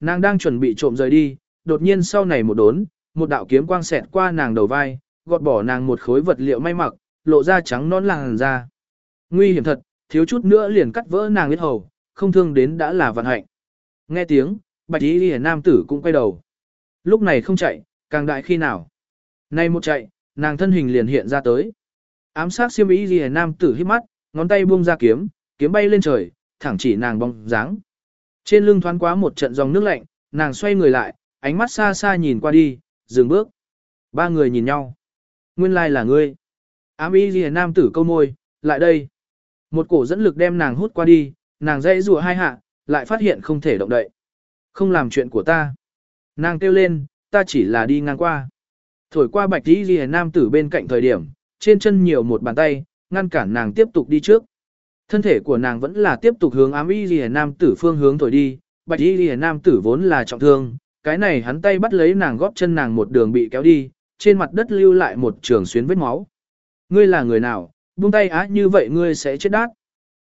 Nàng đang chuẩn bị trộm rời đi, đột nhiên sau này một đốn, một đạo kiếm quang xẹt qua nàng đầu vai, gọt bỏ nàng một khối vật liệu may mặc, lộ ra trắng non làn da. Nguy hiểm thật, thiếu chút nữa liền cắt vỡ nàng huyết hầu, không thương đến đã là vận hạnh. Nghe tiếng, bạch y liễu nam tử cũng quay đầu. Lúc này không chạy, càng đại khi nào. Nay một chạy, nàng thân hình liền hiện ra tới. Ám sát siêm ý liễu nam tử hít mắt, ngón tay buông ra kiếm, kiếm bay lên trời, thẳng chỉ nàng bóng dáng. Trên lưng thoáng quá một trận dòng nước lạnh, nàng xoay người lại, ánh mắt xa xa nhìn qua đi, dừng bước. Ba người nhìn nhau. Nguyên lai là ngươi. Ám y liễu nam tử câu môi, lại đây. Một cổ dẫn lực đem nàng hút qua đi, nàng dãy rùa hai hạ, lại phát hiện không thể động đậy. Không làm chuyện của ta. Nàng kêu lên, ta chỉ là đi ngang qua. Thổi qua bạch y ghi nam tử bên cạnh thời điểm, trên chân nhiều một bàn tay, ngăn cản nàng tiếp tục đi trước. Thân thể của nàng vẫn là tiếp tục hướng ám y ghi nam tử phương hướng thổi đi, bạch y ghi nam tử vốn là trọng thương, cái này hắn tay bắt lấy nàng góp chân nàng một đường bị kéo đi, trên mặt đất lưu lại một trường xuyến vết máu. Ngươi là người nào, buông tay á như vậy ngươi sẽ chết đát.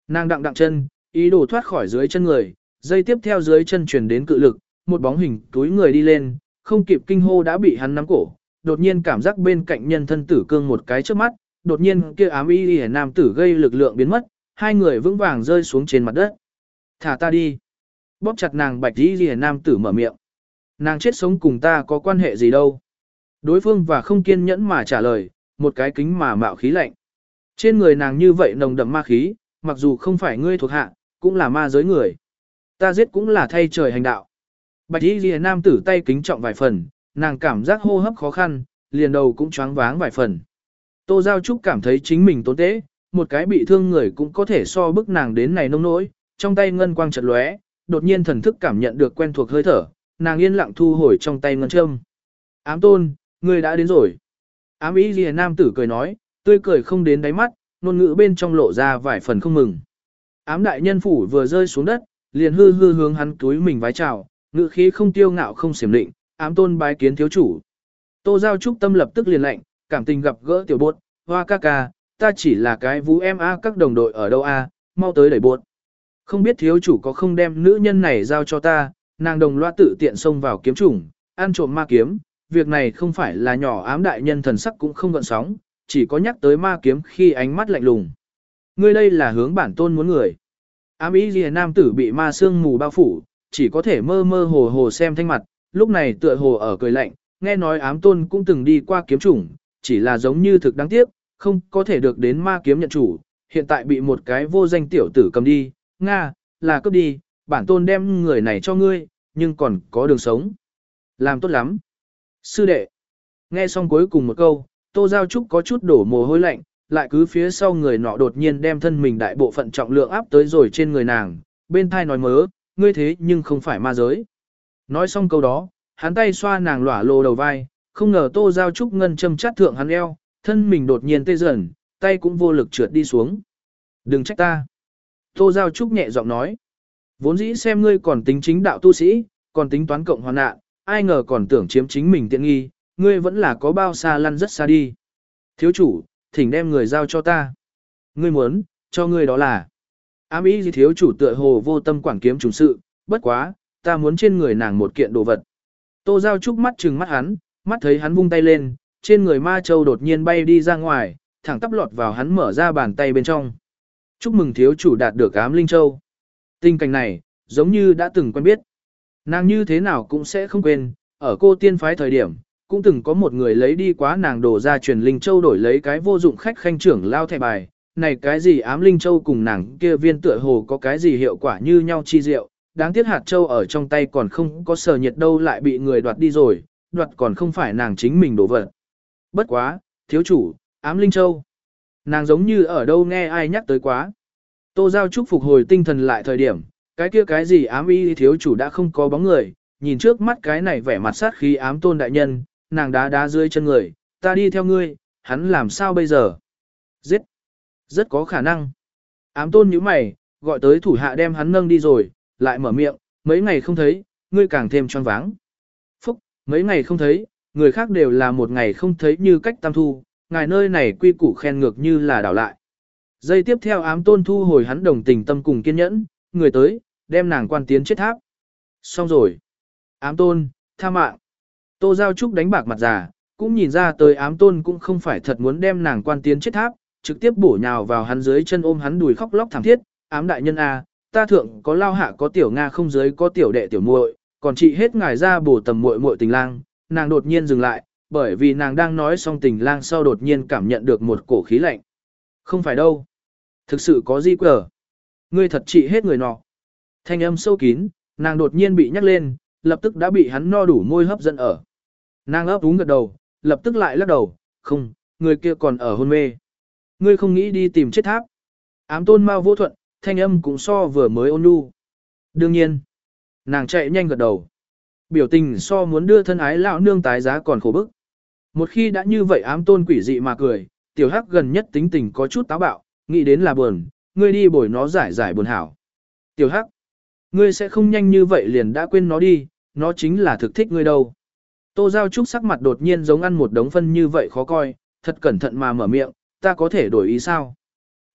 Nàng đặng đặng chân, ý đồ thoát khỏi dưới chân người, dây tiếp theo dưới chân truyền đến cự lực, một bóng hình túi người đi lên, không kịp kinh hô đã bị hắn nắm cổ, đột nhiên cảm giác bên cạnh nhân thân tử cương một cái trước mắt, đột nhiên kia ám y y nam tử gây lực lượng biến mất, hai người vững vàng rơi xuống trên mặt đất. Thả ta đi. Bóp chặt nàng bạch y rìa nam tử mở miệng. Nàng chết sống cùng ta có quan hệ gì đâu. Đối phương và không kiên nhẫn mà trả lời, một cái kính mà mạo khí lạnh. Trên người nàng như vậy nồng đậm ma khí, mặc dù không phải ngươi thuộc hạ, cũng là ma giới người. Ta giết cũng là thay trời hành đạo. Bạch y lìa nam tử tay kính trọng vài phần, nàng cảm giác hô hấp khó khăn, liền đầu cũng choáng váng vài phần. Tô Giao Trúc cảm thấy chính mình tốn tế, một cái bị thương người cũng có thể so bức nàng đến này nông nỗi, trong tay ngân quang chợt lóe, đột nhiên thần thức cảm nhận được quen thuộc hơi thở, nàng yên lặng thu hồi trong tay ngân châm. Ám tôn, người đã đến rồi. Ám ý lìa nam tử cười nói, tươi cười không đến đáy mắt, ngôn ngữ bên trong lộ ra vài phần không mừng. Ám đại nhân phủ vừa rơi xuống đất, liền hư hư hướng hắn túi mình vái chào, ngữ khí không tiêu ngạo không xiểm định, ám tôn bái kiến thiếu chủ. Tô Giao Trúc tâm lập tức liền lệnh, cảm tình gặp gỡ tiểu bột, hoa ca ca, ta chỉ là cái vũ em a các đồng đội ở đâu a, mau tới đẩy buộc. Không biết thiếu chủ có không đem nữ nhân này giao cho ta, nàng đồng loa tự tiện xông vào kiếm chủng, ăn trộm ma kiếm, việc này không phải là nhỏ ám đại nhân thần sắc cũng không gợn sóng, chỉ có nhắc tới ma kiếm khi ánh mắt lạnh lùng. Ngươi đây là hướng bản tôn muốn người. Ám ý gì nam tử bị ma sương mù bao phủ, chỉ có thể mơ mơ hồ hồ xem thanh mặt, lúc này tựa hồ ở cười lạnh, nghe nói ám tôn cũng từng đi qua kiếm chủng, chỉ là giống như thực đáng tiếc, không có thể được đến ma kiếm nhận chủ, hiện tại bị một cái vô danh tiểu tử cầm đi, Nga, là cướp đi, bản tôn đem người này cho ngươi, nhưng còn có đường sống. Làm tốt lắm. Sư đệ. Nghe xong cuối cùng một câu, Tô Giao Trúc có chút đổ mồ hôi lạnh, lại cứ phía sau người nọ đột nhiên đem thân mình đại bộ phận trọng lượng áp tới rồi trên người nàng, bên thai nói mớ, ngươi thế nhưng không phải ma giới. Nói xong câu đó, hắn tay xoa nàng lỏa lồ đầu vai, không ngờ Tô Giao Trúc ngân châm chát thượng hắn eo, thân mình đột nhiên tê dần, tay cũng vô lực trượt đi xuống. Đừng trách ta. Tô Giao Trúc nhẹ giọng nói. Vốn dĩ xem ngươi còn tính chính đạo tu sĩ, còn tính toán cộng hoàn nạn, ai ngờ còn tưởng chiếm chính mình tiện nghi, ngươi vẫn là có bao xa lăn rất xa đi. Thiếu chủ, thỉnh đem người giao cho ta. Ngươi muốn, cho ngươi đó là. Ám ý gì thiếu chủ tựa hồ vô tâm quản kiếm trùng sự, bất quá, ta muốn trên người nàng một kiện đồ vật. Tô Giao Trúc mắt trừng mắt hắn, mắt thấy hắn vung tay lên, trên người ma châu đột nhiên bay đi ra ngoài, thẳng tắp lọt vào hắn mở ra bàn tay bên trong. Chúc mừng thiếu chủ đạt được ám linh châu. Tình cảnh này, giống như đã từng quen biết. Nàng như thế nào cũng sẽ không quên, ở cô tiên phái thời điểm, cũng từng có một người lấy đi quá nàng đổ ra truyền linh châu đổi lấy cái vô dụng khách khanh trưởng lao thẻ bài. Này cái gì ám linh châu cùng nàng kia viên tựa hồ có cái gì hiệu quả như nhau chi diệu, đáng tiếc hạt châu ở trong tay còn không có sờ nhiệt đâu lại bị người đoạt đi rồi, đoạt còn không phải nàng chính mình đổ vật. Bất quá, thiếu chủ, ám linh châu. Nàng giống như ở đâu nghe ai nhắc tới quá. Tô Giao Trúc phục hồi tinh thần lại thời điểm, cái kia cái gì ám y thiếu chủ đã không có bóng người, nhìn trước mắt cái này vẻ mặt sát khí ám tôn đại nhân, nàng đá đá dưới chân người, ta đi theo ngươi, hắn làm sao bây giờ? Giết! Rất có khả năng. Ám tôn như mày, gọi tới thủ hạ đem hắn nâng đi rồi, lại mở miệng, mấy ngày không thấy, ngươi càng thêm choáng váng. Phúc, mấy ngày không thấy, người khác đều là một ngày không thấy như cách tam thu, ngài nơi này quy củ khen ngược như là đảo lại. Giây tiếp theo ám tôn thu hồi hắn đồng tình tâm cùng kiên nhẫn, người tới, đem nàng quan tiến chết tháp. Xong rồi. Ám tôn, tha mạng. Tô Giao Trúc đánh bạc mặt già, cũng nhìn ra tới ám tôn cũng không phải thật muốn đem nàng quan tiến chết tháp, trực tiếp bổ nhào vào hắn dưới chân ôm hắn đùi khóc lóc thảm thiết, ám đại nhân A, ta thượng có lao hạ có tiểu Nga không dưới có tiểu đệ tiểu muội, còn chị hết ngài ra bổ tầm muội muội tình lang, nàng đột nhiên dừng lại, bởi vì nàng đang nói xong tình lang sau đột nhiên cảm nhận được một cổ khí lạnh. Không phải đâu. Thực sự có gì quở. Ngươi thật trị hết người nọ. Thanh âm sâu kín, nàng đột nhiên bị nhắc lên, lập tức đã bị hắn no đủ môi hấp dẫn ở. Nàng ấp úng gật đầu, lập tức lại lắc đầu, không, người kia còn ở hôn mê. Ngươi không nghĩ đi tìm chết tháp. Ám tôn mau vô thuận, thanh âm cũng so vừa mới ôn nhu. Đương nhiên, nàng chạy nhanh gật đầu. Biểu tình so muốn đưa thân ái lão nương tái giá còn khổ bức. Một khi đã như vậy ám tôn quỷ dị mà cười, tiểu hắc gần nhất tính tình có chút táo bạo, nghĩ đến là buồn, ngươi đi bồi nó giải giải buồn hảo. Tiểu hắc, ngươi sẽ không nhanh như vậy liền đã quên nó đi, nó chính là thực thích ngươi đâu. Tô Giao Trúc sắc mặt đột nhiên giống ăn một đống phân như vậy khó coi, thật cẩn thận mà mở miệng, ta có thể đổi ý sao?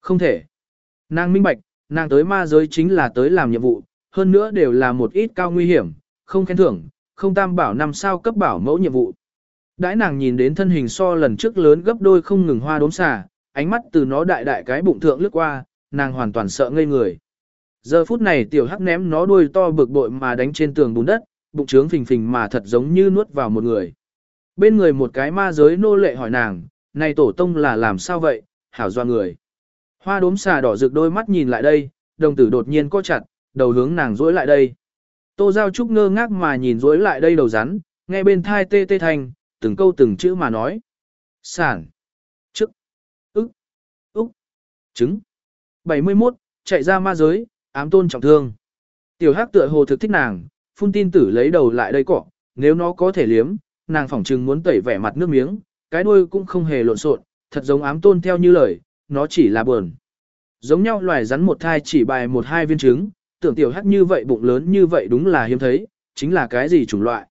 Không thể. Nàng minh bạch, nàng tới ma giới chính là tới làm nhiệm vụ, hơn nữa đều là một ít cao nguy hiểm, không khen thưởng, không tam bảo năm sao cấp bảo mẫu nhiệm vụ. Đãi nàng nhìn đến thân hình so lần trước lớn gấp đôi không ngừng hoa đốm xà, ánh mắt từ nó đại đại cái bụng thượng lướt qua, nàng hoàn toàn sợ ngây người. Giờ phút này tiểu hắc ném nó đuôi to bực bội mà đánh trên tường bùn đất, bụng trướng phình phình mà thật giống như nuốt vào một người. Bên người một cái ma giới nô lệ hỏi nàng, này tổ tông là làm sao vậy, hảo doa người. Hoa đốm xà đỏ rực đôi mắt nhìn lại đây, đồng tử đột nhiên co chặt, đầu hướng nàng dối lại đây. Tô Giao Trúc ngơ ngác mà nhìn dối lại đây đầu rắn, nghe bên thai tê tê thành, từng câu từng chữ mà nói. Sản. Chức. ức, úc, trứng. 71, chạy ra ma giới, ám tôn trọng thương. Tiểu hắc tựa hồ thực thích nàng, phun tin tử lấy đầu lại đây cọ, nếu nó có thể liếm, nàng phỏng chừng muốn tẩy vẻ mặt nước miếng, cái đuôi cũng không hề lộn xộn, thật giống ám tôn theo như lời, nó chỉ là buồn. Giống nhau loài rắn một thai chỉ bài một hai viên trứng, tưởng tiểu hắc như vậy bụng lớn như vậy đúng là hiếm thấy, chính là cái gì chủng loại.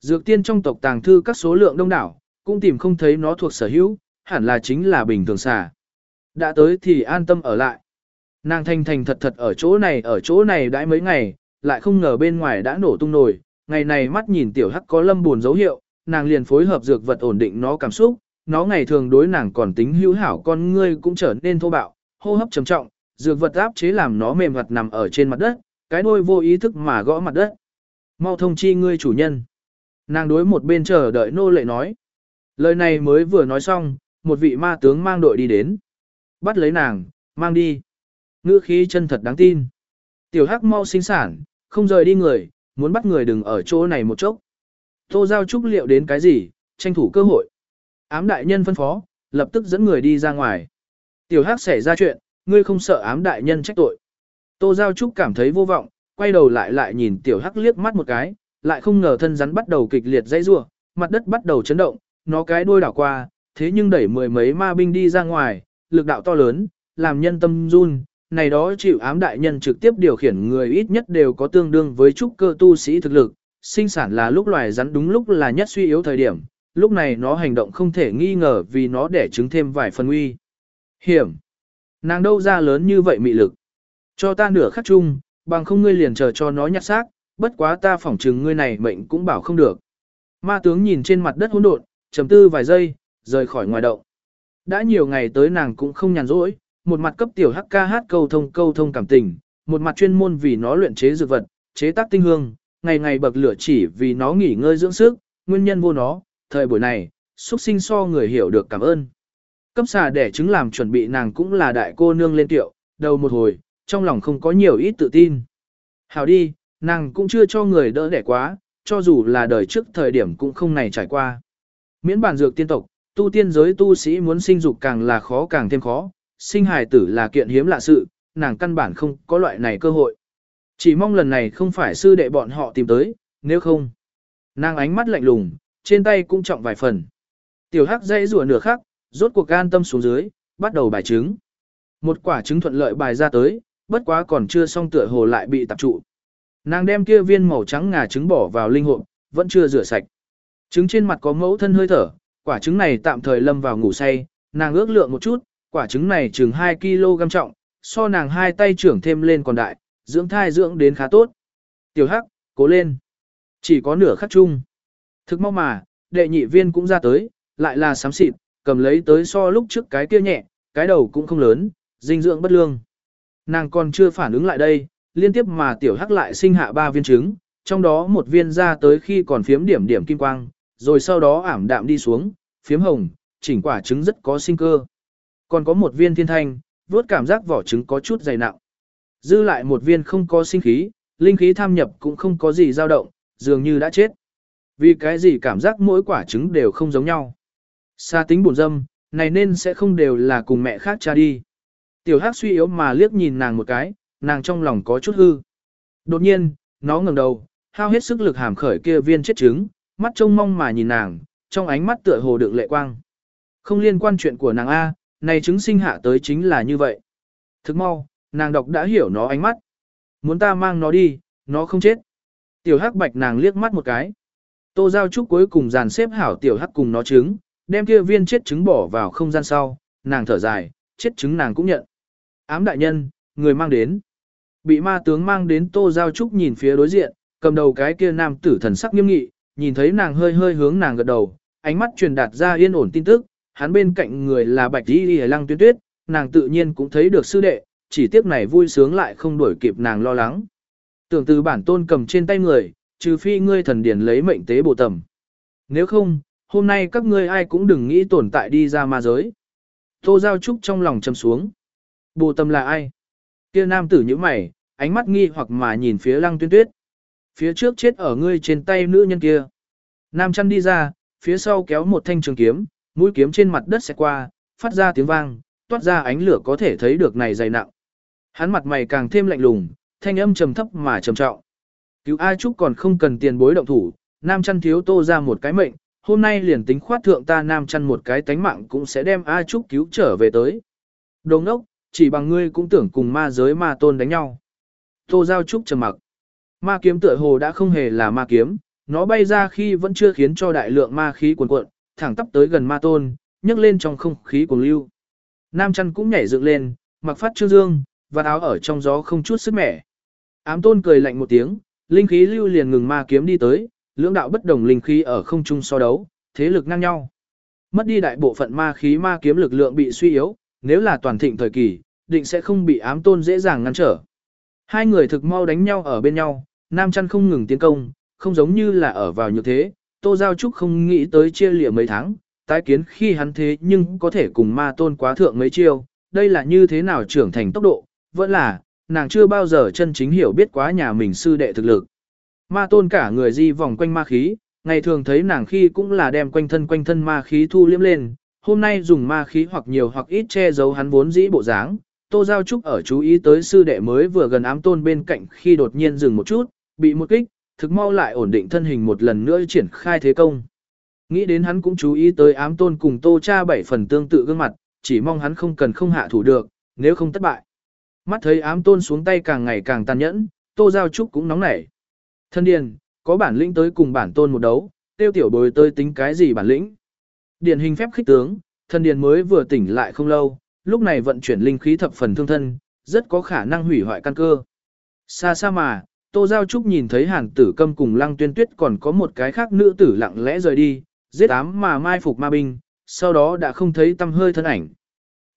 Dược tiên trong tộc tàng thư các số lượng đông đảo, cũng tìm không thấy nó thuộc sở hữu, hẳn là chính là bình thường xà. Đã tới thì an tâm ở lại. Nàng thanh thành thật thật ở chỗ này ở chỗ này đã mấy ngày, lại không ngờ bên ngoài đã nổ tung nổi, ngày này mắt nhìn tiểu hắc có lâm buồn dấu hiệu, nàng liền phối hợp dược vật ổn định nó cảm xúc, nó ngày thường đối nàng còn tính hữu hảo con ngươi cũng trở nên thô bạo, hô hấp trầm trọng, dược vật áp chế làm nó mềm mặt nằm ở trên mặt đất, cái đuôi vô ý thức mà gõ mặt đất. Mau thông chi ngươi chủ nhân. Nàng đối một bên chờ đợi nô lệ nói. Lời này mới vừa nói xong, một vị ma tướng mang đội đi đến. Bắt lấy nàng, mang đi. Ngữ khí chân thật đáng tin. Tiểu hắc mau sinh sản, không rời đi người, muốn bắt người đừng ở chỗ này một chốc. Tô Giao Trúc liệu đến cái gì, tranh thủ cơ hội. Ám đại nhân phân phó, lập tức dẫn người đi ra ngoài. Tiểu Hắc xảy ra chuyện, ngươi không sợ ám đại nhân trách tội. Tô Giao Trúc cảm thấy vô vọng, quay đầu lại lại nhìn Tiểu Hắc liếc mắt một cái, lại không ngờ thân rắn bắt đầu kịch liệt dãy rủa, mặt đất bắt đầu chấn động, nó cái đuôi đảo qua, thế nhưng đẩy mười mấy ma binh đi ra ngoài, lực đạo to lớn, làm nhân tâm run, này đó chịu ám đại nhân trực tiếp điều khiển người ít nhất đều có tương đương với trúc cơ tu sĩ thực lực, sinh sản là lúc loài rắn đúng lúc là nhất suy yếu thời điểm, lúc này nó hành động không thể nghi ngờ vì nó để chứng thêm vài phần uy. Hiểm! Nàng đâu ra lớn như vậy mị lực. Cho ta nửa khắc chung, bằng không ngươi liền chờ cho nó nhặt xác, bất quá ta phỏng chừng ngươi này mệnh cũng bảo không được. Ma tướng nhìn trên mặt đất hỗn độn, trầm tư vài giây, rời khỏi ngoài động. Đã nhiều ngày tới nàng cũng không nhàn rỗi, một mặt cấp tiểu hắc ca hát câu thông câu thông cảm tình, một mặt chuyên môn vì nó luyện chế dược vật, chế tác tinh hương, ngày ngày bậc lửa chỉ vì nó nghỉ ngơi dưỡng sức, nguyên nhân vô nó, thời buổi này, xuất sinh so người hiểu được cảm ơn. Cấp xà để trứng làm chuẩn bị nàng cũng là đại cô nương lên tiệu, đầu một hồi, trong lòng không có nhiều ít tự tin. Hào đi, nàng cũng chưa cho người đỡ đẻ quá, cho dù là đời trước thời điểm cũng không này trải qua. Miễn bản dược tiên tộc, tu tiên giới tu sĩ muốn sinh dục càng là khó càng thêm khó, sinh hài tử là kiện hiếm lạ sự, nàng căn bản không có loại này cơ hội. Chỉ mong lần này không phải sư đệ bọn họ tìm tới, nếu không. Nàng ánh mắt lạnh lùng, trên tay cũng trọng vài phần. Tiểu hắc dây rùa nửa khắc, rốt cuộc gan tâm xuống dưới, bắt đầu bài trứng. Một quả trứng thuận lợi bài ra tới, bất quá còn chưa xong tựa hồ lại bị tập trụ. Nàng đem kia viên màu trắng ngà trứng bỏ vào linh hộp, vẫn chưa rửa sạch. Trứng trên mặt có mẫu thân hơi thở, quả trứng này tạm thời lâm vào ngủ say, nàng ước lượng một chút, quả trứng này chừng 2 kg trọng, so nàng hai tay trưởng thêm lên còn đại, dưỡng thai dưỡng đến khá tốt. Tiểu Hắc, cố lên. Chỉ có nửa khắc chung. Thực mau mà, đệ nhị viên cũng ra tới, lại là sám xịt, cầm lấy tới so lúc trước cái kia nhẹ, cái đầu cũng không lớn, dinh dưỡng bất lương. Nàng còn chưa phản ứng lại đây, liên tiếp mà tiểu hắc lại sinh hạ ba viên trứng, trong đó một viên ra tới khi còn phiếm điểm điểm kim quang, rồi sau đó ảm đạm đi xuống, phiếm hồng, chỉnh quả trứng rất có sinh cơ. Còn có một viên thiên thanh, vuốt cảm giác vỏ trứng có chút dày nặng. Dư lại một viên không có sinh khí, linh khí tham nhập cũng không có gì dao động, dường như đã chết. Vì cái gì cảm giác mỗi quả trứng đều không giống nhau. Xa tính buồn dâm, này nên sẽ không đều là cùng mẹ khác cha đi. Tiểu Hắc suy yếu mà liếc nhìn nàng một cái, nàng trong lòng có chút hư. Đột nhiên, nó ngẩng đầu, hao hết sức lực hàm khởi kia viên chết trứng, mắt trông mong mà nhìn nàng, trong ánh mắt tựa hồ đựng lệ quang. Không liên quan chuyện của nàng A, này trứng sinh hạ tới chính là như vậy. Thức mau, nàng đọc đã hiểu nó ánh mắt. Muốn ta mang nó đi, nó không chết. Tiểu Hắc bạch nàng liếc mắt một cái. Tô Giao Trúc cuối cùng dàn xếp hảo Tiểu Hắc cùng nó trứng, đem kia viên chết trứng bỏ vào không gian sau, nàng thở dài, chết trứng nàng cũng nhận. Ám đại nhân, người mang đến. Bị ma tướng mang đến Tô Giao Trúc nhìn phía đối diện, cầm đầu cái kia nam tử thần sắc nghiêm nghị, nhìn thấy nàng hơi hơi hướng nàng gật đầu, ánh mắt truyền đạt ra yên ổn tin tức, hắn bên cạnh người là Bạch Y Y Lăng Tuyết Tuyết, nàng tự nhiên cũng thấy được sư đệ, chỉ tiếc này vui sướng lại không đuổi kịp nàng lo lắng. Tưởng từ bản tôn cầm trên tay người, trừ phi ngươi thần điển lấy mệnh tế bổ tầm. Nếu không, hôm nay các ngươi ai cũng đừng nghĩ tồn tại đi ra ma giới. Tô Giao Trúc trong lòng châm xuống. Bồ tâm là ai? Kia nam tử như mày, ánh mắt nghi hoặc mà nhìn phía lăng tuyên tuyết. Phía trước chết ở ngươi trên tay nữ nhân kia. Nam chăn đi ra, phía sau kéo một thanh trường kiếm, mũi kiếm trên mặt đất sẽ qua, phát ra tiếng vang, toát ra ánh lửa có thể thấy được này dày nặng. Hắn mặt mày càng thêm lạnh lùng, thanh âm trầm thấp mà trầm trọng. Cứu A Trúc còn không cần tiền bối động thủ, Nam chăn thiếu tô ra một cái mệnh, hôm nay liền tính khoát thượng ta Nam chăn một cái tánh mạng cũng sẽ đem A Trúc cứu trở về tới. Đồ ngốc, chỉ bằng ngươi cũng tưởng cùng ma giới ma tôn đánh nhau. Tô Giao Trúc trầm mặc. Ma kiếm tựa hồ đã không hề là ma kiếm, nó bay ra khi vẫn chưa khiến cho đại lượng ma khí cuồn cuộn, thẳng tắp tới gần ma tôn, nhấc lên trong không khí cuồng lưu. Nam chăn cũng nhảy dựng lên, mặc phát trương dương, và áo ở trong gió không chút sức mẻ. Ám tôn cười lạnh một tiếng, linh khí lưu liền ngừng ma kiếm đi tới, lưỡng đạo bất đồng linh khí ở không trung so đấu, thế lực ngang nhau. Mất đi đại bộ phận ma khí ma kiếm lực lượng bị suy yếu, nếu là toàn thịnh thời kỳ, định sẽ không bị ám tôn dễ dàng ngăn trở. Hai người thực mau đánh nhau ở bên nhau, nam chăn không ngừng tiến công, không giống như là ở vào như thế, tô giao trúc không nghĩ tới chia lịa mấy tháng, tái kiến khi hắn thế nhưng có thể cùng ma tôn quá thượng mấy chiêu, đây là như thế nào trưởng thành tốc độ, vẫn là, nàng chưa bao giờ chân chính hiểu biết quá nhà mình sư đệ thực lực. Ma tôn cả người di vòng quanh ma khí, ngày thường thấy nàng khi cũng là đem quanh thân quanh thân ma khí thu liếm lên, hôm nay dùng ma khí hoặc nhiều hoặc ít che giấu hắn vốn dĩ bộ dáng. Tô Giao Trúc ở chú ý tới sư đệ mới vừa gần ám tôn bên cạnh khi đột nhiên dừng một chút, bị một kích, thực mau lại ổn định thân hình một lần nữa triển khai thế công. Nghĩ đến hắn cũng chú ý tới ám tôn cùng tô cha bảy phần tương tự gương mặt, chỉ mong hắn không cần không hạ thủ được, nếu không thất bại. Mắt thấy ám tôn xuống tay càng ngày càng tàn nhẫn, tô giao trúc cũng nóng nảy. Thân điền, có bản lĩnh tới cùng bản tôn một đấu, tiêu tiểu bồi tới tính cái gì bản lĩnh. Điển hình phép khích tướng, thân điền mới vừa tỉnh lại không lâu, lúc này vận chuyển linh khí thập phần thương thân, rất có khả năng hủy hoại căn cơ. Xa xa mà, Tô Giao Trúc nhìn thấy hàn tử câm cùng lăng tuyên tuyết còn có một cái khác nữ tử lặng lẽ rời đi, giết ám mà mai phục ma binh, sau đó đã không thấy tâm hơi thân ảnh.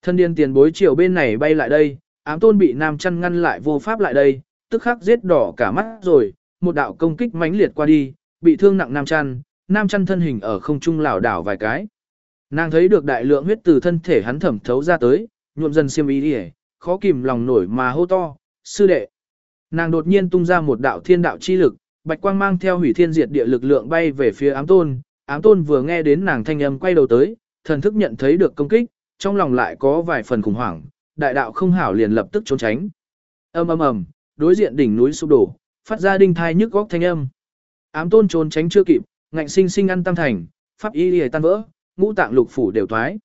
Thân điên tiền bối chiều bên này bay lại đây, ám tôn bị nam chăn ngăn lại vô pháp lại đây, tức khắc giết đỏ cả mắt rồi, một đạo công kích mãnh liệt qua đi, bị thương nặng nam chăn, nam chăn thân hình ở không trung lảo đảo vài cái. Nàng thấy được đại lượng huyết từ thân thể hắn thẩm thấu ra tới, nhuộm dần xiêm ý đi khó kìm lòng nổi mà hô to, sư đệ. Nàng đột nhiên tung ra một đạo thiên đạo chi lực, bạch quang mang theo hủy thiên diệt địa lực lượng bay về phía ám tôn. Ám tôn vừa nghe đến nàng thanh âm quay đầu tới, thần thức nhận thấy được công kích, trong lòng lại có vài phần khủng hoảng, đại đạo không hảo liền lập tức trốn tránh. Ầm ầm ầm, đối diện đỉnh núi sụp đổ, phát ra đinh thai nhức góc thanh âm. Ám tôn trốn tránh chưa kịp, ngạnh sinh sinh ăn tam thành, pháp y liề tan vỡ, ngũ tạng lục phủ đều thoái.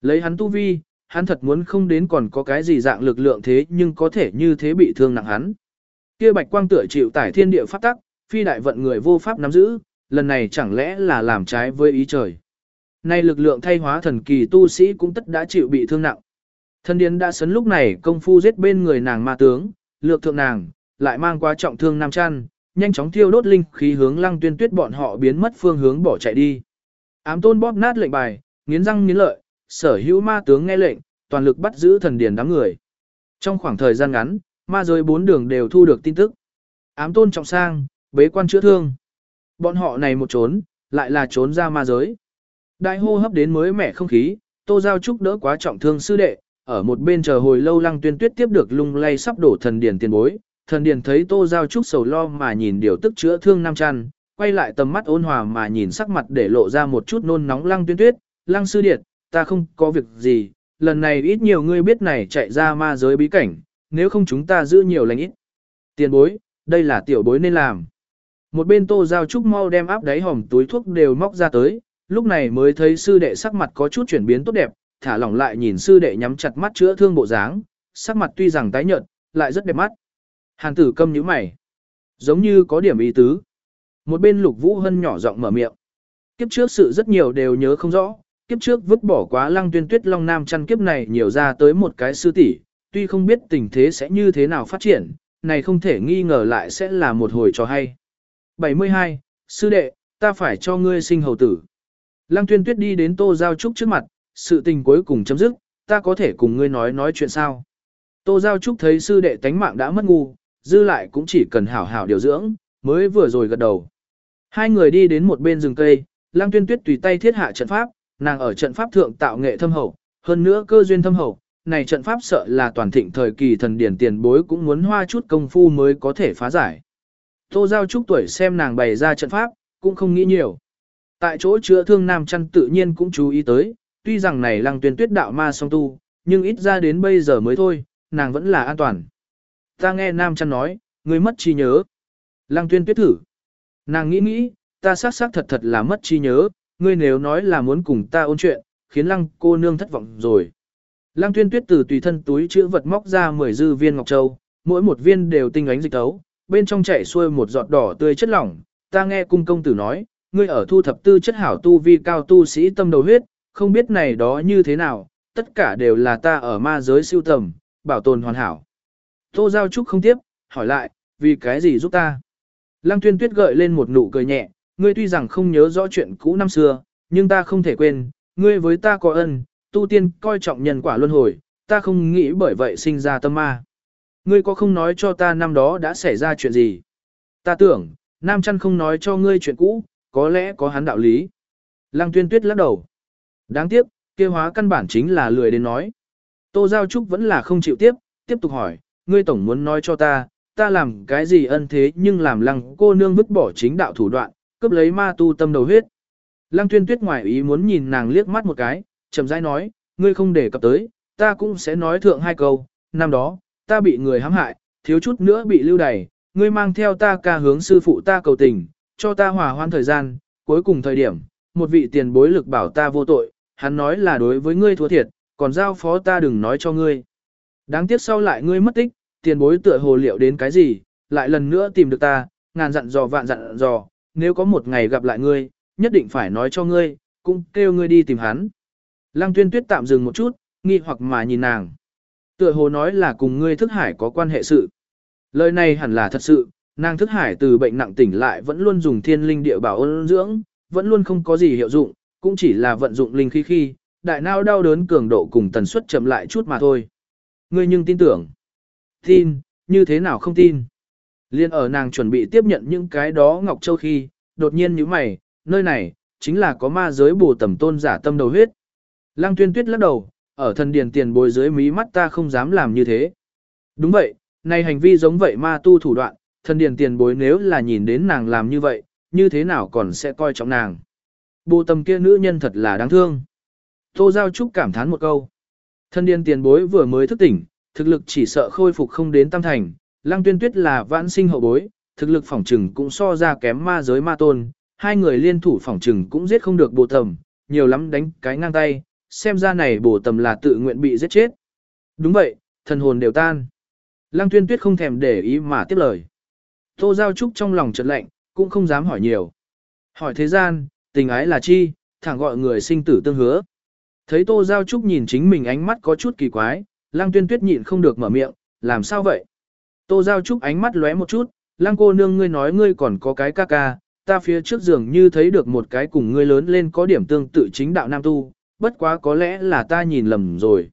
Lấy hắn tu vi, hắn thật muốn không đến còn có cái gì dạng lực lượng thế nhưng có thể như thế bị thương nặng hắn. Kia bạch quang tựa chịu tải thiên địa pháp tắc, phi đại vận người vô pháp nắm giữ, lần này chẳng lẽ là làm trái với ý trời. Nay lực lượng thay hóa thần kỳ tu sĩ cũng tất đã chịu bị thương nặng. Thân điên đã sấn lúc này công phu giết bên người nàng ma tướng, lược thượng nàng, lại mang qua trọng thương nam chăn, nhanh chóng thiêu đốt linh khí hướng lăng tuyên tuyết bọn họ biến mất phương hướng bỏ chạy đi. Ám tôn bóp nát lệnh bài, nghiến răng nghiến lợi, sở hữu ma tướng nghe lệnh, toàn lực bắt giữ thần điển đám người. Trong khoảng thời gian ngắn, ma giới bốn đường đều thu được tin tức. Ám tôn trọng sang, bế quan chữa thương. Bọn họ này một trốn, lại là trốn ra ma giới. Đại hô hấp đến mới mẻ không khí, Tô Giao Trúc đỡ quá trọng thương sư đệ, ở một bên chờ hồi lâu lăng tuyên tuyết tiếp được lung lay sắp đổ thần điển tiền bối. Thần điền thấy Tô Giao Trúc sầu lo mà nhìn điều tức chữa thương nam chăn, quay lại tầm mắt ôn hòa mà nhìn sắc mặt để lộ ra một chút nôn nóng lăng tuyên tuyết, lăng sư điệt, ta không có việc gì, lần này ít nhiều ngươi biết này chạy ra ma giới bí cảnh, nếu không chúng ta giữ nhiều lành ít. Tiền bối, đây là tiểu bối nên làm. Một bên tô giao trúc mau đem áp đáy hòm túi thuốc đều móc ra tới, lúc này mới thấy sư đệ sắc mặt có chút chuyển biến tốt đẹp, thả lỏng lại nhìn sư đệ nhắm chặt mắt chữa thương bộ dáng, sắc mặt tuy rằng tái nhợt, lại rất đẹp mắt. Hàn tử câm nhíu mày, giống như có điểm ý tứ. Một bên lục vũ hân nhỏ giọng mở miệng. Kiếp trước sự rất nhiều đều nhớ không rõ, kiếp trước vứt bỏ quá lăng tuyên tuyết long nam chăn kiếp này nhiều ra tới một cái sư tỷ, tuy không biết tình thế sẽ như thế nào phát triển, này không thể nghi ngờ lại sẽ là một hồi trò hay. 72. Sư đệ, ta phải cho ngươi sinh hầu tử. Lăng tuyên tuyết đi đến tô giao trúc trước mặt, sự tình cuối cùng chấm dứt, ta có thể cùng ngươi nói nói chuyện sao. Tô giao trúc thấy sư đệ tánh mạng đã mất ngu, dư lại cũng chỉ cần hảo hảo điều dưỡng, mới vừa rồi gật đầu. Hai người đi đến một bên rừng cây, Lăng Tuyên Tuyết tùy tay thiết hạ trận pháp, nàng ở trận pháp thượng tạo nghệ thâm hậu, hơn nữa cơ duyên thâm hậu, này trận pháp sợ là toàn thịnh thời kỳ thần điển tiền bối cũng muốn hoa chút công phu mới có thể phá giải. Tô Giao Trúc tuổi xem nàng bày ra trận pháp, cũng không nghĩ nhiều. Tại chỗ chữa thương nam chăn tự nhiên cũng chú ý tới, tuy rằng này lăng tuyên tuyết đạo ma song tu, nhưng ít ra đến bây giờ mới thôi, nàng vẫn là an toàn. Ta nghe nam chăn nói, ngươi mất trí nhớ. Lăng tuyên tuyết thử. Nàng nghĩ nghĩ, ta xác xác thật thật là mất trí nhớ, ngươi nếu nói là muốn cùng ta ôn chuyện, khiến lăng cô nương thất vọng rồi. Lăng tuyên tuyết từ tùy thân túi chữ vật móc ra 10 dư viên ngọc châu, mỗi một viên đều tinh ánh dịch tấu, bên trong chảy xuôi một giọt đỏ tươi chất lỏng. Ta nghe cung công tử nói, ngươi ở thu thập tư chất hảo tu vi cao tu sĩ tâm đầu huyết, không biết này đó như thế nào, tất cả đều là ta ở ma giới siêu tầm, bảo tồn hoàn hảo. Tô Giao Trúc không tiếp, hỏi lại, vì cái gì giúp ta? Lăng tuyên tuyết gợi lên một nụ cười nhẹ, ngươi tuy rằng không nhớ rõ chuyện cũ năm xưa, nhưng ta không thể quên, ngươi với ta có ân, tu tiên coi trọng nhân quả luân hồi, ta không nghĩ bởi vậy sinh ra tâm ma. Ngươi có không nói cho ta năm đó đã xảy ra chuyện gì? Ta tưởng, Nam Trăn không nói cho ngươi chuyện cũ, có lẽ có hắn đạo lý. Lăng tuyên tuyết lắc đầu. Đáng tiếc, kia hóa căn bản chính là lười đến nói. Tô Giao Trúc vẫn là không chịu tiếp, tiếp tục hỏi, ngươi tổng muốn nói cho ta, ta làm cái gì ân thế nhưng làm lăng cô nương vứt bỏ chính đạo thủ đoạn, cướp lấy ma tu tâm đầu huyết. Lăng tuyên tuyết ngoài ý muốn nhìn nàng liếc mắt một cái, chậm rãi nói, ngươi không để cập tới, ta cũng sẽ nói thượng hai câu, năm đó, ta bị người hãm hại, thiếu chút nữa bị lưu đày, ngươi mang theo ta ca hướng sư phụ ta cầu tình, cho ta hòa hoan thời gian, cuối cùng thời điểm, một vị tiền bối lực bảo ta vô tội, hắn nói là đối với ngươi thua thiệt, còn giao phó ta đừng nói cho ngươi. Đáng tiếc sau lại ngươi mất tích, tiền bối tựa hồ liệu đến cái gì, lại lần nữa tìm được ta, ngàn dặn dò vạn dặn dò, nếu có một ngày gặp lại ngươi, nhất định phải nói cho ngươi, cũng kêu ngươi đi tìm hắn. Lăng tuyên tuyết tạm dừng một chút, nghi hoặc mà nhìn nàng. Tựa hồ nói là cùng ngươi thức hải có quan hệ sự. Lời này hẳn là thật sự, nàng thức hải từ bệnh nặng tỉnh lại vẫn luôn dùng thiên linh địa bảo ôn dưỡng, vẫn luôn không có gì hiệu dụng, cũng chỉ là vận dụng linh khí khi, đại não đau đớn cường độ cùng tần suất chậm lại chút mà thôi. Ngươi nhưng tin tưởng. Tin, như thế nào không tin. Liên ở nàng chuẩn bị tiếp nhận những cái đó Ngọc Châu khi, đột nhiên như mày, nơi này, chính là có ma giới bù tầm tôn giả tâm đầu huyết. Lăng tuyên tuyết lắc đầu, ở thần điền tiền bồi dưới mí mắt ta không dám làm như thế. Đúng vậy, này hành vi giống vậy ma tu thủ đoạn, thần điền tiền bối nếu là nhìn đến nàng làm như vậy, như thế nào còn sẽ coi trọng nàng. Bù tầm kia nữ nhân thật là đáng thương. Tô Giao Trúc cảm thán một câu. Thần điền tiền bối vừa mới thức tỉnh, thực lực chỉ sợ khôi phục không đến tam thành, lăng tuyên tuyết là vãn sinh hậu bối, thực lực phỏng trừng cũng so ra kém ma giới ma tôn, hai người liên thủ phỏng trừng cũng giết không được bồ tầm, nhiều lắm đánh cái ngang tay, xem ra này bồ tầm là tự nguyện bị giết chết. Đúng vậy, thần hồn đều tan. Lăng tuyên tuyết không thèm để ý mà tiếp lời. Tô Giao Trúc trong lòng chợt lạnh, cũng không dám hỏi nhiều. Hỏi thế gian, tình ái là chi, thẳng gọi người sinh tử tương hứa. Thấy Tô Giao Trúc nhìn chính mình ánh mắt có chút kỳ quái, Lăng Tuyên Tuyết nhịn không được mở miệng, làm sao vậy? Tô Giao Trúc ánh mắt lóe một chút, lăng cô nương ngươi nói ngươi còn có cái ca ca, ta phía trước giường như thấy được một cái cùng ngươi lớn lên có điểm tương tự chính đạo nam tu, bất quá có lẽ là ta nhìn lầm rồi.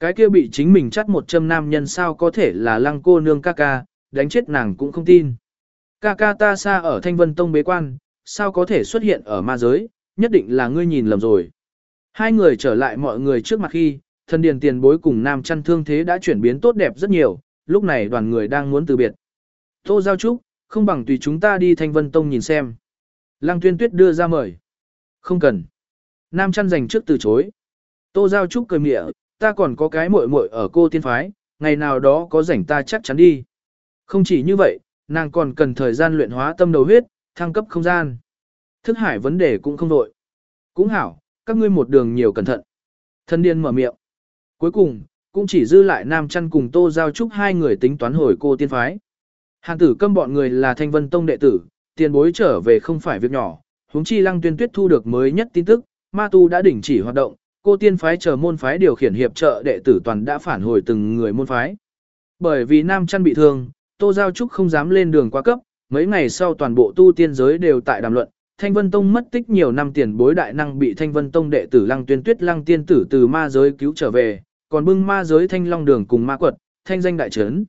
Cái kia bị chính mình chắt một châm nam nhân sao có thể là lăng cô nương ca ca, đánh chết nàng cũng không tin. Ca ca ta xa ở Thanh Vân Tông bế quan, sao có thể xuất hiện ở ma giới, nhất định là ngươi nhìn lầm rồi. Hai người trở lại mọi người trước mặt khi, thân điền tiền bối cùng nam chăn thương thế đã chuyển biến tốt đẹp rất nhiều, lúc này đoàn người đang muốn từ biệt. Tô Giao Trúc, không bằng tùy chúng ta đi Thanh Vân Tông nhìn xem. Lăng Tuyên Tuyết đưa ra mời. Không cần. Nam chăn dành trước từ chối. Tô Giao Trúc cười mịa, ta còn có cái muội muội ở cô tiên phái, ngày nào đó có rảnh ta chắc chắn đi. Không chỉ như vậy, nàng còn cần thời gian luyện hóa tâm đầu huyết, thăng cấp không gian. Thức hải vấn đề cũng không đội. Cũng hảo, các ngươi một đường nhiều cẩn thận. Thân điên mở miệng. Cuối cùng, cũng chỉ dư lại Nam Chăn cùng Tô Giao Trúc hai người tính toán hồi cô tiên phái. Hàn tử câm bọn người là thanh vân tông đệ tử, tiền bối trở về không phải việc nhỏ, huống chi lăng tuyên tuyết thu được mới nhất tin tức, ma tu đã đình chỉ hoạt động, cô tiên phái chờ môn phái điều khiển hiệp trợ đệ tử toàn đã phản hồi từng người môn phái. Bởi vì Nam Chăn bị thương, Tô Giao Trúc không dám lên đường qua cấp, mấy ngày sau toàn bộ tu tiên giới đều tại đàm luận, Thanh Vân Tông mất tích nhiều năm tiền bối đại năng bị Thanh Vân Tông đệ tử Lăng Tuyên Tuyết Lăng tiên tử từ ma giới cứu trở về, còn bưng ma giới Thanh Long đường cùng ma quật, thanh danh đại trấn.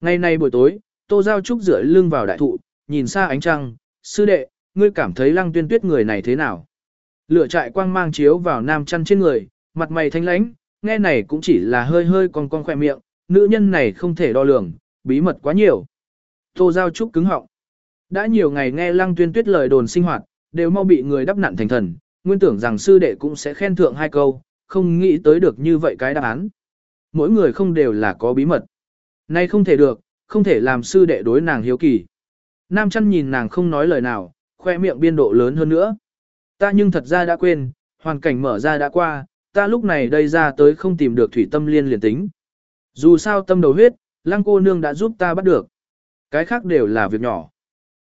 Ngày nay buổi tối, Tô Giao Trúc rửa lưng vào đại thụ, nhìn xa ánh trăng, sư đệ, ngươi cảm thấy Lăng Tuyên Tuyết người này thế nào? Lửa trại quang mang chiếu vào nam chăn trên người, mặt mày thanh lãnh, nghe này cũng chỉ là hơi hơi con con khỏe miệng, nữ nhân này không thể đo lường, bí mật quá nhiều. Tô Giao Trúc cứng họng. Đã nhiều ngày nghe Lăng Tuyên Tuyết lời đồn sinh hoạt, đều mau bị người đắp nặn thành thần, nguyên tưởng rằng sư đệ cũng sẽ khen thượng hai câu, không nghĩ tới được như vậy cái đáp án. Mỗi người không đều là có bí mật. Nay không thể được, không thể làm sư đệ đối nàng hiếu kỳ. Nam chăn nhìn nàng không nói lời nào, khoe miệng biên độ lớn hơn nữa. Ta nhưng thật ra đã quên, hoàn cảnh mở ra đã qua, ta lúc này đây ra tới không tìm được thủy tâm liên liền tính. Dù sao tâm đầu huyết, lăng cô nương đã giúp ta bắt được. Cái khác đều là việc nhỏ.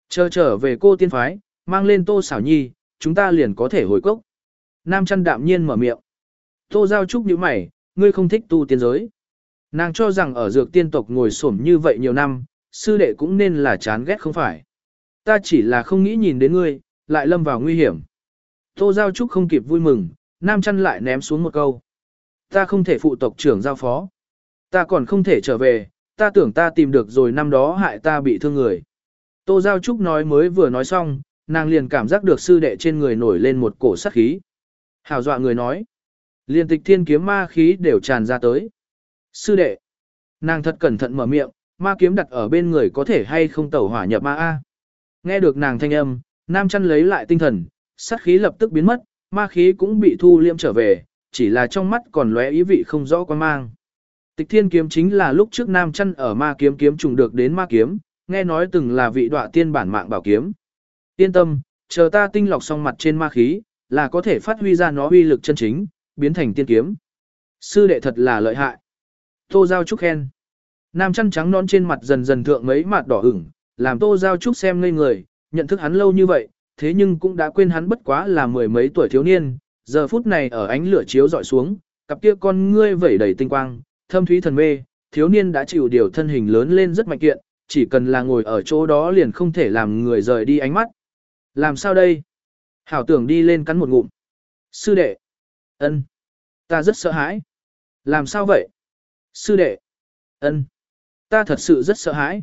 Chờ trở về cô tiên phái, mang lên tô xảo nhi, chúng ta liền có thể hồi cốc. Nam chăn đạm nhiên mở miệng. Tô giao trúc như mày, ngươi không thích tu tiên giới. Nàng cho rằng ở dược tiên tộc ngồi xổm như vậy nhiều năm, sư đệ cũng nên là chán ghét không phải. Ta chỉ là không nghĩ nhìn đến ngươi, lại lâm vào nguy hiểm. Tô Giao Trúc không kịp vui mừng, Nam chăn lại ném xuống một câu. Ta không thể phụ tộc trưởng giao phó. Ta còn không thể trở về, ta tưởng ta tìm được rồi năm đó hại ta bị thương người. Tô Giao Trúc nói mới vừa nói xong, nàng liền cảm giác được sư đệ trên người nổi lên một cổ sát khí. Hào dọa người nói. Liên tịch thiên kiếm ma khí đều tràn ra tới. Sư đệ. Nàng thật cẩn thận mở miệng, ma kiếm đặt ở bên người có thể hay không tẩu hỏa nhập ma A. Nghe được nàng thanh âm, nam chăn lấy lại tinh thần, sát khí lập tức biến mất, ma khí cũng bị thu liêm trở về, chỉ là trong mắt còn lóe ý vị không rõ quan mang. Tịch thiên kiếm chính là lúc trước nam chăn ở ma kiếm kiếm trùng được đến ma kiếm, nghe nói từng là vị đọa tiên bản mạng bảo kiếm. Yên tâm, chờ ta tinh lọc xong mặt trên ma khí, là có thể phát huy ra nó uy lực chân chính, biến thành tiên kiếm. Sư đệ thật là lợi hại. Tô Giao Trúc khen. Nam chăn trắng non trên mặt dần dần thượng mấy mặt đỏ ửng, làm Tô Giao Trúc xem ngây người, nhận thức hắn lâu như vậy, thế nhưng cũng đã quên hắn bất quá là mười mấy tuổi thiếu niên, giờ phút này ở ánh lửa chiếu dọi xuống, cặp kia con ngươi vẩy đầy tinh quang, thâm thúy thần mê, thiếu niên đã chịu điều thân hình lớn lên rất mạnh kiện, chỉ cần là ngồi ở chỗ đó liền không thể làm người rời đi ánh mắt. Làm sao đây? Hảo tưởng đi lên cắn một ngụm. Sư đệ ân, Ta rất sợ hãi. Làm sao vậy? Sư đệ. ân, Ta thật sự rất sợ hãi.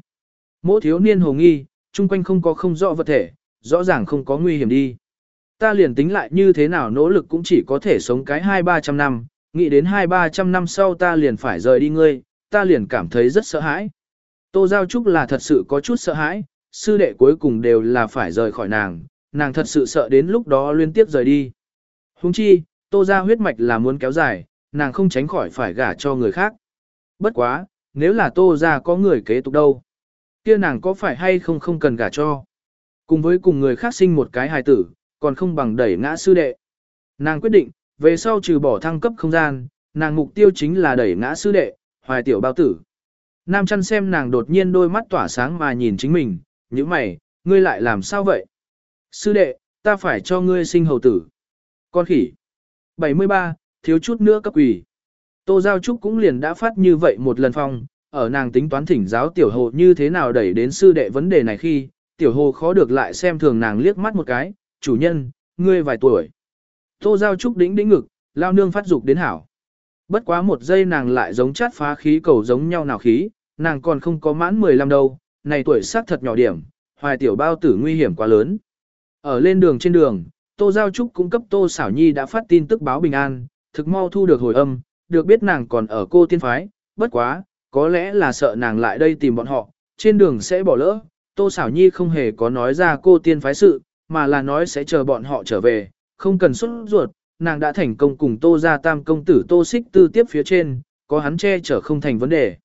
Mỗi thiếu niên hồ nghi, chung quanh không có không rõ vật thể, rõ ràng không có nguy hiểm đi. Ta liền tính lại như thế nào nỗ lực cũng chỉ có thể sống cái hai ba trăm năm, nghĩ đến hai ba trăm năm sau ta liền phải rời đi ngươi, ta liền cảm thấy rất sợ hãi. Tô Giao Trúc là thật sự có chút sợ hãi, sư đệ cuối cùng đều là phải rời khỏi nàng, nàng thật sự sợ đến lúc đó liên tiếp rời đi. Hùng chi, Tô Gia huyết mạch là muốn kéo dài, nàng không tránh khỏi phải gả cho người khác. Bất quá, nếu là Tô Gia có người kế tục đâu, kia nàng có phải hay không không cần gả cho. Cùng với cùng người khác sinh một cái hài tử, còn không bằng đẩy ngã sư đệ. Nàng quyết định, về sau trừ bỏ thăng cấp không gian, nàng mục tiêu chính là đẩy ngã sư đệ, hoài tiểu bao tử. Nam chăn xem nàng đột nhiên đôi mắt tỏa sáng mà nhìn chính mình, như mày, ngươi lại làm sao vậy? Sư đệ, ta phải cho ngươi sinh hầu tử. Con khỉ. 73, thiếu chút nữa cấp quỷ. Tô Giao Trúc cũng liền đã phát như vậy một lần phong, ở nàng tính toán thỉnh giáo tiểu hồ như thế nào đẩy đến sư đệ vấn đề này khi, tiểu hồ khó được lại xem thường nàng liếc mắt một cái, chủ nhân, ngươi vài tuổi. Tô Giao Trúc đĩnh đĩnh ngực, lao nương phát dục đến hảo. Bất quá một giây nàng lại giống chát phá khí cầu giống nhau nào khí, nàng còn không có mãn 15 đâu, này tuổi xác thật nhỏ điểm, hoài tiểu bao tử nguy hiểm quá lớn. Ở lên đường trên đường, Tô Giao Trúc cung cấp Tô Xảo Nhi đã phát tin tức báo bình an, thực mau thu được hồi âm, được biết nàng còn ở cô tiên phái, bất quá, có lẽ là sợ nàng lại đây tìm bọn họ, trên đường sẽ bỏ lỡ. Tô Xảo Nhi không hề có nói ra cô tiên phái sự, mà là nói sẽ chờ bọn họ trở về, không cần xuất ruột, nàng đã thành công cùng Tô gia tam công tử Tô Xích tư tiếp phía trên, có hắn che chở không thành vấn đề.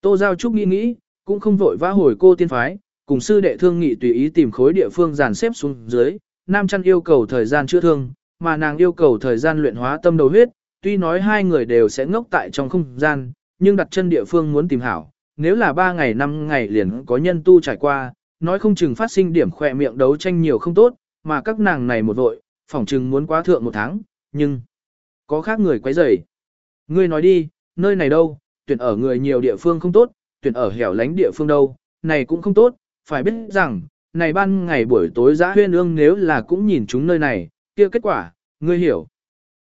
Tô Giao Trúc nghĩ nghĩ, cũng không vội vã hồi cô tiên phái, cùng sư đệ thương nghị tùy ý tìm khối địa phương dàn xếp xuống dưới, Nam Chăn yêu cầu thời gian chữa thương, mà nàng yêu cầu thời gian luyện hóa tâm đầu huyết, tuy nói hai người đều sẽ ngốc tại trong không gian, nhưng đặt chân địa phương muốn tìm hảo, nếu là ba ngày năm ngày liền có nhân tu trải qua, nói không chừng phát sinh điểm khỏe miệng đấu tranh nhiều không tốt, mà các nàng này một vội, phỏng chừng muốn quá thượng một tháng, nhưng có khác người quấy rầy. Ngươi nói đi, nơi này đâu, tuyển ở người nhiều địa phương không tốt, tuyển ở hẻo lánh địa phương đâu, này cũng không tốt, phải biết rằng, này ban ngày buổi tối giã huyên ương nếu là cũng nhìn chúng nơi này, kia kết quả, ngươi hiểu.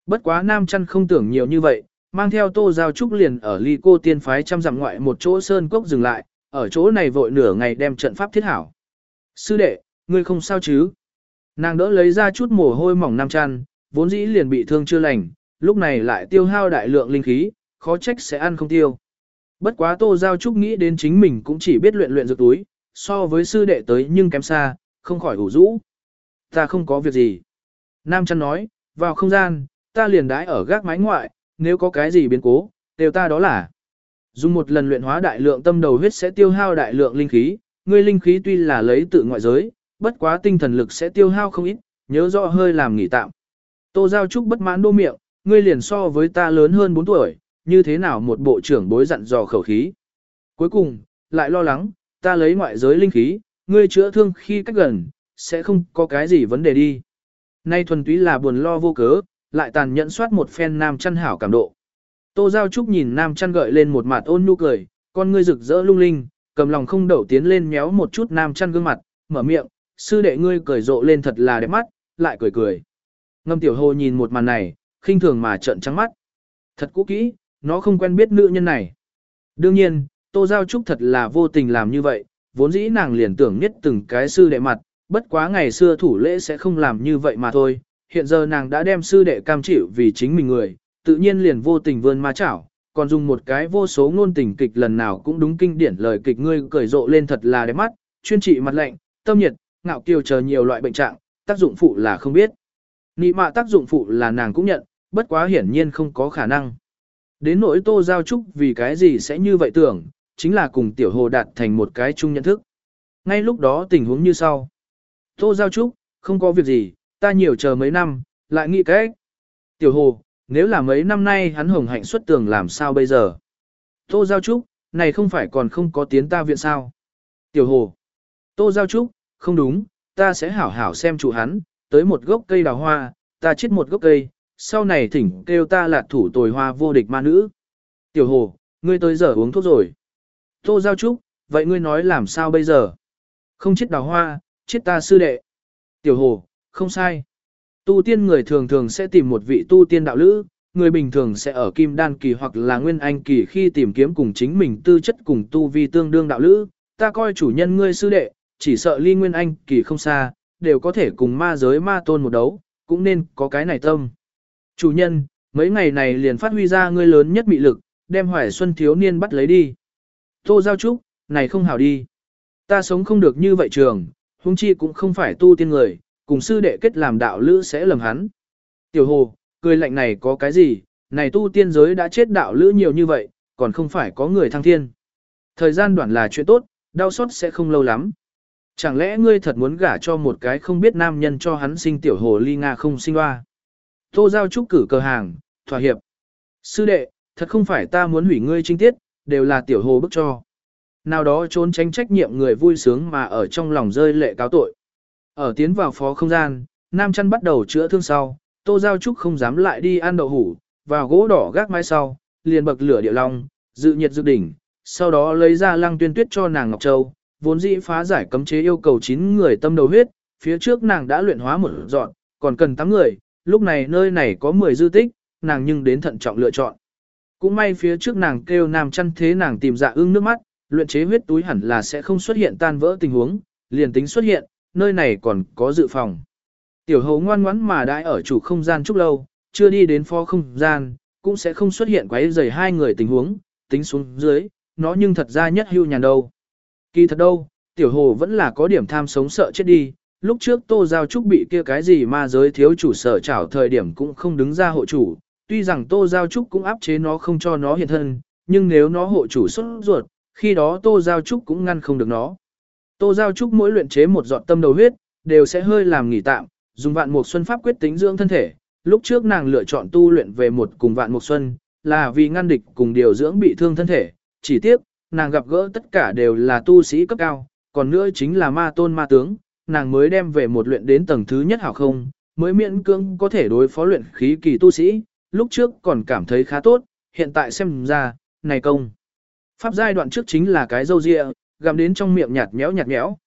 Bất quá nam chăn không tưởng nhiều như vậy, mang theo tô giao trúc liền ở ly cô tiên phái trăm dặm ngoại một chỗ sơn cốc dừng lại, ở chỗ này vội nửa ngày đem trận pháp thiết hảo. Sư đệ, ngươi không sao chứ? Nàng đỡ lấy ra chút mồ hôi mỏng nam chăn, vốn dĩ liền bị thương chưa lành, lúc này lại tiêu hao đại lượng linh khí, khó trách sẽ ăn không tiêu. Bất quá Tô Giao Trúc nghĩ đến chính mình cũng chỉ biết luyện luyện dược túi, so với sư đệ tới nhưng kém xa, không khỏi ủ rũ. Ta không có việc gì. Nam chăn nói, vào không gian, ta liền đái ở gác mái ngoại, nếu có cái gì biến cố, đều ta đó là. Dùng một lần luyện hóa đại lượng tâm đầu huyết sẽ tiêu hao đại lượng linh khí, ngươi linh khí tuy là lấy tự ngoại giới, bất quá tinh thần lực sẽ tiêu hao không ít, nhớ rõ hơi làm nghỉ tạm. Tô Giao Trúc bất mãn đô miệng, ngươi liền so với ta lớn hơn 4 tuổi, như thế nào một bộ trưởng bối dặn dò khẩu khí. Cuối cùng, lại lo lắng, ta lấy ngoại giới linh khí, ngươi chữa thương khi cách gần, sẽ không có cái gì vấn đề đi. Nay thuần túy là buồn lo vô cớ, lại tàn nhẫn soát một phen nam chăn hảo cảm độ. Tô Giao Trúc nhìn nam chăn gợi lên một mặt ôn nhu cười, con ngươi rực rỡ lung linh, cầm lòng không đậu tiến lên méo một chút nam chăn gương mặt, mở miệng, sư đệ ngươi cười rộ lên thật là đẹp mắt, lại cười cười. Ngâm tiểu hồ nhìn một màn này, khinh thường mà trợn trắng mắt. Thật cũ kỹ, nó không quen biết nữ nhân này. Đương nhiên, Tô Giao Trúc thật là vô tình làm như vậy, vốn dĩ nàng liền tưởng nhất từng cái sư đệ mặt, bất quá ngày xưa thủ lễ sẽ không làm như vậy mà thôi. Hiện giờ nàng đã đem sư đệ cam chịu vì chính mình người, tự nhiên liền vô tình vươn ma chảo, còn dùng một cái vô số ngôn tình kịch lần nào cũng đúng kinh điển lời kịch ngươi cởi rộ lên thật là đẹp mắt, chuyên trị mặt lạnh, tâm nhiệt, ngạo kiều chờ nhiều loại bệnh trạng, tác dụng phụ là không biết. Nị mạ tác dụng phụ là nàng cũng nhận, bất quá hiển nhiên không có khả năng. Đến nỗi Tô Giao Trúc vì cái gì sẽ như vậy tưởng, chính là cùng Tiểu Hồ đạt thành một cái chung nhận thức. Ngay lúc đó tình huống như sau. Tô Giao Trúc, không có việc gì, ta nhiều chờ mấy năm, lại nghĩ cách. Tiểu Hồ, nếu là mấy năm nay hắn hồng hạnh xuất tường làm sao bây giờ? Tô Giao Trúc, này không phải còn không có tiến ta viện sao? Tiểu Hồ, Tô Giao Trúc, không đúng, ta sẽ hảo hảo xem chủ hắn, tới một gốc cây đào hoa, ta chết một gốc cây, sau này thỉnh kêu ta là thủ tồi hoa vô địch ma nữ. Tiểu Hồ, ngươi tới giờ uống thuốc rồi. Tô Giao Trúc, vậy ngươi nói làm sao bây giờ? Không chết đào hoa, chết ta sư đệ. Tiểu Hồ, không sai. Tu tiên người thường thường sẽ tìm một vị tu tiên đạo lữ, người bình thường sẽ ở kim đan kỳ hoặc là nguyên anh kỳ khi tìm kiếm cùng chính mình tư chất cùng tu vi tương đương đạo lữ. Ta coi chủ nhân ngươi sư đệ, chỉ sợ ly nguyên anh kỳ không xa, đều có thể cùng ma giới ma tôn một đấu, cũng nên có cái này tâm. Chủ nhân, mấy ngày này liền phát huy ra ngươi lớn nhất mị lực, đem hoài xuân thiếu niên bắt lấy đi. Tô Giao Trúc, này không hảo đi. Ta sống không được như vậy trường, huống chi cũng không phải tu tiên người, cùng sư đệ kết làm đạo lữ sẽ lầm hắn. Tiểu Hồ, cười lạnh này có cái gì, này tu tiên giới đã chết đạo lữ nhiều như vậy, còn không phải có người thăng thiên. Thời gian đoạn là chuyện tốt, đau xót sẽ không lâu lắm. Chẳng lẽ ngươi thật muốn gả cho một cái không biết nam nhân cho hắn sinh tiểu hồ ly Nga không sinh hoa? Tô Giao Trúc cử cờ hàng, thỏa hiệp. Sư đệ, thật không phải ta muốn hủy ngươi trinh tiết, đều là tiểu hồ bức cho. Nào đó trốn tránh trách nhiệm người vui sướng mà ở trong lòng rơi lệ cáo tội. Ở tiến vào phó không gian, Nam chăn bắt đầu chữa thương sau, Tô Giao Trúc không dám lại đi ăn đậu hủ, vào gỗ đỏ gác mái sau, liền bậc lửa địa long, dự nhiệt dự đỉnh, sau đó lấy ra lăng tuyên tuyết cho nàng Ngọc Châu, vốn dĩ phá giải cấm chế yêu cầu 9 người tâm đầu huyết, phía trước nàng đã luyện hóa một dọn, còn cần 8 người, lúc này nơi này có 10 dư tích, nàng nhưng đến thận trọng lựa chọn. Cũng may phía trước nàng kêu nam chăn thế nàng tìm dạ ưng nước mắt, luyện chế huyết túi hẳn là sẽ không xuất hiện tan vỡ tình huống, liền tính xuất hiện, nơi này còn có dự phòng. Tiểu hầu ngoan ngoãn mà đãi ở chủ không gian chút lâu, chưa đi đến phó không gian, cũng sẽ không xuất hiện quấy rầy hai người tình huống, tính xuống dưới, nó nhưng thật ra nhất hưu nhàn đâu. Kỳ thật đâu, tiểu hồ vẫn là có điểm tham sống sợ chết đi, lúc trước tô giao trúc bị kia cái gì mà giới thiếu chủ sở trảo thời điểm cũng không đứng ra hộ chủ, tuy rằng tô giao trúc cũng áp chế nó không cho nó hiện thân, nhưng nếu nó hộ chủ xuất ruột, khi đó tô giao trúc cũng ngăn không được nó. Tô giao trúc mỗi luyện chế một giọt tâm đầu huyết, đều sẽ hơi làm nghỉ tạm, dùng vạn mục xuân pháp quyết tính dưỡng thân thể. Lúc trước nàng lựa chọn tu luyện về một cùng vạn mục xuân, là vì ngăn địch cùng điều dưỡng bị thương thân thể. Chỉ tiếc, nàng gặp gỡ tất cả đều là tu sĩ cấp cao, còn nữa chính là ma tôn ma tướng, nàng mới đem về một luyện đến tầng thứ nhất hảo không, mới miễn cưỡng có thể đối phó luyện khí kỳ tu sĩ, lúc trước còn cảm thấy khá tốt, hiện tại xem ra, này công. Pháp giai đoạn trước chính là cái dâu dịa, gặm đến trong miệng nhạt nhẽo nhạt nhẽo.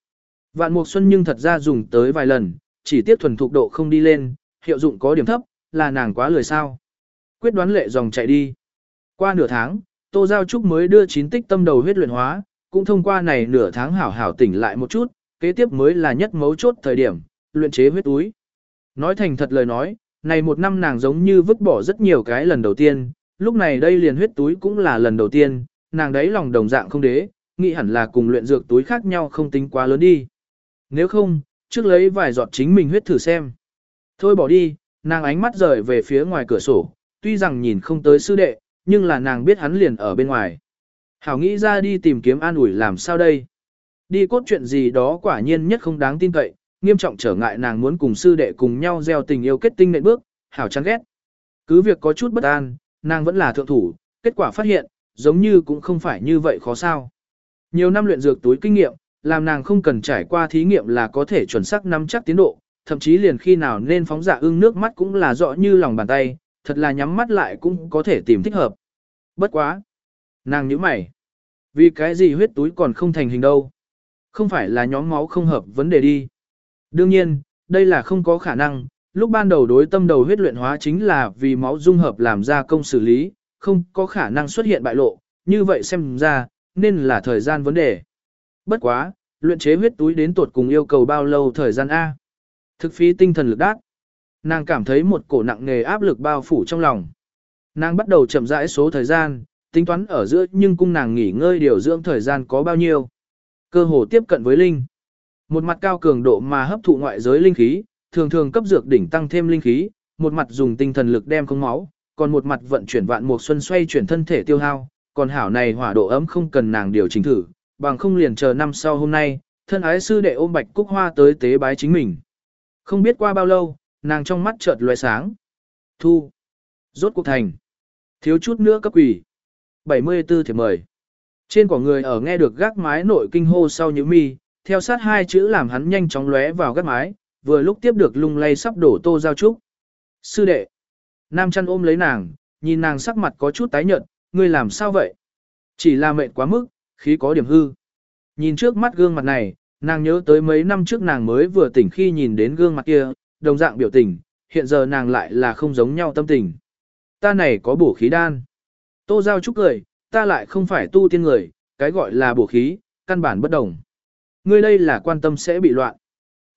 Vạn Mục Xuân nhưng thật ra dùng tới vài lần, chỉ tiếc thuần thục độ không đi lên, hiệu dụng có điểm thấp, là nàng quá lười sao. Quyết đoán lệ dòng chạy đi. Qua nửa tháng, Tô Giao Trúc mới đưa chín tích tâm đầu huyết luyện hóa, cũng thông qua này nửa tháng hảo hảo tỉnh lại một chút, kế tiếp mới là nhất mấu chốt thời điểm, luyện chế huyết túi. Nói thành thật lời nói, này một năm nàng giống như vứt bỏ rất nhiều cái lần đầu tiên, lúc này đây liền huyết túi cũng là lần đầu tiên, nàng đấy lòng đồng dạng không đế, nghĩ hẳn là cùng luyện dược túi khác nhau không tính quá lớn đi. Nếu không, trước lấy vài giọt chính mình huyết thử xem. Thôi bỏ đi, nàng ánh mắt rời về phía ngoài cửa sổ, tuy rằng nhìn không tới sư đệ, nhưng là nàng biết hắn liền ở bên ngoài. Hảo nghĩ ra đi tìm kiếm an ủi làm sao đây. Đi cốt chuyện gì đó quả nhiên nhất không đáng tin cậy, nghiêm trọng trở ngại nàng muốn cùng sư đệ cùng nhau gieo tình yêu kết tinh nện bước, hảo chán ghét. Cứ việc có chút bất an, nàng vẫn là thượng thủ, kết quả phát hiện, giống như cũng không phải như vậy khó sao. Nhiều năm luyện dược túi kinh nghiệm, làm nàng không cần trải qua thí nghiệm là có thể chuẩn xác nắm chắc tiến độ, thậm chí liền khi nào nên phóng giả ưng nước mắt cũng là rõ như lòng bàn tay, thật là nhắm mắt lại cũng có thể tìm thích hợp. Bất quá. Nàng nhíu mày. Vì cái gì huyết túi còn không thành hình đâu? Không phải là nhóm máu không hợp vấn đề đi. Đương nhiên, đây là không có khả năng, lúc ban đầu đối tâm đầu huyết luyện hóa chính là vì máu dung hợp làm ra công xử lý, không có khả năng xuất hiện bại lộ, như vậy xem ra, nên là thời gian vấn đề. Bất quá, luyện chế huyết túi đến tột cùng yêu cầu bao lâu thời gian A. Thực phí tinh thần lực đát. Nàng cảm thấy một cổ nặng nề áp lực bao phủ trong lòng. Nàng bắt đầu chậm rãi số thời gian, tính toán ở giữa nhưng cung nàng nghỉ ngơi điều dưỡng thời gian có bao nhiêu. Cơ hồ tiếp cận với linh. Một mặt cao cường độ mà hấp thụ ngoại giới linh khí, thường thường cấp dược đỉnh tăng thêm linh khí, một mặt dùng tinh thần lực đem không máu, còn một mặt vận chuyển vạn mục xuân xoay chuyển thân thể tiêu hao, còn hảo này hỏa độ ấm không cần nàng điều chỉnh thử, bằng không liền chờ năm sau hôm nay, thân ái sư đệ ôm bạch cúc hoa tới tế bái chính mình. Không biết qua bao lâu, nàng trong mắt chợt lóe sáng. Thu. Rốt cuộc thành. Thiếu chút nữa cấp quỷ. 74 thiệp mời. Trên quả người ở nghe được gác mái nội kinh hô sau nhíu mi, theo sát hai chữ làm hắn nhanh chóng lóe vào gác mái, vừa lúc tiếp được lung lay sắp đổ tô giao trúc. Sư đệ. Nam chăn ôm lấy nàng, nhìn nàng sắc mặt có chút tái nhợt, ngươi làm sao vậy? Chỉ là mệt quá mức, khí có điểm hư. Nhìn trước mắt gương mặt này, nàng nhớ tới mấy năm trước nàng mới vừa tỉnh khi nhìn đến gương mặt kia, đồng dạng biểu tình, hiện giờ nàng lại là không giống nhau tâm tình. Ta này có bổ khí đan. Tô Giao Trúc cười, ta lại không phải tu tiên người, cái gọi là bổ khí, căn bản bất đồng. Ngươi đây là quan tâm sẽ bị loạn.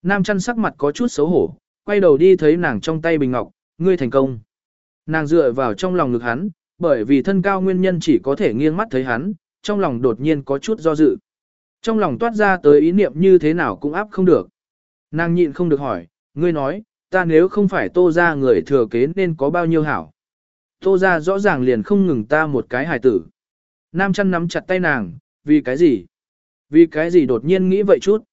Nam chăn sắc mặt có chút xấu hổ, quay đầu đi thấy nàng trong tay bình ngọc, ngươi thành công. Nàng dựa vào trong lòng ngực hắn, bởi vì thân cao nguyên nhân chỉ có thể nghiêng mắt thấy hắn, trong lòng đột nhiên có chút do dự. Trong lòng toát ra tới ý niệm như thế nào cũng áp không được. Nàng nhịn không được hỏi, ngươi nói, ta nếu không phải tô ra người thừa kế nên có bao nhiêu hảo. Tô ra rõ ràng liền không ngừng ta một cái hài tử. Nam chăn nắm chặt tay nàng, vì cái gì? Vì cái gì đột nhiên nghĩ vậy chút?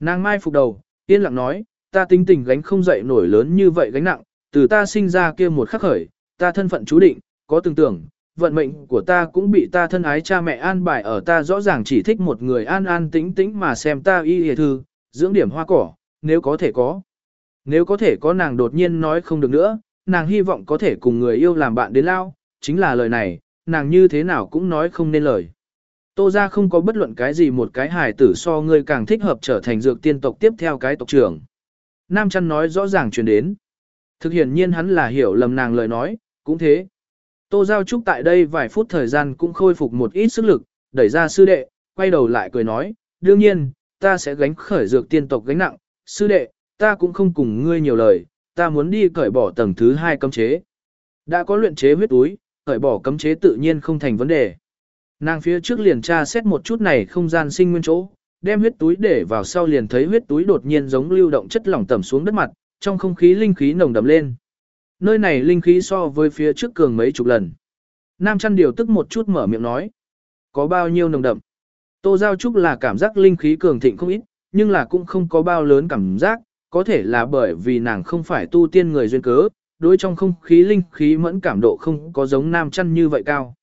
Nàng mai phục đầu, yên lặng nói, ta tính tình gánh không dậy nổi lớn như vậy gánh nặng, từ ta sinh ra kia một khắc khởi, ta thân phận chú định, có tưởng tưởng, vận mệnh của ta cũng bị ta thân ái cha mẹ an bài ở ta rõ ràng chỉ thích một người an an tĩnh tĩnh mà xem ta y hề thư, dưỡng điểm hoa cỏ, nếu có thể có. Nếu có thể có nàng đột nhiên nói không được nữa, nàng hy vọng có thể cùng người yêu làm bạn đến lao, chính là lời này, nàng như thế nào cũng nói không nên lời. Tô ra không có bất luận cái gì một cái hài tử so ngươi càng thích hợp trở thành dược tiên tộc tiếp theo cái tộc trưởng. Nam chăn nói rõ ràng truyền đến. Thực hiện nhiên hắn là hiểu lầm nàng lời nói, cũng thế. Tô Giao Trúc tại đây vài phút thời gian cũng khôi phục một ít sức lực, đẩy ra sư đệ, quay đầu lại cười nói, đương nhiên, ta sẽ gánh khởi dược tiên tộc gánh nặng, sư đệ, ta cũng không cùng ngươi nhiều lời, ta muốn đi cởi bỏ tầng thứ hai cấm chế. Đã có luyện chế huyết túi, cởi bỏ cấm chế tự nhiên không thành vấn đề. Nàng phía trước liền tra xét một chút này không gian sinh nguyên chỗ, đem huyết túi để vào sau liền thấy huyết túi đột nhiên giống lưu động chất lỏng tẩm xuống đất mặt, trong không khí linh khí nồng đậm lên. Nơi này linh khí so với phía trước cường mấy chục lần. Nam chăn điều tức một chút mở miệng nói. Có bao nhiêu nồng đậm? Tô Giao Trúc là cảm giác linh khí cường thịnh không ít, nhưng là cũng không có bao lớn cảm giác, có thể là bởi vì nàng không phải tu tiên người duyên cớ, đối trong không khí linh khí mẫn cảm độ không có giống nam chăn như vậy cao.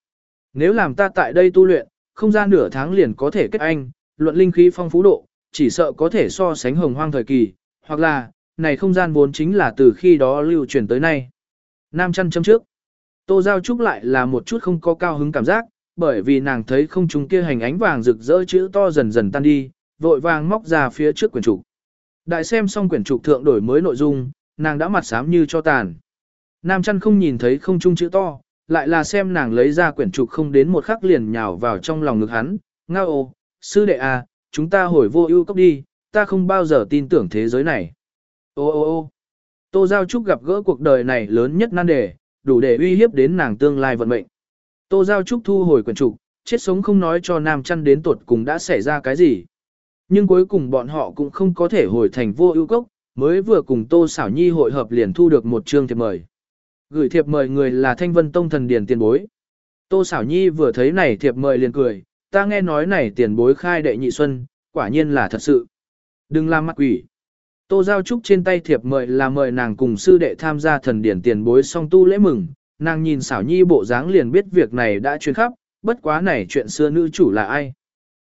Nếu làm ta tại đây tu luyện, không ra nửa tháng liền có thể kết anh, luận linh khí phong phú độ, chỉ sợ có thể so sánh hồng hoang thời kỳ, hoặc là, này không gian vốn chính là từ khi đó lưu truyền tới nay. Nam chăn châm trước. Tô Giao Trúc lại là một chút không có cao hứng cảm giác, bởi vì nàng thấy không trung kia hành ánh vàng rực rỡ chữ to dần dần tan đi, vội vàng móc ra phía trước quyển trục. Đại xem xong quyển trục thượng đổi mới nội dung, nàng đã mặt xám như cho tàn. Nam chăn không nhìn thấy không trung chữ to, lại là xem nàng lấy ra quyển trục không đến một khắc liền nhào vào trong lòng ngực hắn, ngao ô, sư đệ à, chúng ta hồi vô ưu cốc đi, ta không bao giờ tin tưởng thế giới này. Ô ô ô Tô Giao Trúc gặp gỡ cuộc đời này lớn nhất nan đề, đủ để uy hiếp đến nàng tương lai vận mệnh. Tô Giao Trúc thu hồi quyển trục, chết sống không nói cho Nam Chăn đến tuột cùng đã xảy ra cái gì. Nhưng cuối cùng bọn họ cũng không có thể hồi thành vô ưu cốc, mới vừa cùng Tô Xảo Nhi hội hợp liền thu được một chương thiệp mời. Gửi thiệp mời người là Thanh Vân Tông thần điển tiền bối. Tô Xảo Nhi vừa thấy này thiệp mời liền cười, ta nghe nói này tiền bối khai đệ nhị xuân, quả nhiên là thật sự. Đừng làm mặt quỷ. Tô Giao Trúc trên tay thiệp mời là mời nàng cùng sư đệ tham gia thần điển tiền bối song tu lễ mừng, nàng nhìn xảo nhi bộ dáng liền biết việc này đã truyền khắp, bất quá này chuyện xưa nữ chủ là ai.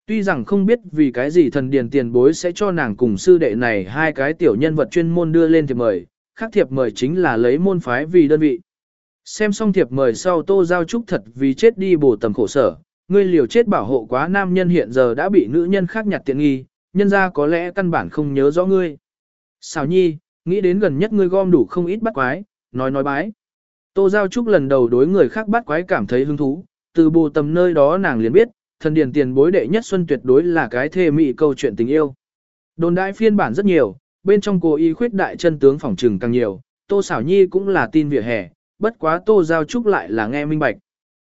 Tuy rằng không biết vì cái gì thần điển tiền bối sẽ cho nàng cùng sư đệ này hai cái tiểu nhân vật chuyên môn đưa lên thiệp mời, khác thiệp mời chính là lấy môn phái vì đơn vị. Xem xong thiệp mời sau Tô Giao Trúc thật vì chết đi bổ tầm khổ sở, ngươi liều chết bảo hộ quá nam nhân hiện giờ đã bị nữ nhân khác nhặt tiện nghi, nhân ra có lẽ căn bản không nhớ rõ ngươi. Xào nhi, nghĩ đến gần nhất ngươi gom đủ không ít bắt quái, nói nói bái. Tô Giao Trúc lần đầu đối người khác bắt quái cảm thấy hứng thú, từ bù tầm nơi đó nàng liền biết, thần điển tiền bối đệ nhất xuân tuyệt đối là cái thê mị câu chuyện tình yêu. Đồn đại phiên bản rất nhiều, bên trong cô y khuyết đại chân tướng phòng trừng càng nhiều, Tô Xảo Nhi cũng là tin vỉa hè, bất quá Tô Giao Trúc lại là nghe minh bạch.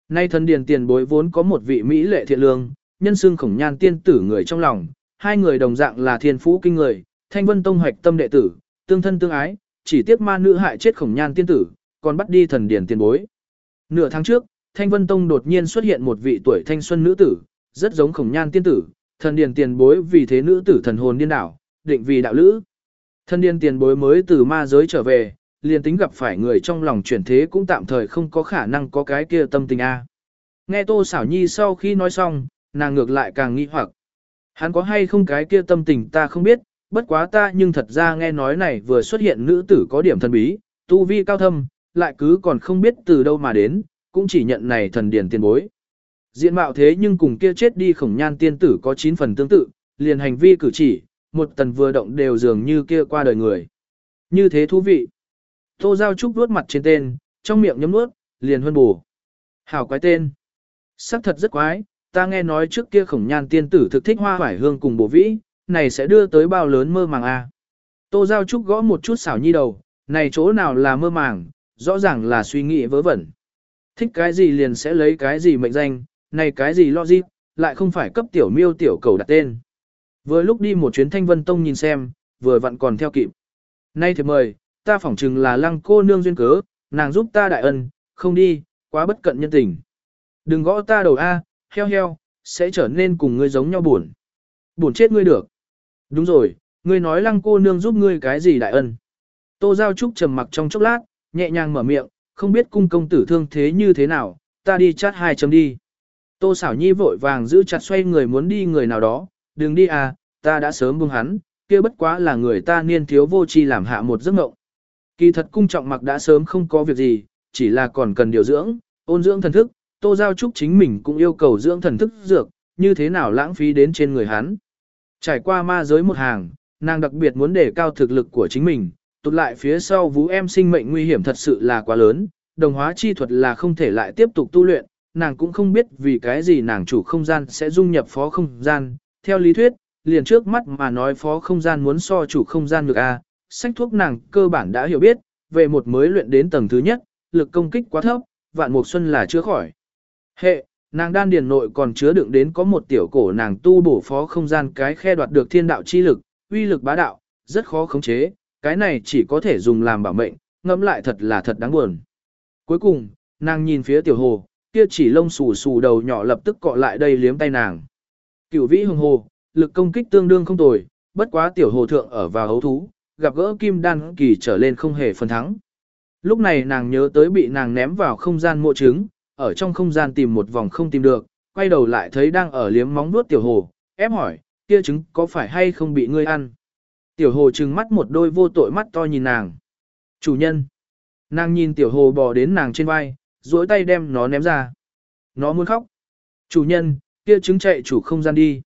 Nay thần điền tiền bối vốn có một vị Mỹ lệ thiện lương, nhân xương khổng nhan tiên tử người trong lòng, hai người đồng dạng là thiên phú kinh người, thanh vân tông hoạch tâm đệ tử, tương thân tương ái, chỉ tiếc ma nữ hại chết khổng nhan tiên tử, còn bắt đi thần điền tiền bối. Nửa tháng trước, thanh vân tông đột nhiên xuất hiện một vị tuổi thanh xuân nữ tử, rất giống khổng nhan tiên tử, thần điền tiền bối vì thế nữ tử thần hồn điên đảo, định vì đạo lữ. Thân điên tiền bối mới từ ma giới trở về, liền tính gặp phải người trong lòng chuyển thế cũng tạm thời không có khả năng có cái kia tâm tình a. Nghe Tô Xảo Nhi sau khi nói xong, nàng ngược lại càng nghi hoặc. Hắn có hay không cái kia tâm tình ta không biết, bất quá ta nhưng thật ra nghe nói này vừa xuất hiện nữ tử có điểm thần bí, tu vi cao thâm, lại cứ còn không biết từ đâu mà đến, cũng chỉ nhận này thần điển tiền bối. Diện mạo thế nhưng cùng kia chết đi khổng nhan tiên tử có 9 phần tương tự, liền hành vi cử chỉ, một tần vừa động đều dường như kia qua đời người. Như thế thú vị. Tô Giao Trúc vuốt mặt trên tên, trong miệng nhấm nuốt, liền huân bù. Hảo quái tên. Sắc thật rất quái, ta nghe nói trước kia khổng nhan tiên tử thực thích hoa hoải hương cùng bổ vĩ, này sẽ đưa tới bao lớn mơ màng a. À. Tô Giao Trúc gõ một chút xảo nhi đầu, này chỗ nào là mơ màng, rõ ràng là suy nghĩ vớ vẩn. Thích cái gì liền sẽ lấy cái gì mệnh danh, này cái gì lo gì, lại không phải cấp tiểu miêu tiểu cầu đặt tên. Vừa lúc đi một chuyến thanh vân tông nhìn xem, vừa vặn còn theo kịp. Nay thì mời, ta phỏng chừng là lăng cô nương duyên cớ, nàng giúp ta đại ân, không đi, quá bất cận nhân tình. Đừng gõ ta đầu A, heo heo, sẽ trở nên cùng ngươi giống nhau buồn. Buồn chết ngươi được. Đúng rồi, ngươi nói lăng cô nương giúp ngươi cái gì đại ân. Tô Giao Trúc trầm mặc trong chốc lát, nhẹ nhàng mở miệng, không biết cung công tử thương thế như thế nào, ta đi chát hai chấm đi. Tô xảo nhi vội vàng giữ chặt xoay người muốn đi người nào đó, đừng đi à, ta đã sớm buông hắn, kia bất quá là người ta niên thiếu vô tri làm hạ một giấc mộng. Kỳ thật cung trọng mặc đã sớm không có việc gì, chỉ là còn cần điều dưỡng, ôn dưỡng thần thức, tô giao trúc chính mình cũng yêu cầu dưỡng thần thức dược, như thế nào lãng phí đến trên người hắn. Trải qua ma giới một hàng, nàng đặc biệt muốn đề cao thực lực của chính mình, tụt lại phía sau vũ em sinh mệnh nguy hiểm thật sự là quá lớn, đồng hóa chi thuật là không thể lại tiếp tục tu luyện, nàng cũng không biết vì cái gì nàng chủ không gian sẽ dung nhập phó không gian, theo lý thuyết, liền trước mắt mà nói phó không gian muốn so chủ không gian được a, sách thuốc nàng cơ bản đã hiểu biết, về một mới luyện đến tầng thứ nhất, lực công kích quá thấp, vạn mục xuân là chưa khỏi. Hệ, nàng đan điền nội còn chứa đựng đến có một tiểu cổ nàng tu bổ phó không gian cái khe đoạt được thiên đạo chi lực, uy lực bá đạo, rất khó khống chế, cái này chỉ có thể dùng làm bảo mệnh, ngẫm lại thật là thật đáng buồn. Cuối cùng, nàng nhìn phía tiểu hồ, kia chỉ lông xù xù đầu nhỏ lập tức cọ lại đây liếm tay nàng. Cửu vĩ hồng hồ, lực công kích tương đương không tồi, bất quá tiểu hồ thượng ở vào hấu thú, gặp gỡ kim đan kỳ trở lên không hề phần thắng. Lúc này nàng nhớ tới bị nàng ném vào không gian mộ trứng, ở trong không gian tìm một vòng không tìm được, quay đầu lại thấy đang ở liếm móng nuốt tiểu hồ, ép hỏi, kia trứng có phải hay không bị ngươi ăn? Tiểu hồ trừng mắt một đôi vô tội mắt to nhìn nàng. Chủ nhân. Nàng nhìn tiểu hồ bò đến nàng trên vai, duỗi tay đem nó ném ra. Nó muốn khóc. Chủ nhân, kia trứng chạy chủ không gian đi.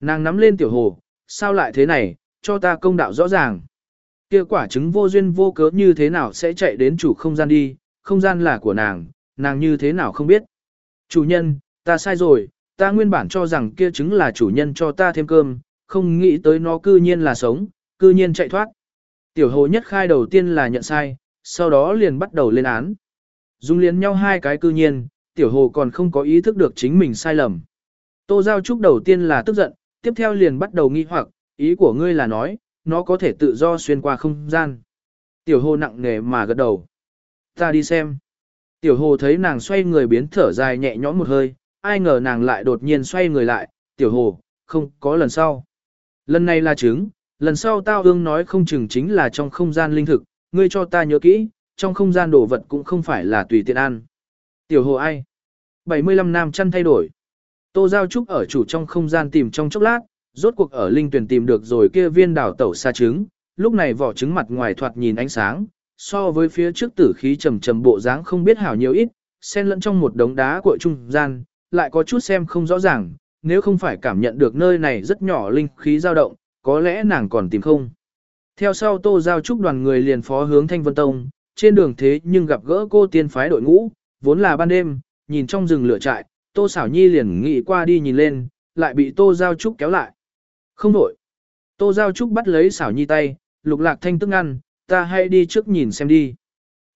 Nàng nắm lên tiểu hồ, sao lại thế này, cho ta công đạo rõ ràng. Kia quả trứng vô duyên vô cớ như thế nào sẽ chạy đến chủ không gian đi, không gian là của nàng, nàng như thế nào không biết. Chủ nhân, ta sai rồi, ta nguyên bản cho rằng kia trứng là chủ nhân cho ta thêm cơm, không nghĩ tới nó cư nhiên là sống, cư nhiên chạy thoát. Tiểu hồ nhất khai đầu tiên là nhận sai, sau đó liền bắt đầu lên án. Dung liên nhau hai cái cư nhiên, tiểu hồ còn không có ý thức được chính mình sai lầm. Tô Giao Trúc đầu tiên là tức giận, tiếp theo liền bắt đầu nghi hoặc, ý của ngươi là nói, nó có thể tự do xuyên qua không gian. Tiểu hồ nặng nề mà gật đầu. Ta đi xem. Tiểu hồ thấy nàng xoay người biến thở dài nhẹ nhõm một hơi, ai ngờ nàng lại đột nhiên xoay người lại, tiểu hồ, không có lần sau. Lần này là trứng, lần sau tao ương nói không chừng chính là trong không gian linh thực, ngươi cho ta nhớ kỹ, trong không gian đồ vật cũng không phải là tùy tiện ăn. Tiểu hồ ai? 75 nam chăn thay đổi. Tô Giao Trúc ở chủ trong không gian tìm trong chốc lát, rốt cuộc ở linh tuyển tìm được rồi kia viên đảo tẩu xa trứng, lúc này vỏ trứng mặt ngoài thoạt nhìn ánh sáng, so với phía trước tử khí trầm trầm bộ dáng không biết hảo nhiều ít, xen lẫn trong một đống đá của trung gian, lại có chút xem không rõ ràng, nếu không phải cảm nhận được nơi này rất nhỏ linh khí dao động, có lẽ nàng còn tìm không. Theo sau Tô Giao Trúc đoàn người liền phó hướng Thanh Vân Tông, trên đường thế nhưng gặp gỡ cô tiên phái đội ngũ, vốn là ban đêm, nhìn trong rừng lửa trại, Tô Sảo Nhi liền nghĩ qua đi nhìn lên, lại bị Tô Giao Trúc kéo lại. Không đổi. Tô Giao Trúc bắt lấy Sảo Nhi tay, lục lạc thanh tức ngăn, ta hãy đi trước nhìn xem đi.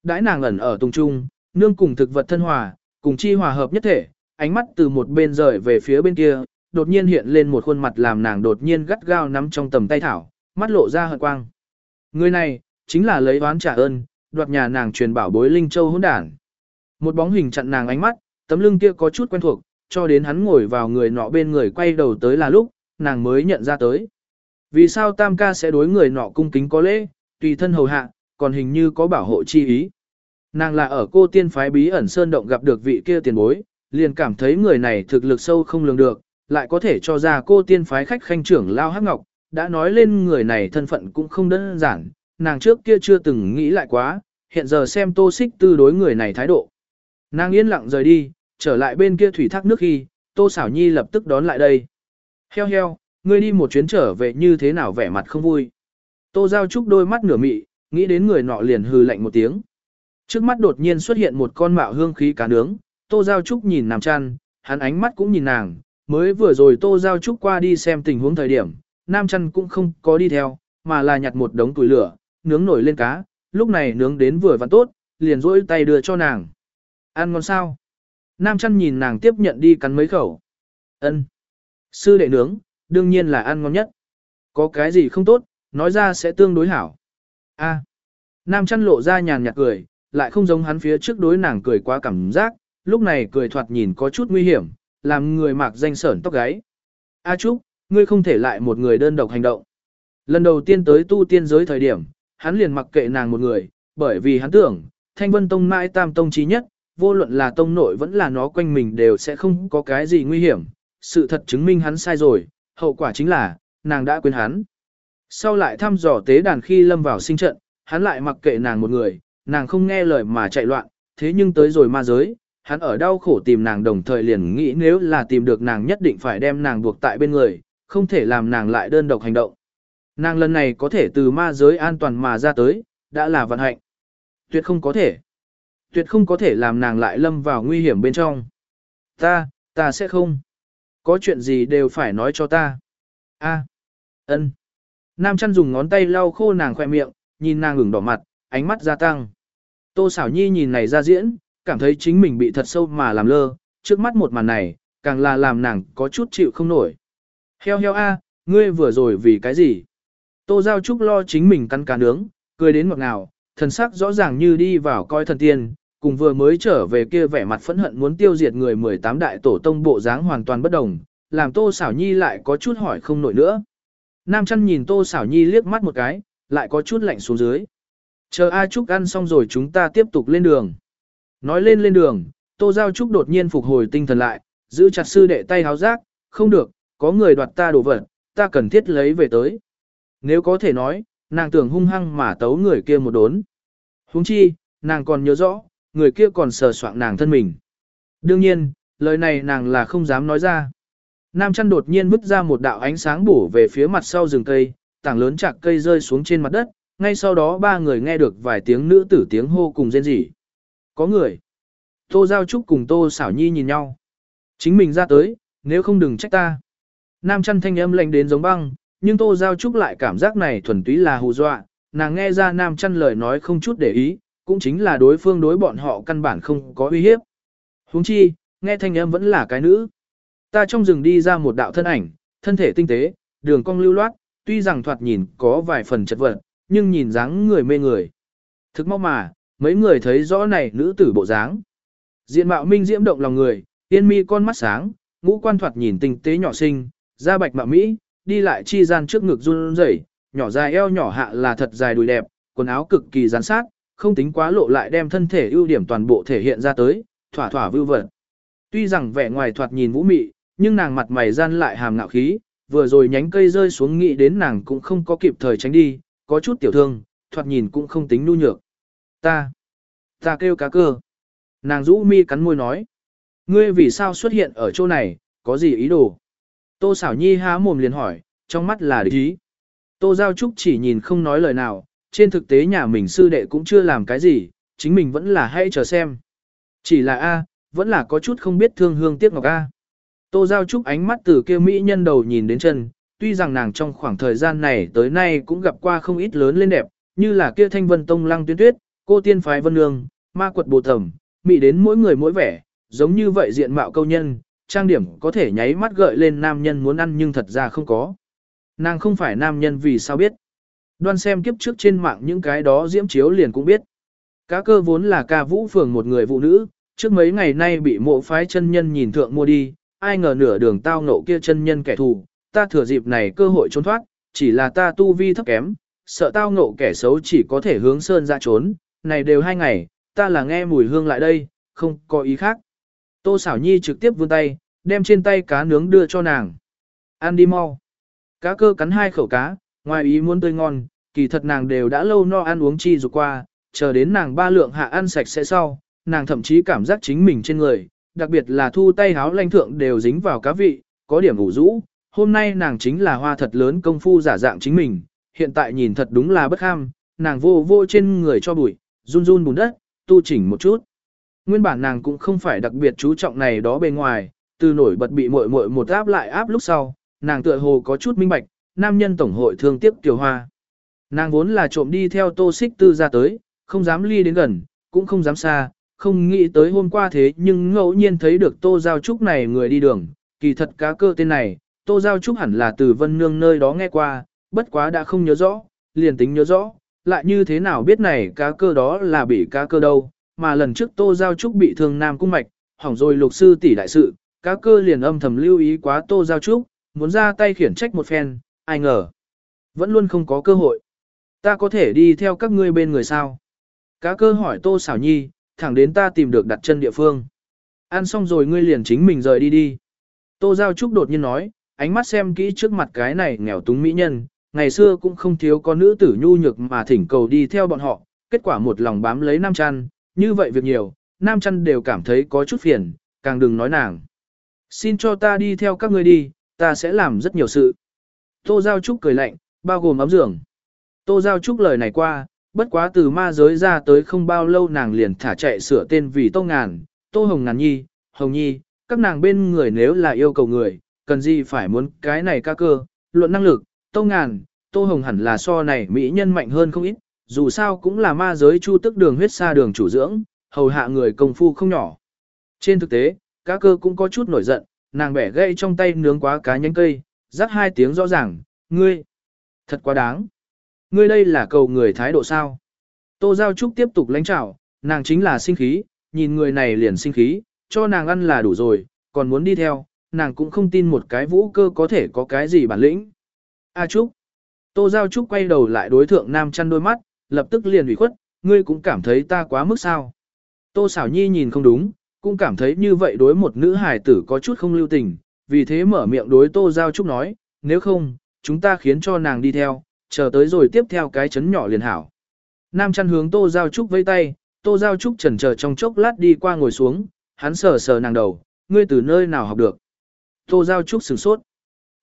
Đãi nàng ẩn ở tùng trung, nương cùng thực vật thân hòa, cùng chi hòa hợp nhất thể, ánh mắt từ một bên rời về phía bên kia, đột nhiên hiện lên một khuôn mặt làm nàng đột nhiên gắt gao nắm trong tầm tay thảo, mắt lộ ra hận quang. Người này, chính là lấy oán trả ơn, đoạt nhà nàng truyền bảo bối Linh Châu hỗn đản. Một bóng hình chặn nàng ánh mắt, tấm lưng kia có chút quen thuộc, cho đến hắn ngồi vào người nọ bên người quay đầu tới là lúc, nàng mới nhận ra tới. Vì sao tam ca sẽ đối người nọ cung kính có lễ, tùy thân hầu hạ, còn hình như có bảo hộ chi ý. Nàng là ở cô tiên phái bí ẩn sơn động gặp được vị kia tiền bối, liền cảm thấy người này thực lực sâu không lường được, lại có thể cho ra cô tiên phái khách khanh trưởng Lao Hắc Ngọc, đã nói lên người này thân phận cũng không đơn giản, nàng trước kia chưa từng nghĩ lại quá, hiện giờ xem tô xích tư đối người này thái độ. Nàng yên lặng rời đi, trở lại bên kia thủy thác nước khi, tô xảo nhi lập tức đón lại đây. Heo heo, ngươi đi một chuyến trở về như thế nào vẻ mặt không vui. Tô giao trúc đôi mắt nửa mị, nghĩ đến người nọ liền hừ lạnh một tiếng. Trước mắt đột nhiên xuất hiện một con mạo hương khí cá nướng, tô giao trúc nhìn nằm chăn, hắn ánh mắt cũng nhìn nàng, mới vừa rồi tô giao trúc qua đi xem tình huống thời điểm, nam chăn cũng không có đi theo, mà là nhặt một đống củi lửa, nướng nổi lên cá, lúc này nướng đến vừa vặn tốt, liền rỗi tay đưa cho nàng. Ăn ngon sao? Nam chăn nhìn nàng tiếp nhận đi cắn mấy khẩu. Ân. Sư đệ nướng, đương nhiên là ăn ngon nhất. Có cái gì không tốt, nói ra sẽ tương đối hảo. A. Nam chăn lộ ra nhàn nhạt cười, lại không giống hắn phía trước đối nàng cười quá cảm giác, lúc này cười thoạt nhìn có chút nguy hiểm, làm người mạc danh sởn tóc gáy. A Trúc, ngươi không thể lại một người đơn độc hành động. Lần đầu tiên tới tu tiên giới thời điểm, hắn liền mặc kệ nàng một người, bởi vì hắn tưởng, Thanh Vân Tông mãi tam tông trí nhất, vô luận là tông nội vẫn là nó quanh mình đều sẽ không có cái gì nguy hiểm. Sự thật chứng minh hắn sai rồi, hậu quả chính là, nàng đã quên hắn. Sau lại thăm dò tế đàn khi lâm vào sinh trận, hắn lại mặc kệ nàng một người, nàng không nghe lời mà chạy loạn, thế nhưng tới rồi ma giới, hắn ở đau khổ tìm nàng đồng thời liền nghĩ nếu là tìm được nàng nhất định phải đem nàng buộc tại bên người, không thể làm nàng lại đơn độc hành động. Nàng lần này có thể từ ma giới an toàn mà ra tới, đã là vận hạnh. Tuyệt không có thể. Tuyệt không có thể làm nàng lại lâm vào nguy hiểm bên trong. Ta, ta sẽ không. Có chuyện gì đều phải nói cho ta. A, ân. Nam chăn dùng ngón tay lau khô nàng khoe miệng, nhìn nàng ửng đỏ mặt, ánh mắt gia tăng. Tô xảo nhi nhìn này ra diễn, cảm thấy chính mình bị thật sâu mà làm lơ, trước mắt một màn này, càng là làm nàng có chút chịu không nổi. Heo heo a, ngươi vừa rồi vì cái gì? Tô Giao Trúc lo chính mình cắn cá nướng, cười đến ngọt ngào, thần sắc rõ ràng như đi vào coi thần tiên, cùng vừa mới trở về kia vẻ mặt phẫn hận muốn tiêu diệt người 18 đại tổ tông bộ dáng hoàn toàn bất đồng, làm Tô Xảo Nhi lại có chút hỏi không nổi nữa. Nam chăn nhìn Tô Xảo Nhi liếc mắt một cái, lại có chút lạnh xuống dưới. Chờ A Trúc ăn xong rồi chúng ta tiếp tục lên đường. Nói lên lên đường, Tô Giao Trúc đột nhiên phục hồi tinh thần lại, giữ chặt sư đệ tay háo giác, không được, có người đoạt ta đồ vật, ta cần thiết lấy về tới. Nếu có thể nói, nàng tưởng hung hăng mà tấu người kia một đốn. Huống chi, nàng còn nhớ rõ, người kia còn sờ soạng nàng thân mình. Đương nhiên, lời này nàng là không dám nói ra. Nam chăn đột nhiên vứt ra một đạo ánh sáng bổ về phía mặt sau rừng cây, tảng lớn chạc cây rơi xuống trên mặt đất, ngay sau đó ba người nghe được vài tiếng nữ tử tiếng hô cùng rên rỉ. Có người. Tô Giao Trúc cùng Tô Xảo Nhi nhìn nhau. Chính mình ra tới, nếu không đừng trách ta. Nam chăn thanh âm lạnh đến giống băng, nhưng Tô Giao Trúc lại cảm giác này thuần túy là hù dọa, nàng nghe ra Nam chăn lời nói không chút để ý, cũng chính là đối phương đối bọn họ căn bản không có uy hiếp. huống chi, nghe thanh âm vẫn là cái nữ. Ta trong rừng đi ra một đạo thân ảnh, thân thể tinh tế, đường cong lưu loát, tuy rằng thoạt nhìn có vài phần chật vật, nhưng nhìn dáng người mê người. Thực mau mà, mấy người thấy rõ này nữ tử bộ dáng. Diện mạo minh diễm động lòng người, tiên mi con mắt sáng, ngũ quan thoạt nhìn tinh tế nhỏ xinh, da bạch mạo mỹ, đi lại chi gian trước ngực run rẩy, nhỏ dài eo nhỏ hạ là thật dài đùi đẹp, quần áo cực kỳ rắn sát, không tính quá lộ lại đem thân thể ưu điểm toàn bộ thể hiện ra tới, thỏa thỏa vưu vật. Tuy rằng vẻ ngoài thoạt nhìn vũ mị, nhưng nàng mặt mày gian lại hàm ngạo khí, vừa rồi nhánh cây rơi xuống nghĩ đến nàng cũng không có kịp thời tránh đi, có chút tiểu thương, thoạt nhìn cũng không tính nu nhược. Ta, ta kêu cá cơ. Nàng rũ mi cắn môi nói. Ngươi vì sao xuất hiện ở chỗ này, có gì ý đồ? Tô xảo nhi há mồm liền hỏi, trong mắt là địch ý. Tô Giao Trúc chỉ nhìn không nói lời nào, trên thực tế nhà mình sư đệ cũng chưa làm cái gì, chính mình vẫn là hãy chờ xem. Chỉ là A, vẫn là có chút không biết thương hương tiếc ngọc A. Tô Giao Trúc ánh mắt từ kêu mỹ nhân đầu nhìn đến chân, tuy rằng nàng trong khoảng thời gian này tới nay cũng gặp qua không ít lớn lên đẹp, như là kia thanh vân tông lăng tuyên tuyết, cô tiên phái vân nương, ma quật bồ thẩm, mỹ đến mỗi người mỗi vẻ, giống như vậy diện mạo câu nhân, trang điểm có thể nháy mắt gợi lên nam nhân muốn ăn nhưng thật ra không có. Nàng không phải nam nhân vì sao biết. Đoan xem kiếp trước trên mạng những cái đó diễm chiếu liền cũng biết. Cá cơ vốn là ca vũ phường một người phụ nữ, trước mấy ngày nay bị mộ phái chân nhân nhìn thượng mua đi, ai ngờ nửa đường tao ngộ kia chân nhân kẻ thù, ta thừa dịp này cơ hội trốn thoát, chỉ là ta tu vi thấp kém, sợ tao ngộ kẻ xấu chỉ có thể hướng sơn ra trốn, này đều hai ngày, ta là nghe mùi hương lại đây, không có ý khác. Tô xảo nhi trực tiếp vươn tay, đem trên tay cá nướng đưa cho nàng. Ăn đi mau. Cá cơ cắn hai khẩu cá, ngoài ý muốn tươi ngon, kỳ thật nàng đều đã lâu no ăn uống chi rồi qua, chờ đến nàng ba lượng hạ ăn sạch sẽ sau, nàng thậm chí cảm giác chính mình trên người, đặc biệt là thu tay háo lanh thượng đều dính vào cá vị, có điểm ủ rũ. Hôm nay nàng chính là hoa thật lớn công phu giả dạng chính mình, hiện tại nhìn thật đúng là bất ham, nàng vô vô trên người cho bụi, run run bùn đất, tu chỉnh một chút. Nguyên bản nàng cũng không phải đặc biệt chú trọng này đó bên ngoài, từ nổi bật bị muội muội một áp lại áp lúc sau, nàng tựa hồ có chút minh bạch, nam nhân tổng hội thương tiếc tiểu hoa. Nàng vốn là trộm đi theo tô xích tư ra tới, không dám ly đến gần, cũng không dám xa, không nghĩ tới hôm qua thế nhưng ngẫu nhiên thấy được tô giao trúc này người đi đường, kỳ thật cá cơ tên này, tô giao trúc hẳn là từ vân nương nơi đó nghe qua, bất quá đã không nhớ rõ, liền tính nhớ rõ, lại như thế nào biết này cá cơ đó là bị cá cơ đâu, mà lần trước tô giao trúc bị thương nam cung mạch, hỏng rồi lục sư tỷ đại sự, cá cơ liền âm thầm lưu ý quá tô giao trúc, muốn ra tay khiển trách một phen, ai ngờ. Vẫn luôn không có cơ hội. Ta có thể đi theo các ngươi bên người sao? Cá cơ hỏi tô xảo nhi, thẳng đến ta tìm được đặt chân địa phương. Ăn xong rồi ngươi liền chính mình rời đi đi. Tô Giao Trúc đột nhiên nói, ánh mắt xem kỹ trước mặt cái này nghèo túng mỹ nhân, ngày xưa cũng không thiếu có nữ tử nhu nhược mà thỉnh cầu đi theo bọn họ, kết quả một lòng bám lấy nam trăn, như vậy việc nhiều, nam trăn đều cảm thấy có chút phiền, càng đừng nói nàng. Xin cho ta đi theo các ngươi đi, ta sẽ làm rất nhiều sự. Tô Giao Trúc cười lạnh, bao gồm ấm giường. Tô Giao Trúc lời này qua, bất quá từ ma giới ra tới không bao lâu nàng liền thả chạy sửa tên vì Tô Ngàn, Tô Hồng Ngàn Nhi, Hồng Nhi, các nàng bên người nếu là yêu cầu người, cần gì phải muốn cái này ca cơ, luận năng lực, Tô Ngàn, Tô Hồng hẳn là so này mỹ nhân mạnh hơn không ít, dù sao cũng là ma giới chu tức đường huyết xa đường chủ dưỡng, hầu hạ người công phu không nhỏ. Trên thực tế, cá cơ cũng có chút nổi giận, nàng bẻ gây trong tay nướng quá cá nhánh cây, rắc hai tiếng rõ ràng, ngươi, thật quá đáng. Ngươi đây là cầu người thái độ sao? Tô Giao Trúc tiếp tục lãnh trảo, nàng chính là sinh khí, nhìn người này liền sinh khí, cho nàng ăn là đủ rồi, còn muốn đi theo, nàng cũng không tin một cái vũ cơ có thể có cái gì bản lĩnh. A Trúc. Tô Giao Trúc quay đầu lại đối thượng nam chăn đôi mắt, lập tức liền ủy khuất, ngươi cũng cảm thấy ta quá mức sao. Tô Sảo nhi nhìn không đúng, cũng cảm thấy như vậy đối một nữ hài tử có chút không lưu tình, vì thế mở miệng đối Tô Giao Trúc nói, nếu không, chúng ta khiến cho nàng đi theo, chờ tới rồi tiếp theo cái chấn nhỏ liền hảo. Nam chăn hướng Tô Giao Trúc vây tay, Tô Giao Trúc chần chờ trong chốc lát đi qua ngồi xuống, hắn sờ sờ nàng đầu, ngươi từ nơi nào học được. Tô Giao Trúc sửng sốt.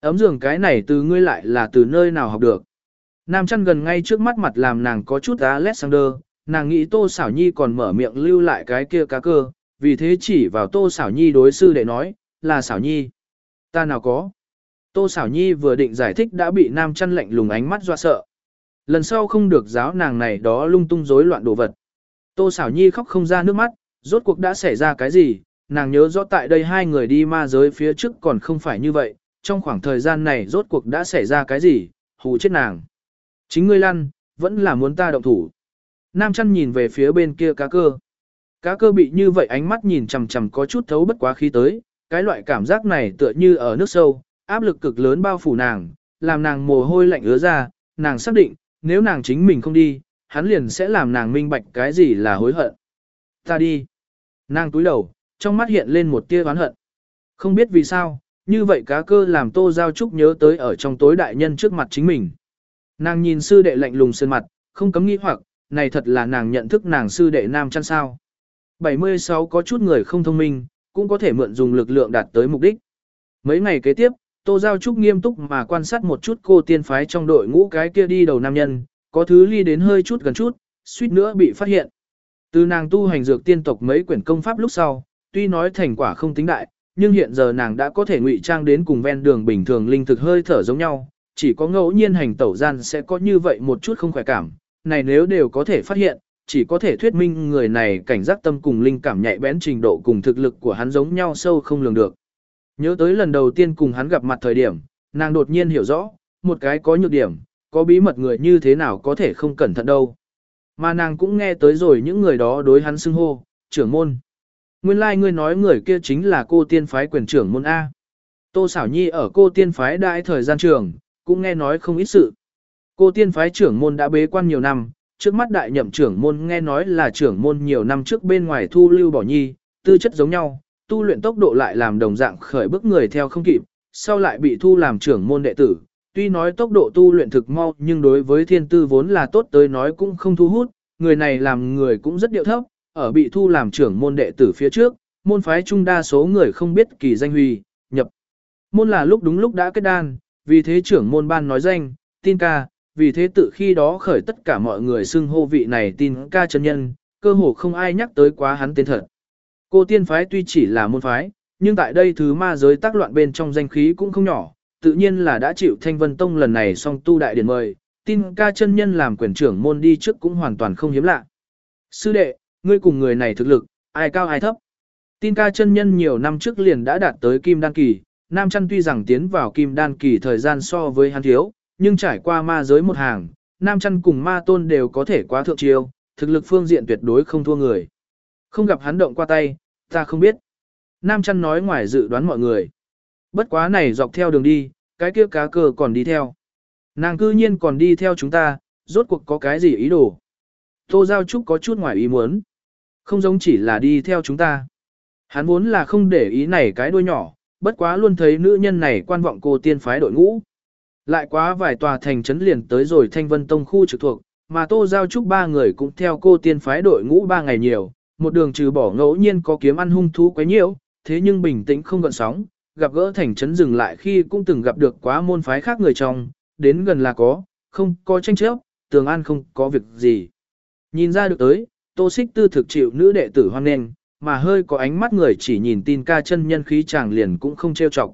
Ấm giường cái này từ ngươi lại là từ nơi nào học được. Nam chăn gần ngay trước mắt mặt làm nàng có chút Alexander, nàng nghĩ Tô Xảo Nhi còn mở miệng lưu lại cái kia cá cơ, vì thế chỉ vào Tô Xảo Nhi đối sư để nói, là Xảo Nhi. Ta nào có. Tô Sảo Nhi vừa định giải thích đã bị Nam chăn lạnh lùng ánh mắt dọa sợ. Lần sau không được giáo nàng này đó lung tung rối loạn đồ vật. Tô Sảo Nhi khóc không ra nước mắt, rốt cuộc đã xảy ra cái gì, nàng nhớ rõ tại đây hai người đi ma giới phía trước còn không phải như vậy, trong khoảng thời gian này rốt cuộc đã xảy ra cái gì, hù chết nàng. Chính ngươi lăn, vẫn là muốn ta động thủ. Nam chăn nhìn về phía bên kia cá cơ. Cá cơ bị như vậy ánh mắt nhìn chằm chằm có chút thấu bất quá khí tới, cái loại cảm giác này tựa như ở nước sâu, áp lực cực lớn bao phủ nàng, làm nàng mồ hôi lạnh ứa ra, nàng xác định, nếu nàng chính mình không đi, hắn liền sẽ làm nàng minh bạch cái gì là hối hận. Ta đi. Nàng túi đầu, trong mắt hiện lên một tia oán hận. Không biết vì sao, như vậy cá cơ làm Tô Giao Trúc nhớ tới ở trong tối đại nhân trước mặt chính mình. Nàng nhìn sư đệ lạnh lùng sơn mặt, không cấm nghĩ hoặc, này thật là nàng nhận thức nàng sư đệ nam chăn sao. 76 có chút người không thông minh, cũng có thể mượn dùng lực lượng đạt tới mục đích. Mấy ngày kế tiếp, Tô Giao Trúc nghiêm túc mà quan sát một chút cô tiên phái trong đội ngũ cái kia đi đầu nam nhân, có thứ ly đến hơi chút gần chút, suýt nữa bị phát hiện. Từ nàng tu hành dược tiên tộc mấy quyển công pháp lúc sau, tuy nói thành quả không tính đại, nhưng hiện giờ nàng đã có thể ngụy trang đến cùng ven đường bình thường linh thực hơi thở giống nhau, chỉ có ngẫu nhiên hành tẩu gian sẽ có như vậy một chút không khỏe cảm, này nếu đều có thể phát hiện, chỉ có thể thuyết minh người này cảnh giác tâm cùng linh cảm nhạy bén trình độ cùng thực lực của hắn giống nhau sâu không lường được. Nhớ tới lần đầu tiên cùng hắn gặp mặt thời điểm, nàng đột nhiên hiểu rõ, một cái có nhược điểm, có bí mật người như thế nào có thể không cẩn thận đâu. Mà nàng cũng nghe tới rồi những người đó đối hắn xưng hô, trưởng môn. Nguyên lai like ngươi nói người kia chính là cô tiên phái quyền trưởng môn A. Tô xảo nhi ở cô tiên phái đại thời gian trường, cũng nghe nói không ít sự. Cô tiên phái trưởng môn đã bế quan nhiều năm, trước mắt đại nhậm trưởng môn nghe nói là trưởng môn nhiều năm trước bên ngoài thu lưu bỏ nhi, tư chất giống nhau, tu luyện tốc độ lại làm đồng dạng khởi bức người theo không kịp, sau lại bị thu làm trưởng môn đệ tử. Tuy nói tốc độ tu luyện thực mau nhưng đối với thiên tư vốn là tốt tới nói cũng không thu hút, người này làm người cũng rất điệu thấp, ở bị thu làm trưởng môn đệ tử phía trước, môn phái trung đa số người không biết kỳ danh huy, nhập. Môn là lúc đúng lúc đã kết đan, vì thế trưởng môn ban nói danh, tin ca, vì thế tự khi đó khởi tất cả mọi người xưng hô vị này tin ca chân nhân, cơ hồ không ai nhắc tới quá hắn tên thật. Cô tiên phái tuy chỉ là môn phái, nhưng tại đây thứ ma giới tác loạn bên trong danh khí cũng không nhỏ, tự nhiên là đã chịu thanh vân tông lần này song tu đại điển mời, tin ca chân nhân làm quyền trưởng môn đi trước cũng hoàn toàn không hiếm lạ. Sư đệ, ngươi cùng người này thực lực, ai cao ai thấp. Tin ca chân nhân nhiều năm trước liền đã đạt tới kim đan kỳ, nam Trăn tuy rằng tiến vào kim đan kỳ thời gian so với hắn thiếu, nhưng trải qua ma giới một hàng, nam Trăn cùng ma tôn đều có thể quá thượng chiêu, thực lực phương diện tuyệt đối không thua người. Không gặp hắn động qua tay, ta không biết. Nam chăn nói ngoài dự đoán mọi người. Bất quá này dọc theo đường đi, cái kia cá cơ còn đi theo. Nàng cư nhiên còn đi theo chúng ta, rốt cuộc có cái gì ý đồ. Tô Giao Trúc có chút ngoài ý muốn. Không giống chỉ là đi theo chúng ta. Hắn muốn là không để ý này cái đuôi nhỏ, bất quá luôn thấy nữ nhân này quan vọng cô tiên phái đội ngũ. Lại quá vài tòa thành trấn liền tới rồi Thanh Vân Tông khu trực thuộc, mà Tô Giao Trúc ba người cũng theo cô tiên phái đội ngũ ba ngày nhiều, một đường trừ bỏ ngẫu nhiên có kiếm ăn hung thú quấy nhiễu, thế nhưng bình tĩnh không gợn sóng, gặp gỡ thành trấn dừng lại khi cũng từng gặp được quá môn phái khác người trong, đến gần là có, không có tranh chấp, tường an không có việc gì. Nhìn ra được tới, tô xích tư thực chịu nữ đệ tử hoan nghênh, mà hơi có ánh mắt người chỉ nhìn tin ca chân nhân khí chàng liền cũng không trêu chọc.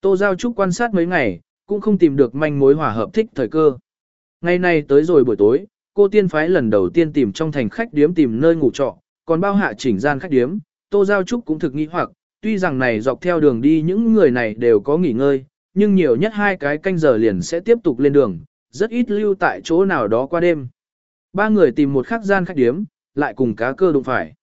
Tô Giao Trúc quan sát mấy ngày, cũng không tìm được manh mối hòa hợp thích thời cơ. Ngày nay tới rồi buổi tối, cô tiên phái lần đầu tiên tìm trong thành khách điếm tìm nơi ngủ trọ, còn bao hạ chỉnh gian khách điếm, Tô Giao Trúc cũng thực nghi hoặc, tuy rằng này dọc theo đường đi những người này đều có nghỉ ngơi, nhưng nhiều nhất hai cái canh giờ liền sẽ tiếp tục lên đường, rất ít lưu tại chỗ nào đó qua đêm. Ba người tìm một khắc gian khách điếm, lại cùng cá cơ đụng phải.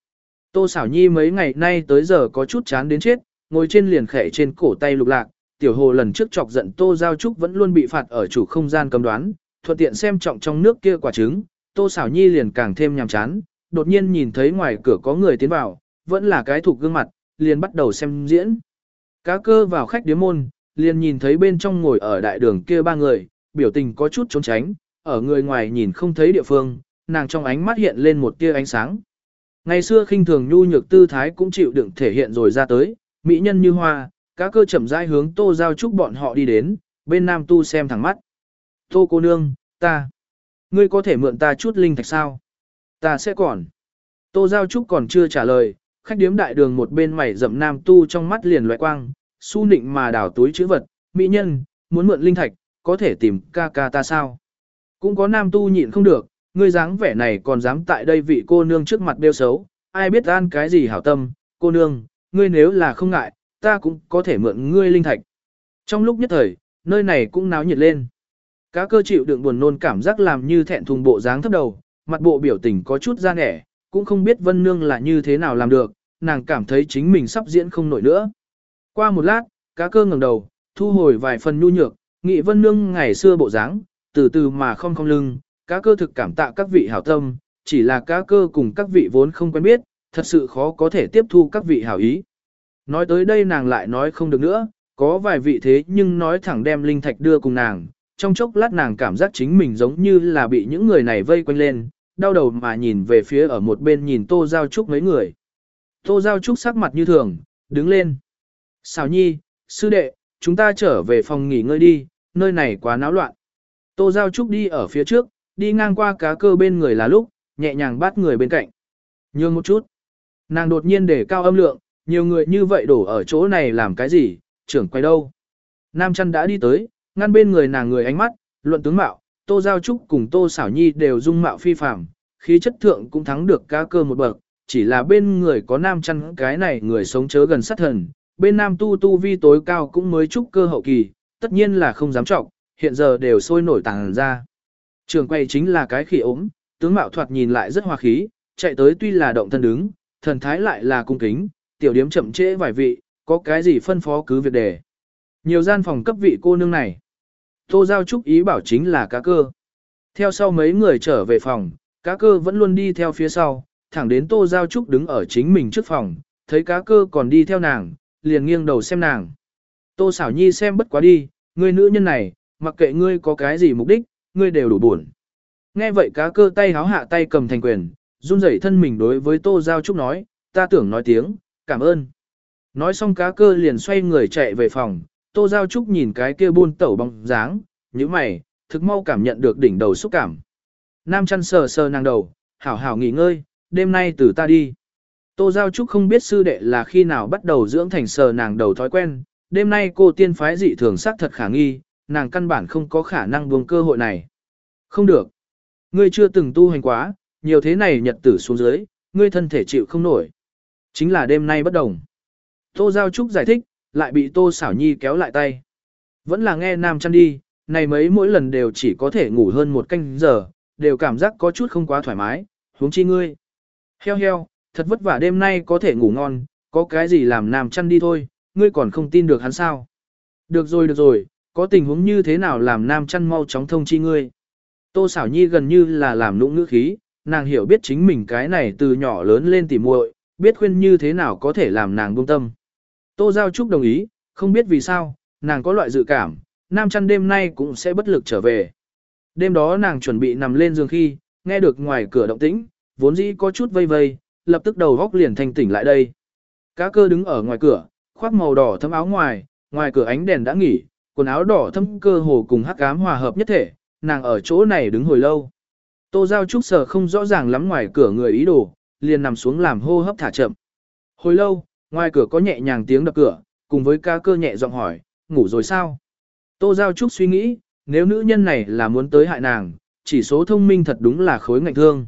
Tô xảo nhi mấy ngày nay tới giờ có chút chán đến chết, ngồi trên liền khẽ trên cổ tay lục lạc, tiểu hồ lần trước chọc giận Tô Giao Trúc vẫn luôn bị phạt ở chủ không gian cấm đoán, thuận tiện xem trọng trong nước kia quả trứng, Tô xảo nhi liền càng thêm nhàm chán, đột nhiên nhìn thấy ngoài cửa có người tiến vào, vẫn là cái thuộc gương mặt, liền bắt đầu xem diễn. Cá cơ vào khách điếm môn, liền nhìn thấy bên trong ngồi ở đại đường kia ba người, biểu tình có chút trốn tránh, ở người ngoài nhìn không thấy địa phương, nàng trong ánh mắt hiện lên một tia ánh sáng. Ngày xưa khinh thường nhu nhược tư thái cũng chịu đựng thể hiện rồi ra tới, mỹ nhân như hoa, cá cơ chậm rãi hướng tô giao trúc bọn họ đi đến, bên nam tu xem thẳng mắt. Tô cô nương, ta, ngươi có thể mượn ta chút linh thạch sao? Ta sẽ còn. Tô giao trúc còn chưa trả lời, khách điếm đại đường một bên mày rậm nam tu trong mắt liền loại quang, su nịnh mà đảo túi chữ vật, mỹ nhân, muốn mượn linh thạch, có thể tìm ca ca ta sao? Cũng có nam tu nhịn không được, ngươi dáng vẻ này còn dám tại đây vị cô nương trước mặt đeo xấu, ai biết an cái gì hảo tâm, cô nương, ngươi nếu là không ngại, ta cũng có thể mượn ngươi linh thạch. Trong lúc nhất thời, nơi này cũng náo nhiệt lên. Cá cơ chịu đựng buồn nôn cảm giác làm như thẹn thùng bộ dáng thấp đầu, mặt bộ biểu tình có chút ra nẻ, cũng không biết Vân Nương là như thế nào làm được, nàng cảm thấy chính mình sắp diễn không nổi nữa. Qua một lát, cá cơ ngẩng đầu, thu hồi vài phần nhu nhược, nghị Vân Nương ngày xưa bộ dáng, từ từ mà không không lưng, cá cơ thực cảm tạ các vị hảo tâm, chỉ là cá cơ cùng các vị vốn không quen biết, thật sự khó có thể tiếp thu các vị hảo ý. Nói tới đây nàng lại nói không được nữa, có vài vị thế nhưng nói thẳng đem linh thạch đưa cùng nàng, trong chốc lát nàng cảm giác chính mình giống như là bị những người này vây quanh lên, đau đầu mà nhìn về phía ở một bên nhìn Tô Giao Trúc mấy người. Tô Giao Trúc sắc mặt như thường, đứng lên. Xào nhi, sư đệ, chúng ta trở về phòng nghỉ ngơi đi, nơi này quá náo loạn. Tô Giao Trúc đi ở phía trước, đi ngang qua cá cơ bên người là lúc, nhẹ nhàng bắt người bên cạnh. Nhường một chút. Nàng đột nhiên để cao âm lượng, nhiều người như vậy đổ ở chỗ này làm cái gì, trưởng quay đâu. Nam chăn đã đi tới, ngăn bên người nàng người ánh mắt, luận tướng mạo, Tô Giao Trúc cùng Tô Xảo Nhi đều dung mạo phi phàm, khí chất thượng cũng thắng được ca cơ một bậc, chỉ là bên người có nam chăn cái này người sống chớ gần sát thần, bên nam tu tu vi tối cao cũng mới trúc cơ hậu kỳ, tất nhiên là không dám trọng, hiện giờ đều sôi nổi tàng ra. Trường quay chính là cái khỉ ốm, tướng mạo thoạt nhìn lại rất hòa khí, chạy tới tuy là động thân đứng, thần thái lại là cung kính, tiểu điếm chậm trễ vài vị, có cái gì phân phó cứ việc để nhiều gian phòng cấp vị cô nương này. Tô Giao Trúc ý bảo chính là cá cơ. Theo sau mấy người trở về phòng, cá cơ vẫn luôn đi theo phía sau, thẳng đến Tô Giao Trúc đứng ở chính mình trước phòng, thấy cá cơ còn đi theo nàng, liền nghiêng đầu xem nàng. Tô xảo nhi xem bất quá đi, người nữ nhân này, mặc kệ ngươi có cái gì mục đích, ngươi đều đủ buồn. Nghe vậy cá cơ tay háo hạ tay cầm thành quyền, run rẩy thân mình đối với Tô Giao Trúc nói, ta tưởng nói tiếng, cảm ơn. Nói xong cá cơ liền xoay người chạy về phòng, Tô Giao Trúc nhìn cái kia buôn tẩu bóng dáng, như mày, thực mau cảm nhận được đỉnh đầu xúc cảm. Nam chăn sờ sờ nàng đầu, hảo hảo nghỉ ngơi, đêm nay từ ta đi. Tô Giao Trúc không biết sư đệ là khi nào bắt đầu dưỡng thành sờ nàng đầu thói quen, đêm nay cô tiên phái dị thường sắc thật khả nghi, nàng căn bản không có khả năng buông cơ hội này. Không được. Ngươi chưa từng tu hành quá, nhiều thế này nhật tử xuống dưới, ngươi thân thể chịu không nổi. Chính là đêm nay bất đồng. Tô Giao Trúc giải thích, lại bị Tô Xảo Nhi kéo lại tay. Vẫn là nghe Nam chăn đi, này mấy mỗi lần đều chỉ có thể ngủ hơn một canh giờ, đều cảm giác có chút không quá thoải mái, huống chi ngươi. Heo heo, thật vất vả đêm nay có thể ngủ ngon, có cái gì làm Nam chăn đi thôi, ngươi còn không tin được hắn sao. Được rồi được rồi, có tình huống như thế nào làm nam chăn mau chóng thông chi ngươi. Tô xảo nhi gần như là làm nũng ngữ khí, nàng hiểu biết chính mình cái này từ nhỏ lớn lên tỉ muội, biết khuyên như thế nào có thể làm nàng buông tâm. Tô Giao Trúc đồng ý, không biết vì sao, nàng có loại dự cảm, nam chăn đêm nay cũng sẽ bất lực trở về. Đêm đó nàng chuẩn bị nằm lên giường khi, nghe được ngoài cửa động tĩnh, vốn dĩ có chút vây vây, lập tức đầu góc liền thanh tỉnh lại đây. Cá cơ đứng ở ngoài cửa, khoác màu đỏ thấm áo ngoài, ngoài cửa ánh đèn đã nghỉ, quần áo đỏ thâm cơ hồ cùng hắc ám hòa hợp nhất thể, nàng ở chỗ này đứng hồi lâu. Tô Giao Trúc sở không rõ ràng lắm ngoài cửa người ý đồ, liền nằm xuống làm hô hấp thả chậm. Hồi lâu, ngoài cửa có nhẹ nhàng tiếng đập cửa, cùng với ca cơ nhẹ giọng hỏi, ngủ rồi sao? Tô Giao Trúc suy nghĩ, nếu nữ nhân này là muốn tới hại nàng, chỉ số thông minh thật đúng là khối ngạnh thương.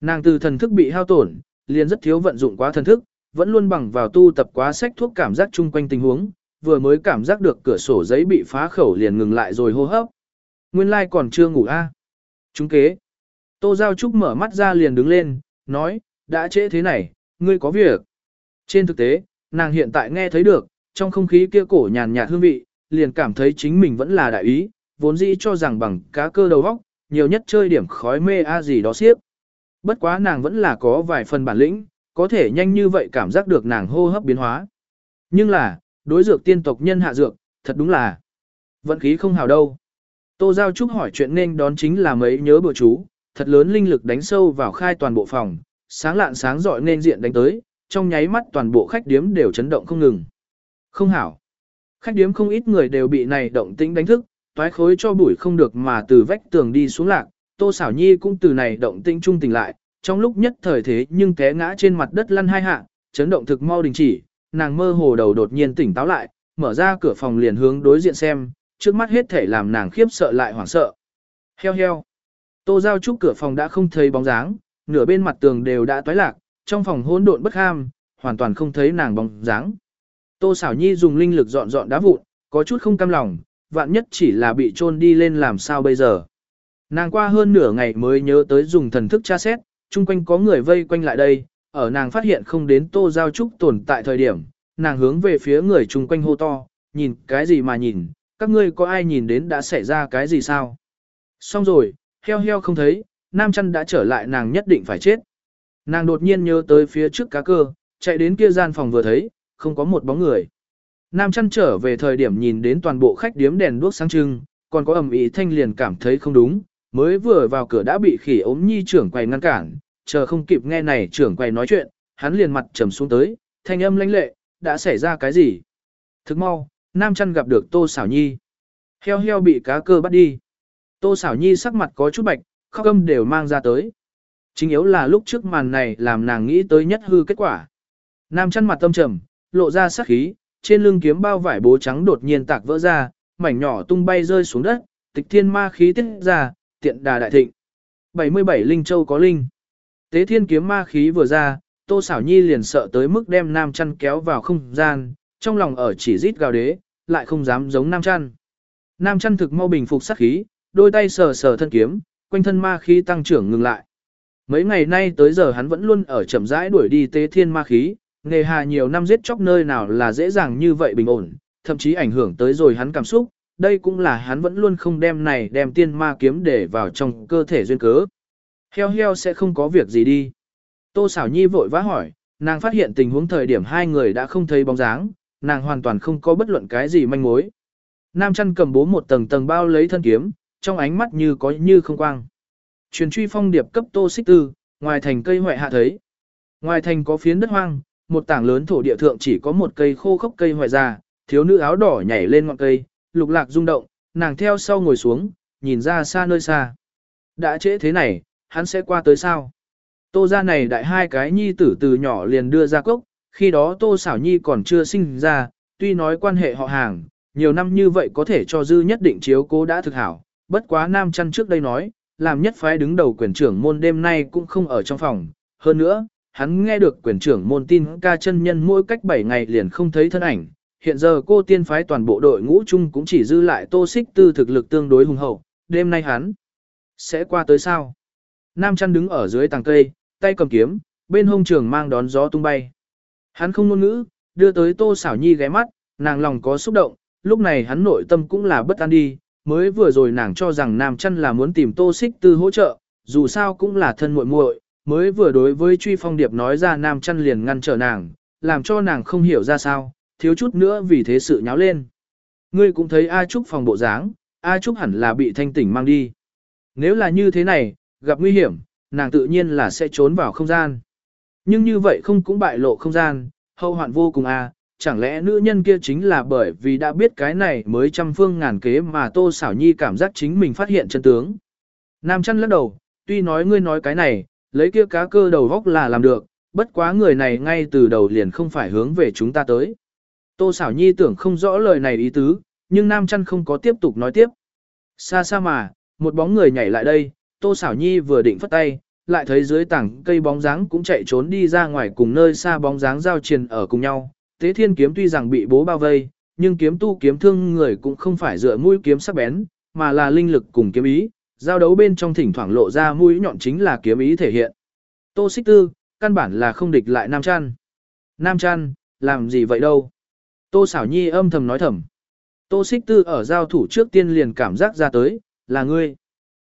Nàng từ thần thức bị hao tổn, liền rất thiếu vận dụng quá thần thức, vẫn luôn bằng vào tu tập quá sách thuốc cảm giác chung quanh tình huống, vừa mới cảm giác được cửa sổ giấy bị phá khẩu liền ngừng lại rồi hô hấp. Nguyên lai like còn chưa ngủ a. À? Chúng kế. Tô Giao Trúc mở mắt ra liền đứng lên, nói, đã trễ thế này, ngươi có việc. Trên thực tế, nàng hiện tại nghe thấy được, trong không khí kia cổ nhàn nhạt hương vị, liền cảm thấy chính mình vẫn là đại ý, vốn dĩ cho rằng bằng cá cơ đầu óc, nhiều nhất chơi điểm khói mê a gì đó siếp. Bất quá nàng vẫn là có vài phần bản lĩnh, có thể nhanh như vậy cảm giác được nàng hô hấp biến hóa. Nhưng là, đối dược tiên tộc nhân hạ dược, thật đúng là vận khí không hào đâu. Tô Giao Trúc hỏi chuyện nên đón chính là mấy nhớ bữa chú, thật lớn linh lực đánh sâu vào khai toàn bộ phòng, sáng lạn sáng giỏi nên diện đánh tới, trong nháy mắt toàn bộ khách điếm đều chấn động không ngừng. Không hảo. Khách điếm không ít người đều bị này động tĩnh đánh thức, toái khối cho bụi không được mà từ vách tường đi xuống lạc, Tô Sảo Nhi cũng từ này động tĩnh trung tỉnh lại, trong lúc nhất thời thế nhưng té ngã trên mặt đất lăn hai hạ, chấn động thực mau đình chỉ, nàng mơ hồ đầu đột nhiên tỉnh táo lại, mở ra cửa phòng liền hướng đối diện xem, trước mắt hết thể làm nàng khiếp sợ lại hoảng sợ. Heo heo. Tô Giao Trúc cửa phòng đã không thấy bóng dáng, nửa bên mặt tường đều đã toái lạc, trong phòng hỗn độn bất ham, hoàn toàn không thấy nàng bóng dáng. Tô Sảo Nhi dùng linh lực dọn dọn đá vụn, có chút không cam lòng, vạn nhất chỉ là bị trôn đi lên làm sao bây giờ. Nàng qua hơn nửa ngày mới nhớ tới dùng thần thức tra xét, chung quanh có người vây quanh lại đây, ở nàng phát hiện không đến Tô Giao Trúc tồn tại thời điểm, nàng hướng về phía người chung quanh hô to, nhìn cái gì mà nhìn, các ngươi có ai nhìn đến đã xảy ra cái gì sao? Xong rồi, heo heo không thấy, nam chăn đã trở lại nàng nhất định phải chết. Nàng đột nhiên nhớ tới phía trước cá cơ, chạy đến kia gian phòng vừa thấy, không có một bóng người. Nam chăn trở về thời điểm nhìn đến toàn bộ khách điếm đèn đuốc sáng trưng, còn có ẩm ý thanh liền cảm thấy không đúng, mới vừa vào cửa đã bị khỉ ốm nhi trưởng quầy ngăn cản, chờ không kịp nghe này trưởng quầy nói chuyện, hắn liền mặt trầm xuống tới, thanh âm lãnh lệ, đã xảy ra cái gì? Thức mau, Nam chăn gặp được Tô Sảo Nhi. Heo heo bị cá cơ bắt đi. Tô Sảo Nhi sắc mặt có chút bạch, khóc âm đều mang ra tới. Chính yếu là lúc trước màn này làm nàng nghĩ tới nhất hư kết quả. Nam chăn mặt tâm trầm, lộ ra sắc khí, trên lưng kiếm bao vải bố trắng đột nhiên tạc vỡ ra, mảnh nhỏ tung bay rơi xuống đất, tịch thiên ma khí tiết ra, tiện đà đại thịnh. 77 Linh Châu có linh. Tế thiên kiếm ma khí vừa ra, Tô Sảo Nhi liền sợ tới mức đem nam chăn kéo vào không gian, trong lòng ở chỉ rít gào đế, lại không dám giống nam chăn. Nam chăn thực mau bình phục sát khí, đôi tay sờ sờ thân kiếm, quanh thân ma khí tăng trưởng ngừng lại. Mấy ngày nay tới giờ hắn vẫn luôn ở chậm rãi đuổi đi tế thiên ma khí, nghề hà nhiều năm giết chóc nơi nào là dễ dàng như vậy bình ổn, thậm chí ảnh hưởng tới rồi hắn cảm xúc, đây cũng là hắn vẫn luôn không đem này đem tiên ma kiếm để vào trong cơ thể duyên cớ. Heo heo sẽ không có việc gì đi. Tô xảo nhi vội vã hỏi, nàng phát hiện tình huống thời điểm hai người đã không thấy bóng dáng, nàng hoàn toàn không có bất luận cái gì manh mối. Nam chăn cầm bố một tầng tầng bao lấy thân kiếm, trong ánh mắt như có như không quang. Truyền truy phong điệp cấp tô xích tư, ngoài thành cây hoại hạ thấy. Ngoài thành có phiến đất hoang, một tảng lớn thổ địa thượng chỉ có một cây khô khốc cây hoại già, thiếu nữ áo đỏ nhảy lên ngọn cây, lục lạc rung động, nàng theo sau ngồi xuống, nhìn ra xa nơi xa. Đã trễ thế này, hắn sẽ qua tới sao? Tô ra này đại hai cái nhi tử từ nhỏ liền đưa ra cốc, khi đó tô xảo nhi còn chưa sinh ra, tuy nói quan hệ họ hàng, nhiều năm như vậy có thể cho dư nhất định chiếu cố đã thực hảo, bất quá nam chăn trước đây nói, làm nhất phái đứng đầu quyền trưởng môn đêm nay cũng không ở trong phòng, hơn nữa, hắn nghe được quyền trưởng môn tin ca chân nhân mỗi cách 7 ngày liền không thấy thân ảnh, hiện giờ cô tiên phái toàn bộ đội ngũ chung cũng chỉ dư lại tô xích tư thực lực tương đối hùng hậu, đêm nay hắn sẽ qua tới sao? Nam chăn đứng ở dưới tàng cây, tay cầm kiếm, bên hông trường mang đón gió tung bay. Hắn không ngôn ngữ, đưa tới tô xảo nhi ghé mắt, nàng lòng có xúc động, lúc này hắn nội tâm cũng là bất an đi, mới vừa rồi nàng cho rằng nam chăn là muốn tìm tô xích tư hỗ trợ, dù sao cũng là thân muội muội, mới vừa đối với truy phong điệp nói ra nam chăn liền ngăn trở nàng, làm cho nàng không hiểu ra sao, thiếu chút nữa vì thế sự nháo lên. Ngươi cũng thấy A Trúc phòng bộ dáng, A Trúc hẳn là bị thanh tỉnh mang đi. Nếu là như thế này, gặp nguy hiểm, nàng tự nhiên là sẽ trốn vào không gian. Nhưng như vậy không cũng bại lộ không gian, hậu hoạn vô cùng à, chẳng lẽ nữ nhân kia chính là bởi vì đã biết cái này mới trăm phương ngàn kế mà Tô Sảo Nhi cảm giác chính mình phát hiện chân tướng. Nam chăn lắc đầu, tuy nói ngươi nói cái này, lấy kia cá cơ đầu góc là làm được, bất quá người này ngay từ đầu liền không phải hướng về chúng ta tới. Tô Sảo Nhi tưởng không rõ lời này ý tứ, nhưng Nam chăn không có tiếp tục nói tiếp. Xa xa mà, một bóng người nhảy lại đây, Tô Sảo Nhi vừa định phất tay, lại thấy dưới tảng cây bóng dáng cũng chạy trốn đi ra ngoài cùng nơi xa bóng dáng giao triền ở cùng nhau. Tế thiên kiếm tuy rằng bị bố bao vây, nhưng kiếm tu kiếm thương người cũng không phải dựa mũi kiếm sắc bén, mà là linh lực cùng kiếm ý, giao đấu bên trong thỉnh thoảng lộ ra mũi nhọn chính là kiếm ý thể hiện. Tô xích tư, căn bản là không địch lại Nam Trăn. Nam Trăn, làm gì vậy đâu? Tô xảo nhi âm thầm nói thầm. Tô xích tư ở giao thủ trước tiên liền cảm giác ra tới, là ngươi.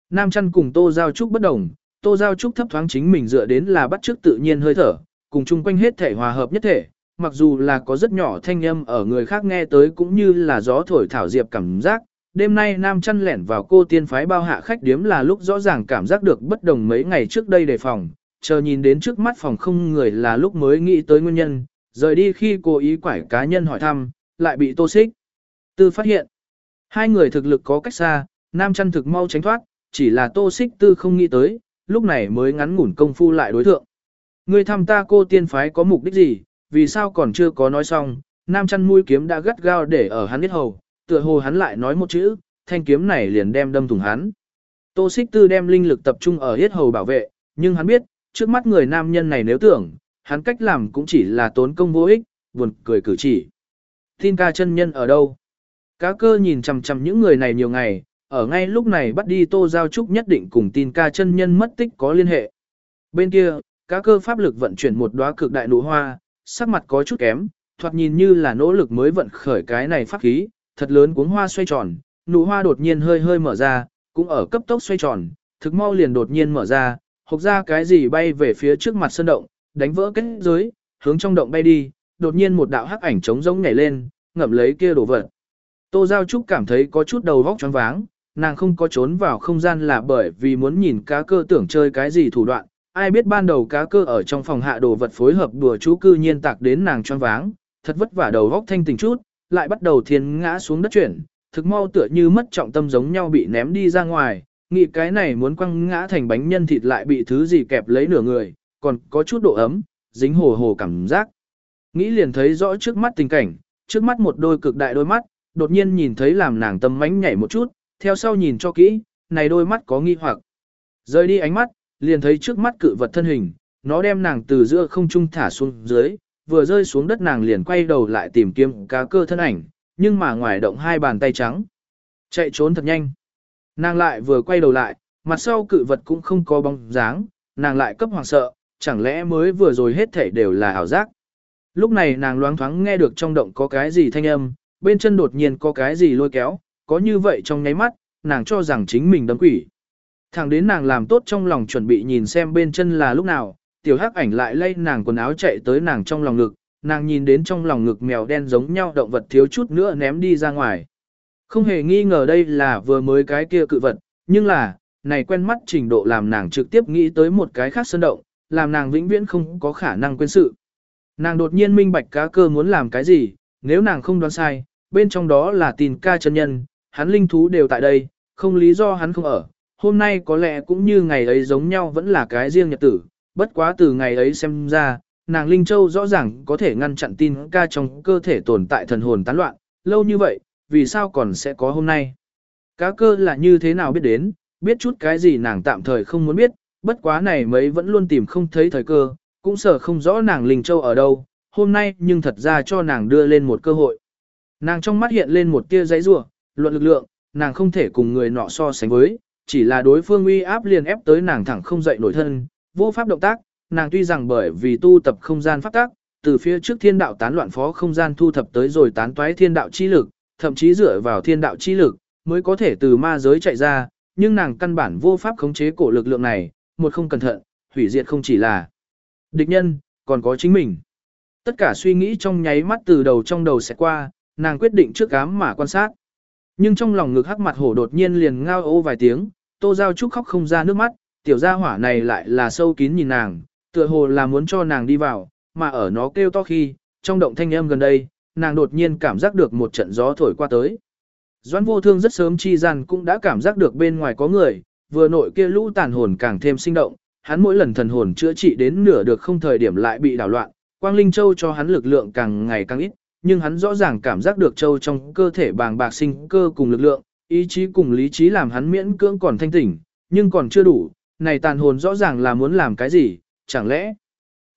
Nam Trăn cùng Tô Giao Trúc bất đồng, Tô Giao Trúc thấp thoáng chính mình dựa đến là bắt chước tự nhiên hơi thở, cùng chung quanh hết thể hòa hợp nhất thể, mặc dù là có rất nhỏ thanh âm ở người khác nghe tới cũng như là gió thổi thảo diệp cảm giác. Đêm nay Nam chăn lẻn vào cô tiên phái bao hạ khách điếm là lúc rõ ràng cảm giác được bất đồng mấy ngày trước đây đề phòng, chờ nhìn đến trước mắt phòng không người là lúc mới nghĩ tới nguyên nhân, rời đi khi cô ý quải cá nhân hỏi thăm, lại bị tô xích. Tư phát hiện, hai người thực lực có cách xa, Nam chăn thực mau tránh thoát, chỉ là tô xích tư không nghĩ tới, lúc này mới ngắn ngủn công phu lại đối thượng. Người thăm ta cô tiên phái có mục đích gì, vì sao còn chưa có nói xong, nam chăn mũi kiếm đã gắt gao để ở hắn biết hầu, tựa hồ hắn lại nói một chữ, thanh kiếm này liền đem đâm thủng hắn. Tô xích tư đem linh lực tập trung ở hết hầu bảo vệ, nhưng hắn biết, trước mắt người nam nhân này nếu tưởng, hắn cách làm cũng chỉ là tốn công vô ích, buồn cười cử chỉ. Tin ca chân nhân ở đâu? Cá cơ nhìn chằm chằm những người này nhiều ngày, ở ngay lúc này bắt đi Tô Giao Trúc nhất định cùng tin ca chân nhân mất tích có liên hệ. Bên kia, cá cơ pháp lực vận chuyển một đóa cực đại nụ hoa, sắc mặt có chút kém, thoạt nhìn như là nỗ lực mới vận khởi cái này pháp khí, thật lớn cuống hoa xoay tròn, nụ hoa đột nhiên hơi hơi mở ra, cũng ở cấp tốc xoay tròn, thực mau liền đột nhiên mở ra, hộc ra cái gì bay về phía trước mặt sân động, đánh vỡ kết giới, hướng trong động bay đi, đột nhiên một đạo hắc ảnh trống rỗng nhảy lên, ngậm lấy kia đồ vật. Tô Giao Trúc cảm thấy có chút đầu vóc choáng váng, nàng không có trốn vào không gian là bởi vì muốn nhìn cá cơ tưởng chơi cái gì thủ đoạn, ai biết ban đầu cá cơ ở trong phòng hạ đồ vật phối hợp đùa chú cư nhiên tạc đến nàng choáng váng, thật vất vả đầu góc thanh tỉnh chút, lại bắt đầu thiên ngã xuống đất chuyển, thực mau tựa như mất trọng tâm giống nhau bị ném đi ra ngoài, nghĩ cái này muốn quăng ngã thành bánh nhân thịt lại bị thứ gì kẹp lấy nửa người, còn có chút độ ấm, dính hồ hồ cảm giác. Nghĩ liền thấy rõ trước mắt tình cảnh, trước mắt một đôi cực đại đôi mắt, đột nhiên nhìn thấy làm nàng tâm mánh nhảy một chút, theo sau nhìn cho kỹ, này đôi mắt có nghi hoặc. Rời đi ánh mắt, liền thấy trước mắt cự vật thân hình, nó đem nàng từ giữa không trung thả xuống dưới, vừa rơi xuống đất nàng liền quay đầu lại tìm kiếm cá cơ thân ảnh, nhưng mà ngoài động hai bàn tay trắng. Chạy trốn thật nhanh. Nàng lại vừa quay đầu lại, mặt sau cự vật cũng không có bóng dáng, nàng lại cấp hoàng sợ, chẳng lẽ mới vừa rồi hết thảy đều là ảo giác. Lúc này nàng loáng thoáng nghe được trong động có cái gì thanh âm, bên chân đột nhiên có cái gì lôi kéo, có như vậy trong nháy mắt, nàng cho rằng chính mình đấm quỷ. Thẳng đến nàng làm tốt trong lòng chuẩn bị nhìn xem bên chân là lúc nào, tiểu hắc ảnh lại lay nàng quần áo chạy tới nàng trong lòng ngực, nàng nhìn đến trong lòng ngực mèo đen giống nhau động vật thiếu chút nữa ném đi ra ngoài. Không hề nghi ngờ đây là vừa mới cái kia cự vật, nhưng là, này quen mắt trình độ làm nàng trực tiếp nghĩ tới một cái khác sơn động, làm nàng vĩnh viễn không có khả năng quên sự. Nàng đột nhiên minh bạch cá cơ muốn làm cái gì, nếu nàng không đoán sai, bên trong đó là tin ca chân nhân, hắn linh thú đều tại đây, không lý do hắn không ở, hôm nay có lẽ cũng như ngày ấy giống nhau vẫn là cái riêng nhật tử, bất quá từ ngày ấy xem ra, nàng Linh Châu rõ ràng có thể ngăn chặn tin ca trong cơ thể tồn tại thần hồn tán loạn, lâu như vậy, vì sao còn sẽ có hôm nay? Cá cơ là như thế nào biết đến, biết chút cái gì nàng tạm thời không muốn biết, bất quá này mấy vẫn luôn tìm không thấy thời cơ, cũng sợ không rõ nàng Linh Châu ở đâu, hôm nay nhưng thật ra cho nàng đưa lên một cơ hội. Nàng trong mắt hiện lên một tia giấy rủa luận lực lượng, nàng không thể cùng người nọ so sánh với, chỉ là đối phương uy áp liền ép tới nàng thẳng không dậy nổi thân, vô pháp động tác, nàng tuy rằng bởi vì tu tập không gian pháp tác, từ phía trước thiên đạo tán loạn phó không gian thu thập tới rồi tán toái thiên đạo chi lực, thậm chí dựa vào thiên đạo chi lực, mới có thể từ ma giới chạy ra, nhưng nàng căn bản vô pháp khống chế cổ lực lượng này, một không cẩn thận, hủy diệt không chỉ là địch nhân, còn có chính mình. Tất cả suy nghĩ trong nháy mắt từ đầu trong đầu sẽ qua, nàng quyết định trước cám mà quan sát. Nhưng trong lòng ngực hắc mặt hổ đột nhiên liền ngao ô vài tiếng, Tô Giao Trúc khóc không ra nước mắt, tiểu gia hỏa này lại là sâu kín nhìn nàng, Tựa hồ là muốn cho nàng đi vào, mà ở nó kêu to khi, trong động thanh âm gần đây, nàng đột nhiên cảm giác được một trận gió thổi qua tới. Doãn vô thương rất sớm chi rằng cũng đã cảm giác được bên ngoài có người, vừa nội kia lũ tàn hồn càng thêm sinh động, hắn mỗi lần thần hồn chữa trị đến nửa được không thời điểm lại bị đảo loạn, Quang Linh Châu cho hắn lực lượng càng ngày càng ít, nhưng hắn rõ ràng cảm giác được châu trong cơ thể bàng bạc sinh cơ cùng lực lượng, ý chí cùng lý trí làm hắn miễn cưỡng còn thanh tỉnh, nhưng còn chưa đủ, này tàn hồn rõ ràng là muốn làm cái gì, chẳng lẽ?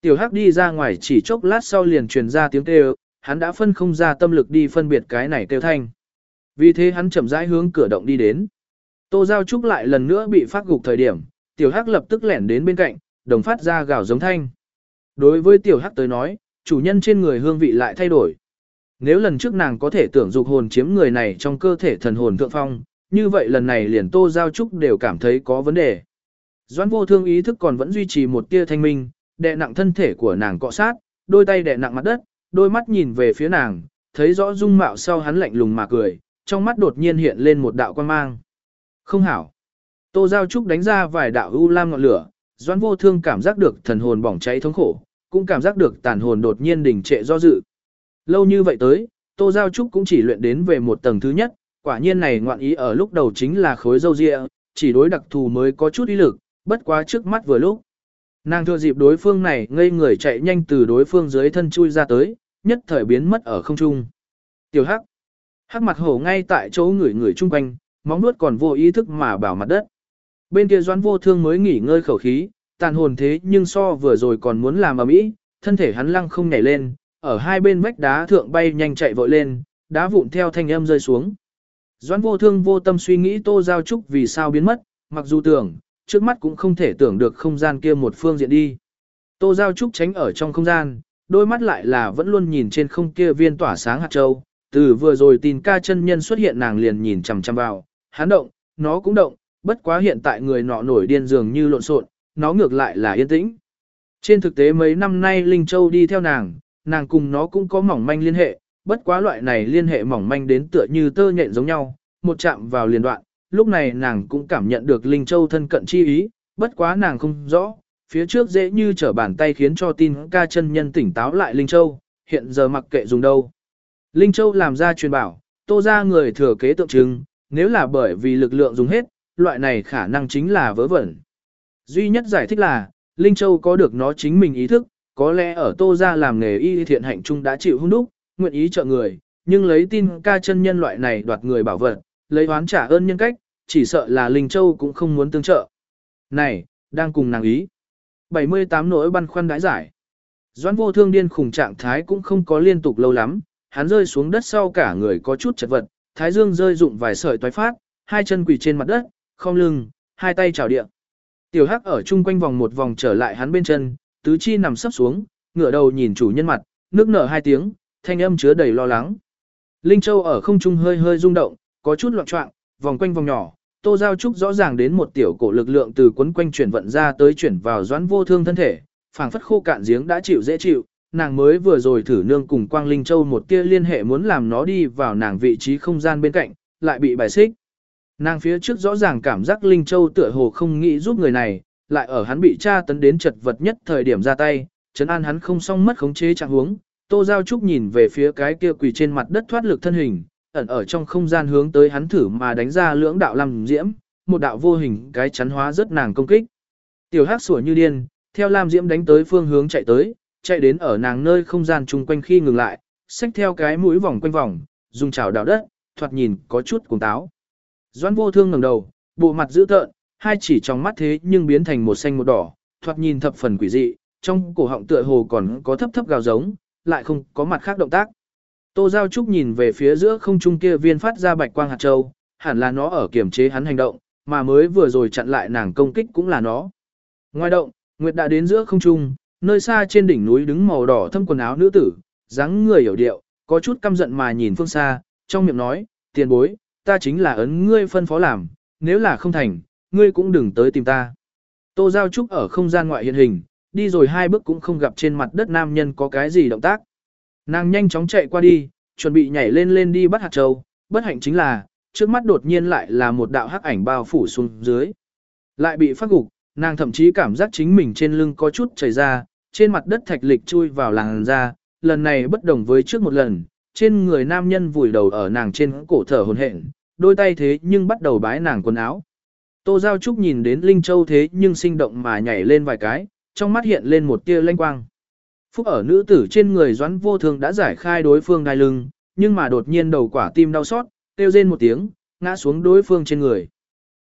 Tiểu Hắc đi ra ngoài chỉ chốc lát sau liền truyền ra tiếng kêu, hắn đã phân không ra tâm lực đi phân biệt cái này kêu thanh. Vì thế hắn chậm rãi hướng cửa động đi đến. Tô Giao Trúc lại lần nữa bị phát gục thời điểm, Tiểu Hắc lập tức lẻn đến bên cạnh, đồng phát ra gào giống thanh. Đối với Tiểu Hắc tới nói, chủ nhân trên người hương vị lại thay đổi. Nếu lần trước nàng có thể tưởng dục hồn chiếm người này trong cơ thể thần hồn thượng phong, như vậy lần này liền Tô Giao Trúc đều cảm thấy có vấn đề. Doãn vô thương ý thức còn vẫn duy trì một tia thanh minh, đè nặng thân thể của nàng cọ sát, đôi tay đè nặng mặt đất, đôi mắt nhìn về phía nàng, thấy rõ dung mạo sau hắn lạnh lùng mà cười, trong mắt đột nhiên hiện lên một đạo quan mang. Không hảo. Tô Giao Trúc đánh ra vài đạo u lam ngọn lửa, Doãn Vô Thương cảm giác được thần hồn bỏng cháy thống khổ, cũng cảm giác được tàn hồn đột nhiên đình trệ do dự. Lâu như vậy tới, Tô Giao Trúc cũng chỉ luyện đến về một tầng thứ nhất, quả nhiên này ngoạn ý ở lúc đầu chính là khối dâu dịa, chỉ đối đặc thù mới có chút ý lực, bất quá trước mắt vừa lúc. Nàng thừa dịp đối phương này ngây người chạy nhanh từ đối phương dưới thân chui ra tới, nhất thời biến mất ở không trung. Tiểu Hắc. Hắc mặt hổ ngay tại chỗ người người chung quanh, móng nuốt còn vô ý thức mà bảo mặt đất. Bên kia doãn vô thương mới nghỉ ngơi khẩu khí, tàn hồn thế nhưng so vừa rồi còn muốn làm ở mỹ, thân thể hắn lăng không nhảy lên, ở hai bên vách đá thượng bay nhanh chạy vội lên, đá vụn theo thanh âm rơi xuống. Doãn vô thương vô tâm suy nghĩ tô giao trúc vì sao biến mất, mặc dù tưởng, trước mắt cũng không thể tưởng được không gian kia một phương diện đi. Tô giao trúc tránh ở trong không gian, đôi mắt lại là vẫn luôn nhìn trên không kia viên tỏa sáng hạt châu, từ vừa rồi tin ca chân nhân xuất hiện nàng liền nhìn chằm chằm vào, hắn động, nó cũng động, bất quá hiện tại người nọ nổi điên dường như lộn xộn, nó ngược lại là yên tĩnh. Trên thực tế mấy năm nay Linh Châu đi theo nàng, nàng cùng nó cũng có mỏng manh liên hệ, bất quá loại này liên hệ mỏng manh đến tựa như tơ nhện giống nhau, một chạm vào liền đoạn, lúc này nàng cũng cảm nhận được Linh Châu thân cận chi ý, bất quá nàng không rõ, phía trước dễ như trở bàn tay khiến cho tin ca chân nhân tỉnh táo lại Linh Châu, hiện giờ mặc kệ dùng đâu. Linh Châu làm ra truyền bảo, tô ra người thừa kế tượng trưng, nếu là bởi vì lực lượng dùng hết, loại này khả năng chính là vớ vẩn. Duy nhất giải thích là, Linh Châu có được nó chính mình ý thức, có lẽ ở tô ra làm nghề y thiện hạnh chung đã chịu hung đúc, nguyện ý trợ người, nhưng lấy tin ca chân nhân loại này đoạt người bảo vật, lấy oán trả ơn nhân cách, chỉ sợ là Linh Châu cũng không muốn tương trợ. Này, đang cùng nàng ý. 78 nỗi băn khoăn đãi giải. Doãn vô thương điên khủng trạng thái cũng không có liên tục lâu lắm, hắn rơi xuống đất sau cả người có chút chật vật, thái dương rơi rụng vài sợi toái phát, hai chân quỳ trên mặt đất, không lưng, hai tay chào địa. Tiểu Hắc ở chung quanh vòng một vòng trở lại hắn bên chân, tứ chi nằm sấp xuống, ngửa đầu nhìn chủ nhân mặt, nước nở hai tiếng, thanh âm chứa đầy lo lắng. Linh Châu ở không trung hơi hơi rung động, có chút loạn trọng, vòng quanh vòng nhỏ, Tô Giao Trúc rõ ràng đến một tiểu cổ lực lượng từ quấn quanh chuyển vận ra tới chuyển vào doãn vô thương thân thể, phảng phất khô cạn giếng đã chịu dễ chịu, nàng mới vừa rồi thử nương cùng Quang Linh Châu một tia liên hệ muốn làm nó đi vào nàng vị trí không gian bên cạnh, lại bị bài xích. Nàng phía trước rõ ràng cảm giác Linh Châu tựa hồ không nghĩ giúp người này, lại ở hắn bị tra tấn đến chật vật nhất thời điểm ra tay, chấn an hắn không xong mất khống chế trạng huống. Tô Giao Trúc nhìn về phía cái kia quỳ trên mặt đất thoát lực thân hình, ẩn ở trong không gian hướng tới hắn thử mà đánh ra lưỡng đạo làm diễm, một đạo vô hình cái chắn hóa rất nàng công kích. Tiểu Hắc sủa như điên, theo Lam Diễm đánh tới phương hướng chạy tới, chạy đến ở nàng nơi không gian chung quanh khi ngừng lại, xách theo cái mũi vòng quanh vòng, dùng chảo đào đất, thoạt nhìn có chút cuồng táo. Doãn vô thương ngẩng đầu, bộ mặt dữ tợn, hai chỉ trong mắt thế nhưng biến thành một xanh một đỏ, thoạt nhìn thập phần quỷ dị, trong cổ họng tựa hồ còn có thấp thấp gào giống, lại không có mặt khác động tác. Tô Giao Trúc nhìn về phía giữa không trung kia viên phát ra bạch quang hạt châu, hẳn là nó ở kiểm chế hắn hành động, mà mới vừa rồi chặn lại nàng công kích cũng là nó. Ngoài động, Nguyệt đã đến giữa không trung, nơi xa trên đỉnh núi đứng màu đỏ thâm quần áo nữ tử, dáng người hiểu điệu, có chút căm giận mà nhìn phương xa, trong miệng nói, tiền bối, ta chính là ấn ngươi phân phó làm, nếu là không thành, ngươi cũng đừng tới tìm ta. Tô Giao Trúc ở không gian ngoại hiện hình, đi rồi hai bước cũng không gặp trên mặt đất nam nhân có cái gì động tác. Nàng nhanh chóng chạy qua đi, chuẩn bị nhảy lên lên đi bắt hạt châu, bất hạnh chính là, trước mắt đột nhiên lại là một đạo hắc ảnh bao phủ xuống dưới. Lại bị phát gục, nàng thậm chí cảm giác chính mình trên lưng có chút chảy ra, trên mặt đất thạch lịch chui vào làng ra, lần này bất đồng với trước một lần, trên người nam nhân vùi đầu ở nàng trên cổ thở hồn hển, đôi tay thế nhưng bắt đầu bái nàng quần áo. Tô Giao Trúc nhìn đến Linh Châu thế nhưng sinh động mà nhảy lên vài cái, trong mắt hiện lên một tia lanh quang. Phúc ở nữ tử trên người doãn vô thường đã giải khai đối phương đai lưng, nhưng mà đột nhiên đầu quả tim đau xót, kêu rên một tiếng, ngã xuống đối phương trên người.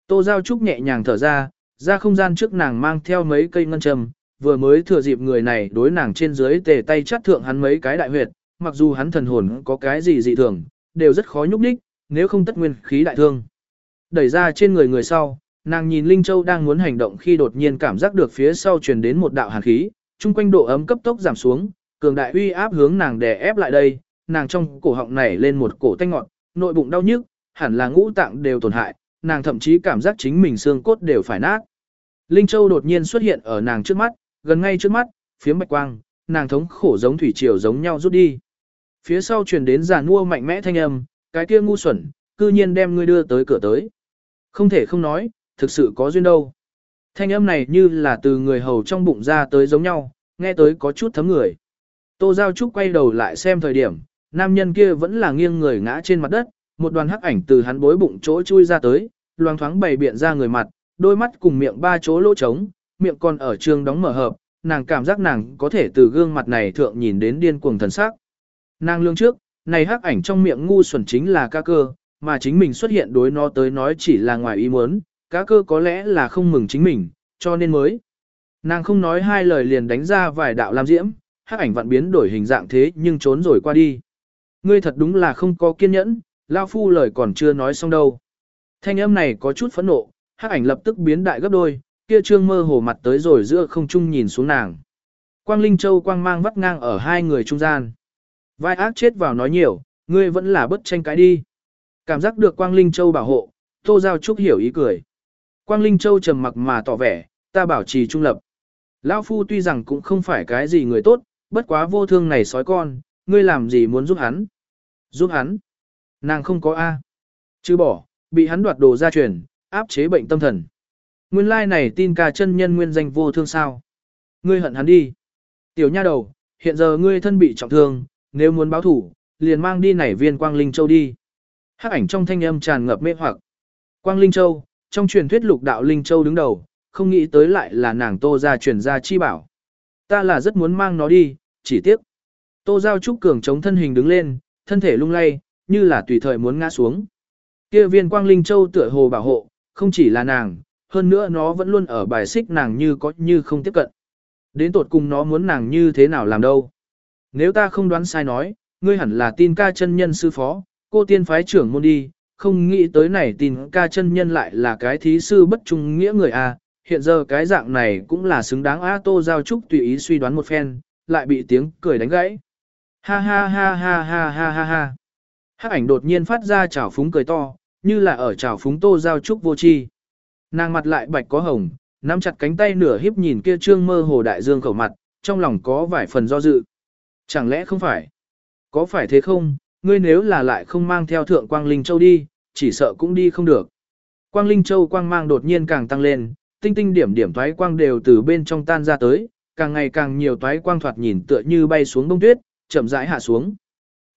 Tô Giao Trúc nhẹ nhàng thở ra, ra không gian trước nàng mang theo mấy cây ngân châm, vừa mới thừa dịp người này đối nàng trên dưới tề tay chắt thượng hắn mấy cái đại huyệt, mặc dù hắn thần hồn có cái gì dị thường, đều rất khó nhúc đích, nếu không tất nguyên khí đại thương. Đẩy ra trên người người sau, nàng nhìn Linh Châu đang muốn hành động khi đột nhiên cảm giác được phía sau truyền đến một đạo hàn khí, chung quanh độ ấm cấp tốc giảm xuống, cường đại uy áp hướng nàng đè ép lại đây, nàng trong cổ họng nảy lên một cổ tanh ngọt, nội bụng đau nhức, hẳn là ngũ tạng đều tổn hại, nàng thậm chí cảm giác chính mình xương cốt đều phải nát. Linh Châu đột nhiên xuất hiện ở nàng trước mắt, gần ngay trước mắt, phía bạch quang, nàng thống khổ giống thủy triều giống nhau rút đi. Phía sau truyền đến giàn mua mạnh mẽ thanh âm, cái kia ngu xuẩn, cư nhiên đem ngươi đưa tới cửa tới. Không thể không nói, thực sự có duyên đâu. Thanh âm này như là từ người hầu trong bụng ra tới giống nhau, nghe tới có chút thấm người. Tô Giao Trúc quay đầu lại xem thời điểm, nam nhân kia vẫn là nghiêng người ngã trên mặt đất, một đoàn hắc ảnh từ hắn bối bụng chỗ chui ra tới, loang thoáng bày biện ra người mặt, đôi mắt cùng miệng ba chỗ lỗ trống, miệng còn ở trường đóng mở hợp, nàng cảm giác nàng có thể từ gương mặt này thượng nhìn đến điên cuồng thần sắc. Nàng lương trước, này hắc ảnh trong miệng ngu xuẩn chính là ca cơ, mà chính mình xuất hiện đối nó tới nói chỉ là ngoài ý muốn, cá cơ có lẽ là không mừng chính mình, cho nên mới. Nàng không nói hai lời liền đánh ra vài đạo lam diễm, hắc ảnh vặn biến đổi hình dạng thế nhưng trốn rồi qua đi. Ngươi thật đúng là không có kiên nhẫn, lao phu lời còn chưa nói xong đâu. Thanh âm này có chút phẫn nộ, hắc ảnh lập tức biến đại gấp đôi, kia trương mơ hồ mặt tới rồi giữa không trung nhìn xuống nàng. Quang Linh Châu quang mang vắt ngang ở hai người trung gian. Vai ác chết vào nói nhiều, ngươi vẫn là bất tranh cái đi. Cảm giác được Quang Linh Châu bảo hộ, Tô Giao Trúc hiểu ý cười. Quang Linh Châu trầm mặc mà tỏ vẻ, ta bảo trì trung lập. Lão Phu tuy rằng cũng không phải cái gì người tốt, bất quá vô thương này sói con, ngươi làm gì muốn giúp hắn? Giúp hắn? Nàng không có A. Chứ bỏ, bị hắn đoạt đồ gia truyền, áp chế bệnh tâm thần. Nguyên lai này tin ca chân nhân nguyên danh vô thương sao. Ngươi hận hắn đi. Tiểu nha đầu, hiện giờ ngươi thân bị trọng thương, nếu muốn báo thủ, liền mang đi nảy viên Quang Linh Châu đi. Hắc ảnh trong thanh âm tràn ngập mê hoặc. Quang Linh Châu, trong truyền thuyết lục đạo Linh Châu đứng đầu, không nghĩ tới lại là nàng Tô gia truyền gia chi bảo. Ta là rất muốn mang nó đi, chỉ tiếc. Tô Giao Trúc Cường chống thân hình đứng lên, thân thể lung lay, như là tùy thời muốn ngã xuống. Kia viên Quang Linh Châu tựa hồ bảo hộ, không chỉ là nàng, hơn nữa nó vẫn luôn ở bài xích nàng như có như không tiếp cận. Đến tột cùng nó muốn nàng như thế nào làm đâu. Nếu ta không đoán sai nói, ngươi hẳn là tin ca chân nhân sư phó, cô tiên phái trưởng môn đi, không nghĩ tới này tin ca chân nhân lại là cái thí sư bất trung nghĩa người a. hiện giờ cái dạng này cũng là xứng đáng A Tô Giao Trúc tùy ý suy đoán một phen, lại bị tiếng cười đánh gãy. Ha ha ha ha ha ha ha ha. Hắc ảnh đột nhiên phát ra chảo phúng cười to, như là ở chảo phúng Tô Giao Trúc vô chi. Nàng mặt lại bạch có hồng, nắm chặt cánh tay nửa hiếp nhìn kia trương mơ hồ đại dương khẩu mặt, trong lòng có vài phần do dự. Chẳng lẽ không phải? Có phải thế không, ngươi nếu là lại không mang theo thượng Quang Linh Châu đi, chỉ sợ cũng đi không được. Quang Linh Châu quang mang đột nhiên càng tăng lên, tinh tinh điểm điểm toái quang đều từ bên trong tan ra tới, càng ngày càng nhiều toái quang thoạt nhìn tựa như bay xuống bông tuyết, chậm rãi hạ xuống.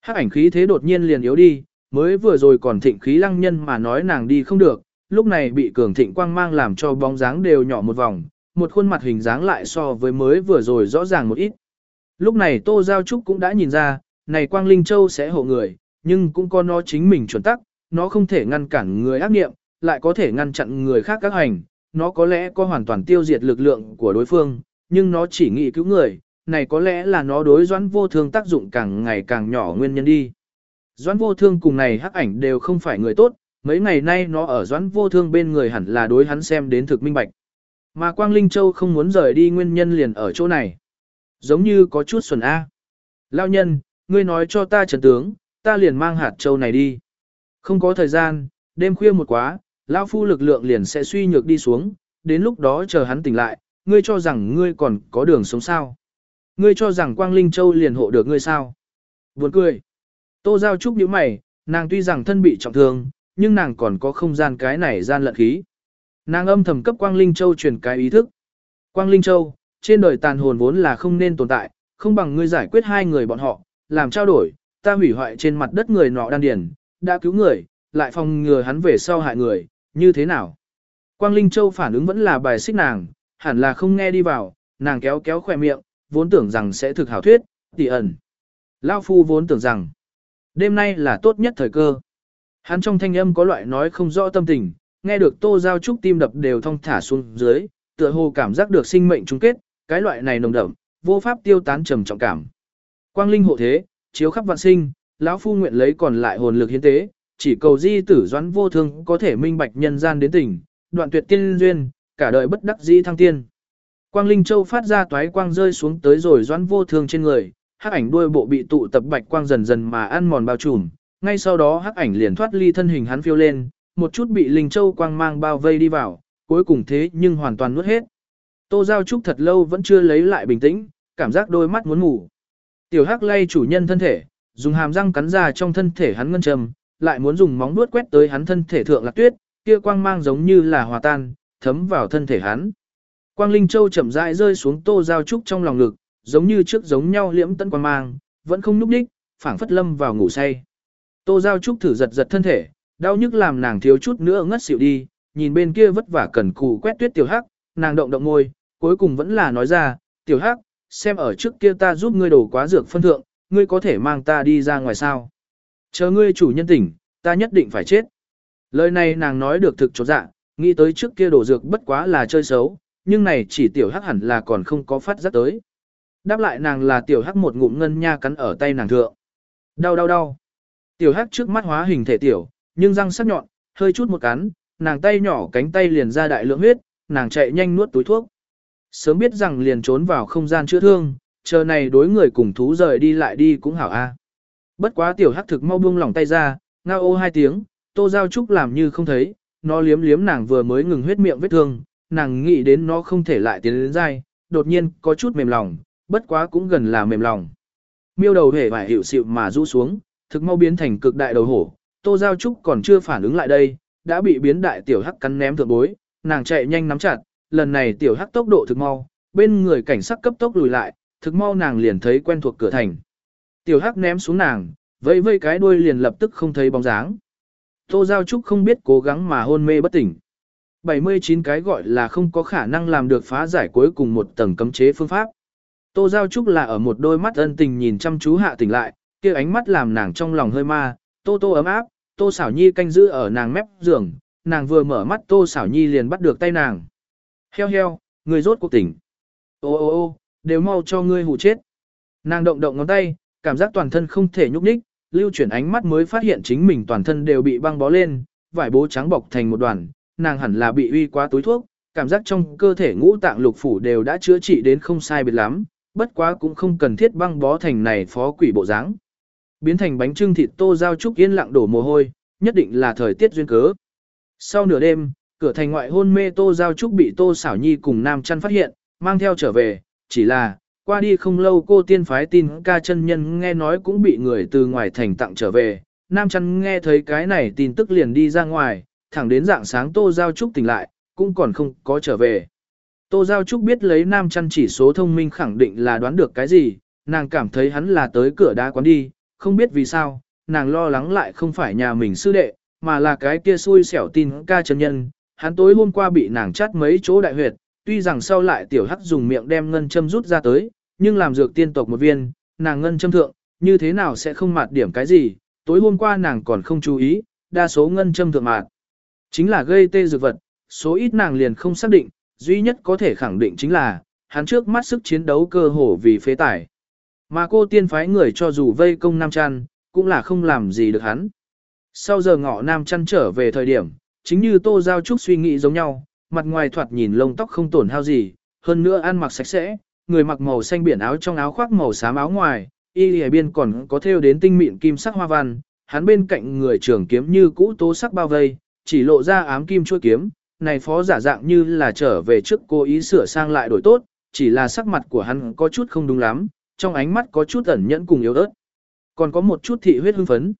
Hắc ảnh khí thế đột nhiên liền yếu đi, mới vừa rồi còn thịnh khí lăng nhân mà nói nàng đi không được, lúc này bị cường thịnh quang mang làm cho bóng dáng đều nhỏ một vòng, một khuôn mặt hình dáng lại so với mới vừa rồi rõ ràng một ít. Lúc này Tô Giao Trúc cũng đã nhìn ra, này Quang Linh Châu sẽ hộ người, nhưng cũng có nó chính mình chuẩn tắc, nó không thể ngăn cản người ác nghiệm, lại có thể ngăn chặn người khác các hành, nó có lẽ có hoàn toàn tiêu diệt lực lượng của đối phương, nhưng nó chỉ nghĩ cứu người, này có lẽ là nó đối doãn vô thương tác dụng càng ngày càng nhỏ nguyên nhân đi. Doãn vô thương cùng này hắc ảnh đều không phải người tốt, mấy ngày nay nó ở doãn vô thương bên người hẳn là đối hắn xem đến thực minh bạch. Mà Quang Linh Châu không muốn rời đi nguyên nhân liền ở chỗ này. Giống như có chút xuẩn A. Lao nhân, ngươi nói cho ta trần tướng, ta liền mang hạt châu này đi. Không có thời gian, đêm khuya một quá, lão phu lực lượng liền sẽ suy nhược đi xuống, đến lúc đó chờ hắn tỉnh lại, ngươi cho rằng ngươi còn có đường sống sao. Ngươi cho rằng Quang Linh Châu liền hộ được ngươi sao. Buồn cười. Tô Giao Trúc nhíu mày, nàng tuy rằng thân bị trọng thương, nhưng nàng còn có không gian cái này gian lận khí. Nàng âm thầm cấp Quang Linh Châu truyền cái ý thức. Quang Linh Châu, trên đời tàn hồn vốn là không nên tồn tại, không bằng ngươi giải quyết hai người bọn họ, làm trao đổi, ta hủy hoại trên mặt đất người nọ đan điền, đã cứu người, lại phòng ngừa hắn về sau hại người, như thế nào? Quang Linh Châu phản ứng vẫn là bài xích nàng, hẳn là không nghe đi vào, nàng kéo kéo khỏe miệng, vốn tưởng rằng sẽ thực hảo thuyết, tỷ ẩn. Lao phu vốn tưởng rằng, đêm nay là tốt nhất thời cơ. Hắn trong thanh âm có loại nói không rõ tâm tình, nghe được tô giao trúc tim đập đều thong thả xuống dưới, tựa hồ cảm giác được sinh mệnh chung kết, cái loại này nồng đậm, vô pháp tiêu tán trầm trọng cảm. Quang linh hộ thế, chiếu khắp vạn sinh, lão phu nguyện lấy còn lại hồn lực hiến tế, chỉ cầu di tử doãn vô thương có thể minh bạch nhân gian đến tỉnh, đoạn tuyệt tiên duyên, cả đời bất đắc dĩ thăng tiên. Quang linh châu phát ra toái quang rơi xuống tới rồi doãn vô thương trên người, hắc ảnh đuôi bộ bị tụ tập bạch quang dần dần mà ăn mòn bao trùm, ngay sau đó hắc ảnh liền thoát ly thân hình hắn phiêu lên, một chút bị linh châu quang mang bao vây đi vào, cuối cùng thế nhưng hoàn toàn nuốt hết. Tô Giao Trúc thật lâu vẫn chưa lấy lại bình tĩnh, cảm giác đôi mắt muốn ngủ. Tiểu Hắc lay chủ nhân thân thể, dùng hàm răng cắn ra trong thân thể hắn ngân trầm, lại muốn dùng móng vuốt quét tới hắn thân thể thượng lạc tuyết, kia quang mang giống như là hòa tan, thấm vào thân thể hắn. Quang Linh Châu chậm rãi rơi xuống Tô Giao Trúc trong lòng ngực, giống như trước giống nhau liễm tận quang mang, vẫn không núp đích, phảng phất lâm vào ngủ say. Tô Giao Trúc thử giật giật thân thể, đau nhức làm nàng thiếu chút nữa ngất xỉu đi, nhìn bên kia vất vả cần cù quét tuyết tiểu hắc, nàng động động môi, cuối cùng vẫn là nói ra, tiểu hắc, xem ở trước kia ta giúp ngươi đổ quá dược phân thượng, ngươi có thể mang ta đi ra ngoài sao. Chờ ngươi chủ nhân tỉnh, ta nhất định phải chết. Lời này nàng nói được thực chột dạ, nghĩ tới trước kia đổ dược bất quá là chơi xấu, nhưng này chỉ tiểu hắc hẳn là còn không có phát giác tới. Đáp lại nàng là tiểu hắc một ngụm ngân nha cắn ở tay nàng thượng. Đau đau đau. Tiểu hắc trước mắt hóa hình thể tiểu, nhưng răng sắc nhọn, hơi chút một cắn, nàng tay nhỏ cánh tay liền ra đại lượng huyết, nàng chạy nhanh nuốt túi thuốc. Sớm biết rằng liền trốn vào không gian chữa thương, chờ này đối người cùng thú rời đi lại đi cũng hảo a. À. Bất quá tiểu hắc thực mau buông lỏng tay ra, ngao ô hai tiếng, tô giao trúc làm như không thấy, nó liếm liếm nàng vừa mới ngừng huyết miệng vết thương, nàng nghĩ đến nó không thể lại tiến đến dai, đột nhiên có chút mềm lòng, bất quá cũng gần là mềm lòng. Miêu đầu hề vải hiệu xịu mà rũ xuống, thực mau biến thành cực đại đầu hổ, tô giao trúc còn chưa phản ứng lại đây, đã bị biến đại tiểu hắc cắn ném thượng bối, nàng chạy nhanh nắm chặt, lần này tiểu hắc tốc độ thực mau, bên người cảnh sát cấp tốc lùi lại, thực mau nàng liền thấy quen thuộc cửa thành. Tiểu hắc ném xuống nàng, vẫy vây cái đuôi liền lập tức không thấy bóng dáng. Tô Giao Trúc không biết cố gắng mà hôn mê bất tỉnh. 79 cái gọi là không có khả năng làm được phá giải cuối cùng một tầng cấm chế phương pháp. Tô Giao Trúc là ở một đôi mắt ân tình nhìn chăm chú hạ tỉnh lại, kia ánh mắt làm nàng trong lòng hơi ma, tô tô ấm áp, tô xảo nhi canh giữ ở nàng mép giường, nàng vừa mở mắt tô xảo nhi liền bắt được tay nàng. Heo heo, người rốt cuộc tỉnh. Ô ô ô, đều mau cho ngươi hù chết. Nàng động động ngón tay, cảm giác toàn thân không thể nhúc nhích, lưu chuyển ánh mắt mới phát hiện chính mình toàn thân đều bị băng bó lên, vải bố trắng bọc thành một đoàn, nàng hẳn là bị uy quá túi thuốc, cảm giác trong cơ thể ngũ tạng lục phủ đều đã chữa trị đến không sai biệt lắm, bất quá cũng không cần thiết băng bó thành này phó quỷ bộ dáng. Biến thành bánh trưng thịt tô giao trúc yên lặng đổ mồ hôi, nhất định là thời tiết duyên cớ. Sau nửa đêm, cửa thành ngoại hôn mê tô giao trúc bị tô xảo nhi cùng nam chăn phát hiện, mang theo trở về, chỉ là, qua đi không lâu cô tiên phái tin ca chân nhân nghe nói cũng bị người từ ngoài thành tặng trở về, nam chăn nghe thấy cái này tin tức liền đi ra ngoài, thẳng đến dạng sáng tô giao trúc tỉnh lại, cũng còn không có trở về. Tô Giao Trúc biết lấy nam chăn chỉ số thông minh khẳng định là đoán được cái gì, nàng cảm thấy hắn là tới cửa đá quán đi, không biết vì sao, nàng lo lắng lại không phải nhà mình sư đệ, mà là cái kia xui xẻo tin ca chân nhân, hắn tối hôm qua bị nàng chát mấy chỗ đại huyệt, tuy rằng sau lại tiểu hắc dùng miệng đem ngân châm rút ra tới, nhưng làm dược tiên tộc một viên, nàng ngân châm thượng, như thế nào sẽ không mạt điểm cái gì, tối hôm qua nàng còn không chú ý, đa số ngân châm thượng mạt. Chính là gây tê dược vật, số ít nàng liền không xác định, duy nhất có thể khẳng định chính là, hắn trước mắt sức chiến đấu cơ hồ vì phế tải. Mà cô tiên phái người cho dù vây công Nam Trăn, cũng là không làm gì được hắn. Sau giờ ngọ Nam Trăn trở về thời điểm, chính như Tô Giao Trúc suy nghĩ giống nhau, mặt ngoài thoạt nhìn lông tóc không tổn hao gì, hơn nữa ăn mặc sạch sẽ, người mặc màu xanh biển áo trong áo khoác màu xám áo ngoài, y lìa biên còn có thêu đến tinh mịn kim sắc hoa văn, hắn bên cạnh người trưởng kiếm như cũ tố sắc bao vây, chỉ lộ ra ám kim chuôi kiếm, này phó giả dạng như là trở về trước cố ý sửa sang lại đổi tốt, chỉ là sắc mặt của hắn có chút không đúng lắm, trong ánh mắt có chút ẩn nhẫn cùng yếu ớt. Còn có một chút thị huyết hưng phấn.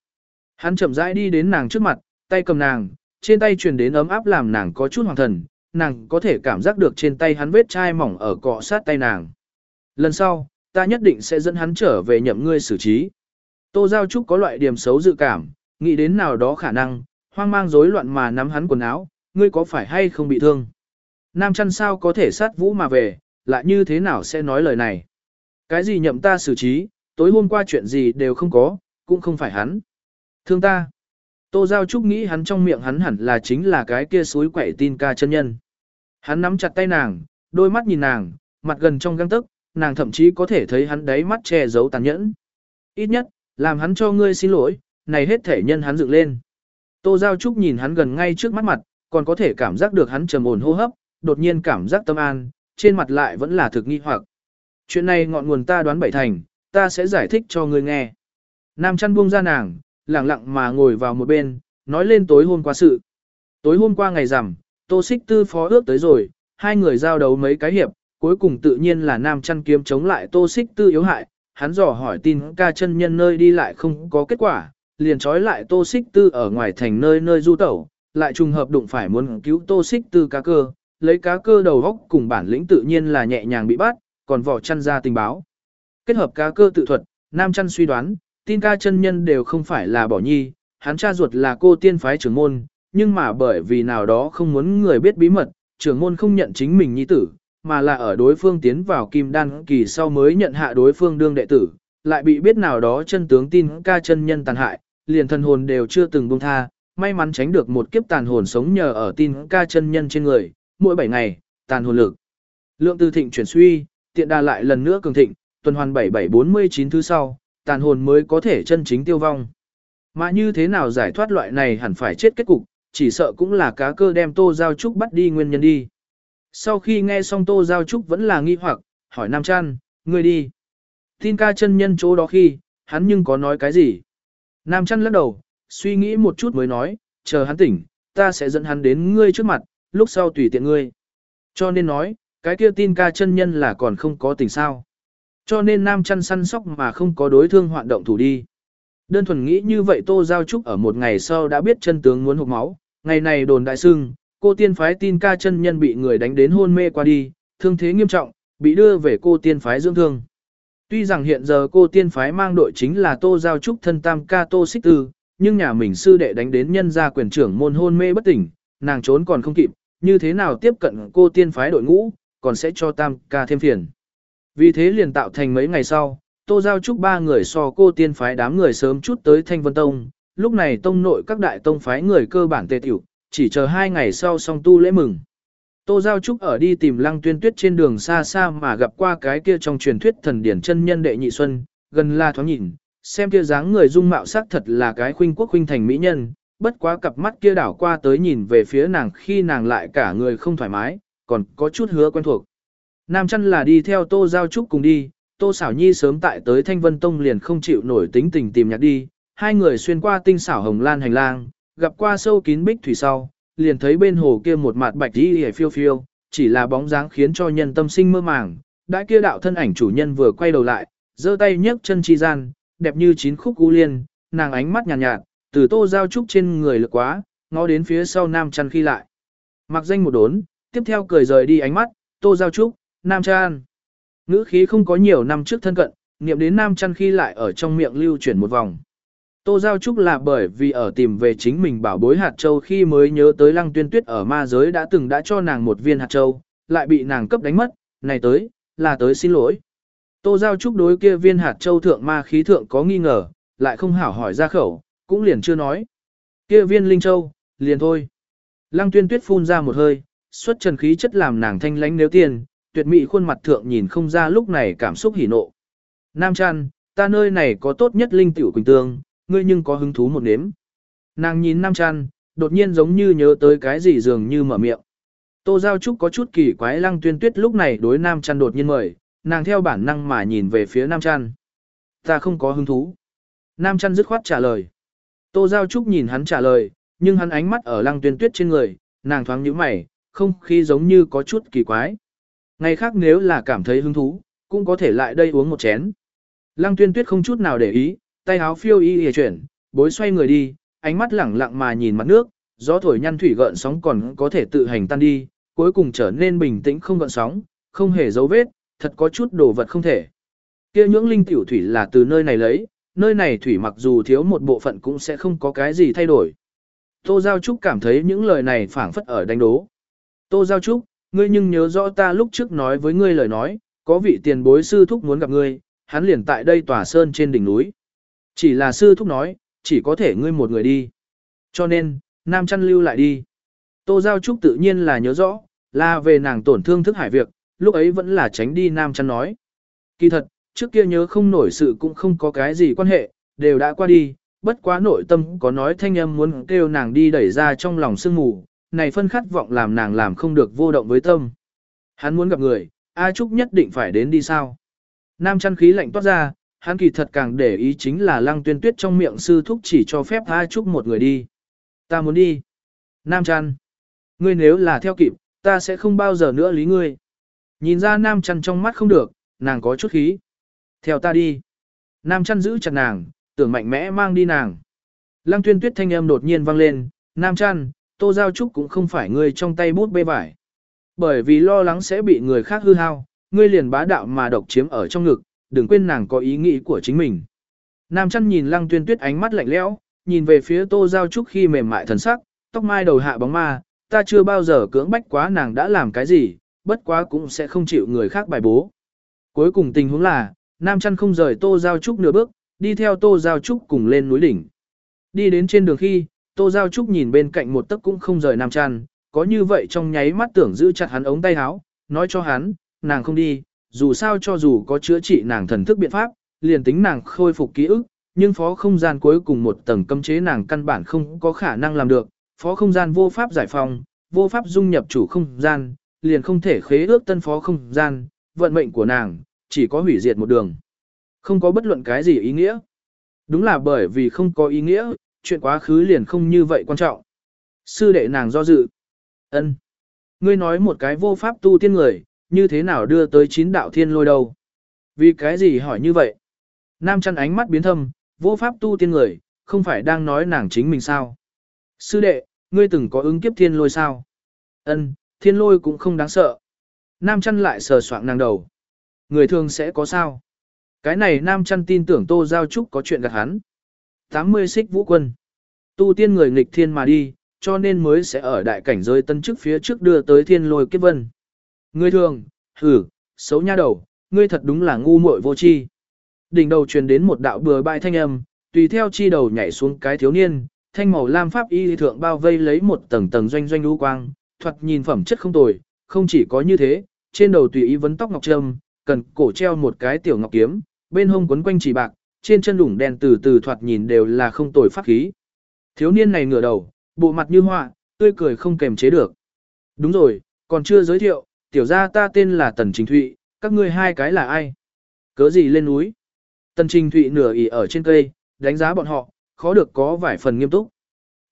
Hắn chậm rãi đi đến nàng trước mặt, tay cầm nàng, trên tay truyền đến ấm áp làm nàng có chút hoàng thần, nàng có thể cảm giác được trên tay hắn vết chai mỏng ở cọ sát tay nàng. Lần sau, ta nhất định sẽ dẫn hắn trở về nhậm ngươi xử trí. Tô Giao Trúc có loại điểm xấu dự cảm, nghĩ đến nào đó khả năng, hoang mang rối loạn mà nắm hắn quần áo, ngươi có phải hay không bị thương? Nam chăn sao có thể sát vũ mà về, lại như thế nào sẽ nói lời này? Cái gì nhậm ta xử trí, tối hôm qua chuyện gì đều không có, cũng không phải hắn. Thương ta. Tô Giao Trúc nghĩ hắn trong miệng hắn hẳn là chính là cái kia suối quậy tin ca chân nhân. Hắn nắm chặt tay nàng, đôi mắt nhìn nàng, mặt gần trong găng tức, nàng thậm chí có thể thấy hắn đáy mắt che giấu tàn nhẫn. Ít nhất, làm hắn cho ngươi xin lỗi, này hết thể nhân hắn dựng lên. Tô Giao Trúc nhìn hắn gần ngay trước mắt mặt, còn có thể cảm giác được hắn trầm ổn hô hấp, đột nhiên cảm giác tâm an, trên mặt lại vẫn là thực nghi hoặc. Chuyện này ngọn nguồn ta đoán bảy thành, ta sẽ giải thích cho ngươi nghe. Nam chăn buông ra nàng, lặng lặng mà ngồi vào một bên, nói lên tối hôm qua sự. Tối hôm qua ngày rằm, Tô Xích Tư phó ước tới rồi, hai người giao đấu mấy cái hiệp, cuối cùng tự nhiên là Nam chăn kiếm chống lại Tô Xích Tư yếu hại, hắn dò hỏi tin ca chân nhân nơi đi lại không có kết quả, liền trói lại Tô Xích Tư ở ngoài thành nơi nơi du tẩu, lại trùng hợp đụng phải muốn cứu Tô Xích Tư cá cơ, lấy cá cơ đầu góc cùng bản lĩnh tự nhiên là nhẹ nhàng bị bắt, còn vỏ chăn ra tình báo. Kết hợp cá cơ tự thuật, Nam chăn suy đoán, tin ca chân nhân đều không phải là bỏ nhi, hắn cha ruột là cô tiên phái trưởng môn, nhưng mà bởi vì nào đó không muốn người biết bí mật, trưởng môn không nhận chính mình nhi tử, mà là ở đối phương tiến vào kim đan kỳ sau mới nhận hạ đối phương đương đệ tử, lại bị biết nào đó chân tướng tin ca chân nhân tàn hại, liền thần hồn đều chưa từng buông tha, may mắn tránh được một kiếp tàn hồn sống nhờ ở tin ca chân nhân trên người, mỗi 7 ngày, tàn hồn lực. Lượng từ thịnh chuyển suy, tiện đà lại lần nữa cường thịnh, tuần hoàn 7749 thứ sau, tàn hồn mới có thể chân chính tiêu vong. Mà như thế nào giải thoát loại này hẳn phải chết kết cục, chỉ sợ cũng là cá cơ đem Tô Giao Trúc bắt đi nguyên nhân đi. Sau khi nghe xong Tô Giao Trúc vẫn là nghi hoặc, hỏi Nam Trăn, ngươi đi. Tin ca chân nhân chỗ đó khi, hắn nhưng có nói cái gì? Nam Trăn lắc đầu, suy nghĩ một chút mới nói, chờ hắn tỉnh, ta sẽ dẫn hắn đến ngươi trước mặt, lúc sau tùy tiện ngươi. Cho nên nói, cái kia tin ca chân nhân là còn không có tình sao. Cho nên nam chăn săn sóc mà không có đối thương hoạn động thủ đi. Đơn thuần nghĩ như vậy Tô Giao Trúc ở một ngày sau đã biết chân tướng muốn hụt máu, ngày này đồn đại sưng, cô tiên phái tin ca chân nhân bị người đánh đến hôn mê qua đi, thương thế nghiêm trọng, bị đưa về cô tiên phái dưỡng thương. Tuy rằng hiện giờ cô tiên phái mang đội chính là Tô Giao Trúc thân tam ca Tô Xích Tư, nhưng nhà mình sư đệ đánh đến nhân gia quyền trưởng môn hôn mê bất tỉnh, nàng trốn còn không kịp, như thế nào tiếp cận cô tiên phái đội ngũ, còn sẽ cho tam ca thêm phiền. Vì thế liền tạo thành mấy ngày sau, Tô Giao Trúc ba người so cô tiên phái đám người sớm chút tới Thanh Vân Tông, lúc này tông nội các đại tông phái người cơ bản tề tiểu, chỉ chờ hai ngày sau xong tu lễ mừng. Tô Giao Trúc ở đi tìm lăng tuyên tuyết trên đường xa xa mà gặp qua cái kia trong truyền thuyết thần điển chân nhân đệ nhị xuân, gần la thoáng nhìn, xem kia dáng người dung mạo sắc thật là cái khuynh quốc khuynh thành mỹ nhân, bất quá cặp mắt kia đảo qua tới nhìn về phía nàng khi nàng lại cả người không thoải mái, còn có chút hứa quen thuộc. Nam chăn là đi theo Tô Giao Trúc cùng đi, Tô Xảo Nhi sớm tại tới Thanh Vân Tông liền không chịu nổi tính tình tìm nhạc đi, hai người xuyên qua tinh xảo hồng lan hành lang, gặp qua sâu kín bích thủy sau, liền thấy bên hồ kia một mặt bạch đi hề phiêu phiêu, chỉ là bóng dáng khiến cho nhân tâm sinh mơ màng, đã kia đạo thân ảnh chủ nhân vừa quay đầu lại, giơ tay nhấc chân chi gian, đẹp như chín khúc u liên, nàng ánh mắt nhàn nhạt, nhạt, từ Tô Giao Trúc trên người lực quá, ngó đến phía sau Nam chăn khi lại. Mặc danh một đốn, tiếp theo cười rời đi ánh mắt, Tô Giao Trúc, Nam chăn. Ngữ khí không có nhiều năm trước thân cận, niệm đến Nam chăn khi lại ở trong miệng lưu chuyển một vòng. Tô Giao Trúc là bởi vì ở tìm về chính mình bảo bối hạt châu khi mới nhớ tới lăng tuyên tuyết ở ma giới đã từng đã cho nàng một viên hạt châu, lại bị nàng cấp đánh mất, này tới, là tới xin lỗi. Tô Giao Trúc đối kia viên hạt châu thượng ma khí thượng có nghi ngờ, lại không hảo hỏi ra khẩu, cũng liền chưa nói. Kia viên linh châu, liền thôi. Lăng tuyên tuyết phun ra một hơi, xuất trần khí chất làm nàng thanh lánh nếu tiền, tuyệt mỹ khuôn mặt thượng nhìn không ra lúc này cảm xúc hỉ nộ. Nam chăn, ta nơi này có tốt nhất linh tiểu quỳnh tương, ngươi nhưng có hứng thú một nếm. Nàng nhìn Nam Trăn, đột nhiên giống như nhớ tới cái gì dường như mở miệng. Tô Giao Trúc có chút kỳ quái lăng tuyên tuyết lúc này đối Nam Trăn đột nhiên mời, nàng theo bản năng mà nhìn về phía Nam Trăn. Ta không có hứng thú. Nam Trăn dứt khoát trả lời. Tô Giao Trúc nhìn hắn trả lời, nhưng hắn ánh mắt ở lăng tuyên tuyết trên người, nàng thoáng nhíu mày, không khí giống như có chút kỳ quái. Ngày khác nếu là cảm thấy hứng thú, cũng có thể lại đây uống một chén. Lăng tuyên tuyết không chút nào để ý, tay áo phiêu y hề chuyển, bối xoay người đi, ánh mắt lẳng lặng mà nhìn mặt nước, gió thổi nhăn thủy gợn sóng còn có thể tự hành tan đi, cuối cùng trở nên bình tĩnh không gợn sóng, không hề dấu vết, thật có chút đồ vật không thể. Kia nhưỡng linh tiểu thủy là từ nơi này lấy, nơi này thủy mặc dù thiếu một bộ phận cũng sẽ không có cái gì thay đổi. Tô Giao Trúc cảm thấy những lời này phảng phất ở đánh đố. Tô Giao Trúc, ngươi nhưng nhớ rõ ta lúc trước nói với ngươi lời nói, có vị tiền bối sư thúc muốn gặp ngươi, hắn liền tại đây tòa sơn trên đỉnh núi. Chỉ là sư thúc nói, chỉ có thể ngươi một người đi. Cho nên, Nam chăn lưu lại đi. Tô Giao Trúc tự nhiên là nhớ rõ, là về nàng tổn thương thức hải việc, lúc ấy vẫn là tránh đi Nam chăn nói. Kỳ thật, trước kia nhớ không nổi sự cũng không có cái gì quan hệ, đều đã qua đi, bất quá nội tâm có nói thanh âm muốn kêu nàng đi đẩy ra trong lòng sương mù, này phân khát vọng làm nàng làm không được vô động với tâm. Hắn muốn gặp người, A Trúc nhất định phải đến đi sao. Nam chăn khí lạnh toát ra, hắn kỳ thật càng để ý chính là lăng tuyên tuyết trong miệng sư thúc chỉ cho phép A Trúc một người đi. Ta muốn đi. Nam Trăn. Ngươi nếu là theo kịp, ta sẽ không bao giờ nữa lý ngươi. Nhìn ra Nam Trăn trong mắt không được, nàng có chút khí. Theo ta đi. Nam Trăn giữ chặt nàng, tưởng mạnh mẽ mang đi nàng. Lăng tuyên tuyết thanh âm đột nhiên vang lên, Nam Trăn, tô giao trúc cũng không phải ngươi trong tay bút bê vải. Bởi vì lo lắng sẽ bị người khác hư hao, ngươi liền bá đạo mà độc chiếm ở trong ngực, đừng quên nàng có ý nghĩ của chính mình. Nam chăn nhìn lăng tuyên tuyết ánh mắt lạnh lẽo, nhìn về phía tô giao trúc khi mềm mại thần sắc, tóc mai đầu hạ bóng ma, ta chưa bao giờ cưỡng bách quá nàng đã làm cái gì, bất quá cũng sẽ không chịu người khác bài bố. Cuối cùng tình huống là, Nam chăn không rời tô giao trúc nửa bước, đi theo tô giao trúc cùng lên núi đỉnh. Đi đến trên đường khi, tô giao trúc nhìn bên cạnh một tấc cũng không rời Nam chăn, có như vậy trong nháy mắt tưởng giữ chặt hắn ống tay áo, nói cho hắn, nàng không đi, dù sao cho dù có chữa trị nàng thần thức biện pháp, liền tính nàng khôi phục ký ức, nhưng phó không gian cuối cùng một tầng cấm chế nàng căn bản không có khả năng làm được, phó không gian vô pháp giải phóng, vô pháp dung nhập chủ không gian, liền không thể khế ước tân phó không gian, vận mệnh của nàng, chỉ có hủy diệt một đường. Không có bất luận cái gì ý nghĩa. Đúng là bởi vì không có ý nghĩa, chuyện quá khứ liền không như vậy quan trọng. Sư đệ nàng do dự. ân Ngươi nói một cái vô pháp tu tiên người, như thế nào đưa tới chín đạo thiên lôi đâu? Vì cái gì hỏi như vậy? Nam chăn ánh mắt biến thâm, vô pháp tu tiên người, không phải đang nói nàng chính mình sao? Sư đệ, ngươi từng có ứng kiếp thiên lôi sao? Ân, thiên lôi cũng không đáng sợ. Nam chăn lại sờ soạng nàng đầu. Người thường sẽ có sao? Cái này Nam chăn tin tưởng Tô Giao Trúc có chuyện gạt hắn. 80 xích vũ quân. Tu tiên người nghịch thiên mà đi, cho nên mới sẽ ở đại cảnh giới tân chức phía trước đưa tới thiên lôi kiếp vân. Ngươi thường, hử, xấu nha đầu, ngươi thật đúng là ngu muội vô tri. Đỉnh đầu truyền đến một đạo bừa bãi thanh âm, tùy theo chi đầu nhảy xuống cái thiếu niên, thanh màu lam pháp y thượng bao vây lấy một tầng tầng doanh doanh lũ quang, thoạt nhìn phẩm chất không tồi, không chỉ có như thế, trên đầu tùy ý vấn tóc ngọc trâm, cần cổ treo một cái tiểu ngọc kiếm, bên hông quấn quanh chỉ bạc, trên chân đủng đèn từ từ thoạt nhìn đều là không tồi pháp khí. Thiếu niên này ngửa đầu, bộ mặt như họa, tươi cười không kềm chế được. Đúng rồi, còn chưa giới thiệu, tiểu gia ta tên là Tần Trình Thụy, các ngươi hai cái là ai? Cớ gì lên núi? Tần Trình Thụy nửa ỉ ở trên cây, đánh giá bọn họ, khó được có vài phần nghiêm túc.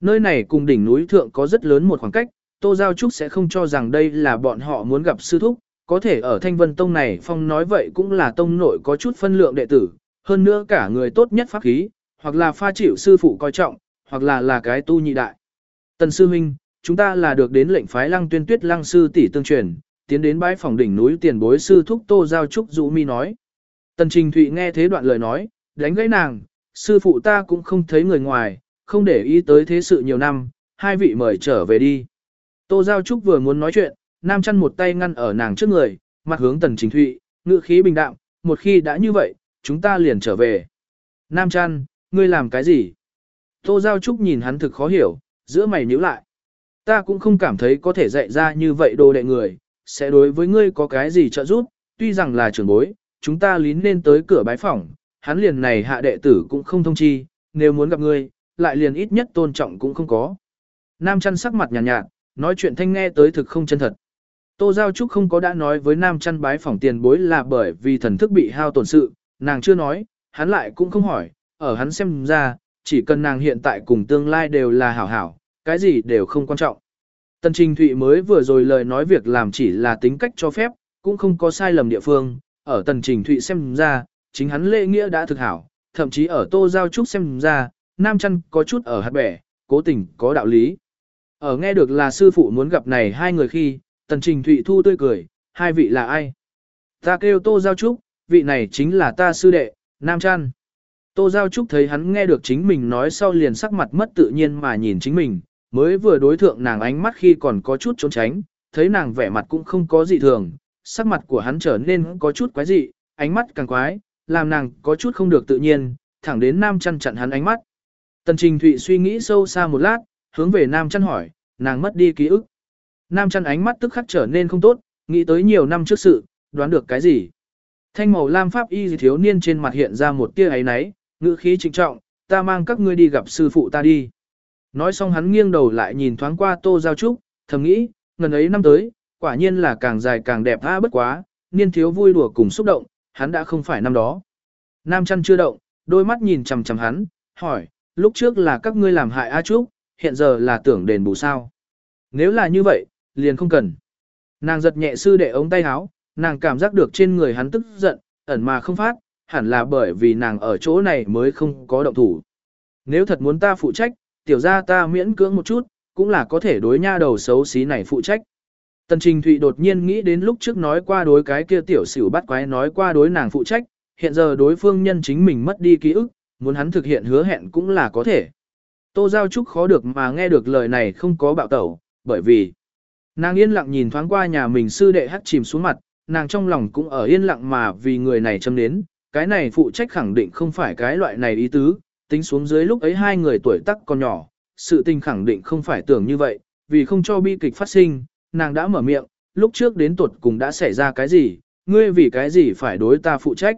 Nơi này cùng đỉnh núi thượng có rất lớn một khoảng cách, Tô Giao Trúc sẽ không cho rằng đây là bọn họ muốn gặp sư thúc, có thể ở Thanh Vân Tông này Phong nói vậy cũng là tông nội có chút phân lượng đệ tử, hơn nữa cả người tốt nhất pháp khí, hoặc là pha chịu sư phụ coi trọng, hoặc là là cái tu nhị đại. Tần sư huynh, chúng ta là được đến lệnh phái lăng tuyên tuyết lăng sư tỷ tương truyền, tiến đến bãi phòng đỉnh núi tiền bối sư thúc Tô Giao Trúc Dũ Mi nói. Tần Trình Thụy nghe thế đoạn lời nói, đánh gãy nàng, sư phụ ta cũng không thấy người ngoài, không để ý tới thế sự nhiều năm, hai vị mời trở về đi. Tô Giao Trúc vừa muốn nói chuyện, Nam chăn một tay ngăn ở nàng trước người, mặt hướng Tần Trình Thụy, ngự khí bình đạm, một khi đã như vậy, chúng ta liền trở về. Nam chăn, ngươi làm cái gì? Tô Giao Trúc nhìn hắn thực khó hiểu, giữa mày nhíu lại. Ta cũng không cảm thấy có thể dạy ra như vậy đồ đệ người, sẽ đối với ngươi có cái gì trợ giúp, tuy rằng là trưởng bối, chúng ta lín lên tới cửa bái phỏng, hắn liền này hạ đệ tử cũng không thông chi, nếu muốn gặp ngươi, lại liền ít nhất tôn trọng cũng không có. Nam chăn sắc mặt nhàn nhạt, nhạt, nói chuyện thanh nghe tới thực không chân thật. Tô Giao Trúc không có đã nói với Nam chăn bái phỏng tiền bối là bởi vì thần thức bị hao tổn sự, nàng chưa nói, hắn lại cũng không hỏi, ở hắn xem ra, chỉ cần nàng hiện tại cùng tương lai đều là hảo hảo, cái gì đều không quan trọng. Tần Trình Thụy mới vừa rồi lời nói việc làm chỉ là tính cách cho phép, cũng không có sai lầm địa phương, ở Tần Trình Thụy xem ra, chính hắn lễ nghĩa đã thực hảo, thậm chí ở Tô Giao Trúc xem ra, Nam Trăn có chút ở hạt bẻ, cố tình có đạo lý. Ở nghe được là sư phụ muốn gặp này hai người khi, Tần Trình Thụy Thu tươi cười, hai vị là ai? Ta kêu Tô Giao Trúc, vị này chính là ta sư đệ, Nam Trăn. Tô Giao Trúc thấy hắn nghe được chính mình nói sau liền sắc mặt mất tự nhiên mà nhìn chính mình, mới vừa đối thượng nàng ánh mắt khi còn có chút trốn tránh, thấy nàng vẻ mặt cũng không có gì thường, sắc mặt của hắn trở nên có chút quái dị, ánh mắt càng quái, làm nàng có chút không được tự nhiên, thẳng đến Nam chăn chặn hắn ánh mắt. Tần Trình Thụy suy nghĩ sâu xa một lát, hướng về Nam chăn hỏi, nàng mất đi ký ức. Nam chăn ánh mắt tức khắc trở nên không tốt, nghĩ tới nhiều năm trước sự, đoán được cái gì. Thanh màu lam pháp y thiếu niên trên mặt hiện ra một tia ấy náy, ngữ khí trịnh trọng, ta mang các ngươi đi gặp sư phụ ta đi. Nói xong hắn nghiêng đầu lại nhìn thoáng qua tô giao trúc, thầm nghĩ, ngần ấy năm tới, quả nhiên là càng dài càng đẹp tha bất quá, niên thiếu vui đùa cùng xúc động, hắn đã không phải năm đó. Nam chăn chưa động, đôi mắt nhìn chằm chằm hắn, hỏi, lúc trước là các ngươi làm hại A Trúc, hiện giờ là tưởng đền bù sao. Nếu là như vậy, liền không cần. Nàng giật nhẹ sư đệ ống tay áo, nàng cảm giác được trên người hắn tức giận, ẩn mà không phát, hẳn là bởi vì nàng ở chỗ này mới không có động thủ. Nếu thật muốn ta phụ trách, tiểu ra ta miễn cưỡng một chút, cũng là có thể đối nha đầu xấu xí này phụ trách. Tần Trình Thụy đột nhiên nghĩ đến lúc trước nói qua đối cái kia tiểu xỉu bắt quái nói qua đối nàng phụ trách, hiện giờ đối phương nhân chính mình mất đi ký ức, muốn hắn thực hiện hứa hẹn cũng là có thể. Tô Giao Trúc khó được mà nghe được lời này không có bạo tẩu, bởi vì nàng yên lặng nhìn thoáng qua nhà mình sư đệ hắt chìm xuống mặt, nàng trong lòng cũng ở yên lặng mà vì người này châm đến, cái này phụ trách khẳng định không phải cái loại này ý tứ, tính xuống dưới lúc ấy hai người tuổi tác còn nhỏ, sự tình khẳng định không phải tưởng như vậy, vì không cho bi kịch phát sinh, nàng đã mở miệng, lúc trước đến tuột cùng đã xảy ra cái gì, ngươi vì cái gì phải đối ta phụ trách.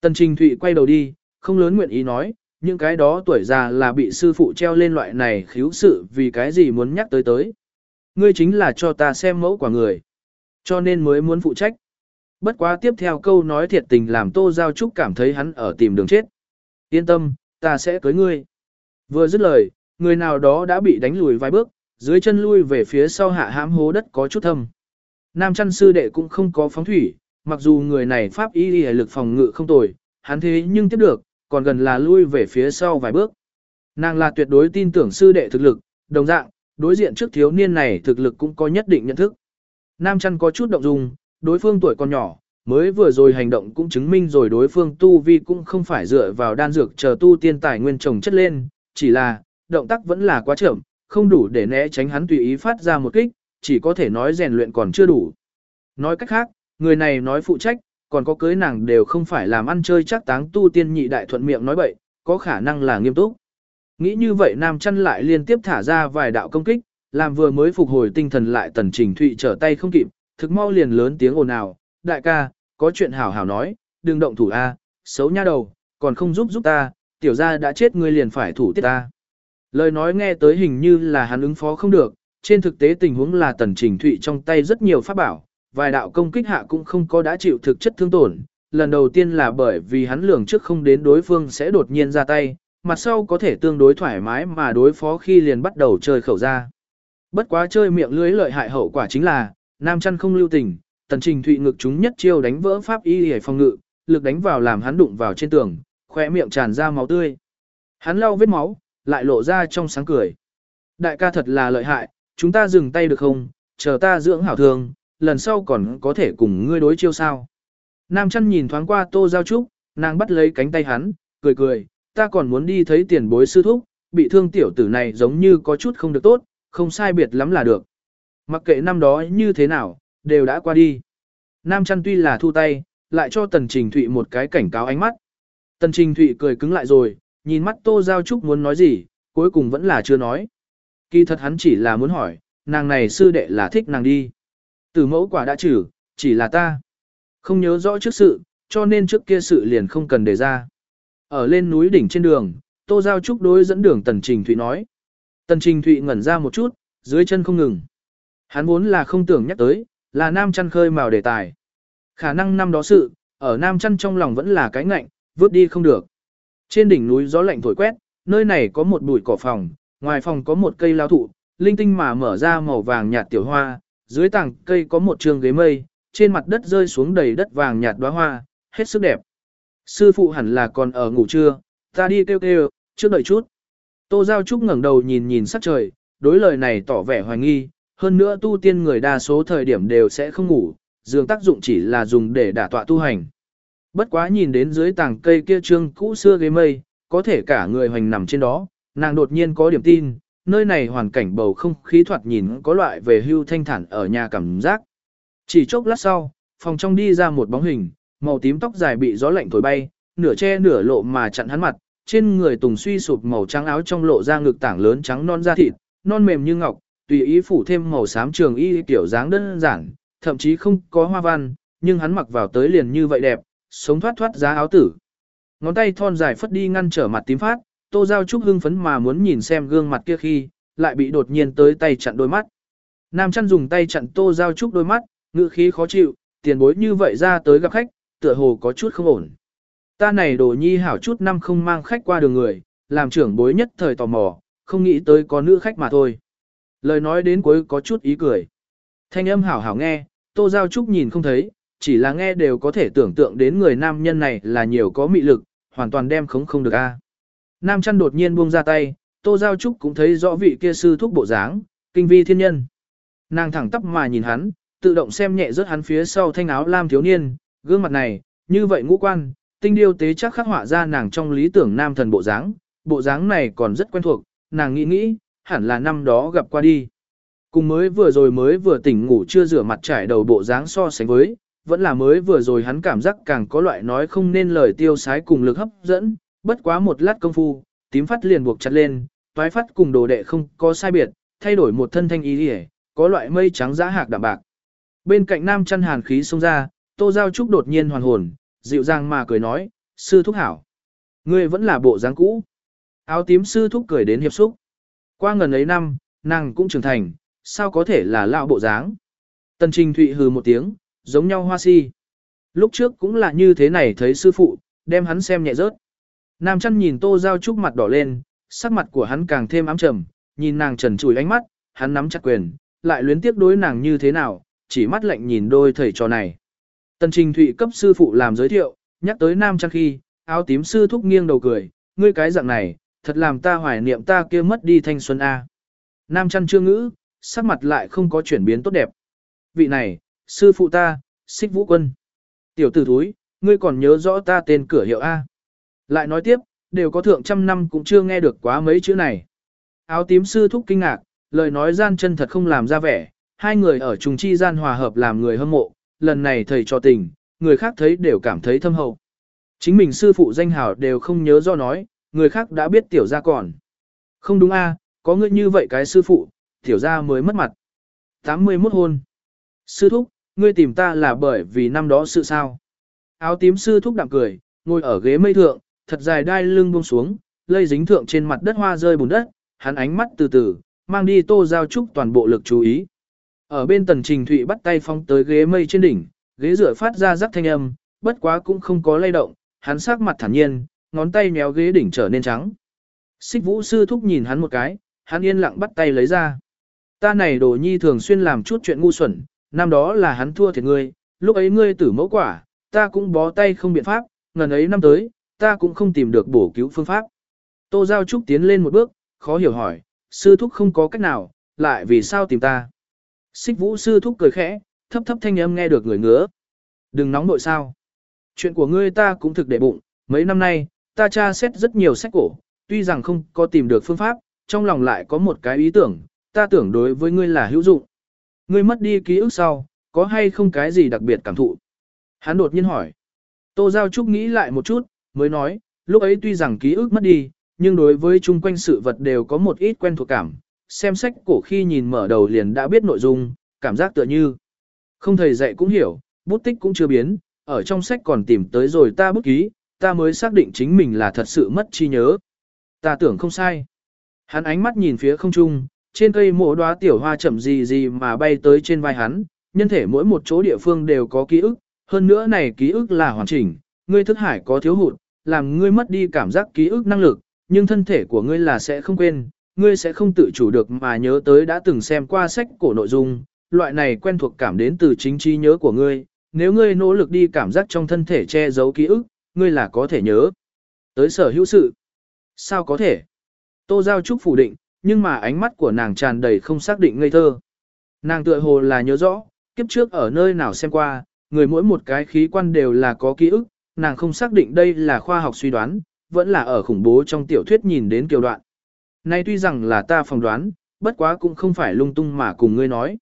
Tần Trình Thụy quay đầu đi, không lớn nguyện ý nói, những cái đó tuổi già là bị sư phụ treo lên loại này khiếu sự vì cái gì muốn nhắc tới tới. Ngươi chính là cho ta xem mẫu quả người, cho nên mới muốn phụ trách. Bất quá tiếp theo câu nói thiệt tình làm Tô Giao Trúc cảm thấy hắn ở tìm đường chết. Yên tâm, ta sẽ cưới ngươi. Vừa dứt lời, người nào đó đã bị đánh lùi vài bước, dưới chân lui về phía sau hạ hãm hố đất có chút thâm. Nam chăn sư đệ cũng không có phóng thủy, mặc dù người này pháp y y lực phòng ngự không tồi, hắn thế nhưng tiếp được, còn gần là lui về phía sau vài bước. Nàng là tuyệt đối tin tưởng sư đệ thực lực, đồng dạng, đối diện trước thiếu niên này thực lực cũng có nhất định nhận thức. Nam chăn có chút động dung, đối phương tuổi còn nhỏ, mới vừa rồi hành động cũng chứng minh rồi đối phương tu vi cũng không phải dựa vào đan dược chờ tu tiên tài nguyên trồng chất lên, chỉ là, động tác vẫn là quá chậm, không đủ để né tránh hắn tùy ý phát ra một kích, chỉ có thể nói rèn luyện còn chưa đủ. Nói cách khác, người này nói phụ trách, còn có cưới nàng đều không phải làm ăn chơi chắc táng tu tiên nhị đại thuận miệng nói bậy, có khả năng là nghiêm túc. Nghĩ như vậy Nam chăn lại liên tiếp thả ra vài đạo công kích, làm vừa mới phục hồi tinh thần lại tần trình thụy trở tay không kịp, thực mau liền lớn tiếng ồn ào, đại ca, có chuyện hảo hảo nói, đừng động thủ A, xấu nha đầu, còn không giúp giúp ta, tiểu gia đã chết ngươi liền phải thủ tiết ta. Lời nói nghe tới hình như là hắn ứng phó không được, trên thực tế tình huống là tần trình thụy trong tay rất nhiều pháp bảo, vài đạo công kích hạ cũng không có đã chịu thực chất thương tổn. Lần đầu tiên là bởi vì hắn lường trước không đến đối phương sẽ đột nhiên ra tay, mặt sau có thể tương đối thoải mái mà đối phó khi liền bắt đầu chơi khẩu ra. Bất quá chơi miệng lưới lợi hại hậu quả chính là, nam chăn không lưu tình, tần trình thụy ngực chúng nhất chiêu đánh vỡ pháp y hề phòng ngự, lực đánh vào làm hắn đụng vào trên tường, khỏe miệng tràn ra máu tươi. Hắn lau vết máu, lại lộ ra trong sáng cười. Đại ca thật là lợi hại, chúng ta dừng tay được không, chờ ta dưỡng hảo thương, lần sau còn có thể cùng ngươi đối chiêu sao. Nam chăn nhìn thoáng qua tô giao trúc, nàng bắt lấy cánh tay hắn, cười cười, ta còn muốn đi thấy tiền bối sư thúc, bị thương tiểu tử này giống như có chút không được tốt, không sai biệt lắm là được. Mặc kệ năm đó như thế nào, đều đã qua đi. Nam chăn tuy là thu tay, lại cho Tần Trình Thụy một cái cảnh cáo ánh mắt. Tần Trình Thụy cười cứng lại rồi, nhìn mắt Tô Giao Trúc muốn nói gì, cuối cùng vẫn là chưa nói. Kỳ thật hắn chỉ là muốn hỏi, nàng này sư đệ là thích nàng đi. Từ mẫu quả đã trừ, chỉ là ta. Không nhớ rõ trước sự, cho nên trước kia sự liền không cần đề ra. Ở lên núi đỉnh trên đường, Tô Giao Trúc đối dẫn đường Tần Trình Thụy nói. Tần Trình Thụy ngẩn ra một chút, dưới chân không ngừng. Hắn vốn là không tưởng nhắc tới, là nam chăn khơi mào đề tài. Khả năng năm đó sự, ở nam chăn trong lòng vẫn là cái ngạnh, vứt đi không được. Trên đỉnh núi gió lạnh thổi quét, nơi này có một bụi cỏ phòng, ngoài phòng có một cây lao thụ, linh tinh mà mở ra màu vàng nhạt tiểu hoa, dưới tảng cây có một trường ghế mây, trên mặt đất rơi xuống đầy đất vàng nhạt đóa hoa, hết sức đẹp. Sư phụ hẳn là còn ở ngủ trưa, ta đi kêu kêu, trước đợi chút. Tô Giao Trúc ngẩng đầu nhìn nhìn sắc trời, đối lời này tỏ vẻ hoài nghi, hơn nữa tu tiên người đa số thời điểm đều sẽ không ngủ, giường tác dụng chỉ là dùng để đả tọa tu hành. Bất quá nhìn đến dưới tảng cây kia trương cũ xưa ghế mây, có thể cả người hoành nằm trên đó, nàng đột nhiên có điểm tin, nơi này hoàn cảnh bầu không khí thoạt nhìn có loại về hưu thanh thản ở nhà cảm giác. Chỉ chốc lát sau, phòng trong đi ra một bóng hình, màu tím tóc dài bị gió lạnh thổi bay, nửa che nửa lộ mà chặn hắn mặt, trên người tùng suy sụp màu trắng áo trong lộ ra ngực tảng lớn trắng non da thịt, non mềm như ngọc, tùy ý phủ thêm màu xám trường y kiểu dáng đơn giản, thậm chí không có hoa văn, nhưng hắn mặc vào tới liền như vậy đẹp, sống thoát thoát giá áo tử. Ngón tay thon dài phất đi ngăn trở mặt tím phát, Tô Giao Trúc hưng phấn mà muốn nhìn xem gương mặt kia khi, lại bị đột nhiên tới tay chặn đôi mắt. Nam chăn dùng tay chặn Tô Giao Trúc đôi mắt, ngữ khí khó chịu, tiền bối như vậy ra tới gặp khách, tựa hồ có chút không ổn. Ta này đồ nhi hảo chút năm không mang khách qua đường người, làm trưởng bối nhất thời tò mò, không nghĩ tới có nữ khách mà thôi. Lời nói đến cuối có chút ý cười. Thanh âm hảo hảo nghe, Tô Giao Trúc nhìn không thấy, chỉ là nghe đều có thể tưởng tượng đến người nam nhân này là nhiều có mị lực, hoàn toàn đem khống không được a. Nam chăn đột nhiên buông ra tay, Tô Giao Trúc cũng thấy rõ vị kia sư thúc bộ dáng, kinh vi thiên nhân. Nàng thẳng tắp mà nhìn hắn, tự động xem nhẹ rớt hắn phía sau thanh áo lam thiếu niên, gương mặt này, như vậy ngũ quan, tinh điêu tế chắc khắc họa ra nàng trong lý tưởng nam thần bộ dáng, bộ dáng này còn rất quen thuộc, nàng nghĩ nghĩ, hẳn là năm đó gặp qua đi. Cùng mới vừa rồi mới vừa tỉnh ngủ chưa rửa mặt trải đầu bộ dáng so sánh với, vẫn là mới vừa rồi hắn cảm giác càng có loại nói không nên lời tiêu sái cùng lực hấp dẫn, bất quá một lát công phu, tím phát liền buộc chặt lên, toái phát cùng đồ đệ không có sai biệt, thay đổi một thân thanh ý hề, có loại mây trắng giá hạc đạm bạc. Bên cạnh nam chăn hàn khí xông ra, tô giao trúc đột nhiên hoàn hồn, dịu dàng mà cười nói, sư thúc hảo. Ngươi vẫn là bộ dáng cũ. Áo tím sư thúc cười đến hiệp xúc. Qua ngần ấy năm, nàng cũng trưởng thành, sao có thể là lão bộ dáng. Tần Trình Thụy hừ một tiếng, giống nhau hoa si. Lúc trước cũng là như thế này thấy sư phụ, đem hắn xem nhẹ rớt. Nam chăn nhìn tô giao trúc mặt đỏ lên, sắc mặt của hắn càng thêm ám trầm, nhìn nàng trần trùi ánh mắt, hắn nắm chặt quyền, lại luyến tiếc đối nàng như thế nào, chỉ mắt lạnh nhìn đôi thầy trò này. Tần Trình Thụy cấp sư phụ làm giới thiệu, nhắc tới nam chăn khi, áo tím sư thúc nghiêng đầu cười, ngươi cái dạng này, thật làm ta hoài niệm ta kia mất đi thanh xuân A. Nam chăn chưa ngữ, sắc mặt lại không có chuyển biến tốt đẹp. Vị này, sư phụ ta, xích vũ quân. Tiểu tử thúi, ngươi còn nhớ rõ ta tên cửa hiệu A. Lại nói tiếp, đều có thượng trăm năm cũng chưa nghe được quá mấy chữ này. Áo tím sư thúc kinh ngạc, lời nói gian chân thật không làm ra vẻ, hai người ở trùng chi gian hòa hợp làm người hâm mộ, lần này thầy cho tình, người khác thấy đều cảm thấy thâm hậu. Chính mình sư phụ danh hào đều không nhớ do nói, người khác đã biết tiểu gia còn. Không đúng a, có ngươi như vậy cái sư phụ, tiểu gia mới mất mặt. 81 hôn. Sư thúc, ngươi tìm ta là bởi vì năm đó sự sao. Áo tím sư thúc đạm cười, ngồi ở ghế mây thượng, thật dài đai lưng buông xuống, lây dính thượng trên mặt đất hoa rơi bùn đất, hắn ánh mắt từ từ, mang đi tô giao trúc toàn bộ lực chú ý. Ở bên tần trình thụy bắt tay phong tới ghế mây trên đỉnh, ghế rửa phát ra rắc thanh âm, bất quá cũng không có lay động, hắn sắc mặt thản nhiên, ngón tay méo ghế đỉnh trở nên trắng. Xích vũ sư thúc nhìn hắn một cái, hắn yên lặng bắt tay lấy ra. Ta này đồ nhi thường xuyên làm chút chuyện ngu xuẩn, năm đó là hắn thua thiệt ngươi, lúc ấy ngươi tử mẫu quả, ta cũng bó tay không biện pháp, ngần ấy năm tới, ta cũng không tìm được bổ cứu phương pháp. Tô Giao Trúc tiến lên một bước, khó hiểu hỏi, sư thúc không có cách nào, lại vì sao tìm ta? Xích vũ sư thúc cười khẽ, thấp thấp thanh âm nghe được người ngứa. Đừng nóng nội sao. Chuyện của ngươi ta cũng thực để bụng, mấy năm nay, ta tra xét rất nhiều sách cổ, tuy rằng không có tìm được phương pháp, trong lòng lại có một cái ý tưởng, ta tưởng đối với ngươi là hữu dụng. Ngươi mất đi ký ức sau, có hay không cái gì đặc biệt cảm thụ? Hắn đột nhiên hỏi. Tô Giao Trúc nghĩ lại một chút, mới nói, lúc ấy tuy rằng ký ức mất đi, nhưng đối với chung quanh sự vật đều có một ít quen thuộc cảm. Xem sách cổ khi nhìn mở đầu liền đã biết nội dung, cảm giác tựa như. Không thầy dạy cũng hiểu, bút tích cũng chưa biến, ở trong sách còn tìm tới rồi ta bút ký, ta mới xác định chính mình là thật sự mất trí nhớ. Ta tưởng không sai. Hắn ánh mắt nhìn phía không trung, trên cây mộ đóa tiểu hoa chậm gì gì mà bay tới trên vai hắn, nhân thể mỗi một chỗ địa phương đều có ký ức, hơn nữa này ký ức là hoàn chỉnh, ngươi thức hải có thiếu hụt, làm ngươi mất đi cảm giác ký ức năng lực, nhưng thân thể của ngươi là sẽ không quên, ngươi sẽ không tự chủ được mà nhớ tới đã từng xem qua sách cổ nội dung, loại này quen thuộc cảm đến từ chính trí nhớ của ngươi, nếu ngươi nỗ lực đi cảm giác trong thân thể che giấu ký ức, ngươi là có thể nhớ. Tới sở hữu sự. Sao có thể? Tô Giao Trúc phủ định, nhưng mà ánh mắt của nàng tràn đầy không xác định ngây thơ. Nàng tựa hồ là nhớ rõ, kiếp trước ở nơi nào xem qua, người mỗi một cái khí quan đều là có ký ức, nàng không xác định đây là khoa học suy đoán, vẫn là ở khủng bố trong tiểu thuyết nhìn đến kiều đoạn. Nay tuy rằng là ta phỏng đoán, bất quá cũng không phải lung tung mà cùng ngươi nói.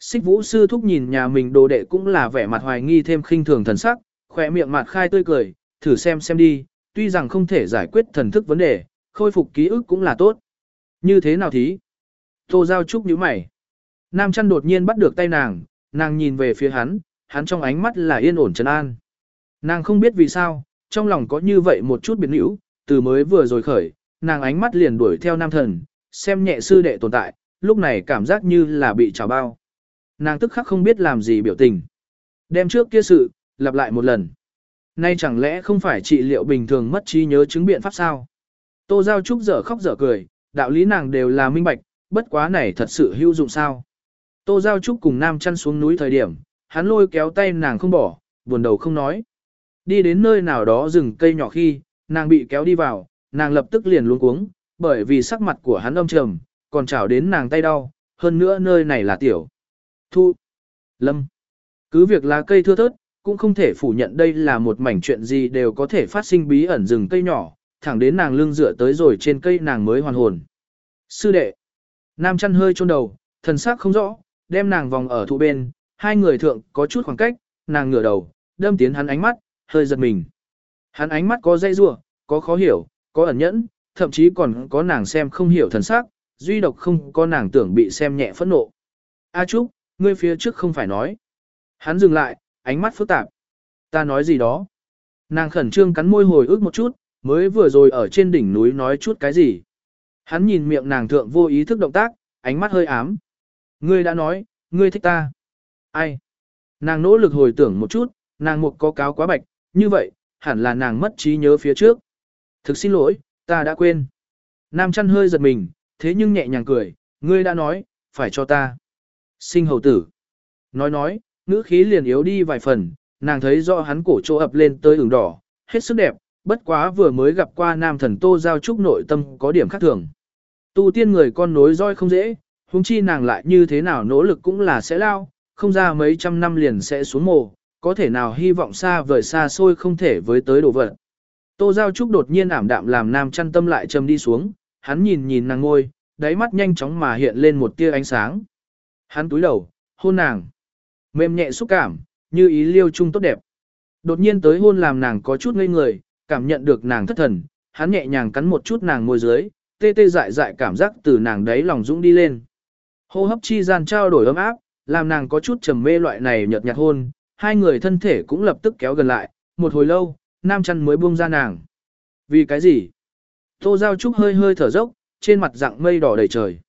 Xích vũ sư thúc nhìn nhà mình đồ đệ cũng là vẻ mặt hoài nghi thêm khinh thường thần sắc, khỏe miệng mạt khai tươi cười, thử xem xem đi, tuy rằng không thể giải quyết thần thức vấn đề, khôi phục ký ức cũng là tốt. Như thế nào thí? Tô Giao Trúc nhíu mày. Nam chăn đột nhiên bắt được tay nàng, nàng nhìn về phía hắn, hắn trong ánh mắt là yên ổn trấn an. Nàng không biết vì sao, trong lòng có như vậy một chút biến hữu, từ mới vừa rồi khởi, nàng ánh mắt liền đuổi theo nam thần, xem nhẹ sư đệ tồn tại, lúc này cảm giác như là bị trào bao. Nàng tức khắc không biết làm gì biểu tình. Đem trước kia sự, lặp lại một lần. Nay chẳng lẽ không phải trị liệu bình thường mất trí nhớ chứng biện pháp sao? Tô Giao Trúc dở khóc dở cười, đạo lý nàng đều là minh bạch, bất quá này thật sự hữu dụng sao? Tô Giao Trúc cùng Nam chăn xuống núi thời điểm, hắn lôi kéo tay nàng không bỏ, buồn đầu không nói. Đi đến nơi nào đó rừng cây nhỏ khi, nàng bị kéo đi vào, nàng lập tức liền luống cuống, bởi vì sắc mặt của hắn âm trầm, còn chảo đến nàng tay đau, hơn nữa nơi này là tiểu. Thu. Lâm. Cứ việc là cây thưa thớt, cũng không thể phủ nhận đây là một mảnh chuyện gì đều có thể phát sinh bí ẩn rừng cây nhỏ, thẳng đến nàng lưng dựa tới rồi trên cây nàng mới hoàn hồn. Sư đệ. Nam chăn hơi chôn đầu, thần sắc không rõ, đem nàng vòng ở thụ bên, hai người thượng có chút khoảng cách, nàng ngửa đầu, đâm tiến hắn ánh mắt, hơi giật mình. Hắn ánh mắt có dây rua, có khó hiểu, có ẩn nhẫn, thậm chí còn có nàng xem không hiểu thần sắc, duy độc không có nàng tưởng bị xem nhẹ phẫn nộ. A Trúc, ngươi phía trước không phải nói. Hắn dừng lại, ánh mắt phức tạp. Ta nói gì đó? Nàng khẩn trương cắn môi hồi ức một chút, mới vừa rồi ở trên đỉnh núi nói chút cái gì. Hắn nhìn miệng nàng thượng vô ý thức động tác, ánh mắt hơi ám. Ngươi đã nói, ngươi thích ta. Ai? Nàng nỗ lực hồi tưởng một chút, nàng một có cáo quá bạch, như vậy, hẳn là nàng mất trí nhớ phía trước. Thực xin lỗi, ta đã quên. Nam chăn hơi giật mình, thế nhưng nhẹ nhàng cười, ngươi đã nói, phải cho ta. Sinh hầu tử. Nói nói, ngữ khí liền yếu đi vài phần, nàng thấy rõ hắn cổ chỗ ập lên tới ửng đỏ, hết sức đẹp, bất quá vừa mới gặp qua nam thần tô giao trúc nội tâm có điểm khác thường. Tu tiên người con nối roi không dễ, huống chi nàng lại như thế nào nỗ lực cũng là sẽ lao, không ra mấy trăm năm liền sẽ xuống mồ, có thể nào hy vọng xa vời xa xôi không thể với tới đồ vật. Tô Giao Trúc đột nhiên ảm đạm làm nam chăn tâm lại châm đi xuống, hắn nhìn nhìn nàng ngôi, đáy mắt nhanh chóng mà hiện lên một tia ánh sáng. Hắn túi đầu, hôn nàng. Mềm nhẹ xúc cảm, như ý liêu chung tốt đẹp. Đột nhiên tới hôn làm nàng có chút ngây người, cảm nhận được nàng thất thần, hắn nhẹ nhàng cắn một chút nàng môi dưới, tê tê dại dại cảm giác từ nàng đấy lòng dũng đi lên. Hô hấp chi gian trao đổi ấm áp, làm nàng có chút trầm mê loại này nhợt nhạt hôn, hai người thân thể cũng lập tức kéo gần lại, một hồi lâu, nam chăn mới buông ra nàng. Vì cái gì? Tô Giao Trúc hơi hơi thở dốc, trên mặt dạng mây đỏ đầy trời.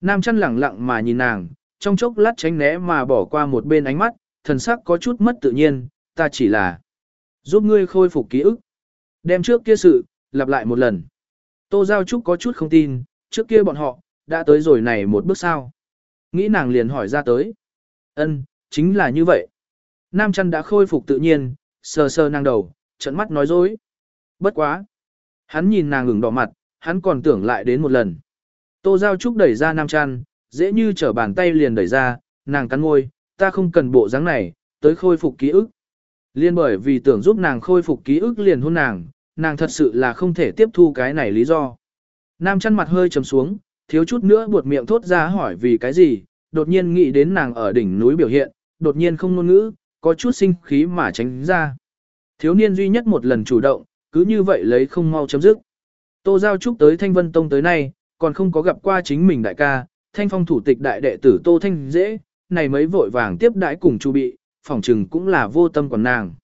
Nam chăn lẳng lặng mà nhìn nàng, trong chốc lát tránh né mà bỏ qua một bên ánh mắt, thần sắc có chút mất tự nhiên, ta chỉ là giúp ngươi khôi phục ký ức. Đem trước kia sự, lặp lại một lần. Tô Giao Trúc có chút không tin, trước kia bọn họ, đã tới rồi này một bước sao. Nghĩ nàng liền hỏi ra tới. ân chính là như vậy. Nam chăn đã khôi phục tự nhiên, sờ sờ nàng đầu, trận mắt nói dối. Bất quá. Hắn nhìn nàng ngừng đỏ mặt, hắn còn tưởng lại đến một lần. Tô Giao Trúc đẩy ra nam chăn, dễ như trở bàn tay liền đẩy ra, nàng cắn môi, ta không cần bộ dáng này, tới khôi phục ký ức. Liên bởi vì tưởng giúp nàng khôi phục ký ức liền hôn nàng, nàng thật sự là không thể tiếp thu cái này lý do. Nam chăn mặt hơi trầm xuống, thiếu chút nữa buột miệng thốt ra hỏi vì cái gì, đột nhiên nghĩ đến nàng ở đỉnh núi biểu hiện, đột nhiên không ngôn ngữ, có chút sinh khí mà tránh ra. Thiếu niên duy nhất một lần chủ động, cứ như vậy lấy không mau chấm dứt. Tô Giao Trúc tới Thanh Vân Tông tới nay, còn không có gặp qua chính mình đại ca, Thanh Phong thủ tịch đại đệ tử Tô Thanh dễ, này mấy vội vàng tiếp đãi cùng chu bị, phỏng trừng cũng là vô tâm còn nàng.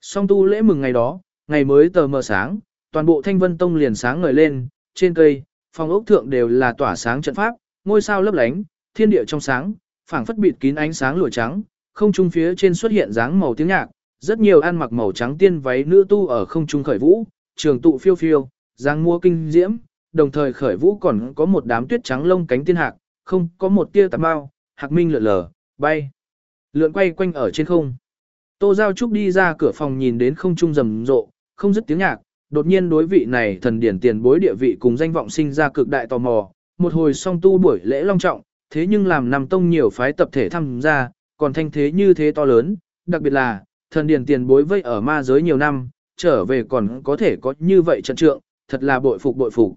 Song tu lễ mừng ngày đó, ngày mới tờ mờ sáng, toàn bộ Thanh Vân Tông liền sáng ngời lên, trên cây, phòng ốc thượng đều là tỏa sáng trận pháp, ngôi sao lấp lánh, thiên địa trong sáng, phảng phất bịt kín ánh sáng lụa trắng, không trung phía trên xuất hiện dáng màu tiếng nhạc, rất nhiều ăn mặc màu trắng tiên váy nữ tu ở không trung khởi vũ, trường tụ phiêu phiêu, dáng mua kinh diễm, đồng thời khởi vũ còn có một đám tuyết trắng lông cánh tiên hạc, không có một tia tạp bao, hạc minh lượn lờ, bay, lượn quay quanh ở trên không. Tô Giao Trúc đi ra cửa phòng nhìn đến không trung rầm rộ, không dứt tiếng nhạc, đột nhiên đối vị này thần điển tiền bối địa vị cùng danh vọng sinh ra cực đại tò mò, một hồi song tu buổi lễ long trọng, thế nhưng làm nằm tông nhiều phái tập thể tham gia, còn thanh thế như thế to lớn, đặc biệt là, thần điển tiền bối vây ở ma giới nhiều năm, trở về còn có thể có như vậy trận trượng, thật là bội phục bội phục.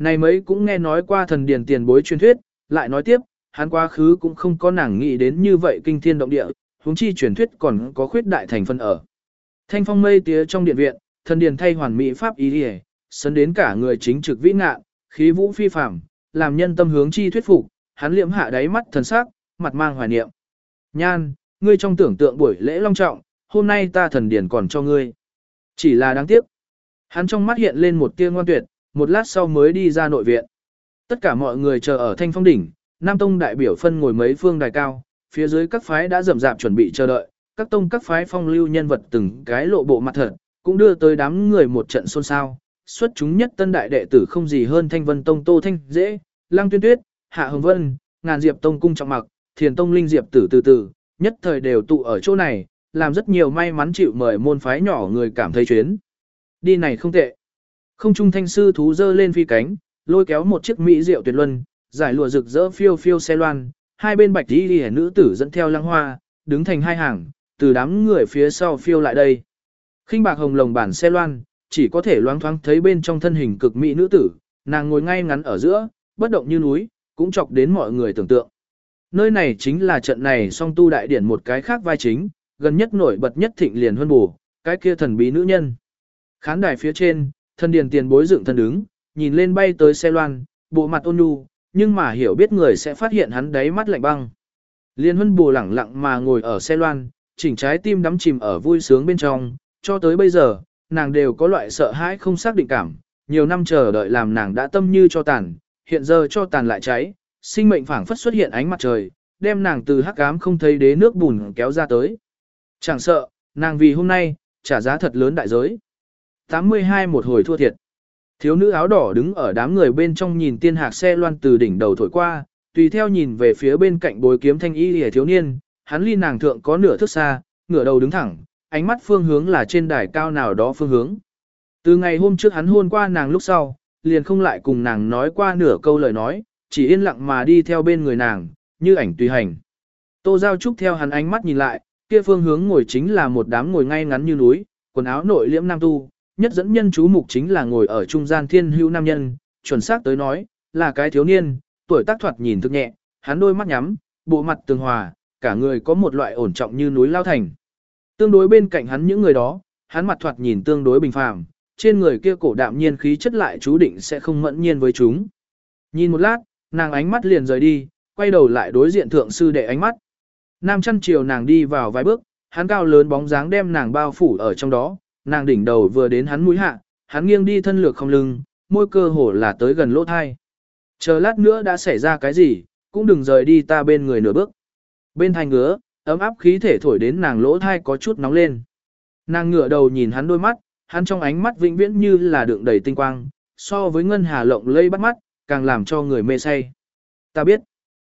Này mấy cũng nghe nói qua thần điền tiền bối truyền thuyết, lại nói tiếp, hắn quá khứ cũng không có nàng nghĩ đến như vậy kinh thiên động địa, huống chi truyền thuyết còn có khuyết đại thành phân ở. Thanh phong mây tía trong điện viện, thần điền thay hoàn mỹ pháp ý đi sấn đến cả người chính trực vĩ ngạ, khí vũ phi phàm, làm nhân tâm hướng chi thuyết phục, hắn liệm hạ đáy mắt thần sắc, mặt mang hoài niệm. Nhan, ngươi trong tưởng tượng buổi lễ long trọng, hôm nay ta thần điền còn cho ngươi. Chỉ là đáng tiếc. Hắn trong mắt hiện lên một tia ngoan tuyệt, một lát sau mới đi ra nội viện. Tất cả mọi người chờ ở thanh phong đỉnh, Nam Tông đại biểu phân ngồi mấy phương đài cao, phía dưới các phái đã rầm rạp chuẩn bị chờ đợi, các tông các phái phong lưu nhân vật từng cái lộ bộ mặt thật, cũng đưa tới đám người một trận xôn xao. Xuất chúng nhất tân đại đệ tử không gì hơn Thanh Vân Tông Tô Thanh Dễ, Lăng Tuyên Tuyết, Hạ Hồng Vân, Ngàn Diệp Tông Cung Trọng Mặc, Thiền Tông Linh Diệp Tử từ từ, nhất thời đều tụ ở chỗ này, làm rất nhiều may mắn chịu mời môn phái nhỏ người cảm thấy chuyến. Đi này không tệ. Không trung thanh sư thú dơ lên phi cánh, lôi kéo một chiếc mỹ rượu tuyệt luân, giải lụa rực rỡ phiêu phiêu xe loan, hai bên bạch đi đi nữ tử dẫn theo lăng hoa, đứng thành hai hàng, từ đám người phía sau phiêu lại đây. khinh bạc hồng lồng bản xe loan, chỉ có thể loáng thoáng thấy bên trong thân hình cực mỹ nữ tử, nàng ngồi ngay ngắn ở giữa, bất động như núi, cũng chọc đến mọi người tưởng tượng. Nơi này chính là trận này song tu đại điển một cái khác vai chính, gần nhất nổi bật nhất thịnh liền huân bù, cái kia thần bí nữ nhân. Khán đài phía trên, Thần điền tiền bối dựng thân đứng, nhìn lên bay tới xe loan, bộ mặt ôn nhu, nhưng mà hiểu biết người sẽ phát hiện hắn đáy mắt lạnh băng. Liên huân bù lẳng lặng mà ngồi ở xe loan, chỉnh trái tim đắm chìm ở vui sướng bên trong, cho tới bây giờ, nàng đều có loại sợ hãi không xác định cảm, nhiều năm chờ đợi làm nàng đã tâm như cho tàn, hiện giờ cho tàn lại cháy, sinh mệnh phảng phất xuất hiện ánh mặt trời, đem nàng từ hắc ám không thấy đế nước bùn kéo ra tới. Chẳng sợ, nàng vì hôm nay, trả giá thật lớn đại giới. 82 một hồi thua thiệt. Thiếu nữ áo đỏ đứng ở đám người bên trong nhìn tiên hạc xe loan từ đỉnh đầu thổi qua, tùy theo nhìn về phía bên cạnh bồi kiếm thanh y hề thiếu niên, hắn ly nàng thượng có nửa thước xa, ngửa đầu đứng thẳng, ánh mắt phương hướng là trên đài cao nào đó phương hướng. Từ ngày hôm trước hắn hôn qua nàng lúc sau, liền không lại cùng nàng nói qua nửa câu lời nói, chỉ yên lặng mà đi theo bên người nàng, như ảnh tùy hành. Tô Giao Trúc theo hắn ánh mắt nhìn lại, kia phương hướng ngồi chính là một đám ngồi ngay ngắn như núi, quần áo nội liễm nam tu, nhất dẫn nhân chú mục chính là ngồi ở trung gian thiên hữu nam nhân, chuẩn xác tới nói, là cái thiếu niên, tuổi tác thoạt nhìn thực nhẹ, hắn đôi mắt nhắm, bộ mặt tường hòa, cả người có một loại ổn trọng như núi lao thành. Tương đối bên cạnh hắn những người đó, hắn mặt thoạt nhìn tương đối bình phàm, trên người kia cổ đạm nhiên khí chất lại chú định sẽ không mẫn nhiên với chúng. Nhìn một lát, nàng ánh mắt liền rời đi, quay đầu lại đối diện thượng sư đệ ánh mắt. Nam chăn chiều nàng đi vào vài bước, hắn cao lớn bóng dáng đem nàng bao phủ ở trong đó, nàng đỉnh đầu vừa đến hắn mũi hạ, hắn nghiêng đi thân lược không lưng, môi cơ hồ là tới gần lỗ thai. Chờ lát nữa đã xảy ra cái gì, cũng đừng rời đi ta bên người nửa bước. Bên thành ngứa, ấm áp khí thể thổi đến nàng lỗ thai có chút nóng lên. Nàng ngửa đầu nhìn hắn đôi mắt, hắn trong ánh mắt vĩnh viễn như là đựng đầy tinh quang, so với ngân hà lộng lây bắt mắt, càng làm cho người mê say. Ta biết,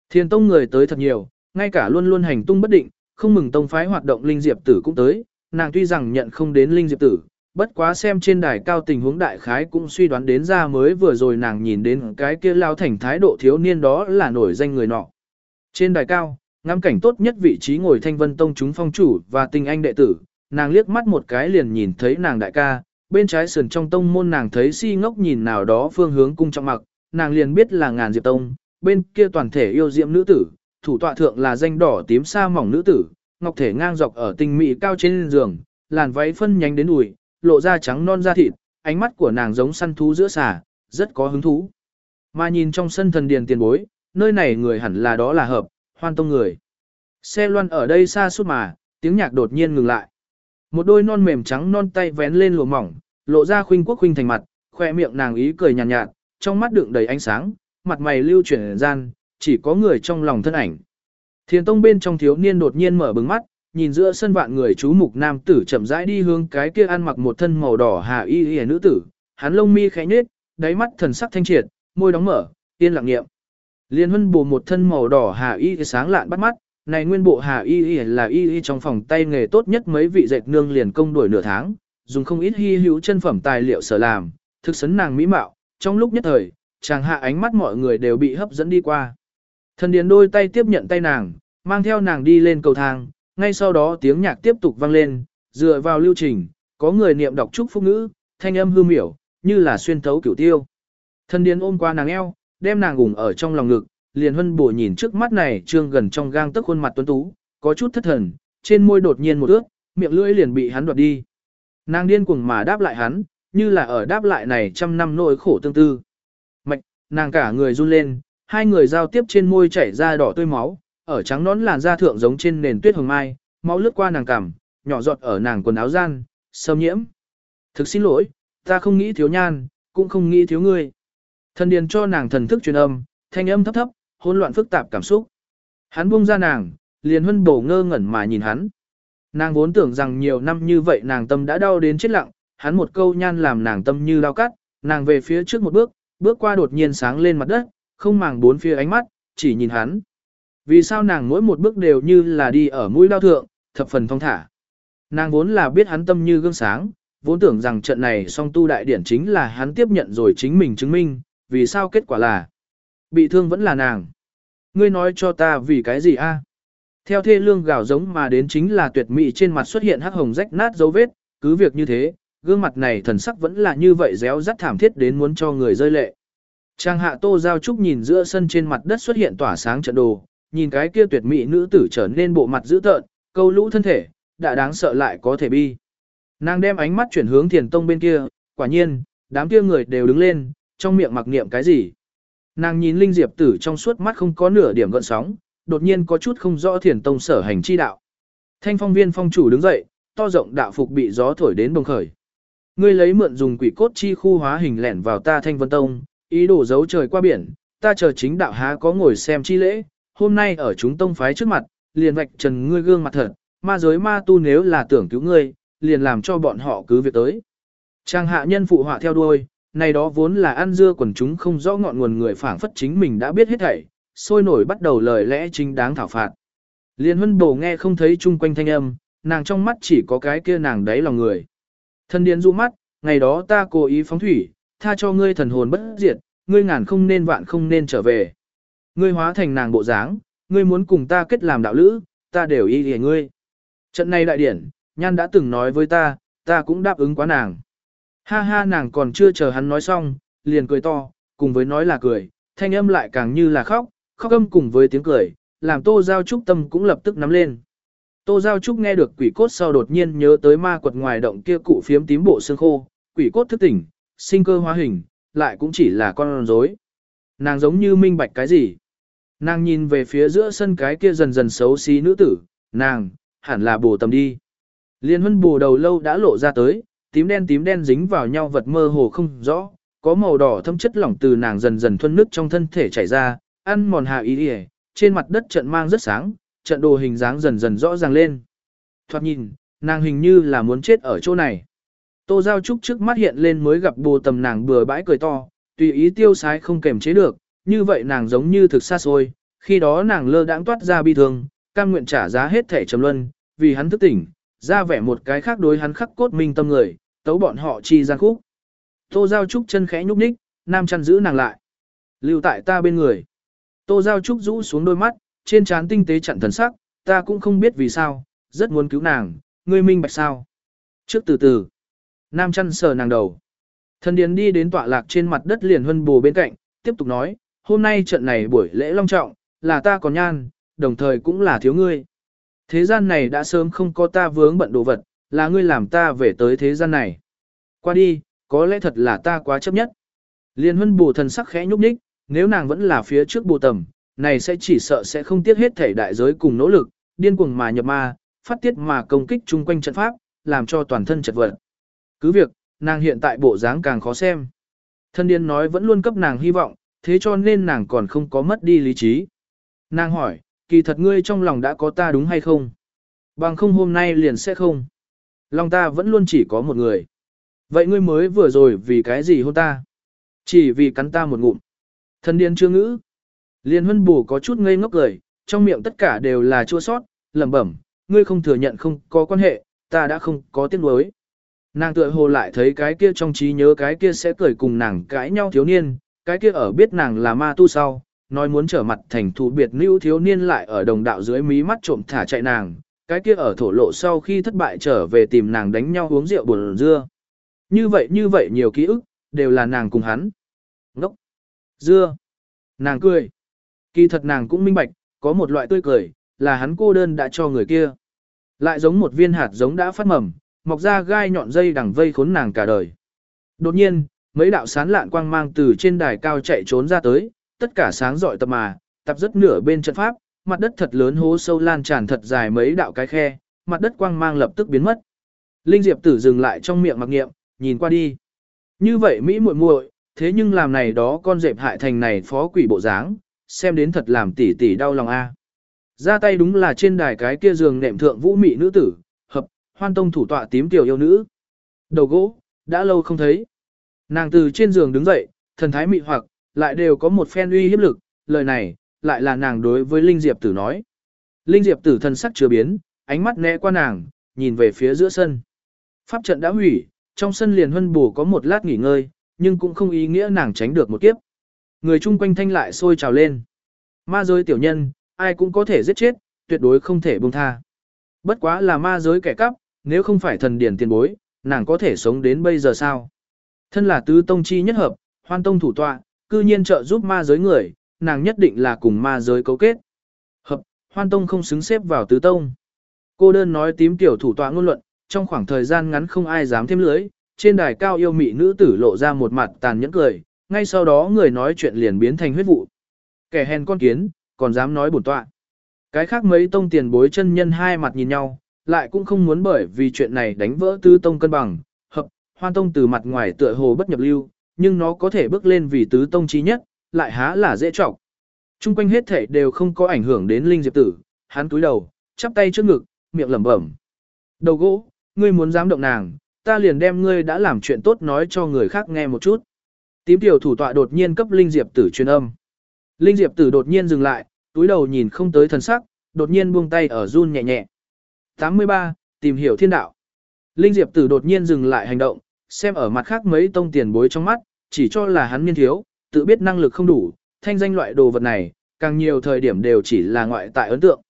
thiên tông người tới thật nhiều, ngay cả luôn luôn hành tung bất định, không mừng tông phái hoạt động linh diệp tử cũng tới, nàng tuy rằng nhận không đến linh diệp tử, bất quá xem trên đài cao tình huống đại khái cũng suy đoán đến ra mới vừa rồi nàng nhìn đến cái kia lao thành thái độ thiếu niên đó là nổi danh người nọ. Trên đài cao, ngắm cảnh tốt nhất vị trí ngồi thanh vân tông chúng phong chủ và tình anh đệ tử, nàng liếc mắt một cái liền nhìn thấy nàng đại ca, bên trái sườn trong tông môn nàng thấy si ngốc nhìn nào đó phương hướng cung trọng mặc, nàng liền biết là ngàn diệp tông, bên kia toàn thể yêu diệm nữ tử, thủ tọa thượng là danh đỏ tím sa mỏng nữ tử, ngọc thể ngang dọc ở tinh mỹ cao trên giường, làn váy phân nhánh đến đùi, lộ ra trắng non da thịt, ánh mắt của nàng giống săn thú giữa xà, rất có hứng thú. Mà nhìn trong sân thần điền tiền bối, nơi này người hẳn là đó là hợp, hoan tông người. Xe loan ở đây xa suốt mà, tiếng nhạc đột nhiên ngừng lại. Một đôi non mềm trắng non tay vén lên lụa mỏng, lộ ra khuynh quốc khuynh thành mặt, khoe miệng nàng ý cười nhàn nhạt, nhạt, trong mắt đựng đầy ánh sáng, mặt mày lưu chuyển gian, chỉ có người trong lòng thân ảnh. Thiền tông bên trong thiếu niên đột nhiên mở bừng mắt, nhìn giữa sân vạn người chú mục nam tử chậm rãi đi hướng cái kia ăn mặc một thân màu đỏ hà y y nữ tử, hắn lông mi khẽ nhếch, đáy mắt thần sắc thanh triệt, môi đóng mở, yên lặng nghiệm. Liên Huân bù một thân màu đỏ hà y sáng lạn bắt mắt, này nguyên bộ hà y y là y y trong phòng tay nghề tốt nhất mấy vị dệt nương liền công đuổi nửa tháng, dùng không ít hy hữu chân phẩm tài liệu sở làm, thực sấn nàng mỹ mạo, trong lúc nhất thời, chàng hạ ánh mắt mọi người đều bị hấp dẫn đi qua. Thần điền đôi tay tiếp nhận tay nàng, mang theo nàng đi lên cầu thang, ngay sau đó tiếng nhạc tiếp tục vang lên, dựa vào lưu trình, có người niệm đọc chúc phúc ngữ, thanh âm hư miểu, như là xuyên thấu cửu tiêu. Thần điền ôm qua nàng eo, đem nàng ủng ở trong lòng ngực, liền hân bổ nhìn trước mắt này trương gần trong gang tức khuôn mặt tuấn tú, có chút thất thần, trên môi đột nhiên một ước, miệng lưỡi liền bị hắn đoạt đi. Nàng điên cuồng mà đáp lại hắn, như là ở đáp lại này trăm năm nỗi khổ tương tư. Mạch, nàng cả người run lên, hai người giao tiếp trên môi chảy ra đỏ tươi máu, ở trắng nón làn da thượng giống trên nền tuyết hồng mai, máu lướt qua nàng cằm, nhỏ giọt ở nàng quần áo gian, sâm nhiễm. Thực xin lỗi, ta không nghĩ thiếu nhan, cũng không nghĩ thiếu ngươi. Thần điền cho nàng thần thức truyền âm, thanh âm thấp thấp, hỗn loạn phức tạp cảm xúc. Hắn buông ra nàng, liền huân bổ ngơ ngẩn mà nhìn hắn. Nàng vốn tưởng rằng nhiều năm như vậy nàng tâm đã đau đến chết lặng, hắn một câu nhan làm nàng tâm như lao cắt, nàng về phía trước một bước, bước qua đột nhiên sáng lên mặt đất, không màng bốn phía ánh mắt, chỉ nhìn hắn. Vì sao nàng mỗi một bước đều như là đi ở mũi lao thượng, thập phần thong thả. Nàng vốn là biết hắn tâm như gương sáng, vốn tưởng rằng trận này song tu đại điển chính là hắn tiếp nhận rồi chính mình chứng minh, vì sao kết quả là bị thương vẫn là nàng. Ngươi nói cho ta vì cái gì a? Theo thê lương gạo giống mà đến chính là tuyệt mỹ trên mặt xuất hiện hắc hồng rách nát dấu vết, cứ việc như thế, gương mặt này thần sắc vẫn là như vậy réo rắt thảm thiết đến muốn cho người rơi lệ. Trang hạ tô giao trúc nhìn giữa sân trên mặt đất xuất hiện tỏa sáng trận đồ, nhìn cái kia tuyệt mỹ nữ tử trở nên bộ mặt dữ tợn, câu lũ thân thể, đã đáng sợ lại có thể bi. Nàng đem ánh mắt chuyển hướng thiền tông bên kia, quả nhiên, đám kia người đều đứng lên, trong miệng mặc niệm cái gì. Nàng nhìn Linh Diệp tử trong suốt mắt không có nửa điểm gợn sóng, đột nhiên có chút không rõ thiền tông sở hành chi đạo. Thanh phong viên phong chủ đứng dậy, to rộng đạo phục bị gió thổi đến bồng khởi. Ngươi lấy mượn dùng quỷ cốt chi khu hóa hình lẻn vào ta thanh vân tông, ý đồ giấu trời qua biển, ta chờ chính đạo há có ngồi xem chi lễ, hôm nay ở chúng tông phái trước mặt, liền vạch trần ngươi gương mặt thật, ma giới ma tu nếu là tưởng cứu ngươi, liền làm cho bọn họ cứ việc tới. Trang hạ nhân phụ họa theo đuôi, này đó vốn là ăn dưa quần chúng không rõ ngọn nguồn người phản phất chính mình đã biết hết thảy, sôi nổi bắt đầu lời lẽ chính đáng thảo phạt. Liên huân bổ nghe không thấy chung quanh thanh âm, nàng trong mắt chỉ có cái kia nàng đáy lòng người. Thân điên du mắt, ngày đó ta cố ý phóng thủy, tha cho ngươi thần hồn bất diệt, ngươi ngàn không nên vạn không nên trở về. Ngươi hóa thành nàng bộ dáng, ngươi muốn cùng ta kết làm đạo lữ, ta đều y lìa ngươi. Trận này đại điển, nhan đã từng nói với ta, ta cũng đáp ứng quá nàng. Ha ha nàng còn chưa chờ hắn nói xong, liền cười to, cùng với nói là cười, thanh âm lại càng như là khóc, khóc âm cùng với tiếng cười, làm tô giao trúc tâm cũng lập tức nắm lên. Tô Giao Trúc nghe được quỷ cốt sau đột nhiên nhớ tới ma quật ngoài động kia cụ phiếm tím bộ xương khô, quỷ cốt thức tỉnh, sinh cơ hóa hình, lại cũng chỉ là con rối. Nàng giống như minh bạch cái gì. Nàng nhìn về phía giữa sân cái kia dần dần xấu xí nữ tử, nàng, hẳn là bồ tầm đi. Liên huân bồ đầu lâu đã lộ ra tới, tím đen tím đen dính vào nhau vật mơ hồ không rõ, có màu đỏ thâm chất lỏng từ nàng dần dần thuân nước trong thân thể chảy ra, ăn mòn hạ ý đi trên mặt đất trận mang rất sáng, trận đồ hình dáng dần dần rõ ràng lên. Thoạt nhìn, nàng hình như là muốn chết ở chỗ này. Tô Giao Trúc trước mắt hiện lên mới gặp bồ tầm nàng bừa bãi cười to, tùy ý tiêu sái không kềm chế được, như vậy nàng giống như thực xa xôi, khi đó nàng lơ đãng toát ra bi thương, cam nguyện trả giá hết thể trầm luân, vì hắn thức tỉnh, ra vẻ một cái khác đối hắn khắc cốt minh tâm người, tấu bọn họ chi gian khúc. Tô Giao Trúc chân khẽ nhúc nhích, nam chăn giữ nàng lại. Lưu tại ta bên người. Tô Giao Trúc rũ xuống đôi mắt, trên trán tinh tế chặn thần sắc, ta cũng không biết vì sao, rất muốn cứu nàng, ngươi minh bạch sao. Trước từ từ, nam chăn sờ nàng đầu. Thần điền đi đến tọa lạc trên mặt đất liền huân Bù bên cạnh, tiếp tục nói, hôm nay trận này buổi lễ long trọng, là ta còn nhan, đồng thời cũng là thiếu ngươi. Thế gian này đã sớm không có ta vướng bận đồ vật, là ngươi làm ta về tới thế gian này. Qua đi, có lẽ thật là ta quá chấp nhất. Liên huân Bù thần sắc khẽ nhúc nhích, nếu nàng vẫn là phía trước bù tầm, này sẽ chỉ sợ sẽ không tiếc hết thể đại giới cùng nỗ lực, điên cuồng mà nhập ma, phát tiết mà công kích chung quanh trận pháp, làm cho toàn thân chật vật. Cứ việc, nàng hiện tại bộ dáng càng khó xem. Thân điên nói vẫn luôn cấp nàng hy vọng, thế cho nên nàng còn không có mất đi lý trí. Nàng hỏi, kỳ thật ngươi trong lòng đã có ta đúng hay không? Bằng không hôm nay liền sẽ không. Lòng ta vẫn luôn chỉ có một người. Vậy ngươi mới vừa rồi vì cái gì hôn ta? Chỉ vì cắn ta một ngụm. Thân điên chưa ngữ, Liên huân bù có chút ngây ngốc cười, trong miệng tất cả đều là chua sót, lẩm bẩm, ngươi không thừa nhận không có quan hệ, ta đã không có tiếc nuối. Nàng tựa hồ lại thấy cái kia trong trí nhớ cái kia sẽ cười cùng nàng cãi nhau thiếu niên, cái kia ở biết nàng là ma tu sau, nói muốn trở mặt thành thù biệt lưu thiếu niên lại ở đồng đạo dưới mí mắt trộm thả chạy nàng, cái kia ở thổ lộ sau khi thất bại trở về tìm nàng đánh nhau uống rượu buồn dưa. Như vậy như vậy nhiều ký ức, đều là nàng cùng hắn. Ngốc! Dưa! Nàng cười. Kỳ thật nàng cũng minh bạch, có một loại tươi cười, là hắn cô đơn đã cho người kia. Lại giống một viên hạt giống đã phát mầm, mọc ra gai nhọn dây đằng vây khốn nàng cả đời. Đột nhiên, mấy đạo sán lạn quang mang từ trên đài cao chạy trốn ra tới, tất cả sáng rọi tập mà, tập rất nửa bên trận pháp, mặt đất thật lớn hố sâu lan tràn thật dài mấy đạo cái khe, mặt đất quang mang lập tức biến mất. Linh Diệp Tử dừng lại trong miệng mặc nghiệm, nhìn qua đi. Như vậy Mỹ muội muội, thế nhưng làm này đó con dẹp hại thành này phó quỷ bộ dáng, xem đến thật làm tỷ tỷ đau lòng a. Ra tay đúng là trên đài cái kia giường nệm thượng vũ mị nữ tử, hoan tông thủ tọa tím tiểu yêu nữ. Đầu gỗ, đã lâu không thấy. Nàng từ trên giường đứng dậy, thần thái mị hoặc, lại đều có một phen uy hiếp lực, lời này, lại là nàng đối với Linh Diệp tử nói. Linh Diệp tử thân sắc chưa biến, ánh mắt né qua nàng, nhìn về phía giữa sân. Pháp trận đã hủy, trong sân liền huân bù có một lát nghỉ ngơi, nhưng cũng không ý nghĩa nàng tránh được một kiếp. Người chung quanh thanh lại sôi trào lên. Ma giới tiểu nhân, ai cũng có thể giết chết, tuyệt đối không thể buông tha. Bất quá là ma giới kẻ cắp, nếu không phải thần điển tiền bối, nàng có thể sống đến bây giờ sao? Thân là tứ tông chi nhất hợp, hoan tông thủ tọa, cư nhiên trợ giúp ma giới người, nàng nhất định là cùng ma giới cấu kết. Hợp, hoan tông không xứng xếp vào tứ tông. Cô đơn nói tím tiểu thủ tọa ngôn luận, trong khoảng thời gian ngắn không ai dám thêm lưới, trên đài cao yêu mị nữ tử lộ ra một mặt tàn nhẫn cười, ngay sau đó người nói chuyện liền biến thành huyết vụ. Kẻ hèn con kiến, còn dám nói bổn tọa. Cái khác mấy tông tiền bối chân nhân hai mặt nhìn nhau, lại cũng không muốn bởi vì chuyện này đánh vỡ tứ tông cân bằng, hợp, hoan tông từ mặt ngoài tựa hồ bất nhập lưu, nhưng nó có thể bước lên vì tứ tông chí nhất, lại há là dễ trọng. Trung quanh hết thể đều không có ảnh hưởng đến Linh Diệp Tử, hắn túi đầu, chắp tay trước ngực, miệng lẩm bẩm. Đầu gỗ, ngươi muốn dám động nàng, ta liền đem ngươi đã làm chuyện tốt nói cho người khác nghe một chút. Tím tiểu thủ tọa đột nhiên cấp Linh Diệp Tử truyền âm. Linh Diệp Tử đột nhiên dừng lại, túi đầu nhìn không tới thần sắc, đột nhiên buông tay ở run nhẹ nhẹ. 83. Tìm hiểu thiên đạo. Linh Diệp Tử đột nhiên dừng lại hành động, xem ở mặt khác mấy tông tiền bối trong mắt, chỉ cho là hắn niên thiếu, tự biết năng lực không đủ, thanh danh loại đồ vật này, càng nhiều thời điểm đều chỉ là ngoại tại ấn tượng.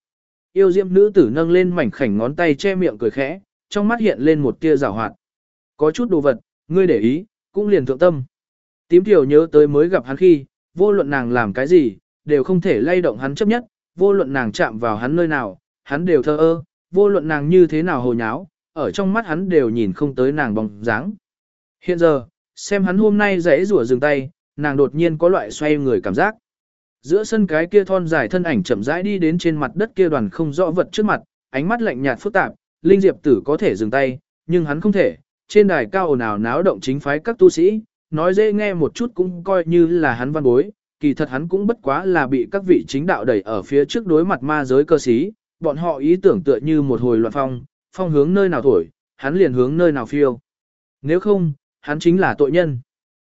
Yêu diệm nữ tử nâng lên mảnh khảnh ngón tay che miệng cười khẽ, trong mắt hiện lên một tia rào hoạt. Có chút đồ vật, ngươi để ý, cũng liền thượng tâm. Tím tiểu nhớ tới mới gặp hắn khi, vô luận nàng làm cái gì, đều không thể lay động hắn chấp nhất, vô luận nàng chạm vào hắn nơi nào, hắn đều thơ ơ, vô luận nàng như thế nào hồ nháo, ở trong mắt hắn đều nhìn không tới nàng bóng dáng. Hiện giờ, xem hắn hôm nay rẽ rủa dừng tay, nàng đột nhiên có loại xoay người cảm giác. Giữa sân cái kia thon dài thân ảnh chậm rãi đi đến trên mặt đất kia đoàn không rõ vật trước mặt, ánh mắt lạnh nhạt phức tạp, Linh Diệp Tử có thể dừng tay, nhưng hắn không thể. Trên đài cao ồn ào náo động chính phái các tu sĩ, nói dễ nghe một chút cũng coi như là hắn văn bối, kỳ thật hắn cũng bất quá là bị các vị chính đạo đẩy ở phía trước đối mặt ma giới cơ sĩ, bọn họ ý tưởng tựa như một hồi loạn phong, phong hướng nơi nào thổi, hắn liền hướng nơi nào phiêu. Nếu không, hắn chính là tội nhân.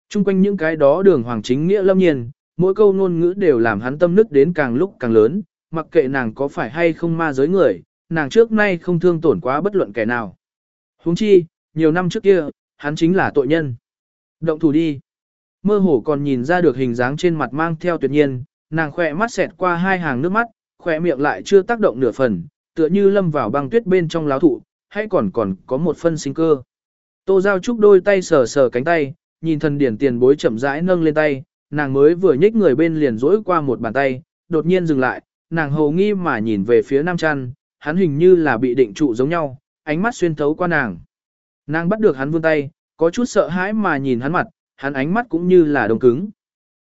Trung quanh những cái đó đường hoàng chính nghĩa lâm nhiên, mỗi câu ngôn ngữ đều làm hắn tâm nức đến càng lúc càng lớn, mặc kệ nàng có phải hay không ma giới người, nàng trước nay không thương tổn quá bất luận kẻ nào. huống chi, nhiều năm trước kia, hắn chính là tội nhân. Động thủ đi. Mơ hồ còn nhìn ra được hình dáng trên mặt mang theo tuyệt nhiên, nàng khỏe mắt xẹt qua hai hàng nước mắt, khỏe miệng lại chưa tác động nửa phần, tựa như lâm vào băng tuyết bên trong láo thụ, hay còn còn có một phân sinh cơ. Tô Giao Trúc đôi tay sờ sờ cánh tay, nhìn thần điển tiền bối chậm rãi nâng lên tay, nàng mới vừa nhích người bên liền rỗi qua một bàn tay, đột nhiên dừng lại, nàng hầu nghi mà nhìn về phía Nam Trăn, hắn hình như là bị định trụ giống nhau, ánh mắt xuyên thấu qua nàng. Nàng bắt được hắn vươn tay, có chút sợ hãi mà nhìn hắn mặt, hắn ánh mắt cũng như là đông cứng.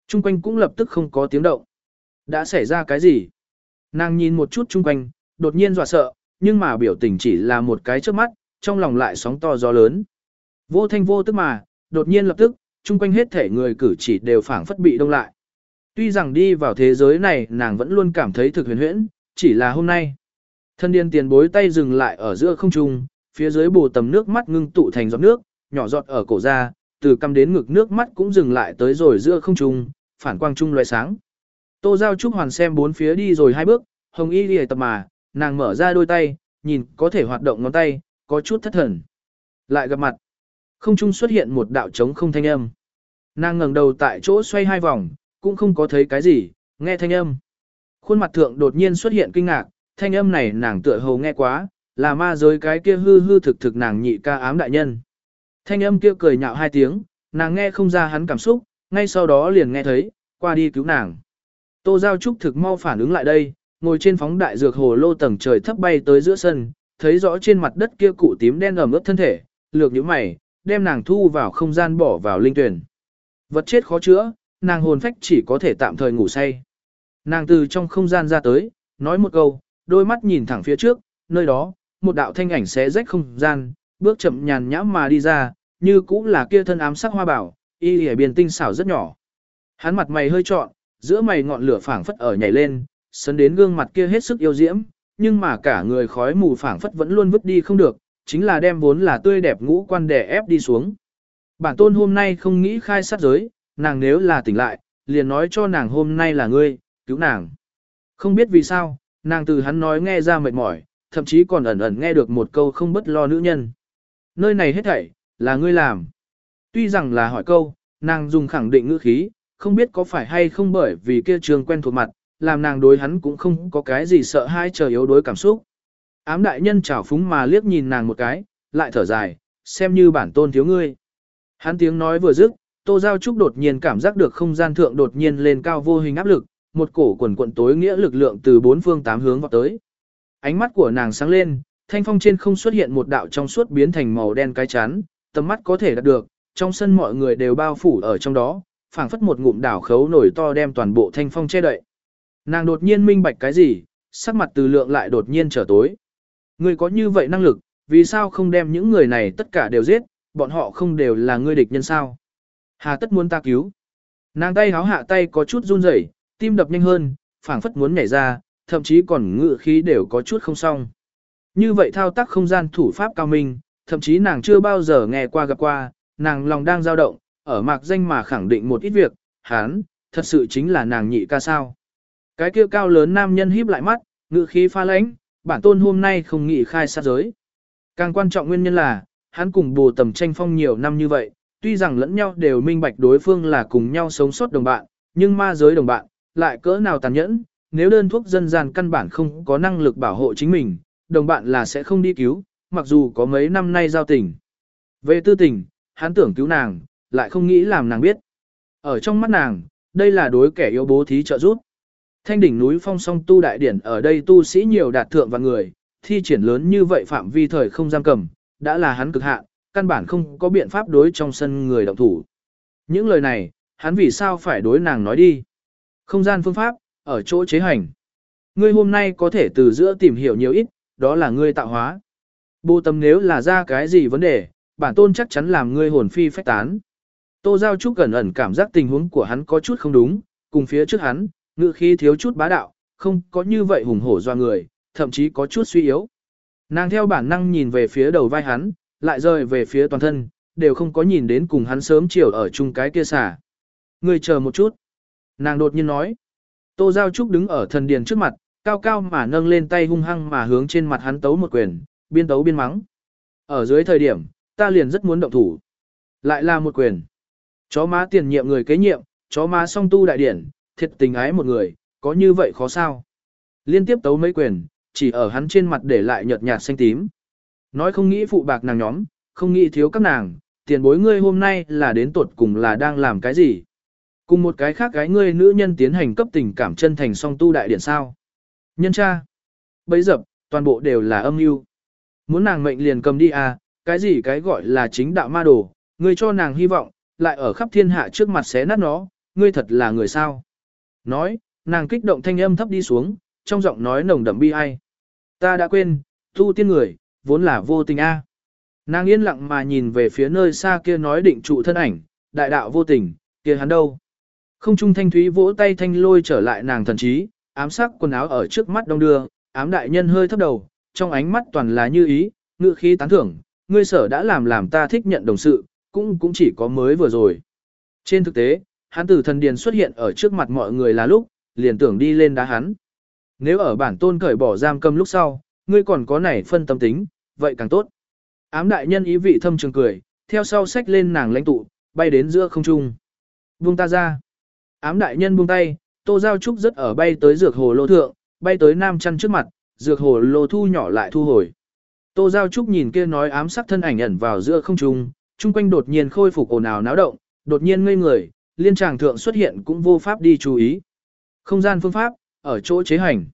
Trung quanh cũng lập tức không có tiếng động. Đã xảy ra cái gì? Nàng nhìn một chút trung quanh, đột nhiên dọa sợ, nhưng mà biểu tình chỉ là một cái trước mắt, trong lòng lại sóng to gió lớn. Vô thanh vô tức mà, đột nhiên lập tức, chung quanh hết thể người cử chỉ đều phảng phất bị đông lại. Tuy rằng đi vào thế giới này nàng vẫn luôn cảm thấy thực huyền huyễn, chỉ là hôm nay. Thân điên tiền bối tay dừng lại ở giữa không trung, phía dưới bù tầm nước mắt ngưng tụ thành giọt nước, nhỏ giọt ở cổ ra, từ cằm đến ngực nước mắt cũng dừng lại tới rồi giữa không trung, phản quang trung loại sáng. Tô Giao Trúc hoàn xem bốn phía đi rồi hai bước, hồng y đi tập mà, nàng mở ra đôi tay, nhìn có thể hoạt động ngón tay, có chút thất thần. Lại gặp mặt. Không trung xuất hiện một đạo trống không thanh âm. Nàng ngẩng đầu tại chỗ xoay hai vòng, cũng không có thấy cái gì, Nghe thanh âm. Khuôn mặt thượng đột nhiên xuất hiện kinh ngạc, thanh âm này nàng tựa hồ nghe quá, là ma giới cái kia hư hư thực thực nàng nhị ca ám đại nhân. Thanh âm kia cười nhạo hai tiếng, nàng nghe không ra hắn cảm xúc, ngay sau đó liền nghe thấy, qua đi cứu nàng. Tô Giao Trúc thực mau phản ứng lại đây, ngồi trên phóng đại dược hồ lô tầng trời thấp bay tới giữa sân, thấy rõ trên mặt đất kia cụ tím đen ẩm ướt thân thể, lược những mày, đem nàng thu vào không gian bỏ vào linh tuyển. Vật chết khó chữa, nàng hồn phách chỉ có thể tạm thời ngủ say. Nàng từ trong không gian ra tới, nói một câu, đôi mắt nhìn thẳng phía trước, nơi đó, một đạo thanh ảnh xé rách không gian, bước chậm nhàn nhãm mà đi ra, như cũng là kia thân ám sắc hoa bảo, y lìa biên tinh xảo rất nhỏ. Hắn mặt mày hơi trọn, giữa mày ngọn lửa phảng phất ở nhảy lên, sấn đến gương mặt kia hết sức yêu diễm, nhưng mà cả người khói mù phảng phất vẫn luôn vứt đi không được, chính là đem vốn là tươi đẹp ngũ quan đè ép đi xuống. Bản tôn hôm nay không nghĩ khai sát giới, nàng nếu là tỉnh lại, liền nói cho nàng hôm nay là ngươi, cứu nàng. Không biết vì sao, nàng từ hắn nói nghe ra mệt mỏi, thậm chí còn ẩn ẩn nghe được một câu không bất lo nữ nhân. Nơi này hết thảy, là ngươi làm. Tuy rằng là hỏi câu, nàng dùng khẳng định ngữ khí, không biết có phải hay không bởi vì kia trường quen thuộc mặt, làm nàng đối hắn cũng không có cái gì sợ hai chờ yếu đối cảm xúc. Ám đại nhân chảo phúng mà liếc nhìn nàng một cái, lại thở dài, xem như bản tôn thiếu ngươi. Hắn tiếng nói vừa dứt, Tô Giao Trúc đột nhiên cảm giác được không gian thượng đột nhiên lên cao vô hình áp lực, một cổ quần quận tối nghĩa lực lượng từ bốn phương tám hướng vào tới. Ánh mắt của nàng sáng lên, thanh phong trên không xuất hiện một đạo trong suốt biến thành màu đen cái chán, tầm mắt có thể đạt được, trong sân mọi người đều bao phủ ở trong đó, phảng phất một ngụm đảo khấu nổi to đem toàn bộ thanh phong che đậy. Nàng đột nhiên minh bạch cái gì, sắc mặt từ lượng lại đột nhiên trở tối. Ngươi có như vậy năng lực, vì sao không đem những người này tất cả đều giết, bọn họ không đều là ngươi địch nhân sao? Hà tất muốn ta cứu. Nàng tay háo hạ tay có chút run rẩy, tim đập nhanh hơn, phảng phất muốn nhảy ra, thậm chí còn ngự khí đều có chút không xong. Như vậy thao tác không gian thủ pháp cao minh, thậm chí nàng chưa bao giờ nghe qua gặp qua, nàng lòng đang dao động, ở mạc danh mà khẳng định một ít việc, hắn thật sự chính là nàng nhị ca sao. Cái kia cao lớn nam nhân híp lại mắt, ngự khí pha lãnh, bản tôn hôm nay không nghị khai sát giới. Càng quan trọng nguyên nhân là, hắn cùng bồ tầm tranh phong nhiều năm như vậy, tuy rằng lẫn nhau đều minh bạch đối phương là cùng nhau sống sót đồng bạn, nhưng ma giới đồng bạn, lại cỡ nào tàn nhẫn, nếu đơn thuốc dân gian căn bản không có năng lực bảo hộ chính mình, đồng bạn là sẽ không đi cứu, mặc dù có mấy năm nay giao tình. Về tư tình, hắn tưởng cứu nàng, lại không nghĩ làm nàng biết. Ở trong mắt nàng, đây là đối kẻ yếu bố thí trợ giúp. Thanh đỉnh núi phong song tu đại điển ở đây tu sĩ nhiều đạt thượng và người, thi triển lớn như vậy phạm vi thời không giam cầm, đã là hắn cực hạn, căn bản không có biện pháp đối trong sân người động thủ. Những lời này, hắn vì sao phải đối nàng nói đi? Không gian phương pháp, ở chỗ chế hành. Ngươi hôm nay có thể từ giữa tìm hiểu nhiều ít, đó là ngươi tạo hóa. Bồ tâm nếu là ra cái gì vấn đề, bản tôn chắc chắn làm ngươi hồn phi phách tán. Tô Giao Trúc gần ẩn cảm giác tình huống của hắn có chút không đúng, cùng phía trước hắn, ngự khí thiếu chút bá đạo, không có như vậy hùng hổ doa người, thậm chí có chút suy yếu. Nàng theo bản năng nhìn về phía đầu vai hắn, lại rời về phía toàn thân, đều không có nhìn đến cùng hắn sớm chiều ở chung cái kia xả. Người chờ một chút. Nàng đột nhiên nói. Tô Giao Trúc đứng ở thần điền trước mặt, cao cao mà nâng lên tay hung hăng mà hướng trên mặt hắn tấu một quyền, biên tấu biên mắng. Ở dưới thời điểm, ta liền rất muốn động thủ. Lại là một quyền. Chó má tiền nhiệm người kế nhiệm, chó má song tu đại điển, thiệt tình ái một người, có như vậy khó sao? Liên tiếp tấu mấy quyền, chỉ ở hắn trên mặt để lại nhợt nhạt xanh tím. Nói không nghĩ phụ bạc nàng nhóm, không nghĩ thiếu các nàng, tiền bối ngươi hôm nay là đến tuột cùng là đang làm cái gì? Cùng một cái khác gái ngươi nữ nhân tiến hành cấp tình cảm chân thành song tu đại điển sao? Nhân cha. Bấy dập, toàn bộ đều là âm mưu. Muốn nàng mệnh liền cầm đi à, cái gì cái gọi là chính đạo ma đồ, ngươi cho nàng hy vọng, lại ở khắp thiên hạ trước mặt xé nát nó, ngươi thật là người sao? Nói, nàng kích động thanh âm thấp đi xuống, trong giọng nói nồng đậm bi ai. Ta đã quên, tu tiên người, vốn là vô tình a. Nàng yên lặng mà nhìn về phía nơi xa kia nói định trụ thân ảnh, đại đạo vô tình, kia hắn đâu. Không trung thanh thúy vỗ tay thanh lôi trở lại nàng thần trí, ám sắc quần áo ở trước mắt đông đưa, ám đại nhân hơi thấp đầu, trong ánh mắt toàn là như ý, ngựa khí tán thưởng, ngươi sở đã làm làm ta thích nhận đồng sự, cũng cũng chỉ có mới vừa rồi. Trên thực tế, hắn tử thần điền xuất hiện ở trước mặt mọi người là lúc, liền tưởng đi lên đá hắn. Nếu ở bản tôn cởi bỏ giam cầm lúc sau, ngươi còn có nảy phân tâm tính, vậy càng tốt. Ám đại nhân ý vị thâm trường cười, theo sau sách lên nàng lãnh tụ, bay đến giữa không trung. Buông ta ra. Ám đại nhân buông tay, Tô Giao Trúc rất ở bay tới dược hồ lô thượng, bay tới nam chăn trước mặt, dược hồ lô thu nhỏ lại thu hồi. Tô Giao Trúc nhìn kia nói ám sắc thân ảnh ẩn vào giữa không trung, chung quanh đột nhiên khôi phục ồn ào náo động, đột nhiên ngây người, liên tràng thượng xuất hiện cũng vô pháp đi chú ý. Không gian phương pháp, ở chỗ chế hành.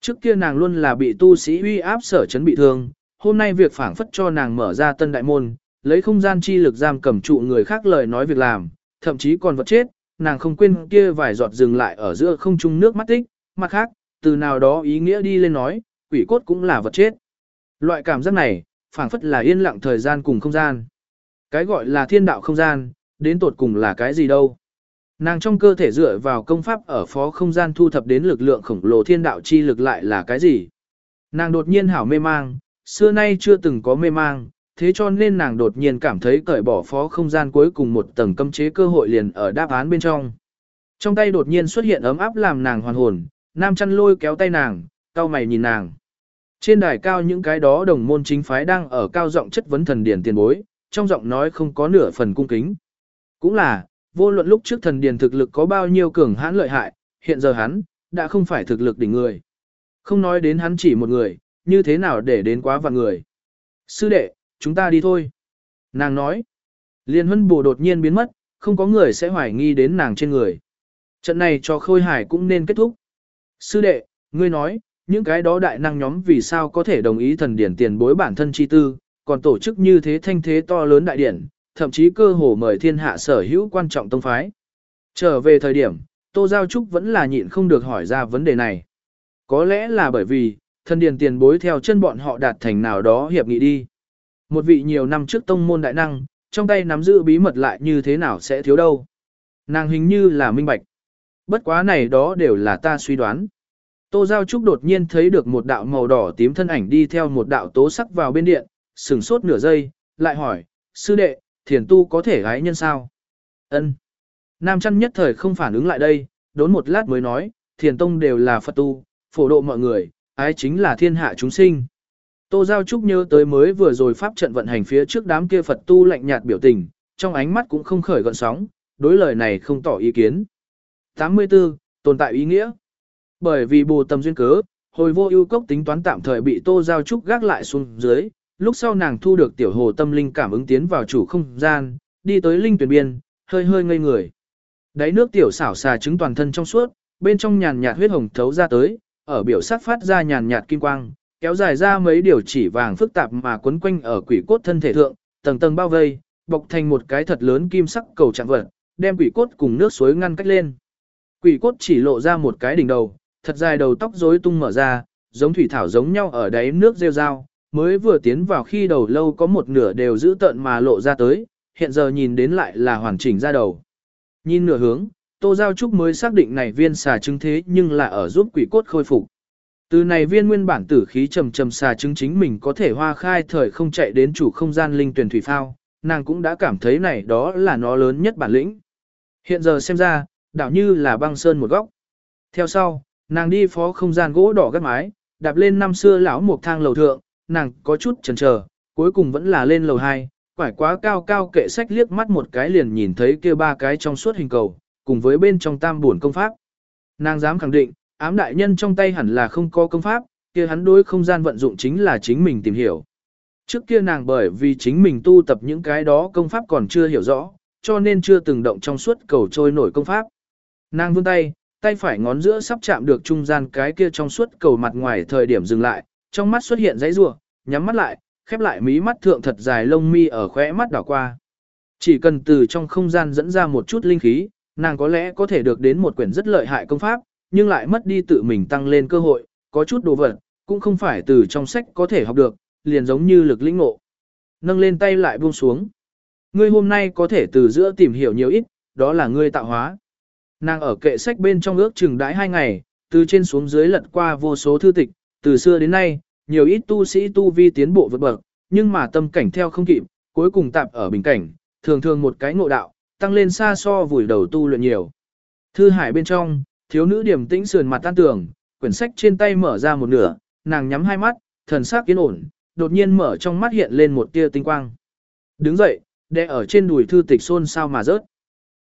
Trước kia nàng luôn là bị tu sĩ uy áp sở chấn bị thương, hôm nay việc phảng phất cho nàng mở ra tân đại môn, lấy không gian chi lực giam cầm trụ người khác lời nói việc làm, thậm chí còn vật chết, nàng không quên kia vài giọt dừng lại ở giữa không trung nước mắt tích, mặt khác, từ nào đó ý nghĩa đi lên nói, quỷ cốt cũng là vật chết. Loại cảm giác này, phảng phất là yên lặng thời gian cùng không gian. Cái gọi là thiên đạo không gian, đến tột cùng là cái gì đâu. Nàng trong cơ thể dựa vào công pháp ở phó không gian thu thập đến lực lượng khổng lồ thiên đạo chi lực lại là cái gì. Nàng đột nhiên hảo mê mang, xưa nay chưa từng có mê mang, thế cho nên nàng đột nhiên cảm thấy cởi bỏ phó không gian cuối cùng một tầng cấm chế cơ hội liền ở đáp án bên trong. Trong tay đột nhiên xuất hiện ấm áp làm nàng hoàn hồn, nam chăn lôi kéo tay nàng, cao mày nhìn nàng. Trên đài cao những cái đó đồng môn chính phái đang ở cao giọng chất vấn thần điển tiền bối, trong giọng nói không có nửa phần cung kính. Cũng là, vô luận lúc trước thần điển thực lực có bao nhiêu cường hãn lợi hại, hiện giờ hắn, đã không phải thực lực đỉnh người. Không nói đến hắn chỉ một người, như thế nào để đến quá vạn người. Sư đệ, chúng ta đi thôi. Nàng nói. Liên huân bù đột nhiên biến mất, không có người sẽ hoài nghi đến nàng trên người. Trận này cho khôi hải cũng nên kết thúc. Sư đệ, ngươi nói, những cái đó đại năng nhóm vì sao có thể đồng ý thần điển tiền bối bản thân chi tư, còn tổ chức như thế thanh thế to lớn đại điển, thậm chí cơ hồ mời thiên hạ sở hữu quan trọng tông phái. Trở về thời điểm, Tô Giao Trúc vẫn là nhịn không được hỏi ra vấn đề này. Có lẽ là bởi vì, thần điển tiền bối theo chân bọn họ đạt thành nào đó hiệp nghị đi. Một vị nhiều năm trước tông môn đại năng, trong tay nắm giữ bí mật lại như thế nào sẽ thiếu đâu. Nàng hình như là minh bạch. Bất quá này đó đều là ta suy đoán. Tô Giao Trúc đột nhiên thấy được một đạo màu đỏ tím thân ảnh đi theo một đạo tố sắc vào bên điện, sừng sốt nửa giây, lại hỏi, sư đệ, thiền tu có thể gái nhân sao? Ân. Nam chăn nhất thời không phản ứng lại đây, đốn một lát mới nói, thiền tông đều là Phật tu, phổ độ mọi người, ái chính là thiên hạ chúng sinh. Tô Giao Trúc nhớ tới mới vừa rồi pháp trận vận hành phía trước đám kia Phật tu lạnh nhạt biểu tình, trong ánh mắt cũng không khởi gọn sóng, đối lời này không tỏ ý kiến. 84. Tồn tại ý nghĩa Bởi vì bù tâm duyên cớ, hồi vô ưu cốc tính toán tạm thời bị Tô Giao Trúc gác lại xuống dưới, lúc sau nàng thu được tiểu hồ tâm linh cảm ứng tiến vào chủ không gian, đi tới linh tuyển biên, hơi hơi ngây người. Đáy nước tiểu xảo xà trứng toàn thân trong suốt, bên trong nhàn nhạt huyết hồng thấu ra tới, ở biểu sắc phát ra nhàn nhạt kim quang, kéo dài ra mấy điều chỉ vàng phức tạp mà quấn quanh ở quỷ cốt thân thể thượng, tầng tầng bao vây, bọc thành một cái thật lớn kim sắc cầu trạng vật, đem quỷ cốt cùng nước suối ngăn cách lên. Quỷ cốt chỉ lộ ra một cái đỉnh đầu, thật dài đầu tóc rối tung mở ra, giống thủy thảo giống nhau ở đáy nước rêu rao, mới vừa tiến vào khi đầu lâu có một nửa đều giữ tận mà lộ ra tới, hiện giờ nhìn đến lại là hoàn chỉnh ra đầu. Nhìn nửa hướng, Tô Giao Trúc mới xác định này viên xà trứng thế nhưng là ở giúp quỷ cốt khôi phục. Từ này viên nguyên bản tử khí trầm trầm xà trứng chính mình có thể hoa khai thời không chạy đến chủ không gian linh tuyển thủy phao, nàng cũng đã cảm thấy này đó là nó lớn nhất bản lĩnh. Hiện giờ xem ra, đảo như là băng sơn một góc. Theo sau, nàng đi phó không gian gỗ đỏ gắt mái, đạp lên năm xưa lão một thang lầu thượng, nàng có chút chần chờ, cuối cùng vẫn là lên lầu 2, quải quá cao cao kệ sách liếc mắt một cái liền nhìn thấy kia ba cái trong suốt hình cầu, cùng với bên trong tam buồn công pháp. Nàng dám khẳng định, ám đại nhân trong tay hẳn là không có công pháp, kia hắn đối không gian vận dụng chính là chính mình tìm hiểu. Trước kia nàng bởi vì chính mình tu tập những cái đó công pháp còn chưa hiểu rõ, cho nên chưa từng động trong suốt cầu trôi nổi công pháp. Nàng vươn tay, tay phải ngón giữa sắp chạm được trung gian cái kia trong suốt cầu mặt ngoài thời điểm dừng lại, trong mắt xuất hiện dãy rủa, nhắm mắt lại, khép lại mí mắt thượng thật dài lông mi ở khóe mắt đảo qua. Chỉ cần từ trong không gian dẫn ra một chút linh khí, nàng có lẽ có thể được đến một quyển rất lợi hại công pháp, nhưng lại mất đi tự mình tăng lên cơ hội, có chút đồ vật, cũng không phải từ trong sách có thể học được, liền giống như lực lĩnh ngộ. Nâng lên tay lại buông xuống. Ngươi hôm nay có thể từ giữa tìm hiểu nhiều ít, đó là ngươi tạo hóa. Nàng ở kệ sách bên trong ước chừng đãi hai ngày, từ trên xuống dưới lật qua vô số thư tịch, từ xưa đến nay, nhiều ít tu sĩ tu vi tiến bộ vượt bậc, nhưng mà tâm cảnh theo không kịp, cuối cùng tạp ở bình cảnh, thường thường một cái ngộ đạo, tăng lên xa so vùi đầu tu luyện nhiều. Thư hải bên trong, thiếu nữ điểm tĩnh sườn mặt tan tường, quyển sách trên tay mở ra một nửa, nàng nhắm hai mắt, thần sắc yên ổn, đột nhiên mở trong mắt hiện lên một tia tinh quang. Đứng dậy, đè ở trên đùi thư tịch xôn sao mà rớt.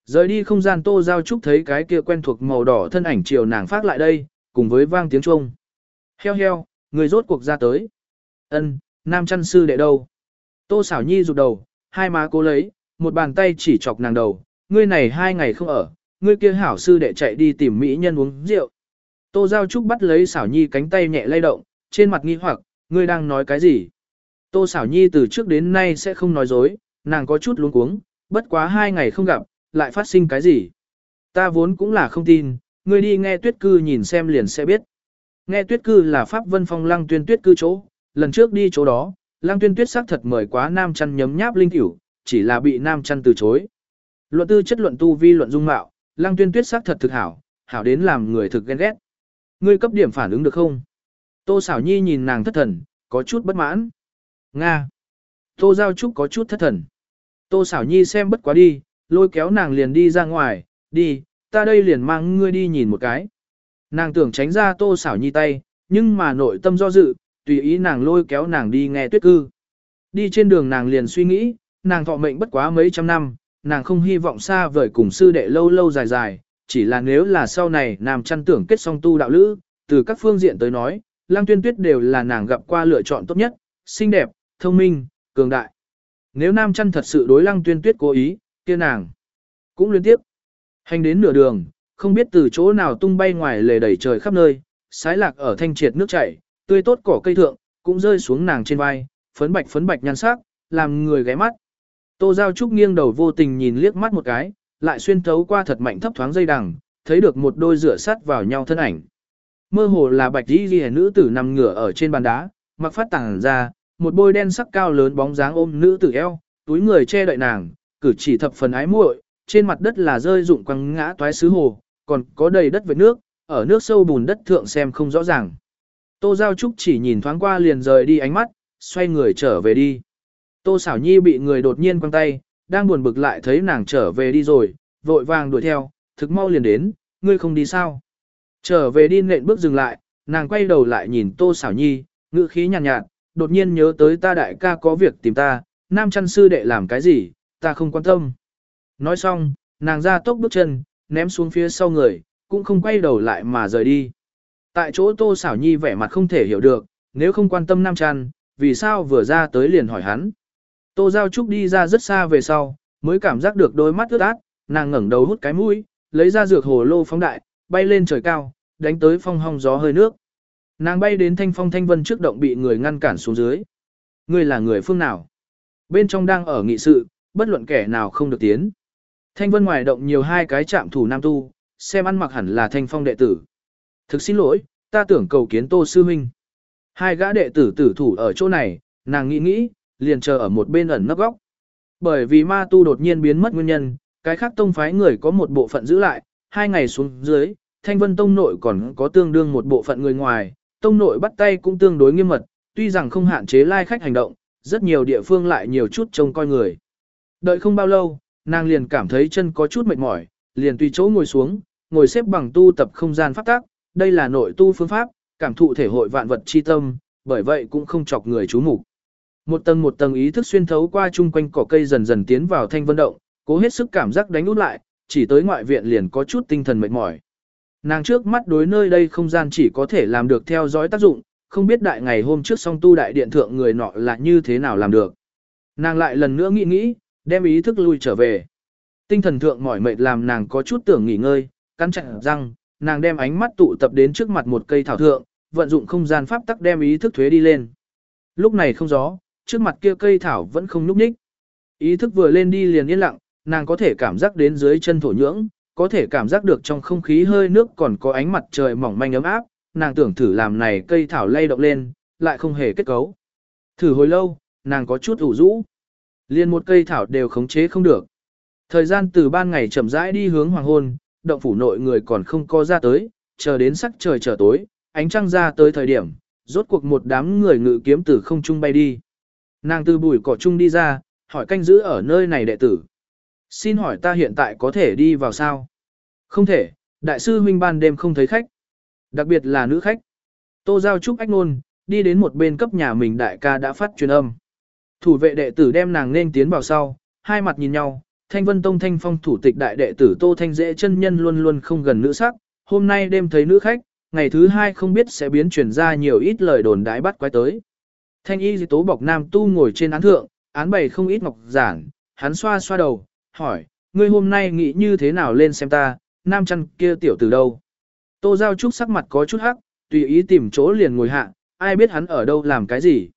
Rời đi không gian Tô Giao Trúc thấy cái kia quen thuộc màu đỏ thân ảnh chiều nàng phát lại đây, cùng với vang tiếng chuông. Heo heo, người rốt cuộc ra tới. Ân, nam chăn sư đệ đâu? Tô xảo nhi rụt đầu, hai má cố lấy, một bàn tay chỉ chọc nàng đầu, ngươi này hai ngày không ở, ngươi kia hảo sư đệ chạy đi tìm mỹ nhân uống rượu. Tô Giao Trúc bắt lấy xảo nhi cánh tay nhẹ lay động, trên mặt nghi hoặc, ngươi đang nói cái gì? Tô xảo nhi từ trước đến nay sẽ không nói dối, nàng có chút luống cuống, bất quá hai ngày không gặp, lại phát sinh cái gì? Ta vốn cũng là không tin, ngươi đi nghe tuyết cư nhìn xem liền sẽ biết. Nghe tuyết cư là Pháp Vân Phong lăng tuyên tuyết cư chỗ, lần trước đi chỗ đó, lăng tuyên tuyết xác thật mời quá nam chăn nhấm nháp linh tiểu, chỉ là bị nam chăn từ chối. Luận tư chất luận tu vi luận dung mạo, lăng tuyên tuyết xác thật thực hảo, hảo đến làm người thực ghen ghét. Ngươi cấp điểm phản ứng được không? Tô xảo nhi nhìn nàng thất thần, có chút bất mãn. Nga. Tô giao trúc có chút thất thần. Tô xảo nhi xem bất quá đi, lôi kéo nàng liền đi ra ngoài, đi, ta đây liền mang ngươi đi nhìn một cái. Nàng tưởng tránh ra tô xảo nhi tay, nhưng mà nội tâm do dự, tùy ý nàng lôi kéo nàng đi nghe tuyết cư. Đi trên đường nàng liền suy nghĩ, nàng thọ mệnh bất quá mấy trăm năm, nàng không hy vọng xa vời cùng sư đệ lâu lâu dài dài, chỉ là nếu là sau này nàng chăn tưởng kết song tu đạo lữ, từ các phương diện tới nói, lang tuyên tuyết đều là nàng gặp qua lựa chọn tốt nhất, xinh đẹp, thông minh, cường đại. Nếu nam chăn thật sự đối lăng tuyên tuyết cố ý, kia nàng cũng liên tiếp. Hành đến nửa đường, không biết từ chỗ nào tung bay ngoài lề đẩy trời khắp nơi, sái lạc ở thanh triệt nước chảy, tươi tốt cỏ cây thượng, cũng rơi xuống nàng trên vai, phấn bạch phấn bạch nhan sắc, làm người ghé mắt. Tô Giao Trúc nghiêng đầu vô tình nhìn liếc mắt một cái, lại xuyên thấu qua thật mạnh thấp thoáng dây đằng, thấy được một đôi rửa sắt vào nhau thân ảnh. Mơ hồ là bạch y ghi nữ tử nằm ngửa ở trên bàn đá, mặc phát tảng ra, một bôi đen sắc cao lớn bóng dáng ôm nữ tử eo, túi người che đậy nàng, cử chỉ thập phần ái muội, trên mặt đất là rơi rụng quăng ngã toái sứ hồ, còn có đầy đất vệt nước, ở nước sâu bùn đất thượng xem không rõ ràng. Tô Giao Trúc chỉ nhìn thoáng qua liền rời đi ánh mắt, xoay người trở về đi. Tô Sảo Nhi bị người đột nhiên quăng tay, đang buồn bực lại thấy nàng trở về đi rồi, vội vàng đuổi theo, thực mau liền đến, ngươi không đi sao. Trở về đi nện bước dừng lại, nàng quay đầu lại nhìn Tô Sảo Nhi, ngữ khí nhàn nhạt, nhạt, đột nhiên nhớ tới ta đại ca có việc tìm ta, nam chăn sư đệ làm cái gì, ta không quan tâm. Nói xong, nàng ra tốc bước chân, ném xuống phía sau người, cũng không quay đầu lại mà rời đi. Tại chỗ Tô Sảo Nhi vẻ mặt không thể hiểu được, nếu không quan tâm nam Trăn, vì sao vừa ra tới liền hỏi hắn. Tô Giao Trúc đi ra rất xa về sau, mới cảm giác được đôi mắt ướt át, nàng ngẩng đầu hút cái mũi, lấy ra dược hồ lô phóng đại, bay lên trời cao, đánh tới phong hong gió hơi nước. Nàng bay đến thanh phong thanh vân trước động bị người ngăn cản xuống dưới. Ngươi là người phương nào? Bên trong đang ở nghị sự, bất luận kẻ nào không được tiến. Thanh vân ngoài động nhiều hai cái chạm thủ nam tu, xem ăn mặc hẳn là thanh phong đệ tử. Thực xin lỗi, ta tưởng cầu kiến tô sư huynh. Hai gã đệ tử tử thủ ở chỗ này, nàng nghĩ nghĩ, liền chờ ở một bên ẩn nấp góc. Bởi vì ma tu đột nhiên biến mất nguyên nhân, cái khác tông phái người có một bộ phận giữ lại, hai ngày xuống dưới, thanh vân tông nội còn có tương đương một bộ phận người ngoài, tông nội bắt tay cũng tương đối nghiêm mật, tuy rằng không hạn chế lai khách hành động, rất nhiều địa phương lại nhiều chút trông coi người. Đợi không bao lâu, nàng liền cảm thấy chân có chút mệt mỏi, liền tùy chỗ ngồi xuống, ngồi xếp bằng tu tập không gian pháp tác, đây là nội tu phương pháp, cảm thụ thể hội vạn vật chi tâm, bởi vậy cũng không chọc người chú mục. Một tầng một tầng ý thức xuyên thấu qua chung quanh cỏ cây dần dần tiến vào thanh vân động, cố hết sức cảm giác đánh út lại, chỉ tới ngoại viện liền có chút tinh thần mệt mỏi. Nàng trước mắt đối nơi đây không gian chỉ có thể làm được theo dõi tác dụng, không biết đại ngày hôm trước song tu đại điện thượng người nọ là như thế nào làm được. Nàng lại lần nữa nghĩ nghĩ, đem ý thức lui trở về. Tinh thần thượng mỏi mệt làm nàng có chút tưởng nghỉ ngơi, cắn chặt răng, nàng đem ánh mắt tụ tập đến trước mặt một cây thảo thượng, vận dụng không gian pháp tắc đem ý thức thuế đi lên. Lúc này không gió, trước mặt kia cây thảo vẫn không nhúc nhích. Ý thức vừa lên đi liền yên lặng, nàng có thể cảm giác đến dưới chân thổ nhưỡng, có thể cảm giác được trong không khí hơi nước còn có ánh mặt trời mỏng manh ấm áp, nàng tưởng thử làm này cây thảo lay động lên, lại không hề kết cấu. Thử hồi lâu, nàng có chút ủ rũ. Liên một cây thảo đều khống chế không được. Thời gian từ ban ngày chậm rãi đi hướng hoàng hôn, động phủ nội người còn không có ra tới, chờ đến sắc trời trở tối, ánh trăng ra tới thời điểm, rốt cuộc một đám người ngự kiếm từ không trung bay đi. Nàng từ bụi cỏ trung đi ra, hỏi canh giữ ở nơi này đệ tử. Xin hỏi ta hiện tại có thể đi vào sao? Không thể, đại sư huynh ban đêm không thấy khách. Đặc biệt là nữ khách. Tô Giao Trúc ách nôn, đi đến một bên cấp nhà mình đại ca đã phát truyền âm. Thủ vệ đệ tử đem nàng nên tiến vào sau, hai mặt nhìn nhau, Thanh Vân Tông Thanh Phong thủ tịch đại đệ tử Tô Thanh Dễ chân nhân luôn luôn không gần nữ sắc, hôm nay đêm thấy nữ khách, ngày thứ hai không biết sẽ biến chuyển ra nhiều ít lời đồn đãi bắt quái tới. Thanh y di tố bọc nam tu ngồi trên án thượng, án bày không ít ngọc giản, hắn xoa xoa đầu, hỏi, ngươi hôm nay nghĩ như thế nào lên xem ta, nam chăn kia tiểu từ đâu. Tô Giao Trúc sắc mặt có chút hắc, tùy ý tìm chỗ liền ngồi hạ, ai biết hắn ở đâu làm cái gì.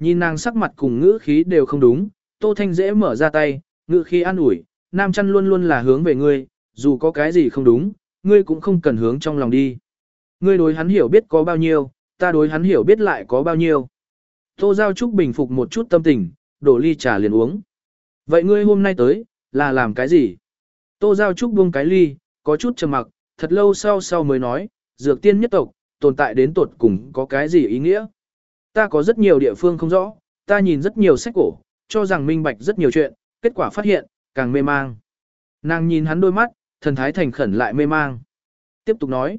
Nhìn nàng sắc mặt cùng ngữ khí đều không đúng, Tô Thanh dễ mở ra tay, ngữ khí an ủi, nam chăn luôn luôn là hướng về ngươi, dù có cái gì không đúng, ngươi cũng không cần hướng trong lòng đi. Ngươi đối hắn hiểu biết có bao nhiêu, ta đối hắn hiểu biết lại có bao nhiêu. Tô Giao Trúc bình phục một chút tâm tình, đổ ly trà liền uống. Vậy ngươi hôm nay tới, là làm cái gì? Tô Giao Trúc buông cái ly, có chút trầm mặc, thật lâu sau sau mới nói, dược tiên nhất tộc, tồn tại đến tột cùng có cái gì ý nghĩa? Ta có rất nhiều địa phương không rõ, ta nhìn rất nhiều sách cổ, cho rằng minh bạch rất nhiều chuyện, kết quả phát hiện, càng mê mang. Nàng nhìn hắn đôi mắt, thần thái thành khẩn lại mê mang. Tiếp tục nói.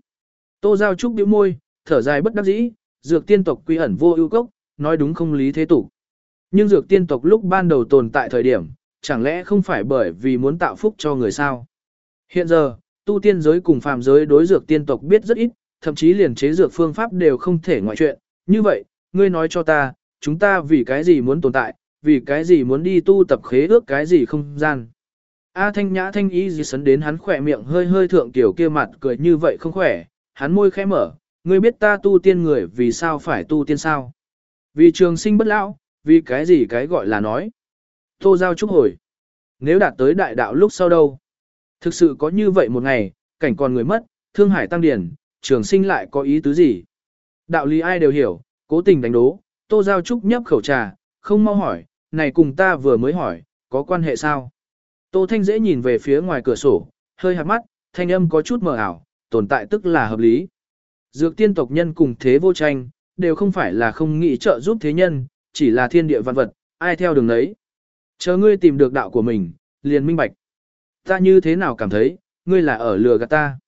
Tô Giao Trúc bĩu môi, thở dài bất đắc dĩ, dược tiên tộc quy ẩn vô ưu cốc, nói đúng không lý thế tục. Nhưng dược tiên tộc lúc ban đầu tồn tại thời điểm, chẳng lẽ không phải bởi vì muốn tạo phúc cho người sao? Hiện giờ, tu tiên giới cùng phàm giới đối dược tiên tộc biết rất ít, thậm chí liền chế dược phương pháp đều không thể ngoại chuyện. Như vậy, ngươi nói cho ta, chúng ta vì cái gì muốn tồn tại, vì cái gì muốn đi tu tập khế ước cái gì không gian. A thanh nhã thanh ý gì sấn đến hắn khỏe miệng hơi hơi thượng tiểu kia mặt cười như vậy không khỏe, hắn môi khẽ mở, ngươi biết ta tu tiên người vì sao phải tu tiên sao? Vì trường sinh bất lão, vì cái gì cái gọi là nói. Tô giao chúc hồi. Nếu đạt tới đại đạo lúc sau đâu? Thực sự có như vậy một ngày, cảnh còn người mất, thương hải tăng điển, trường sinh lại có ý tứ gì? Đạo lý ai đều hiểu, cố tình đánh đố, tô giao trúc nhấp khẩu trà, không mau hỏi, này cùng ta vừa mới hỏi, có quan hệ sao? Tô Thanh dễ nhìn về phía ngoài cửa sổ, hơi hạt mắt, thanh âm có chút mờ ảo, tồn tại tức là hợp lý. Dược tiên tộc nhân cùng thế vô tranh, đều không phải là không nghĩ trợ giúp thế nhân, chỉ là thiên địa văn vật, ai theo đường đấy. Chờ ngươi tìm được đạo của mình, liền minh bạch. Ta như thế nào cảm thấy, ngươi là ở lừa gạt ta.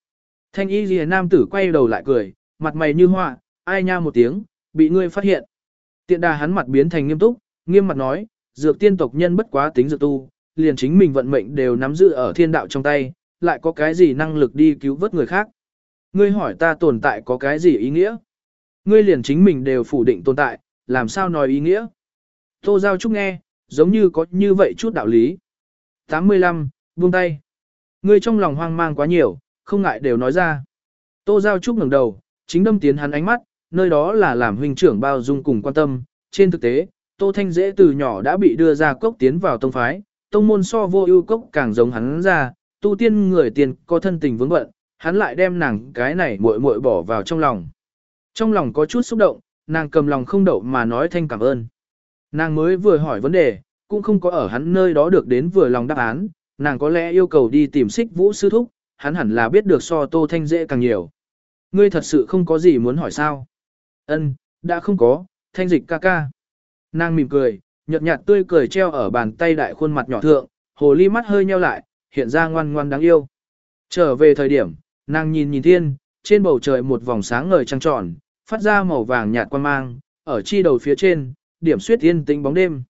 Thanh y ghi nam tử quay đầu lại cười, mặt mày như hoa, ai nha một tiếng, bị ngươi phát hiện. Tiện đà hắn mặt biến thành nghiêm túc, nghiêm mặt nói, dược tiên tộc nhân bất quá tính dược tu, liền chính mình vận mệnh đều nắm giữ ở thiên đạo trong tay, lại có cái gì năng lực đi cứu vớt người khác. Ngươi hỏi ta tồn tại có cái gì ý nghĩa? Ngươi liền chính mình đều phủ định tồn tại, làm sao nói ý nghĩa? Tô Giao Trúc nghe, giống như có như vậy chút đạo lý. 85, buông tay. Ngươi trong lòng hoang mang quá nhiều, không ngại đều nói ra. Tô Giao Trúc ngẩng đầu, chính đâm tiến hắn ánh mắt, nơi đó là làm huynh trưởng bao dung cùng quan tâm. Trên thực tế, Tô Thanh Dễ từ nhỏ đã bị đưa ra cốc tiến vào tông phái, tông môn so vô ưu cốc càng giống hắn ra, tu tiên người tiền có thân tình vững bận, hắn lại đem nàng cái này muội muội bỏ vào trong lòng. Trong lòng có chút xúc động, nàng cầm lòng không đậu mà nói thanh cảm ơn. Nàng mới vừa hỏi vấn đề, cũng không có ở hắn nơi đó được đến vừa lòng đáp án, nàng có lẽ yêu cầu đi tìm xích vũ sư thúc, hắn hẳn là biết được so tô thanh dễ càng nhiều. Ngươi thật sự không có gì muốn hỏi sao? Ân, đã không có, thanh dịch ca ca. Nàng mỉm cười, nhợt nhạt tươi cười treo ở bàn tay đại khuôn mặt nhỏ thượng, hồ ly mắt hơi nheo lại, hiện ra ngoan ngoan đáng yêu. Trở về thời điểm, nàng nhìn nhìn thiên, trên bầu trời một vòng sáng ngời trăng tròn, phát ra màu vàng nhạt quan mang, ở chi đầu phía trên, điểm suyết yên tĩnh bóng đêm.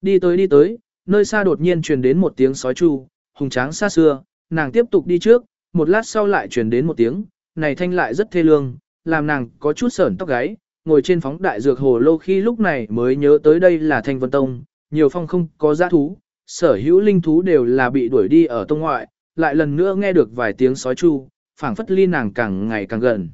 Đi tới đi tới, nơi xa đột nhiên truyền đến một tiếng sói chu, hùng tráng xa xưa, nàng tiếp tục đi trước, một lát sau lại truyền đến một tiếng, này thanh lại rất thê lương, làm nàng có chút sởn tóc gáy, ngồi trên phóng đại dược hồ lô khi lúc này mới nhớ tới đây là thanh vân tông, nhiều phong không có giá thú, sở hữu linh thú đều là bị đuổi đi ở tông ngoại, lại lần nữa nghe được vài tiếng sói chu, phảng phất ly nàng càng ngày càng gần.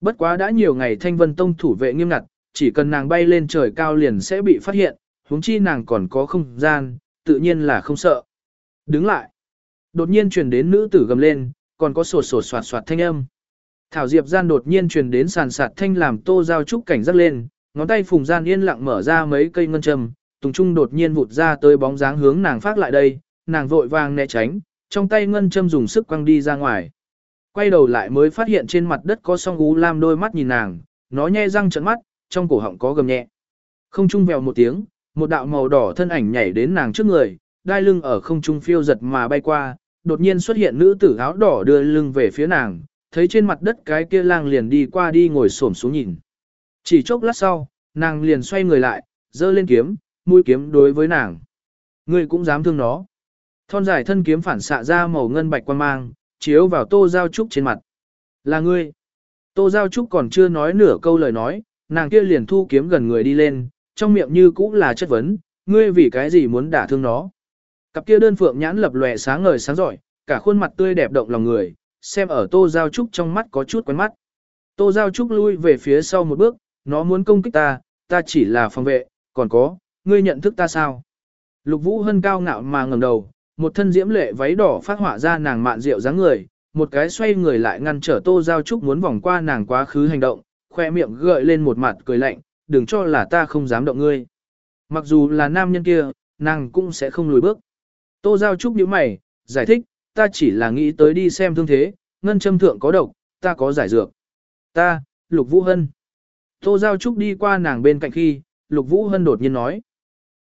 Bất quá đã nhiều ngày thanh vân tông thủ vệ nghiêm ngặt, chỉ cần nàng bay lên trời cao liền sẽ bị phát hiện, huống chi nàng còn có không gian, tự nhiên là không sợ. Đứng lại. Đột nhiên truyền đến nữ tử gầm lên, còn có sột sột soạt soạt thanh âm. Thảo Diệp gian đột nhiên truyền đến sàn sạt thanh làm tô giao trúc cảnh giác lên, ngón tay phùng gian yên lặng mở ra mấy cây ngân châm, tùng trung đột nhiên vụt ra tới bóng dáng hướng nàng phát lại đây, nàng vội vàng né tránh, trong tay ngân châm dùng sức quăng đi ra ngoài. Quay đầu lại mới phát hiện trên mặt đất có song ú lam đôi mắt nhìn nàng, nó nhe răng trận mắt, trong cổ họng có gầm nhẹ. Không trung vèo một tiếng, một đạo màu đỏ thân ảnh nhảy đến nàng trước người, đai lưng ở không trung phiêu giật mà bay qua, đột nhiên xuất hiện nữ tử áo đỏ đưa lưng về phía nàng, thấy trên mặt đất cái kia lang liền đi qua đi ngồi xổm xuống nhìn. Chỉ chốc lát sau, nàng liền xoay người lại, giơ lên kiếm, mũi kiếm đối với nàng. Ngươi cũng dám thương nó. Thon dài thân kiếm phản xạ ra màu ngân bạch quan mang, chiếu vào Tô Giao Trúc trên mặt. Là ngươi. Tô Giao Trúc còn chưa nói nửa câu lời nói, nàng kia liền thu kiếm gần người đi lên, trong miệng như cũng là chất vấn, ngươi vì cái gì muốn đả thương nó. Cặp kia đơn phượng nhãn lập lòe sáng ngời sáng giỏi, cả khuôn mặt tươi đẹp động lòng người, xem ở Tô Giao Trúc trong mắt có chút quen mắt. Tô Giao Trúc lui về phía sau một bước, nó muốn công kích ta, ta chỉ là phòng vệ, còn có, ngươi nhận thức ta sao? Lục Vũ Hân cao ngạo mà ngẩng đầu, một thân diễm lệ váy đỏ phát họa ra nàng mạn rượu dáng người, một cái xoay người lại ngăn trở Tô Giao Trúc muốn vòng qua nàng quá khứ hành động, khoe miệng gợi lên một mặt cười lạnh, đừng cho là ta không dám động ngươi. Mặc dù là nam nhân kia, nàng cũng sẽ không lùi bước. Tô Giao Trúc nhíu mày, giải thích, ta chỉ là nghĩ tới đi xem thương thế, ngân châm thượng có độc, ta có giải dược. Ta, Lục Vũ Hân. Tô Giao Trúc đi qua nàng bên cạnh khi, Lục Vũ Hân đột nhiên nói.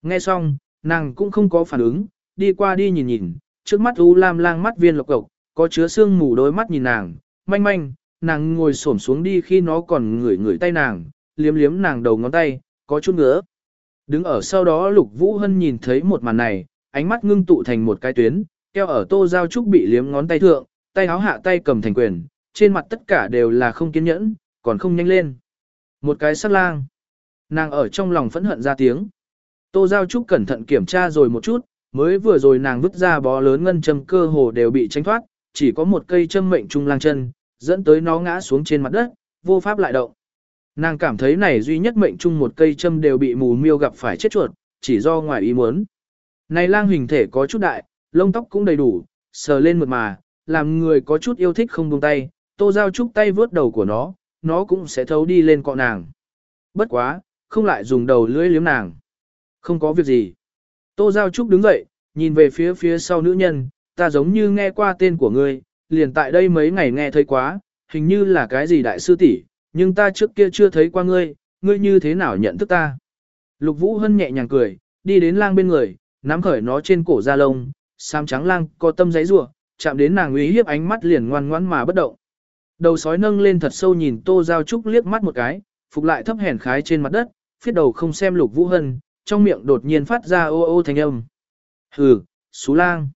Nghe xong, nàng cũng không có phản ứng, đi qua đi nhìn nhìn, trước mắt u lam lang mắt viên lộc cộc, có chứa sương mù đôi mắt nhìn nàng, manh manh, nàng ngồi xổm xuống đi khi nó còn ngửi ngửi tay nàng, liếm liếm nàng đầu ngón tay, có chút ngứa. Đứng ở sau đó Lục Vũ Hân nhìn thấy một màn này, ánh mắt ngưng tụ thành một cái tuyến, keo ở tô giao trúc bị liếm ngón tay thượng, tay áo hạ tay cầm thành quyền, trên mặt tất cả đều là không kiên nhẫn, còn không nhanh lên. Một cái sắc lang. Nàng ở trong lòng phẫn hận ra tiếng. Tô Giao Trúc cẩn thận kiểm tra rồi một chút, mới vừa rồi nàng vứt ra bó lớn ngân châm cơ hồ đều bị tránh thoát, chỉ có một cây châm mệnh trung lang chân, dẫn tới nó ngã xuống trên mặt đất, vô pháp lại động. Nàng cảm thấy này duy nhất mệnh trung một cây châm đều bị mù miêu gặp phải chết chuột, chỉ do ngoài ý muốn. Này lang hình thể có chút đại, lông tóc cũng đầy đủ, sờ lên mượt mà, làm người có chút yêu thích không buông tay, tô giao trúc tay vướt đầu của nó, nó cũng sẽ thấu đi lên cọ nàng. Bất quá, không lại dùng đầu lưỡi liếm nàng. Không có việc gì. Tô Giao Trúc đứng dậy, nhìn về phía phía sau nữ nhân, ta giống như nghe qua tên của ngươi, liền tại đây mấy ngày nghe thấy quá, hình như là cái gì đại sư tỷ, nhưng ta trước kia chưa thấy qua ngươi, ngươi như thế nào nhận thức ta. Lục Vũ Hân nhẹ nhàng cười, đi đến lang bên người, nắm khởi nó trên cổ da lông, sam trắng lang có tâm giấy rủa chạm đến nàng uy hiếp ánh mắt liền ngoan ngoãn mà bất động. Đầu sói nâng lên thật sâu nhìn Tô Giao Trúc liếc mắt một cái, phục lại thấp hèn khái trên mặt đất, phiết đầu không xem Lục Vũ Hân, trong miệng đột nhiên phát ra ô ô thanh âm. Hừ, xú lang.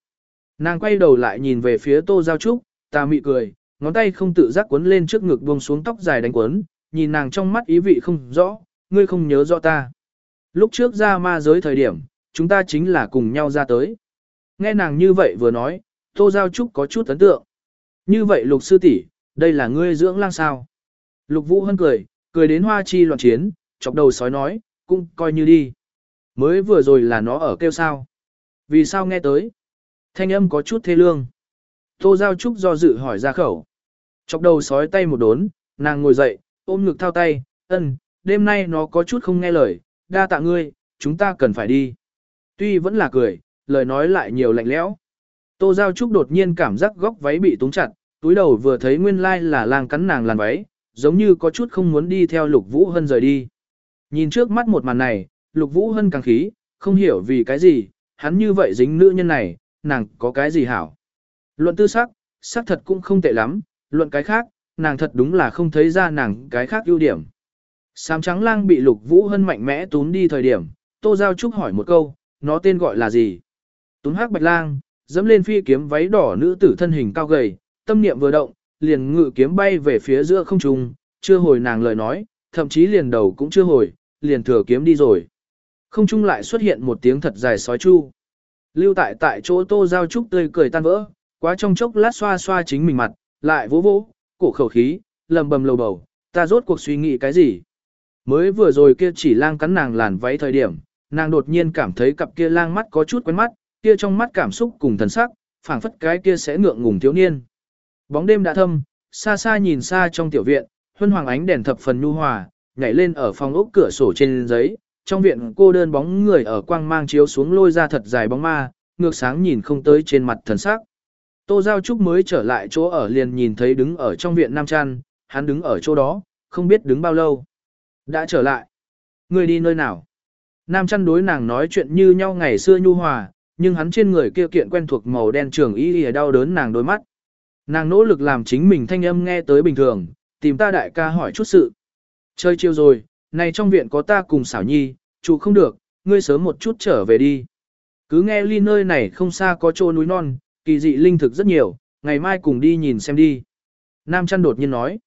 Nàng quay đầu lại nhìn về phía Tô Giao Trúc, ta mị cười, ngón tay không tự giác cuốn lên trước ngực buông xuống tóc dài đánh quấn, nhìn nàng trong mắt ý vị không rõ, ngươi không nhớ rõ ta. Lúc trước ra ma giới thời điểm, chúng ta chính là cùng nhau ra tới. Nghe nàng như vậy vừa nói, Tô Giao Trúc có chút ấn tượng. Như vậy lục sư tỷ, đây là ngươi dưỡng lang sao. Lục Vũ Hân cười, cười đến hoa chi loạn chiến, chọc đầu sói nói, cũng coi như đi. Mới vừa rồi là nó ở kêu sao. Vì sao nghe tới? Thanh âm có chút thê lương. Tô Giao Trúc do dự hỏi ra khẩu. Chọc đầu sói tay một đốn, nàng ngồi dậy, ôm ngực thao tay, ân, đêm nay nó có chút không nghe lời, đa tạ ngươi, chúng ta cần phải đi. Tuy vẫn là cười, lời nói lại nhiều lạnh lẽo. Tô Giao Trúc đột nhiên cảm giác góc váy bị túng chặt, túi đầu vừa thấy nguyên lai là lang cắn nàng làn váy, giống như có chút không muốn đi theo Lục Vũ Hân rời đi. Nhìn trước mắt một màn này, Lục Vũ Hân càng khí, không hiểu vì cái gì, hắn như vậy dính nữ nhân này, nàng có cái gì hảo. Luận tư sắc, sắc thật cũng không tệ lắm, luận cái khác, nàng thật đúng là không thấy ra nàng cái khác ưu điểm. Sám trắng lang bị Lục Vũ Hân mạnh mẽ tún đi thời điểm, Tô Giao Trúc hỏi một câu, nó tên gọi là gì? Tuấn hắc bạch lang, dẫm lên phi kiếm váy đỏ nữ tử thân hình cao gầy, tâm niệm vừa động, liền ngự kiếm bay về phía giữa không trung, chưa hồi nàng lời nói, thậm chí liền đầu cũng chưa hồi, liền thừa kiếm đi rồi. Không trung lại xuất hiện một tiếng thật dài sói chu. Lưu tại tại chỗ tô giao trúc tươi cười tan vỡ, quá trong chốc lát xoa xoa chính mình mặt, lại vỗ vỗ, cổ khẩu khí, lầm bầm lầu bầu, ta rốt cuộc suy nghĩ cái gì. Mới vừa rồi kia chỉ lang cắn nàng làn váy thời điểm, nàng đột nhiên cảm thấy cặp kia lang mắt có chút quen mắt, kia trong mắt cảm xúc cùng thần sắc, phảng phất cái kia sẽ ngượng ngùng thiếu niên. Bóng đêm đã thâm, xa xa nhìn xa trong tiểu viện, huân hoàng ánh đèn thập phần nhu hòa, nhảy lên ở phòng ốc cửa sổ trên giấy, trong viện cô đơn bóng người ở quang mang chiếu xuống lôi ra thật dài bóng ma, ngược sáng nhìn không tới trên mặt thần sắc. Tô Giao Trúc mới trở lại chỗ ở liền nhìn thấy đứng ở trong viện Nam Trăn, hắn đứng ở chỗ đó, không biết đứng bao lâu. Đã trở lại. Người đi nơi nào? Nam Trăn đối nàng nói chuyện như nhau ngày xưa nhu hòa, nhưng hắn trên người kia kiện quen thuộc màu đen trường y y đau đớn nàng đôi mắt. Nàng nỗ lực làm chính mình thanh âm nghe tới bình thường, tìm ta đại ca hỏi chút sự. Chơi chiều rồi, này trong viện có ta cùng xảo nhi, chủ không được, ngươi sớm một chút trở về đi. Cứ nghe ly nơi này không xa có chỗ núi non, kỳ dị linh thực rất nhiều, ngày mai cùng đi nhìn xem đi. Nam chăn đột nhiên nói.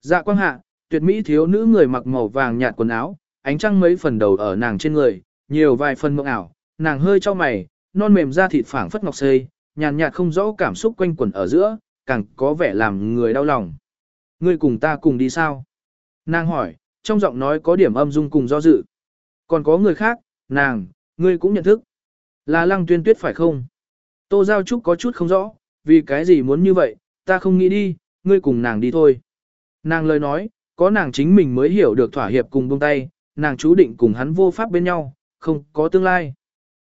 Dạ quang hạ, tuyệt mỹ thiếu nữ người mặc màu vàng nhạt quần áo, ánh trăng mấy phần đầu ở nàng trên người, nhiều vài phần mộng ảo, nàng hơi cho mày, non mềm da thịt phảng phất ngọc xây, nhàn nhạt không rõ cảm xúc quanh quẩn ở giữa, càng có vẻ làm người đau lòng. Ngươi cùng ta cùng đi sao? Nàng hỏi, trong giọng nói có điểm âm dung cùng do dự. Còn có người khác, nàng, ngươi cũng nhận thức. Là lăng tuyên tuyết phải không? Tô Giao Trúc có chút không rõ, vì cái gì muốn như vậy, ta không nghĩ đi, ngươi cùng nàng đi thôi. Nàng lời nói, có nàng chính mình mới hiểu được thỏa hiệp cùng buông tay, nàng chú định cùng hắn vô pháp bên nhau, không có tương lai.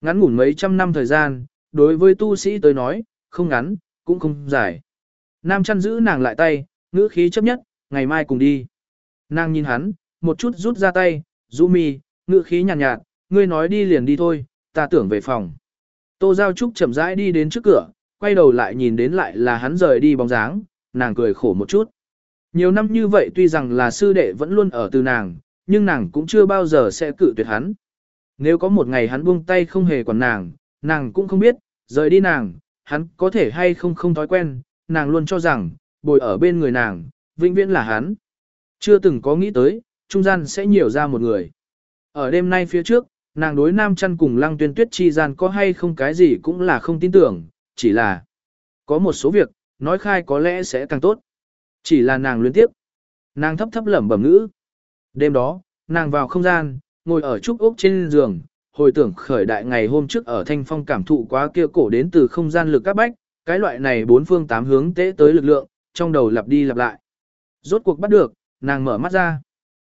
Ngắn ngủn mấy trăm năm thời gian, đối với tu sĩ tới nói, không ngắn, cũng không dài. Nam chăn giữ nàng lại tay, ngữ khí chấp nhất, ngày mai cùng đi. Nàng nhìn hắn, một chút rút ra tay, rũ mi, ngữ khí nhàn nhạt, nhạt, ngươi nói đi liền đi thôi, ta tưởng về phòng. Tô Giao Trúc chậm rãi đi đến trước cửa, quay đầu lại nhìn đến lại là hắn rời đi bóng dáng, nàng cười khổ một chút. Nhiều năm như vậy tuy rằng là sư đệ vẫn luôn ở từ nàng, nhưng nàng cũng chưa bao giờ sẽ cự tuyệt hắn. Nếu có một ngày hắn buông tay không hề quản nàng, nàng cũng không biết, rời đi nàng, hắn có thể hay không không thói quen, nàng luôn cho rằng, bồi ở bên người nàng, vĩnh viễn là hắn. Chưa từng có nghĩ tới, trung gian sẽ nhiều ra một người. Ở đêm nay phía trước, nàng đối nam chăn cùng lăng tuyên tuyết chi gian có hay không cái gì cũng là không tin tưởng, chỉ là có một số việc, nói khai có lẽ sẽ càng tốt. Chỉ là nàng luyến tiếp. Nàng thấp thấp lẩm bẩm ngữ. Đêm đó, nàng vào không gian, ngồi ở trúc ốc trên giường, hồi tưởng khởi đại ngày hôm trước ở thanh phong cảm thụ quá kia cổ đến từ không gian lực các bách, cái loại này bốn phương tám hướng tế tới lực lượng, trong đầu lặp đi lặp lại. Rốt cuộc bắt được, nàng mở mắt ra.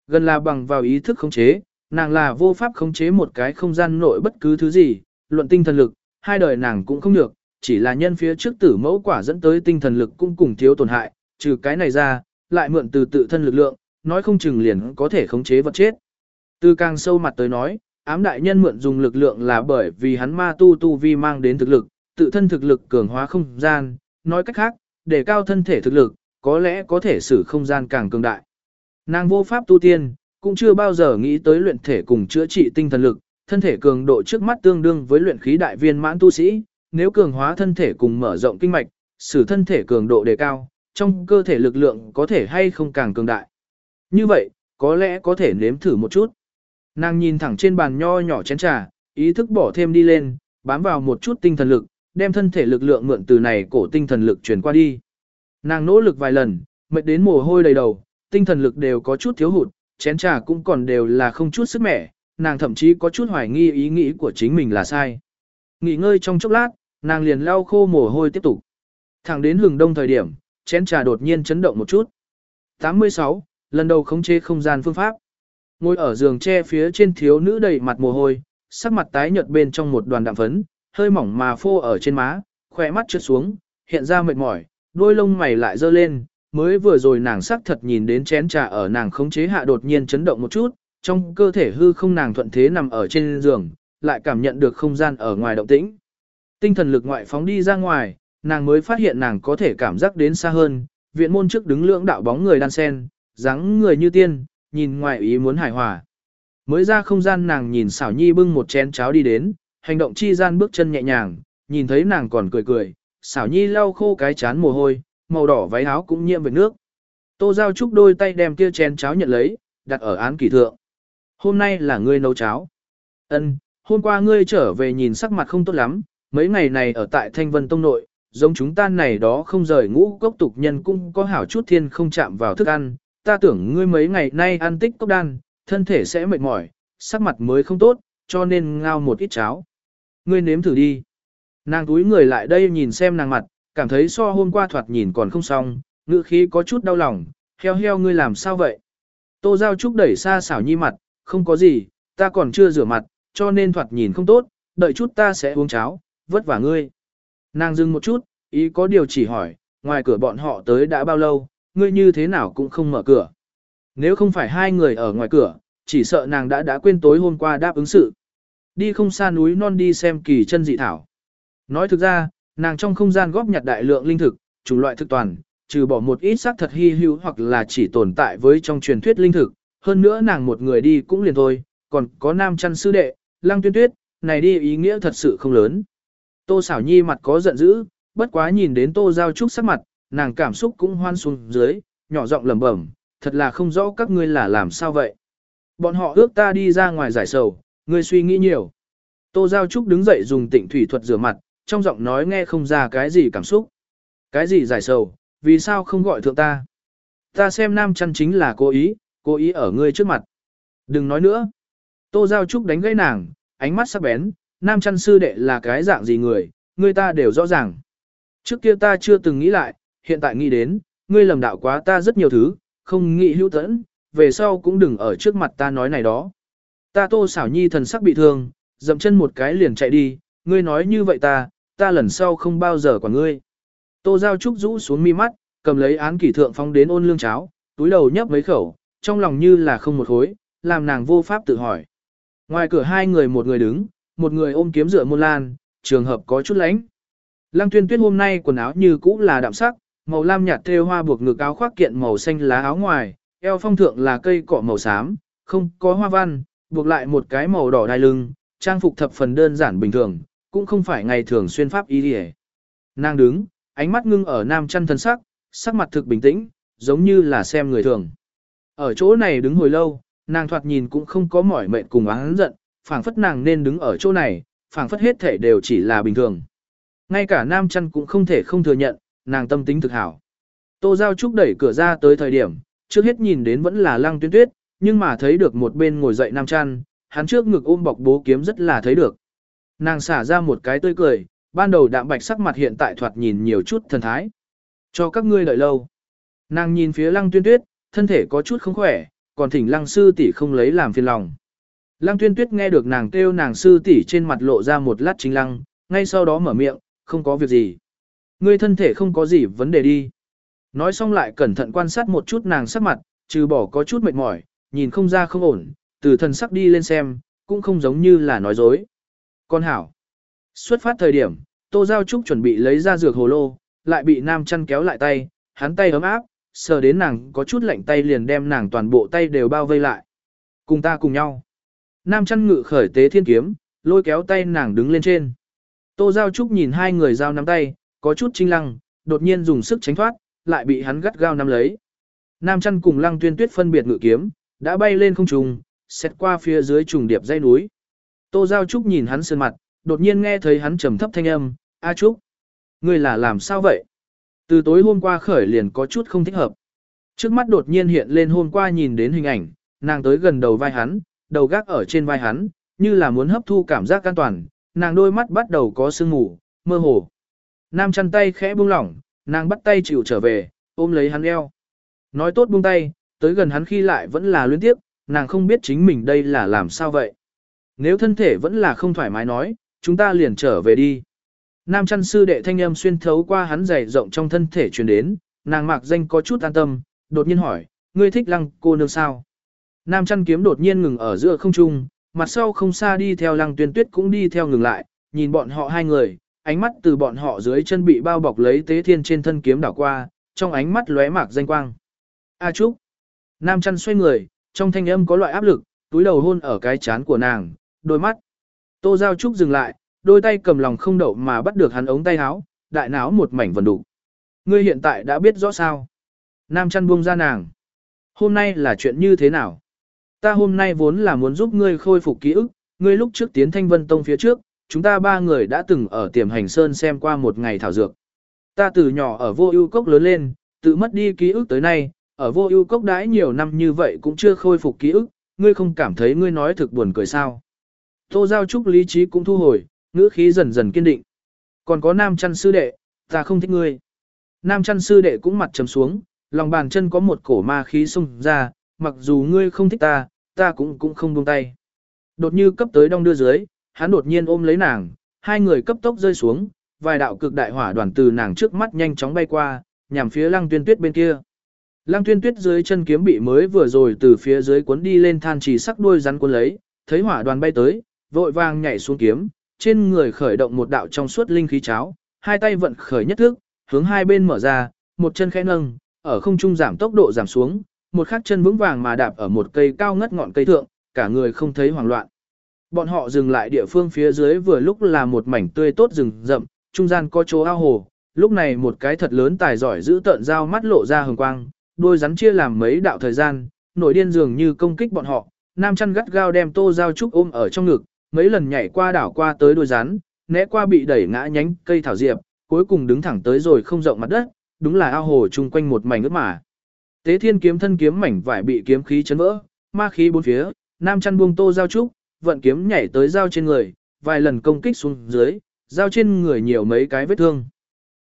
Gần là bằng vào ý thức khống chế, nàng là vô pháp khống chế một cái không gian nội bất cứ thứ gì, luận tinh thần lực, hai đời nàng cũng không được, chỉ là nhân phía trước tử mẫu quả dẫn tới tinh thần lực cũng cùng thiếu tổn hại, trừ cái này ra, lại mượn từ tự thân lực lượng, nói không chừng liền có thể khống chế vật chết. Từ càng sâu mặt tới nói, ám đại nhân mượn dùng lực lượng là bởi vì hắn ma tu tu vi mang đến thực lực, tự thân thực lực cường hóa không gian, nói cách khác, để cao thân thể thực lực, có lẽ có thể sử không gian càng cường đại. Nàng vô pháp tu tiên, cũng chưa bao giờ nghĩ tới luyện thể cùng chữa trị tinh thần lực, thân thể cường độ trước mắt tương đương với luyện khí đại viên mãn tu sĩ, nếu cường hóa thân thể cùng mở rộng kinh mạch, sử thân thể cường độ đề cao, trong cơ thể lực lượng có thể hay không càng cường đại. Như vậy, có lẽ có thể nếm thử một chút. Nàng nhìn thẳng trên bàn nho nhỏ chén trà, ý thức bỏ thêm đi lên, bám vào một chút tinh thần lực, đem thân thể lực lượng mượn từ này cổ tinh thần lực chuyển qua đi. Nàng nỗ lực vài lần, mệt đến mồ hôi đầy đầu, tinh thần lực đều có chút thiếu hụt, chén trà cũng còn đều là không chút sức mẻ, nàng thậm chí có chút hoài nghi ý nghĩ của chính mình là sai. Nghỉ ngơi trong chốc lát, nàng liền lau khô mồ hôi tiếp tục. Thẳng đến hừng đông thời điểm, chén trà đột nhiên chấn động một chút. 86. Lần đầu khống chế không gian phương pháp. Ngồi ở giường tre phía trên thiếu nữ đầy mặt mồ hôi, sắc mặt tái nhợt bên trong một đoàn đạm phấn, hơi mỏng mà phô ở trên má, khỏe mắt trượt xuống, hiện ra mệt mỏi, đôi lông mày lại dơ lên, mới vừa rồi nàng sắc thật nhìn đến chén trà ở nàng khống chế hạ đột nhiên chấn động một chút, trong cơ thể hư không nàng thuận thế nằm ở trên giường, lại cảm nhận được không gian ở ngoài động tĩnh. Tinh thần lực ngoại phóng đi ra ngoài, nàng mới phát hiện nàng có thể cảm giác đến xa hơn, viện môn trước đứng lưỡng đạo bóng người đan sen, dáng người như tiên, nhìn ngoài ý muốn hài hòa. Mới ra không gian nàng nhìn xảo nhi bưng một chén cháo đi đến, hành động chi gian bước chân nhẹ nhàng, nhìn thấy nàng còn cười cười, xảo nhi lau khô cái chán mồ hôi, màu đỏ váy áo cũng nhiễm vệt nước. Tô Giao Trúc đôi tay đem kia chén cháo nhận lấy, đặt ở án kỳ thượng. Hôm nay là ngươi nấu cháo. Ân, hôm qua ngươi trở về nhìn sắc mặt không tốt lắm, mấy ngày này ở tại Thanh Vân Tông nội, giống chúng ta này đó không rời ngũ cốc tục nhân cũng có hảo chút thiên không chạm vào thức ăn, ta tưởng ngươi mấy ngày nay ăn tích cốc đan, thân thể sẽ mệt mỏi, sắc mặt mới không tốt, cho nên ngao một ít cháo. Ngươi nếm thử đi. Nàng túi người lại đây nhìn xem nàng mặt, cảm thấy so hôm qua thoạt nhìn còn không xong, ngữ khí có chút đau lòng, heo heo ngươi làm sao vậy? Tô Giao Trúc đẩy xa xảo nhi mặt, không có gì, ta còn chưa rửa mặt, cho nên thoạt nhìn không tốt, đợi chút ta sẽ uống cháo, vất vả ngươi. Nàng dừng một chút, ý có điều chỉ hỏi, ngoài cửa bọn họ tới đã bao lâu, ngươi như thế nào cũng không mở cửa. Nếu không phải hai người ở ngoài cửa, chỉ sợ nàng đã đã quên tối hôm qua đáp ứng sự. Đi không xa núi non đi xem kỳ chân dị thảo. Nói thực ra, nàng trong không gian góp nhặt đại lượng linh thực, chủng loại thực toàn, trừ bỏ một ít xác thật hy hữu hoặc là chỉ tồn tại với trong truyền thuyết linh thực. Hơn nữa nàng một người đi cũng liền thôi, còn có nam chăn sư đệ, lăng tuyên tuyết, này đi ý nghĩa thật sự không lớn. Tô xảo nhi mặt có giận dữ, bất quá nhìn đến tô giao trúc sắc mặt, nàng cảm xúc cũng hoan xuống dưới, nhỏ giọng lẩm bẩm, thật là không rõ các ngươi là làm sao vậy. Bọn họ ước ta đi ra ngoài giải sầu, ngươi suy nghĩ nhiều. Tô Giao Trúc đứng dậy dùng tịnh thủy thuật rửa mặt, trong giọng nói nghe không ra cái gì cảm xúc. Cái gì giải sầu, vì sao không gọi thượng ta? Ta xem nam chăn chính là cố ý, cố ý ở ngươi trước mặt. Đừng nói nữa. Tô Giao Trúc đánh gãy nàng, ánh mắt sắc bén, nam chăn sư đệ là cái dạng gì người, ngươi ta đều rõ ràng. Trước kia ta chưa từng nghĩ lại, hiện tại nghĩ đến, ngươi lầm đạo quá ta rất nhiều thứ, không nghĩ hữu tẫn, về sau cũng đừng ở trước mặt ta nói này đó. Ta tô xảo nhi thần sắc bị thương, dậm chân một cái liền chạy đi, ngươi nói như vậy ta, ta lần sau không bao giờ quản ngươi. Tô Giao Trúc rũ xuống mi mắt, cầm lấy án kỷ thượng phóng đến ôn lương cháo, túi đầu nhấp mấy khẩu, trong lòng như là không một hối, làm nàng vô pháp tự hỏi. Ngoài cửa hai người một người đứng, một người ôm kiếm dựa môn lan, trường hợp có chút lánh. Lăng tuyên tuyết hôm nay quần áo như cũ là đạm sắc, màu lam nhạt thêu hoa buộc ngực áo khoác kiện màu xanh lá áo ngoài, eo phong thượng là cây cọ màu xám, không có hoa văn, buộc lại một cái màu đỏ đai lưng, trang phục thập phần đơn giản bình thường, cũng không phải ngày thường xuyên pháp y đi Nàng đứng, ánh mắt ngưng ở nam chăn thân sắc, sắc mặt thực bình tĩnh, giống như là xem người thường. Ở chỗ này đứng hồi lâu, nàng thoạt nhìn cũng không có mỏi mệt cùng oán giận, phảng phất nàng nên đứng ở chỗ này, phảng phất hết thể đều chỉ là bình thường. Ngay cả nam chăn cũng không thể không thừa nhận, nàng tâm tính thực hảo. Tô Giao Trúc đẩy cửa ra tới thời điểm, trước hết nhìn đến vẫn là lăng tuyên tuyết, nhưng mà thấy được một bên ngồi dậy nam chăn, hắn trước ngực ôm bọc bố kiếm rất là thấy được. Nàng xả ra một cái tươi cười, ban đầu đạm bạch sắc mặt hiện tại thoạt nhìn nhiều chút thần thái. Cho các ngươi đợi lâu. Nàng nhìn phía lăng tuyên tuyết, thân thể có chút không khỏe, còn thỉnh lăng sư tỷ không lấy làm phiền lòng. Lăng tuyên tuyết nghe được nàng kêu nàng sư tỷ trên mặt lộ ra một lát chính lăng, ngay sau đó mở miệng, không có việc gì. Ngươi thân thể không có gì vấn đề đi. Nói xong lại cẩn thận quan sát một chút nàng sắc mặt, trừ bỏ có chút mệt mỏi, nhìn không ra không ổn, từ thần sắc đi lên xem, cũng không giống như là nói dối. Con hảo. Xuất phát thời điểm, Tô Giao Trúc chuẩn bị lấy ra dược hồ lô, lại bị nam chăn kéo lại tay, hắn tay ấm áp, sờ đến nàng có chút lạnh tay liền đem nàng toàn bộ tay đều bao vây lại. Cùng ta cùng nhau. Nam chăn ngự khởi tế thiên kiếm, lôi kéo tay nàng đứng lên trên. Tô Giao Trúc nhìn hai người giao nắm tay, có chút trinh lăng, đột nhiên dùng sức tránh thoát, lại bị hắn gắt gao nắm lấy. Nam chăn cùng lăng tuyên tuyết phân biệt ngự kiếm, đã bay lên không trung, xét qua phía dưới trùng điệp dây núi. Tô Giao Trúc nhìn hắn sơn mặt, đột nhiên nghe thấy hắn trầm thấp thanh âm, A Trúc, ngươi là làm sao vậy? Từ tối hôm qua khởi liền có chút không thích hợp. Trước mắt đột nhiên hiện lên hôm qua nhìn đến hình ảnh, nàng tới gần đầu vai hắn, đầu gác ở trên vai hắn, như là muốn hấp thu cảm giác an toàn, nàng đôi mắt bắt đầu có sương mù, mơ hồ. Nam chăn tay khẽ buông lỏng, nàng bắt tay chịu trở về, ôm lấy hắn eo. Nói tốt buông tay, tới gần hắn khi lại vẫn là luyến tiếp, nàng không biết chính mình đây là làm sao vậy. Nếu thân thể vẫn là không thoải mái nói, chúng ta liền trở về đi. Nam chăn sư đệ thanh âm xuyên thấu qua hắn dày rộng trong thân thể truyền đến, nàng mạc danh có chút an tâm, đột nhiên hỏi, ngươi thích lăng cô nương sao? Nam chăn kiếm đột nhiên ngừng ở giữa không trung, mặt sau không xa đi theo lăng tuyên tuyết cũng đi theo ngừng lại, nhìn bọn họ hai người, ánh mắt từ bọn họ dưới chân bị bao bọc lấy tế thiên trên thân kiếm đảo qua, trong ánh mắt lóe mạc danh quang. A Trúc. Nam chăn xoay người, trong thanh âm có loại áp lực, túi đầu hôn ở cái chán của nàng, đôi mắt. Tô Giao Trúc dừng lại, đôi tay cầm lòng không đậu mà bắt được hắn ống tay áo, đại náo một mảnh vần đủ. Ngươi hiện tại đã biết rõ sao. Nam chăn buông ra nàng. Hôm nay là chuyện như thế nào? Ta hôm nay vốn là muốn giúp ngươi khôi phục ký ức, ngươi lúc trước tiến thanh vân tông phía trước, chúng ta ba người đã từng ở tiềm hành sơn xem qua một ngày thảo dược. Ta từ nhỏ ở vô ưu cốc lớn lên, tự mất đi ký ức tới nay, ở vô ưu cốc đãi nhiều năm như vậy cũng chưa khôi phục ký ức, ngươi không cảm thấy ngươi nói thực buồn cười sao. Tô Giao Trúc lý trí cũng thu hồi, ngữ khí dần dần kiên định. Còn có nam chăn sư đệ, ta không thích ngươi. Nam chăn sư đệ cũng mặt trầm xuống, lòng bàn chân có một cổ ma khí xông ra, mặc dù ngươi không thích ta, ta cũng cũng không buông tay. Đột như cấp tới đông đưa dưới, hắn đột nhiên ôm lấy nàng, hai người cấp tốc rơi xuống, vài đạo cực đại hỏa đoàn từ nàng trước mắt nhanh chóng bay qua, nhằm phía lăng tuyên tuyết bên kia. Lăng tuyên tuyết dưới chân kiếm bị mới vừa rồi từ phía dưới cuốn đi lên than chỉ sắc đuôi rắn cuốn lấy, thấy hỏa đoàn bay tới, vội vàng nhảy xuống kiếm, trên người khởi động một đạo trong suốt linh khí cháo, hai tay vận khởi nhất thức, hướng hai bên mở ra, một chân khẽ nâng, ở không trung giảm tốc độ giảm xuống, một khắc chân vững vàng mà đạp ở một cây cao ngất ngọn cây thượng, cả người không thấy hoảng loạn. Bọn họ dừng lại địa phương phía dưới vừa lúc là một mảnh tươi tốt rừng rậm, trung gian có chỗ ao hồ, lúc này một cái thật lớn tài giỏi giữ tận dao mắt lộ ra hừng quang, đôi rắn chia làm mấy đạo thời gian, nổi điên dường như công kích bọn họ, nam chăn gắt gao đem tô dao trúc ôm ở trong ngực, mấy lần nhảy qua đảo qua tới đôi rắn, né qua bị đẩy ngã nhánh cây thảo diệp, cuối cùng đứng thẳng tới rồi không rộng mặt đất, đúng là ao hồ chung quanh một mảnh ướt mà. Tế thiên kiếm thân kiếm mảnh vải bị kiếm khí chấn vỡ, ma khí bốn phía, nam chăn buông tô giao trúc, vận kiếm nhảy tới dao trên người, vài lần công kích xuống dưới, dao trên người nhiều mấy cái vết thương.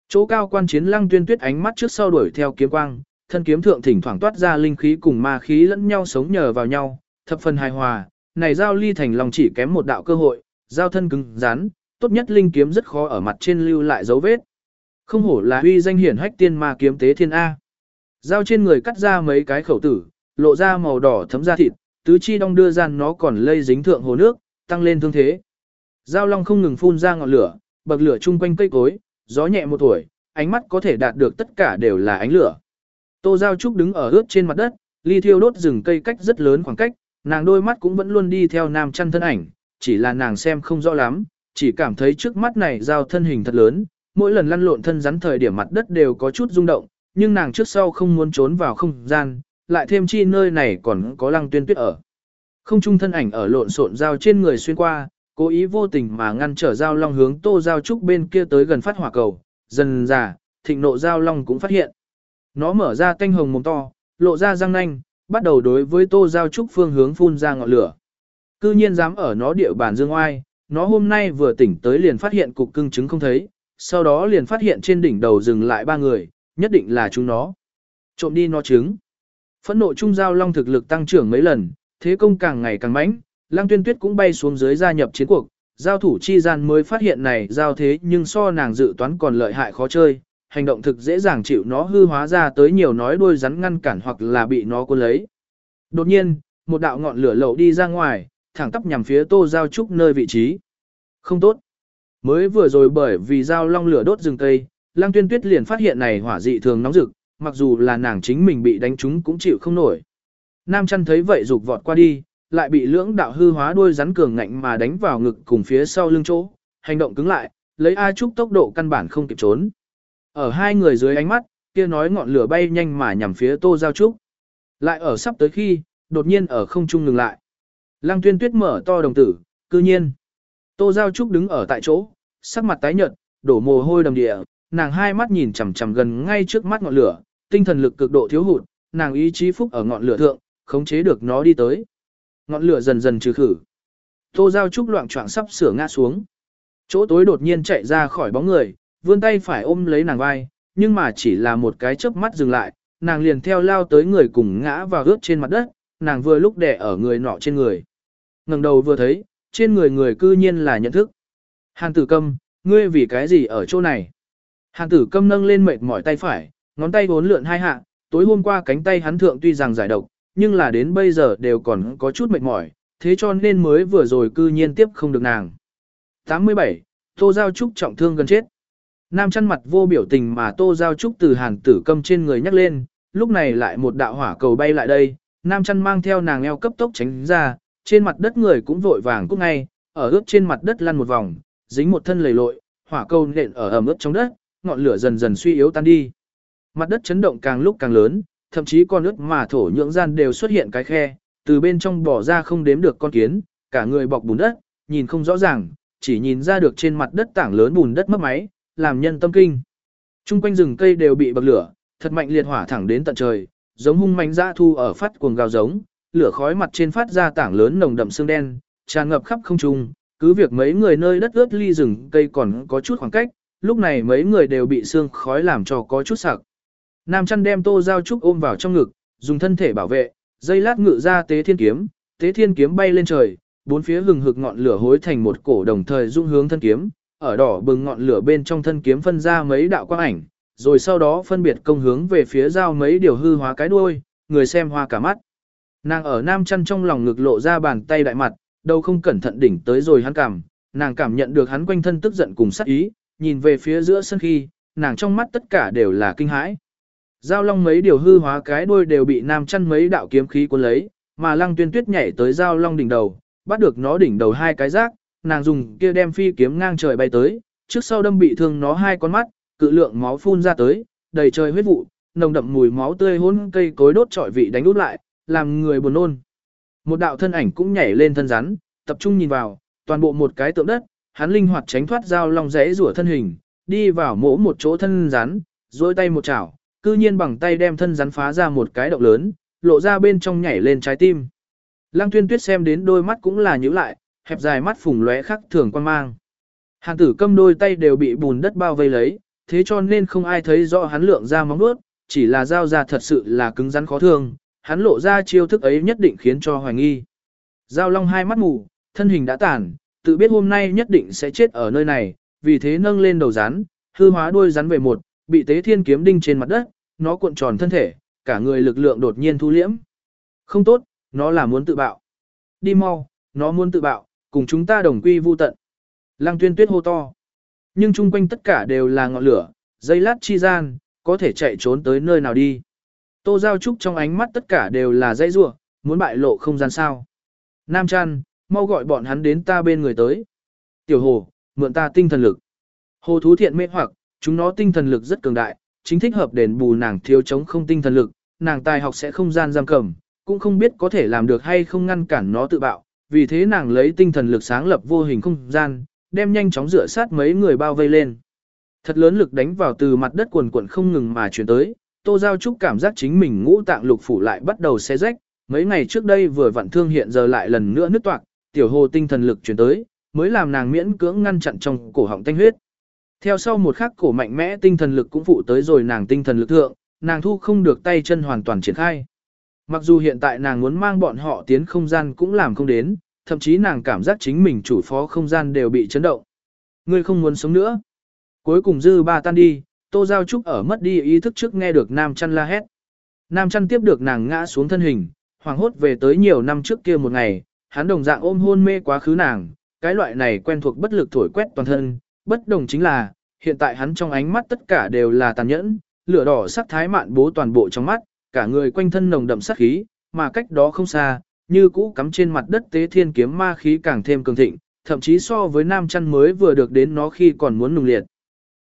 Chỗ cao quan chiến lăng tuyên tuyết ánh mắt trước sau đuổi theo kiếm quang, thân kiếm thượng thỉnh thoảng toát ra linh khí cùng ma khí lẫn nhau sống nhờ vào nhau, thập phần hài hòa, này giao ly thành lòng chỉ kém một đạo cơ hội, giao thân cứng rắn, tốt nhất linh kiếm rất khó ở mặt trên lưu lại dấu vết. Không hổ là huy danh hiển hách tiên ma kiếm tế thiên A. Giao trên người cắt ra mấy cái khẩu tử, lộ ra màu đỏ thấm da thịt, tứ chi đong đưa gian nó còn lây dính thượng hồ nước, tăng lên thương thế. Giao long không ngừng phun ra ngọn lửa, bậc lửa chung quanh cây cối, gió nhẹ một tuổi, ánh mắt có thể đạt được tất cả đều là ánh lửa. Tô Giao Trúc đứng ở ướt trên mặt đất, ly thiêu đốt rừng cây cách rất lớn khoảng cách, nàng đôi mắt cũng vẫn luôn đi theo nam chăn thân ảnh, chỉ là nàng xem không rõ lắm, chỉ cảm thấy trước mắt này giao thân hình thật lớn, mỗi lần lăn lộn thân rắn thời điểm mặt đất đều có chút rung động, nhưng nàng trước sau không muốn trốn vào không gian, lại thêm chi nơi này còn có lăng tuyên tuyết ở. Không trung thân ảnh ở lộn xộn dao trên người xuyên qua, cố ý vô tình mà ngăn trở dao long hướng tô Dao trúc bên kia tới gần phát hỏa cầu, dần già, thịnh nộ dao long cũng phát hiện. Nó mở ra tanh hồng mồm to, lộ ra răng nanh, bắt đầu đối với tô Dao trúc phương hướng phun ra ngọn lửa. Cư nhiên dám ở nó địa bàn dương oai, nó hôm nay vừa tỉnh tới liền phát hiện cục cưng trứng không thấy, sau đó liền phát hiện trên đỉnh đầu dừng lại ba người, nhất định là chúng nó. Trộm đi nó trứng. Phẫn nộ trung giao long thực lực tăng trưởng mấy lần, thế công càng ngày càng mãnh, Lăng Tuyên Tuyết cũng bay xuống dưới gia nhập chiến cuộc, giao thủ chi gian mới phát hiện này giao thế nhưng so nàng dự toán còn lợi hại khó chơi, hành động thực dễ dàng chịu nó hư hóa ra tới nhiều nói đuôi rắn ngăn cản hoặc là bị nó cuốn lấy. Đột nhiên, một đạo ngọn lửa lậu đi ra ngoài, thẳng tắp nhằm phía Tô Giao Trúc nơi vị trí. Không tốt. Mới vừa rồi bởi vì giao long lửa đốt rừng cây, Lăng Tuyên Tuyết liền phát hiện này hỏa dị thường nóng rực, mặc dù là nàng chính mình bị đánh trúng cũng chịu không nổi. Nam chăn thấy vậy rụt vọt qua đi, lại bị lưỡng đạo hư hóa đuôi rắn cường ngạnh mà đánh vào ngực cùng phía sau lưng chỗ, hành động cứng lại, lấy A Trúc tốc độ căn bản không kịp trốn. Ở hai người dưới ánh mắt, kia nói ngọn lửa bay nhanh mà nhằm phía Tô Giao Trúc. Lại ở sắp tới khi, đột nhiên ở không trung ngừng lại. Lăng Tuyên Tuyết mở to đồng tử, cư nhiên. Tô Giao Trúc đứng ở tại chỗ, sắc mặt tái nhợt, đổ mồ hôi đầm địa, nàng hai mắt nhìn chằm chằm gần ngay trước mắt ngọn lửa, tinh thần lực cực độ thiếu hụt, nàng ý chí phúc ở ngọn lửa thượng, khống chế được nó đi tới. Ngọn lửa dần dần trừ khử. Tô Giao Trúc loạn choạng sắp sửa ngã xuống. Chỗ tối đột nhiên chạy ra khỏi bóng người, vươn tay phải ôm lấy nàng vai, nhưng mà chỉ là một cái chớp mắt dừng lại, nàng liền theo lao tới người cùng ngã vào ướt trên mặt đất, nàng vừa lúc đè ở người nọ trên người. ngẩng đầu vừa thấy, trên người người cư nhiên là nhận thức. Hàn tử câm, ngươi vì cái gì ở chỗ này? Hàn tử câm nâng lên mệt mỏi tay phải, ngón tay vốn lượn hai hạ, tối hôm qua cánh tay hắn thượng tuy rằng giải độc, nhưng là đến bây giờ đều còn có chút mệt mỏi, thế cho nên mới vừa rồi cư nhiên tiếp không được nàng. 87. Tô Giao Trúc trọng thương gần chết. Nam chăn mặt vô biểu tình mà Tô Giao Trúc từ hàn tử câm trên người nhắc lên, lúc này lại một đạo hỏa cầu bay lại đây, Nam chăn mang theo nàng eo cấp tốc tránh ra, trên mặt đất người cũng vội vàng cúc ngay, ở ướt trên mặt đất lăn một vòng, dính một thân lầy lội, hỏa cầu nện ở ẩm ướt trong đất, ngọn lửa dần dần suy yếu tan đi. Mặt đất chấn động càng lúc càng lớn, thậm chí con ướt mà thổ nhưỡng gian đều xuất hiện cái khe, từ bên trong bỏ ra không đếm được con kiến, cả người bọc bùn đất, nhìn không rõ ràng, chỉ nhìn ra được trên mặt đất tảng lớn bùn đất mất máy, làm nhân tâm kinh. Trung quanh rừng cây đều bị bậc lửa, thật mạnh liệt hỏa thẳng đến tận trời, giống hung mãnh dã thu ở phát cuồng gào giống, lửa khói mặt trên phát ra tảng lớn nồng đậm xương đen, tràn ngập khắp không trung, cứ việc mấy người nơi đất ướt ly rừng cây còn có chút khoảng cách, lúc này mấy người đều bị xương khói làm cho có chút sặc. Nam chăn đem tô giao trúc ôm vào trong ngực, dùng thân thể bảo vệ, dây lát ngự ra tế thiên kiếm, tế thiên kiếm bay lên trời, bốn phía hừng hực ngọn lửa hối thành một cổ đồng thời dung hướng thân kiếm, ở đỏ bừng ngọn lửa bên trong thân kiếm phân ra mấy đạo quang ảnh, rồi sau đó phân biệt công hướng về phía giao mấy điều hư hóa cái đuôi, người xem hoa cả mắt. Nàng ở nam chăn trong lòng ngực lộ ra bàn tay đại mặt, đâu không cẩn thận đỉnh tới rồi hắn cảm, nàng cảm nhận được hắn quanh thân tức giận cùng sát ý, nhìn về phía giữa sân khi, nàng trong mắt tất cả đều là kinh hãi. Giao long mấy điều hư hóa cái đuôi đều bị nam chăn mấy đạo kiếm khí cuốn lấy, mà lăng tuyên tuyết nhảy tới giao long đỉnh đầu, bắt được nó đỉnh đầu hai cái rác, nàng dùng kia đem phi kiếm ngang trời bay tới, trước sau đâm bị thương nó hai con mắt, cự lượng máu phun ra tới, đầy trời huyết vụ, nồng đậm mùi máu tươi hôn cây cối đốt trọi vị đánh út lại, làm người buồn nôn. Một đạo thân ảnh cũng nhảy lên thân rắn, tập trung nhìn vào, toàn bộ một cái tượng đất, hắn linh hoạt tránh thoát dao long rẽ rủa thân hình, đi vào mỗ một chỗ thân rắn, duỗi tay một chảo, cư nhiên bằng tay đem thân rắn phá ra một cái động lớn, lộ ra bên trong nhảy lên trái tim. Lăng tuyên tuyết xem đến đôi mắt cũng là nhíu lại, hẹp dài mắt phùng lóe khắc thường quan mang. Hàng tử câm đôi tay đều bị bùn đất bao vây lấy, thế cho nên không ai thấy rõ hắn lượng ra móng vuốt, chỉ là dao ra thật sự là cứng rắn khó thương, hắn lộ ra chiêu thức ấy nhất định khiến cho hoài nghi. Giao long hai mắt mù, thân hình đã tàn, tự biết hôm nay nhất định sẽ chết ở nơi này, vì thế nâng lên đầu rắn, hư hóa đuôi rắn về một, bị tế thiên kiếm đinh trên mặt đất, nó cuộn tròn thân thể, cả người lực lượng đột nhiên thu liễm. Không tốt, nó là muốn tự bạo. Đi mau, nó muốn tự bạo, cùng chúng ta đồng quy vu tận. Lăng tuyên tuyết hô to. Nhưng chung quanh tất cả đều là ngọn lửa, dây lát chi gian, có thể chạy trốn tới nơi nào đi. Tô Giao Trúc trong ánh mắt tất cả đều là dây rua, muốn bại lộ không gian sao. Nam Trăn, mau gọi bọn hắn đến ta bên người tới. Tiểu Hồ, mượn ta tinh thần lực. Hồ thú thiện mê hoặc, chúng nó tinh thần lực rất cường đại, chính thích hợp đền bù nàng thiếu chống không tinh thần lực, nàng tài học sẽ không gian giam cầm, cũng không biết có thể làm được hay không ngăn cản nó tự bạo, vì thế nàng lấy tinh thần lực sáng lập vô hình không gian, đem nhanh chóng rửa sát mấy người bao vây lên. Thật lớn lực đánh vào từ mặt đất quần quần không ngừng mà chuyển tới, Tô Giao Trúc cảm giác chính mình ngũ tạng lục phủ lại bắt đầu xé rách, mấy ngày trước đây vừa vặn thương hiện giờ lại lần nữa nứt toạc, tiểu hồ tinh thần lực chuyển tới, mới làm nàng miễn cưỡng ngăn chặn trong cổ họng tanh huyết. Theo sau một khắc cổ mạnh mẽ tinh thần lực cũng phụ tới rồi nàng tinh thần lực thượng, nàng thu không được tay chân hoàn toàn triển khai. Mặc dù hiện tại nàng muốn mang bọn họ tiến không gian cũng làm không đến, thậm chí nàng cảm giác chính mình chủ phó không gian đều bị chấn động. Ngươi không muốn sống nữa. Cuối cùng dư ba tan đi, Tô Giao Trúc ở mất đi ý thức trước nghe được Nam Chăn la hét. Nam Chăn tiếp được nàng ngã xuống thân hình, hoàng hốt về tới nhiều năm trước kia một ngày, hắn đồng dạng ôm hôn mê quá khứ nàng, cái loại này quen thuộc bất lực thổi quét toàn thân, bất đồng chính là, hiện tại hắn trong ánh mắt tất cả đều là tàn nhẫn, lửa đỏ sắc thái mạn bố toàn bộ trong mắt, cả người quanh thân nồng đậm sát khí, mà cách đó không xa, như cũ cắm trên mặt đất tế thiên kiếm ma khí càng thêm cường thịnh, thậm chí so với nam chăn mới vừa được đến nó khi còn muốn nùng liệt.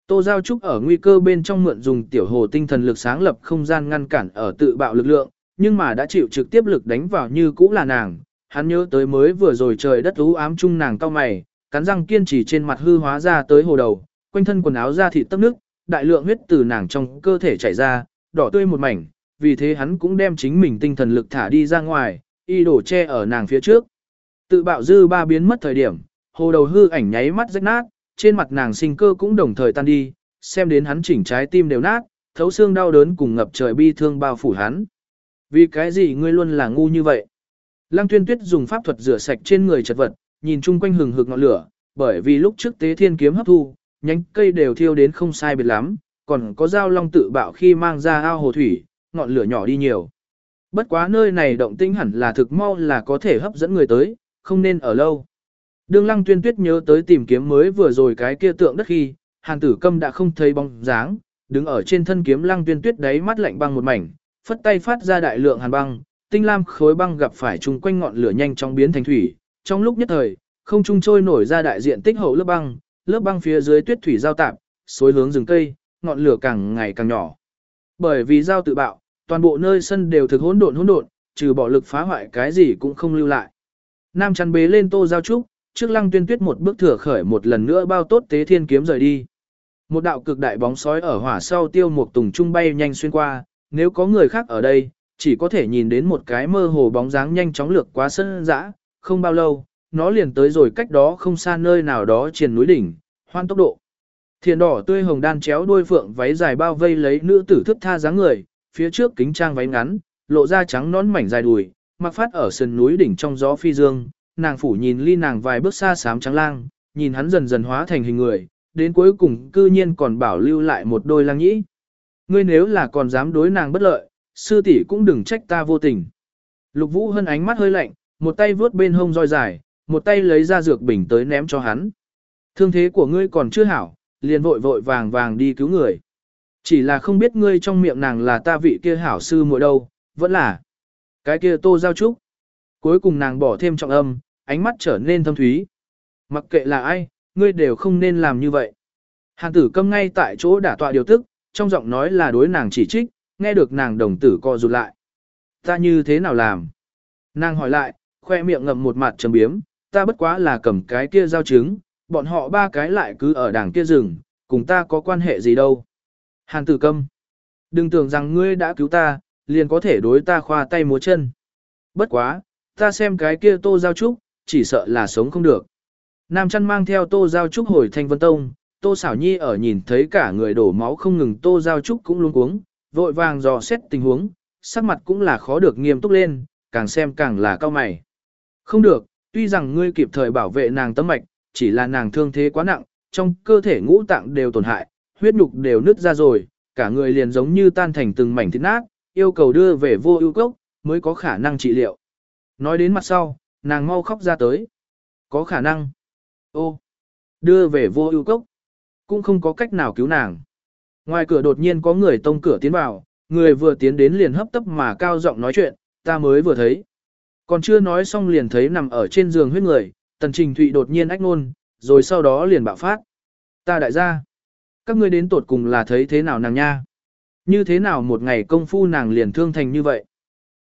Tô Giao Trúc ở nguy cơ bên trong mượn dùng tiểu hồ tinh thần lực sáng lập không gian ngăn cản ở tự bạo lực lượng, nhưng mà đã chịu trực tiếp lực đánh vào như cũ là nàng. Hắn nhớ tới mới vừa rồi trời đất u ám chung nàng cao mày, cắn răng kiên trì trên mặt hư hóa ra tới hồ đầu, quanh thân quần áo ra thịt tấp nước, đại lượng huyết từ nàng trong cơ thể chảy ra, đỏ tươi một mảnh, vì thế hắn cũng đem chính mình tinh thần lực thả đi ra ngoài, y đổ che ở nàng phía trước. Tự bạo dư ba biến mất thời điểm, hồ đầu hư ảnh nháy mắt rách nát, trên mặt nàng sinh cơ cũng đồng thời tan đi, xem đến hắn chỉnh trái tim đều nát, thấu xương đau đớn cùng ngập trời bi thương bao phủ hắn. Vì cái gì ngươi luôn là ngu như vậy? Lăng tuyên tuyết dùng pháp thuật rửa sạch trên người chật vật, nhìn chung quanh hừng hực ngọn lửa, bởi vì lúc trước tế thiên kiếm hấp thu, nhánh cây đều thiêu đến không sai biệt lắm, còn có dao long tự bạo khi mang ra ao hồ thủy, ngọn lửa nhỏ đi nhiều. Bất quá nơi này động tinh hẳn là thực mau là có thể hấp dẫn người tới, không nên ở lâu. Đương lăng tuyên tuyết nhớ tới tìm kiếm mới vừa rồi cái kia tượng đất khi, hàng tử câm đã không thấy bóng dáng, đứng ở trên thân kiếm lăng tuyên tuyết đáy mắt lạnh băng một mảnh, phất tay phát ra đại lượng hàn băng, tinh lam khối băng gặp phải chung quanh ngọn lửa nhanh chóng biến thành thủy, trong lúc nhất thời, không trung trôi nổi ra đại diện tích hậu lớp băng, lớp băng phía dưới tuyết thủy giao tạp, xối hướng rừng cây, ngọn lửa càng ngày càng nhỏ. Bởi vì giao tự bạo, toàn bộ nơi sân đều thực hỗn độn hỗn độn, trừ bỏ lực phá hoại cái gì cũng không lưu lại. Nam chăn bế lên tô giao trúc, trước lăng tuyên tuyết một bước thừa khởi một lần nữa bao tốt tế thiên kiếm rời đi. Một đạo cực đại bóng sói ở hỏa sau tiêu một tùng trung bay nhanh xuyên qua, nếu có người khác ở đây, chỉ có thể nhìn đến một cái mơ hồ bóng dáng nhanh chóng lược qua sân dã, không bao lâu, nó liền tới rồi cách đó không xa nơi nào đó trên núi đỉnh, hoan tốc độ. Thiền đỏ tươi hồng đan chéo đuôi phượng váy dài bao vây lấy nữ tử thức tha dáng người, phía trước kính trang váy ngắn, lộ ra trắng nón mảnh dài đùi, mặc phát ở sườn núi đỉnh trong gió phi dương, nàng phủ nhìn ly nàng vài bước xa sám trắng lang, nhìn hắn dần dần hóa thành hình người, đến cuối cùng cư nhiên còn bảo lưu lại một đôi lang nhĩ. Ngươi nếu là còn dám đối nàng bất lợi, sư tỷ cũng đừng trách ta vô tình. Lục Vũ Hân ánh mắt hơi lạnh, một tay vướt bên hông roi dài, một tay lấy ra dược bình tới ném cho hắn. Thương thế của ngươi còn chưa hảo, liền vội vội vàng vàng đi cứu người. Chỉ là không biết ngươi trong miệng nàng là ta vị kia hảo sư muội đâu, vẫn là cái kia tô giao trúc. Cuối cùng nàng bỏ thêm trọng âm, ánh mắt trở nên thâm thúy. Mặc kệ là ai, ngươi đều không nên làm như vậy. Hàn tử câm ngay tại chỗ đả tọa điều tức, trong giọng nói là đối nàng chỉ trích, nghe được nàng đồng tử co rụt lại. Ta như thế nào làm? Nàng hỏi lại, khoe miệng ngậm một mặt trầm biếm, ta bất quá là cầm cái kia giao trứng, bọn họ ba cái lại cứ ở đảng kia rừng, cùng ta có quan hệ gì đâu. Hàn tử câm, đừng tưởng rằng ngươi đã cứu ta, liền có thể đối ta khoa tay múa chân. Bất quá, ta xem cái kia tô giao trúc, chỉ sợ là sống không được. Nam chăn mang theo tô giao trúc hồi thanh vân tông, tô xảo nhi ở nhìn thấy cả người đổ máu không ngừng tô giao trúc cũng luống cuống, vội vàng dò xét tình huống, sắc mặt cũng là khó được nghiêm túc lên, càng xem càng là cao mày. Không được, tuy rằng ngươi kịp thời bảo vệ nàng tâm mạch, chỉ là nàng thương thế quá nặng, trong cơ thể ngũ tạng đều tổn hại, huyết nhục đều nứt ra rồi, cả người liền giống như tan thành từng mảnh thịt nát, yêu cầu đưa về vô ưu cốc, mới có khả năng trị liệu. Nói đến mặt sau, nàng mau khóc ra tới. Có khả năng. Ô, đưa về vô ưu cốc. Cũng không có cách nào cứu nàng. Ngoài cửa đột nhiên có người tông cửa tiến vào, người vừa tiến đến liền hấp tấp mà cao giọng nói chuyện, ta mới vừa thấy. Còn chưa nói xong liền thấy nằm ở trên giường huyết người, tần trình thụy đột nhiên ách nôn, rồi sau đó liền bạo phát. Ta đại gia, các ngươi đến tột cùng là thấy thế nào nàng nha? Như thế nào một ngày công phu nàng liền thương thành như vậy?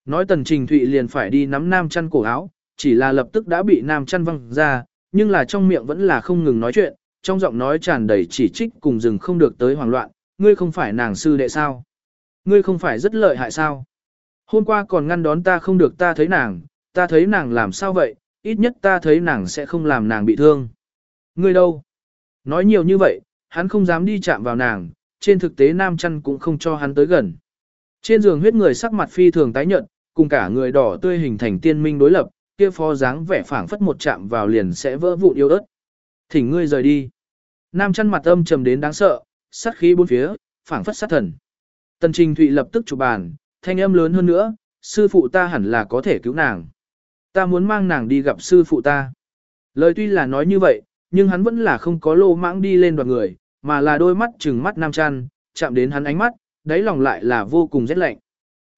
Nói tần trình thụy liền phải đi nắm nam chăn cổ áo, chỉ là lập tức đã bị nam chăn văng ra, nhưng là trong miệng vẫn là không ngừng nói chuyện, trong giọng nói tràn đầy chỉ trích cùng rừng không được tới hoảng loạn, ngươi không phải nàng sư đệ sao? Ngươi không phải rất lợi hại sao? Hôm qua còn ngăn đón ta không được ta thấy nàng, ta thấy nàng làm sao vậy, ít nhất ta thấy nàng sẽ không làm nàng bị thương. Ngươi đâu? Nói nhiều như vậy, hắn không dám đi chạm vào nàng, trên thực tế nam chăn cũng không cho hắn tới gần. Trên giường huyết người sắc mặt phi thường tái nhợt, cùng cả người đỏ tươi hình thành tiên minh đối lập, kia phó dáng vẻ phảng phất một chạm vào liền sẽ vỡ vụn yêu ớt. Thỉnh ngươi rời đi. Nam chăn mặt âm trầm đến đáng sợ, sát khí bốn phía, phảng phất sát thần. Tần Trình Thụy lập tức chụp bàn, thanh âm lớn hơn nữa, sư phụ ta hẳn là có thể cứu nàng. Ta muốn mang nàng đi gặp sư phụ ta. Lời tuy là nói như vậy, nhưng hắn vẫn là không có lô mãng đi lên đoàn người, mà là đôi mắt trừng mắt nam chăn, chạm đến hắn ánh mắt, đáy lòng lại là vô cùng rét lạnh.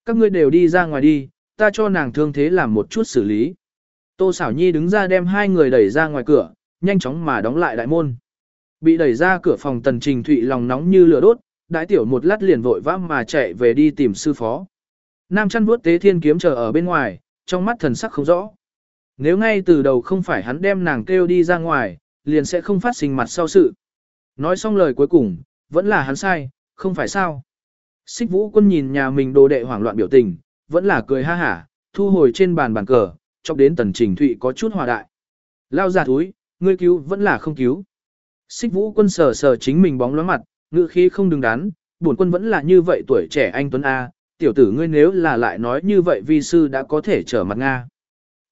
Các ngươi đều đi ra ngoài đi, ta cho nàng thương thế làm một chút xử lý. Tô xảo nhi đứng ra đem hai người đẩy ra ngoài cửa, nhanh chóng mà đóng lại đại môn. Bị đẩy ra cửa phòng tần trình thụy lòng nóng như lửa đốt, đái tiểu một lát liền vội vã mà chạy về đi tìm sư phó. Nam chăn vuốt tế thiên kiếm chờ ở bên ngoài, trong mắt thần sắc không rõ. Nếu ngay từ đầu không phải hắn đem nàng kêu đi ra ngoài, liền sẽ không phát sinh mặt sau sự. Nói xong lời cuối cùng, vẫn là hắn sai, không phải sao. Xích vũ quân nhìn nhà mình đồ đệ hoảng loạn biểu tình, vẫn là cười ha hả, thu hồi trên bàn bàn cờ, chọc đến tần trình thụy có chút hòa đại. Lao ra túi, ngươi cứu vẫn là không cứu. Xích vũ quân sờ sờ chính mình bóng loáng mặt, ngự khí không đứng đắn, bổn quân vẫn là như vậy tuổi trẻ anh Tuấn A, tiểu tử ngươi nếu là lại nói như vậy vi sư đã có thể trở mặt Nga.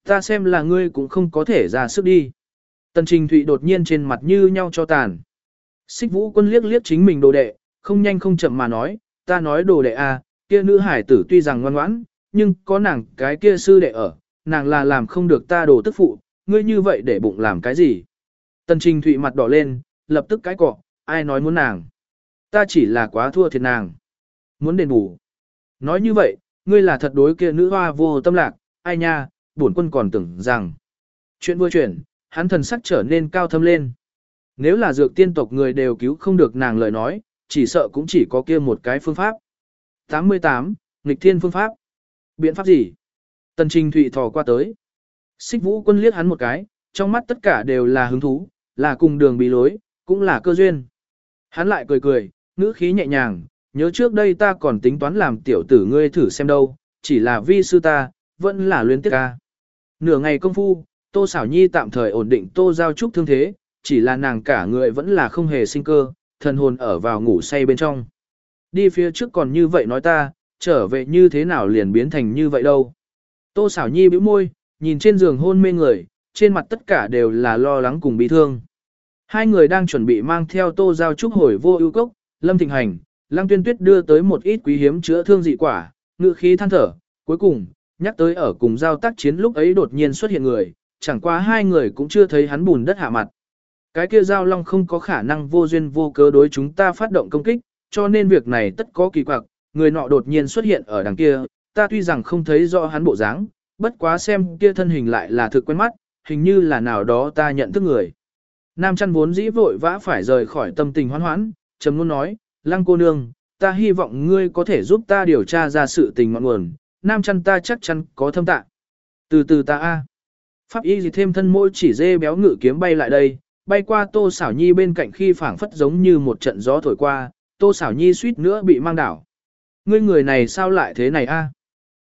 Ta xem là ngươi cũng không có thể ra sức đi. Tần Trình Thụy đột nhiên trên mặt như nhau cho tàn. Xích vũ quân liếc liếc chính mình đồ đệ, không nhanh không chậm mà nói, ta nói đồ đệ A, kia nữ hải tử tuy rằng ngoan ngoãn, nhưng có nàng cái kia sư đệ ở, nàng là làm không được ta đồ tức phụ, ngươi như vậy để bụng làm cái gì. Tần Trình Thụy mặt đỏ lên, lập tức cái cọ, ai nói muốn nàng. Ta chỉ là quá thua thiệt nàng. Muốn đền bù. Nói như vậy, ngươi là thật đối kia nữ hoa vô tâm lạc, ai nha, bổn quân còn tưởng rằng. Chuyện vừa chuyển, hắn thần sắc trở nên cao thâm lên. Nếu là dược tiên tộc người đều cứu không được nàng lời nói, chỉ sợ cũng chỉ có kia một cái phương pháp. 88. Nghịch thiên phương pháp. Biện pháp gì? Tần Trình Thụy thò qua tới. Xích vũ quân liếc hắn một cái, trong mắt tất cả đều là hứng thú, là cùng đường bị lối, cũng là cơ duyên. Hắn lại cười cười, ngữ khí nhẹ nhàng, nhớ trước đây ta còn tính toán làm tiểu tử ngươi thử xem đâu, chỉ là vi sư ta, vẫn là luyến tiếc ca. Nửa ngày công phu, Tô Xảo Nhi tạm thời ổn định Tô Giao Trúc thương thế, chỉ là nàng cả người vẫn là không hề sinh cơ, thần hồn ở vào ngủ say bên trong. Đi phía trước còn như vậy nói ta, trở về như thế nào liền biến thành như vậy đâu. Tô Xảo Nhi bĩu môi, nhìn trên giường hôn mê người, trên mặt tất cả đều là lo lắng cùng bị thương. Hai người đang chuẩn bị mang theo Tô Giao Trúc hồi vô ưu cốc, Lâm Thịnh Hành, Lăng Tuyên Tuyết đưa tới một ít quý hiếm chữa thương dị quả, ngự khí than thở, cuối cùng, nhắc tới ở cùng giao tác chiến lúc ấy đột nhiên xuất hiện người, chẳng qua hai người cũng chưa thấy hắn bùn đất hạ mặt. Cái kia giao long không có khả năng vô duyên vô cớ đối chúng ta phát động công kích, cho nên việc này tất có kỳ quặc, người nọ đột nhiên xuất hiện ở đằng kia, ta tuy rằng không thấy rõ hắn bộ dáng, bất quá xem kia thân hình lại là thực quen mắt, hình như là nào đó ta nhận thức người. Nam chăn vốn dĩ vội vã phải rời khỏi tâm tình hoan hoãn, trầm luôn nói, lăng cô nương, ta hy vọng ngươi có thể giúp ta điều tra ra sự tình ngọn nguồn, nam chăn ta chắc chắn có thâm tạ. Từ từ ta a. Pháp y gì thêm thân môi chỉ dê béo ngự kiếm bay lại đây, bay qua tô xảo nhi bên cạnh khi phảng phất giống như một trận gió thổi qua, tô xảo nhi suýt nữa bị mang đảo. Ngươi người này sao lại thế này a?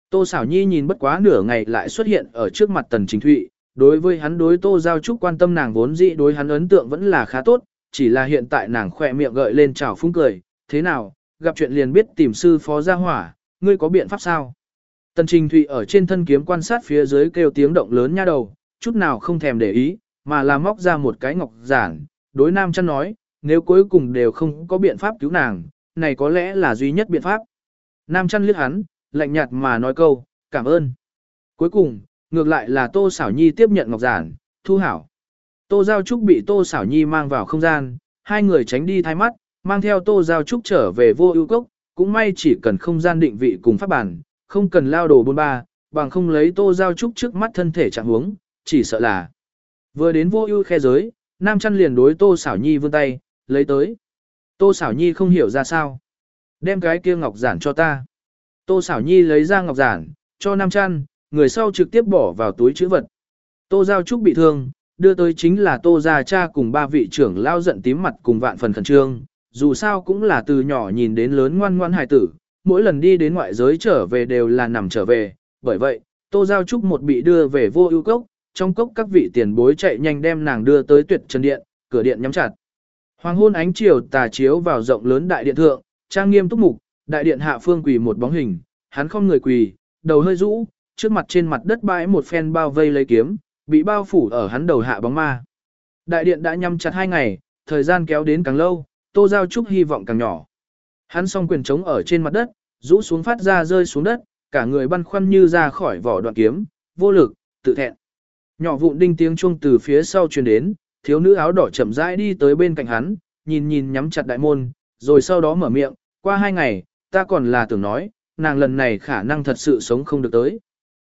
Tô xảo nhi nhìn bất quá nửa ngày lại xuất hiện ở trước mặt tần chính thụy, đối với hắn đối tô giao trúc quan tâm nàng vốn dĩ đối hắn ấn tượng vẫn là khá tốt, chỉ là hiện tại nàng khỏe miệng gợi lên trào phúng cười, thế nào, gặp chuyện liền biết tìm sư phó gia hỏa, ngươi có biện pháp sao? Tần Trình Thụy ở trên thân kiếm quan sát phía dưới kêu tiếng động lớn nha đầu, chút nào không thèm để ý, mà là móc ra một cái ngọc giản, đối nam chăn nói, nếu cuối cùng đều không có biện pháp cứu nàng, này có lẽ là duy nhất biện pháp. Nam chăn liếc hắn, lạnh nhạt mà nói câu, cảm ơn. Cuối cùng, ngược lại là Tô Xảo Nhi tiếp nhận ngọc giản, thu hảo. Tô Giao Trúc bị Tô Xảo Nhi mang vào không gian, hai người tránh đi thay mắt, mang theo Tô Giao Trúc trở về vô ưu cốc, cũng may chỉ cần không gian định vị cùng pháp bản, không cần lao đồ bôn ba, bằng không lấy Tô Giao Trúc trước mắt thân thể trạng huống, chỉ sợ là. Vừa đến vô ưu khe giới, Nam Chăn liền đối Tô Xảo Nhi vươn tay, lấy tới. Tô Xảo Nhi không hiểu ra sao. Đem cái kia ngọc giản cho ta. Tô Xảo Nhi lấy ra ngọc giản, cho Nam Chăn, người sau trực tiếp bỏ vào túi chữ vật. Tô Giao Trúc bị thương, đưa tới chính là Tô Gia Cha cùng ba vị trưởng lao giận tím mặt cùng vạn phần khẩn trương, dù sao cũng là từ nhỏ nhìn đến lớn ngoan ngoan hài tử, mỗi lần đi đến ngoại giới trở về đều là nằm trở về, bởi vậy, Tô Giao Trúc một bị đưa về vô ưu cốc, trong cốc các vị tiền bối chạy nhanh đem nàng đưa tới tuyệt trần điện, cửa điện nhắm chặt. Hoàng hôn ánh chiều tà chiếu vào rộng lớn đại điện thượng, trang nghiêm túc mục, đại điện hạ phương quỳ một bóng hình, hắn không người quỳ, đầu hơi rũ, trước mặt trên mặt đất bãi một phen bao vây lấy kiếm, bị bao phủ ở hắn đầu hạ bóng ma. Đại điện đã nhắm chặt hai ngày, thời gian kéo đến càng lâu, Tô Giao Trúc hy vọng càng nhỏ. Hắn song quyền trống ở trên mặt đất, rũ xuống phát ra rơi xuống đất, cả người băn khoăn như ra khỏi vỏ đoạn kiếm, vô lực, tự thẹn. Nhỏ vụn đinh tiếng chuông từ phía sau truyền đến, thiếu nữ áo đỏ chậm rãi đi tới bên cạnh hắn, nhìn nhìn nhắm chặt đại môn, rồi sau đó mở miệng, qua hai ngày, ta còn là tưởng nói, nàng lần này khả năng thật sự sống không được tới.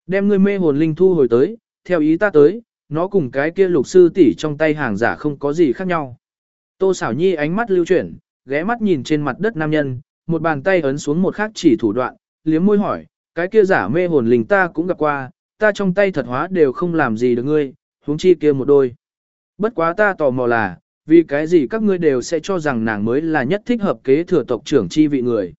Đem ngươi mê hồn linh thu hồi tới, theo ý ta tới, nó cùng cái kia lục sư tỷ trong tay hàng giả không có gì khác nhau. Tô xảo nhi ánh mắt lưu chuyển, ghé mắt nhìn trên mặt đất nam nhân, một bàn tay ấn xuống một khắc chỉ thủ đoạn, liếm môi hỏi, cái kia giả mê hồn linh ta cũng gặp qua, ta trong tay thật hóa đều không làm gì được ngươi, huống chi kia một đôi. Bất quá ta tò mò là, vì cái gì các ngươi đều sẽ cho rằng nàng mới là nhất thích hợp kế thừa tộc trưởng chi vị người.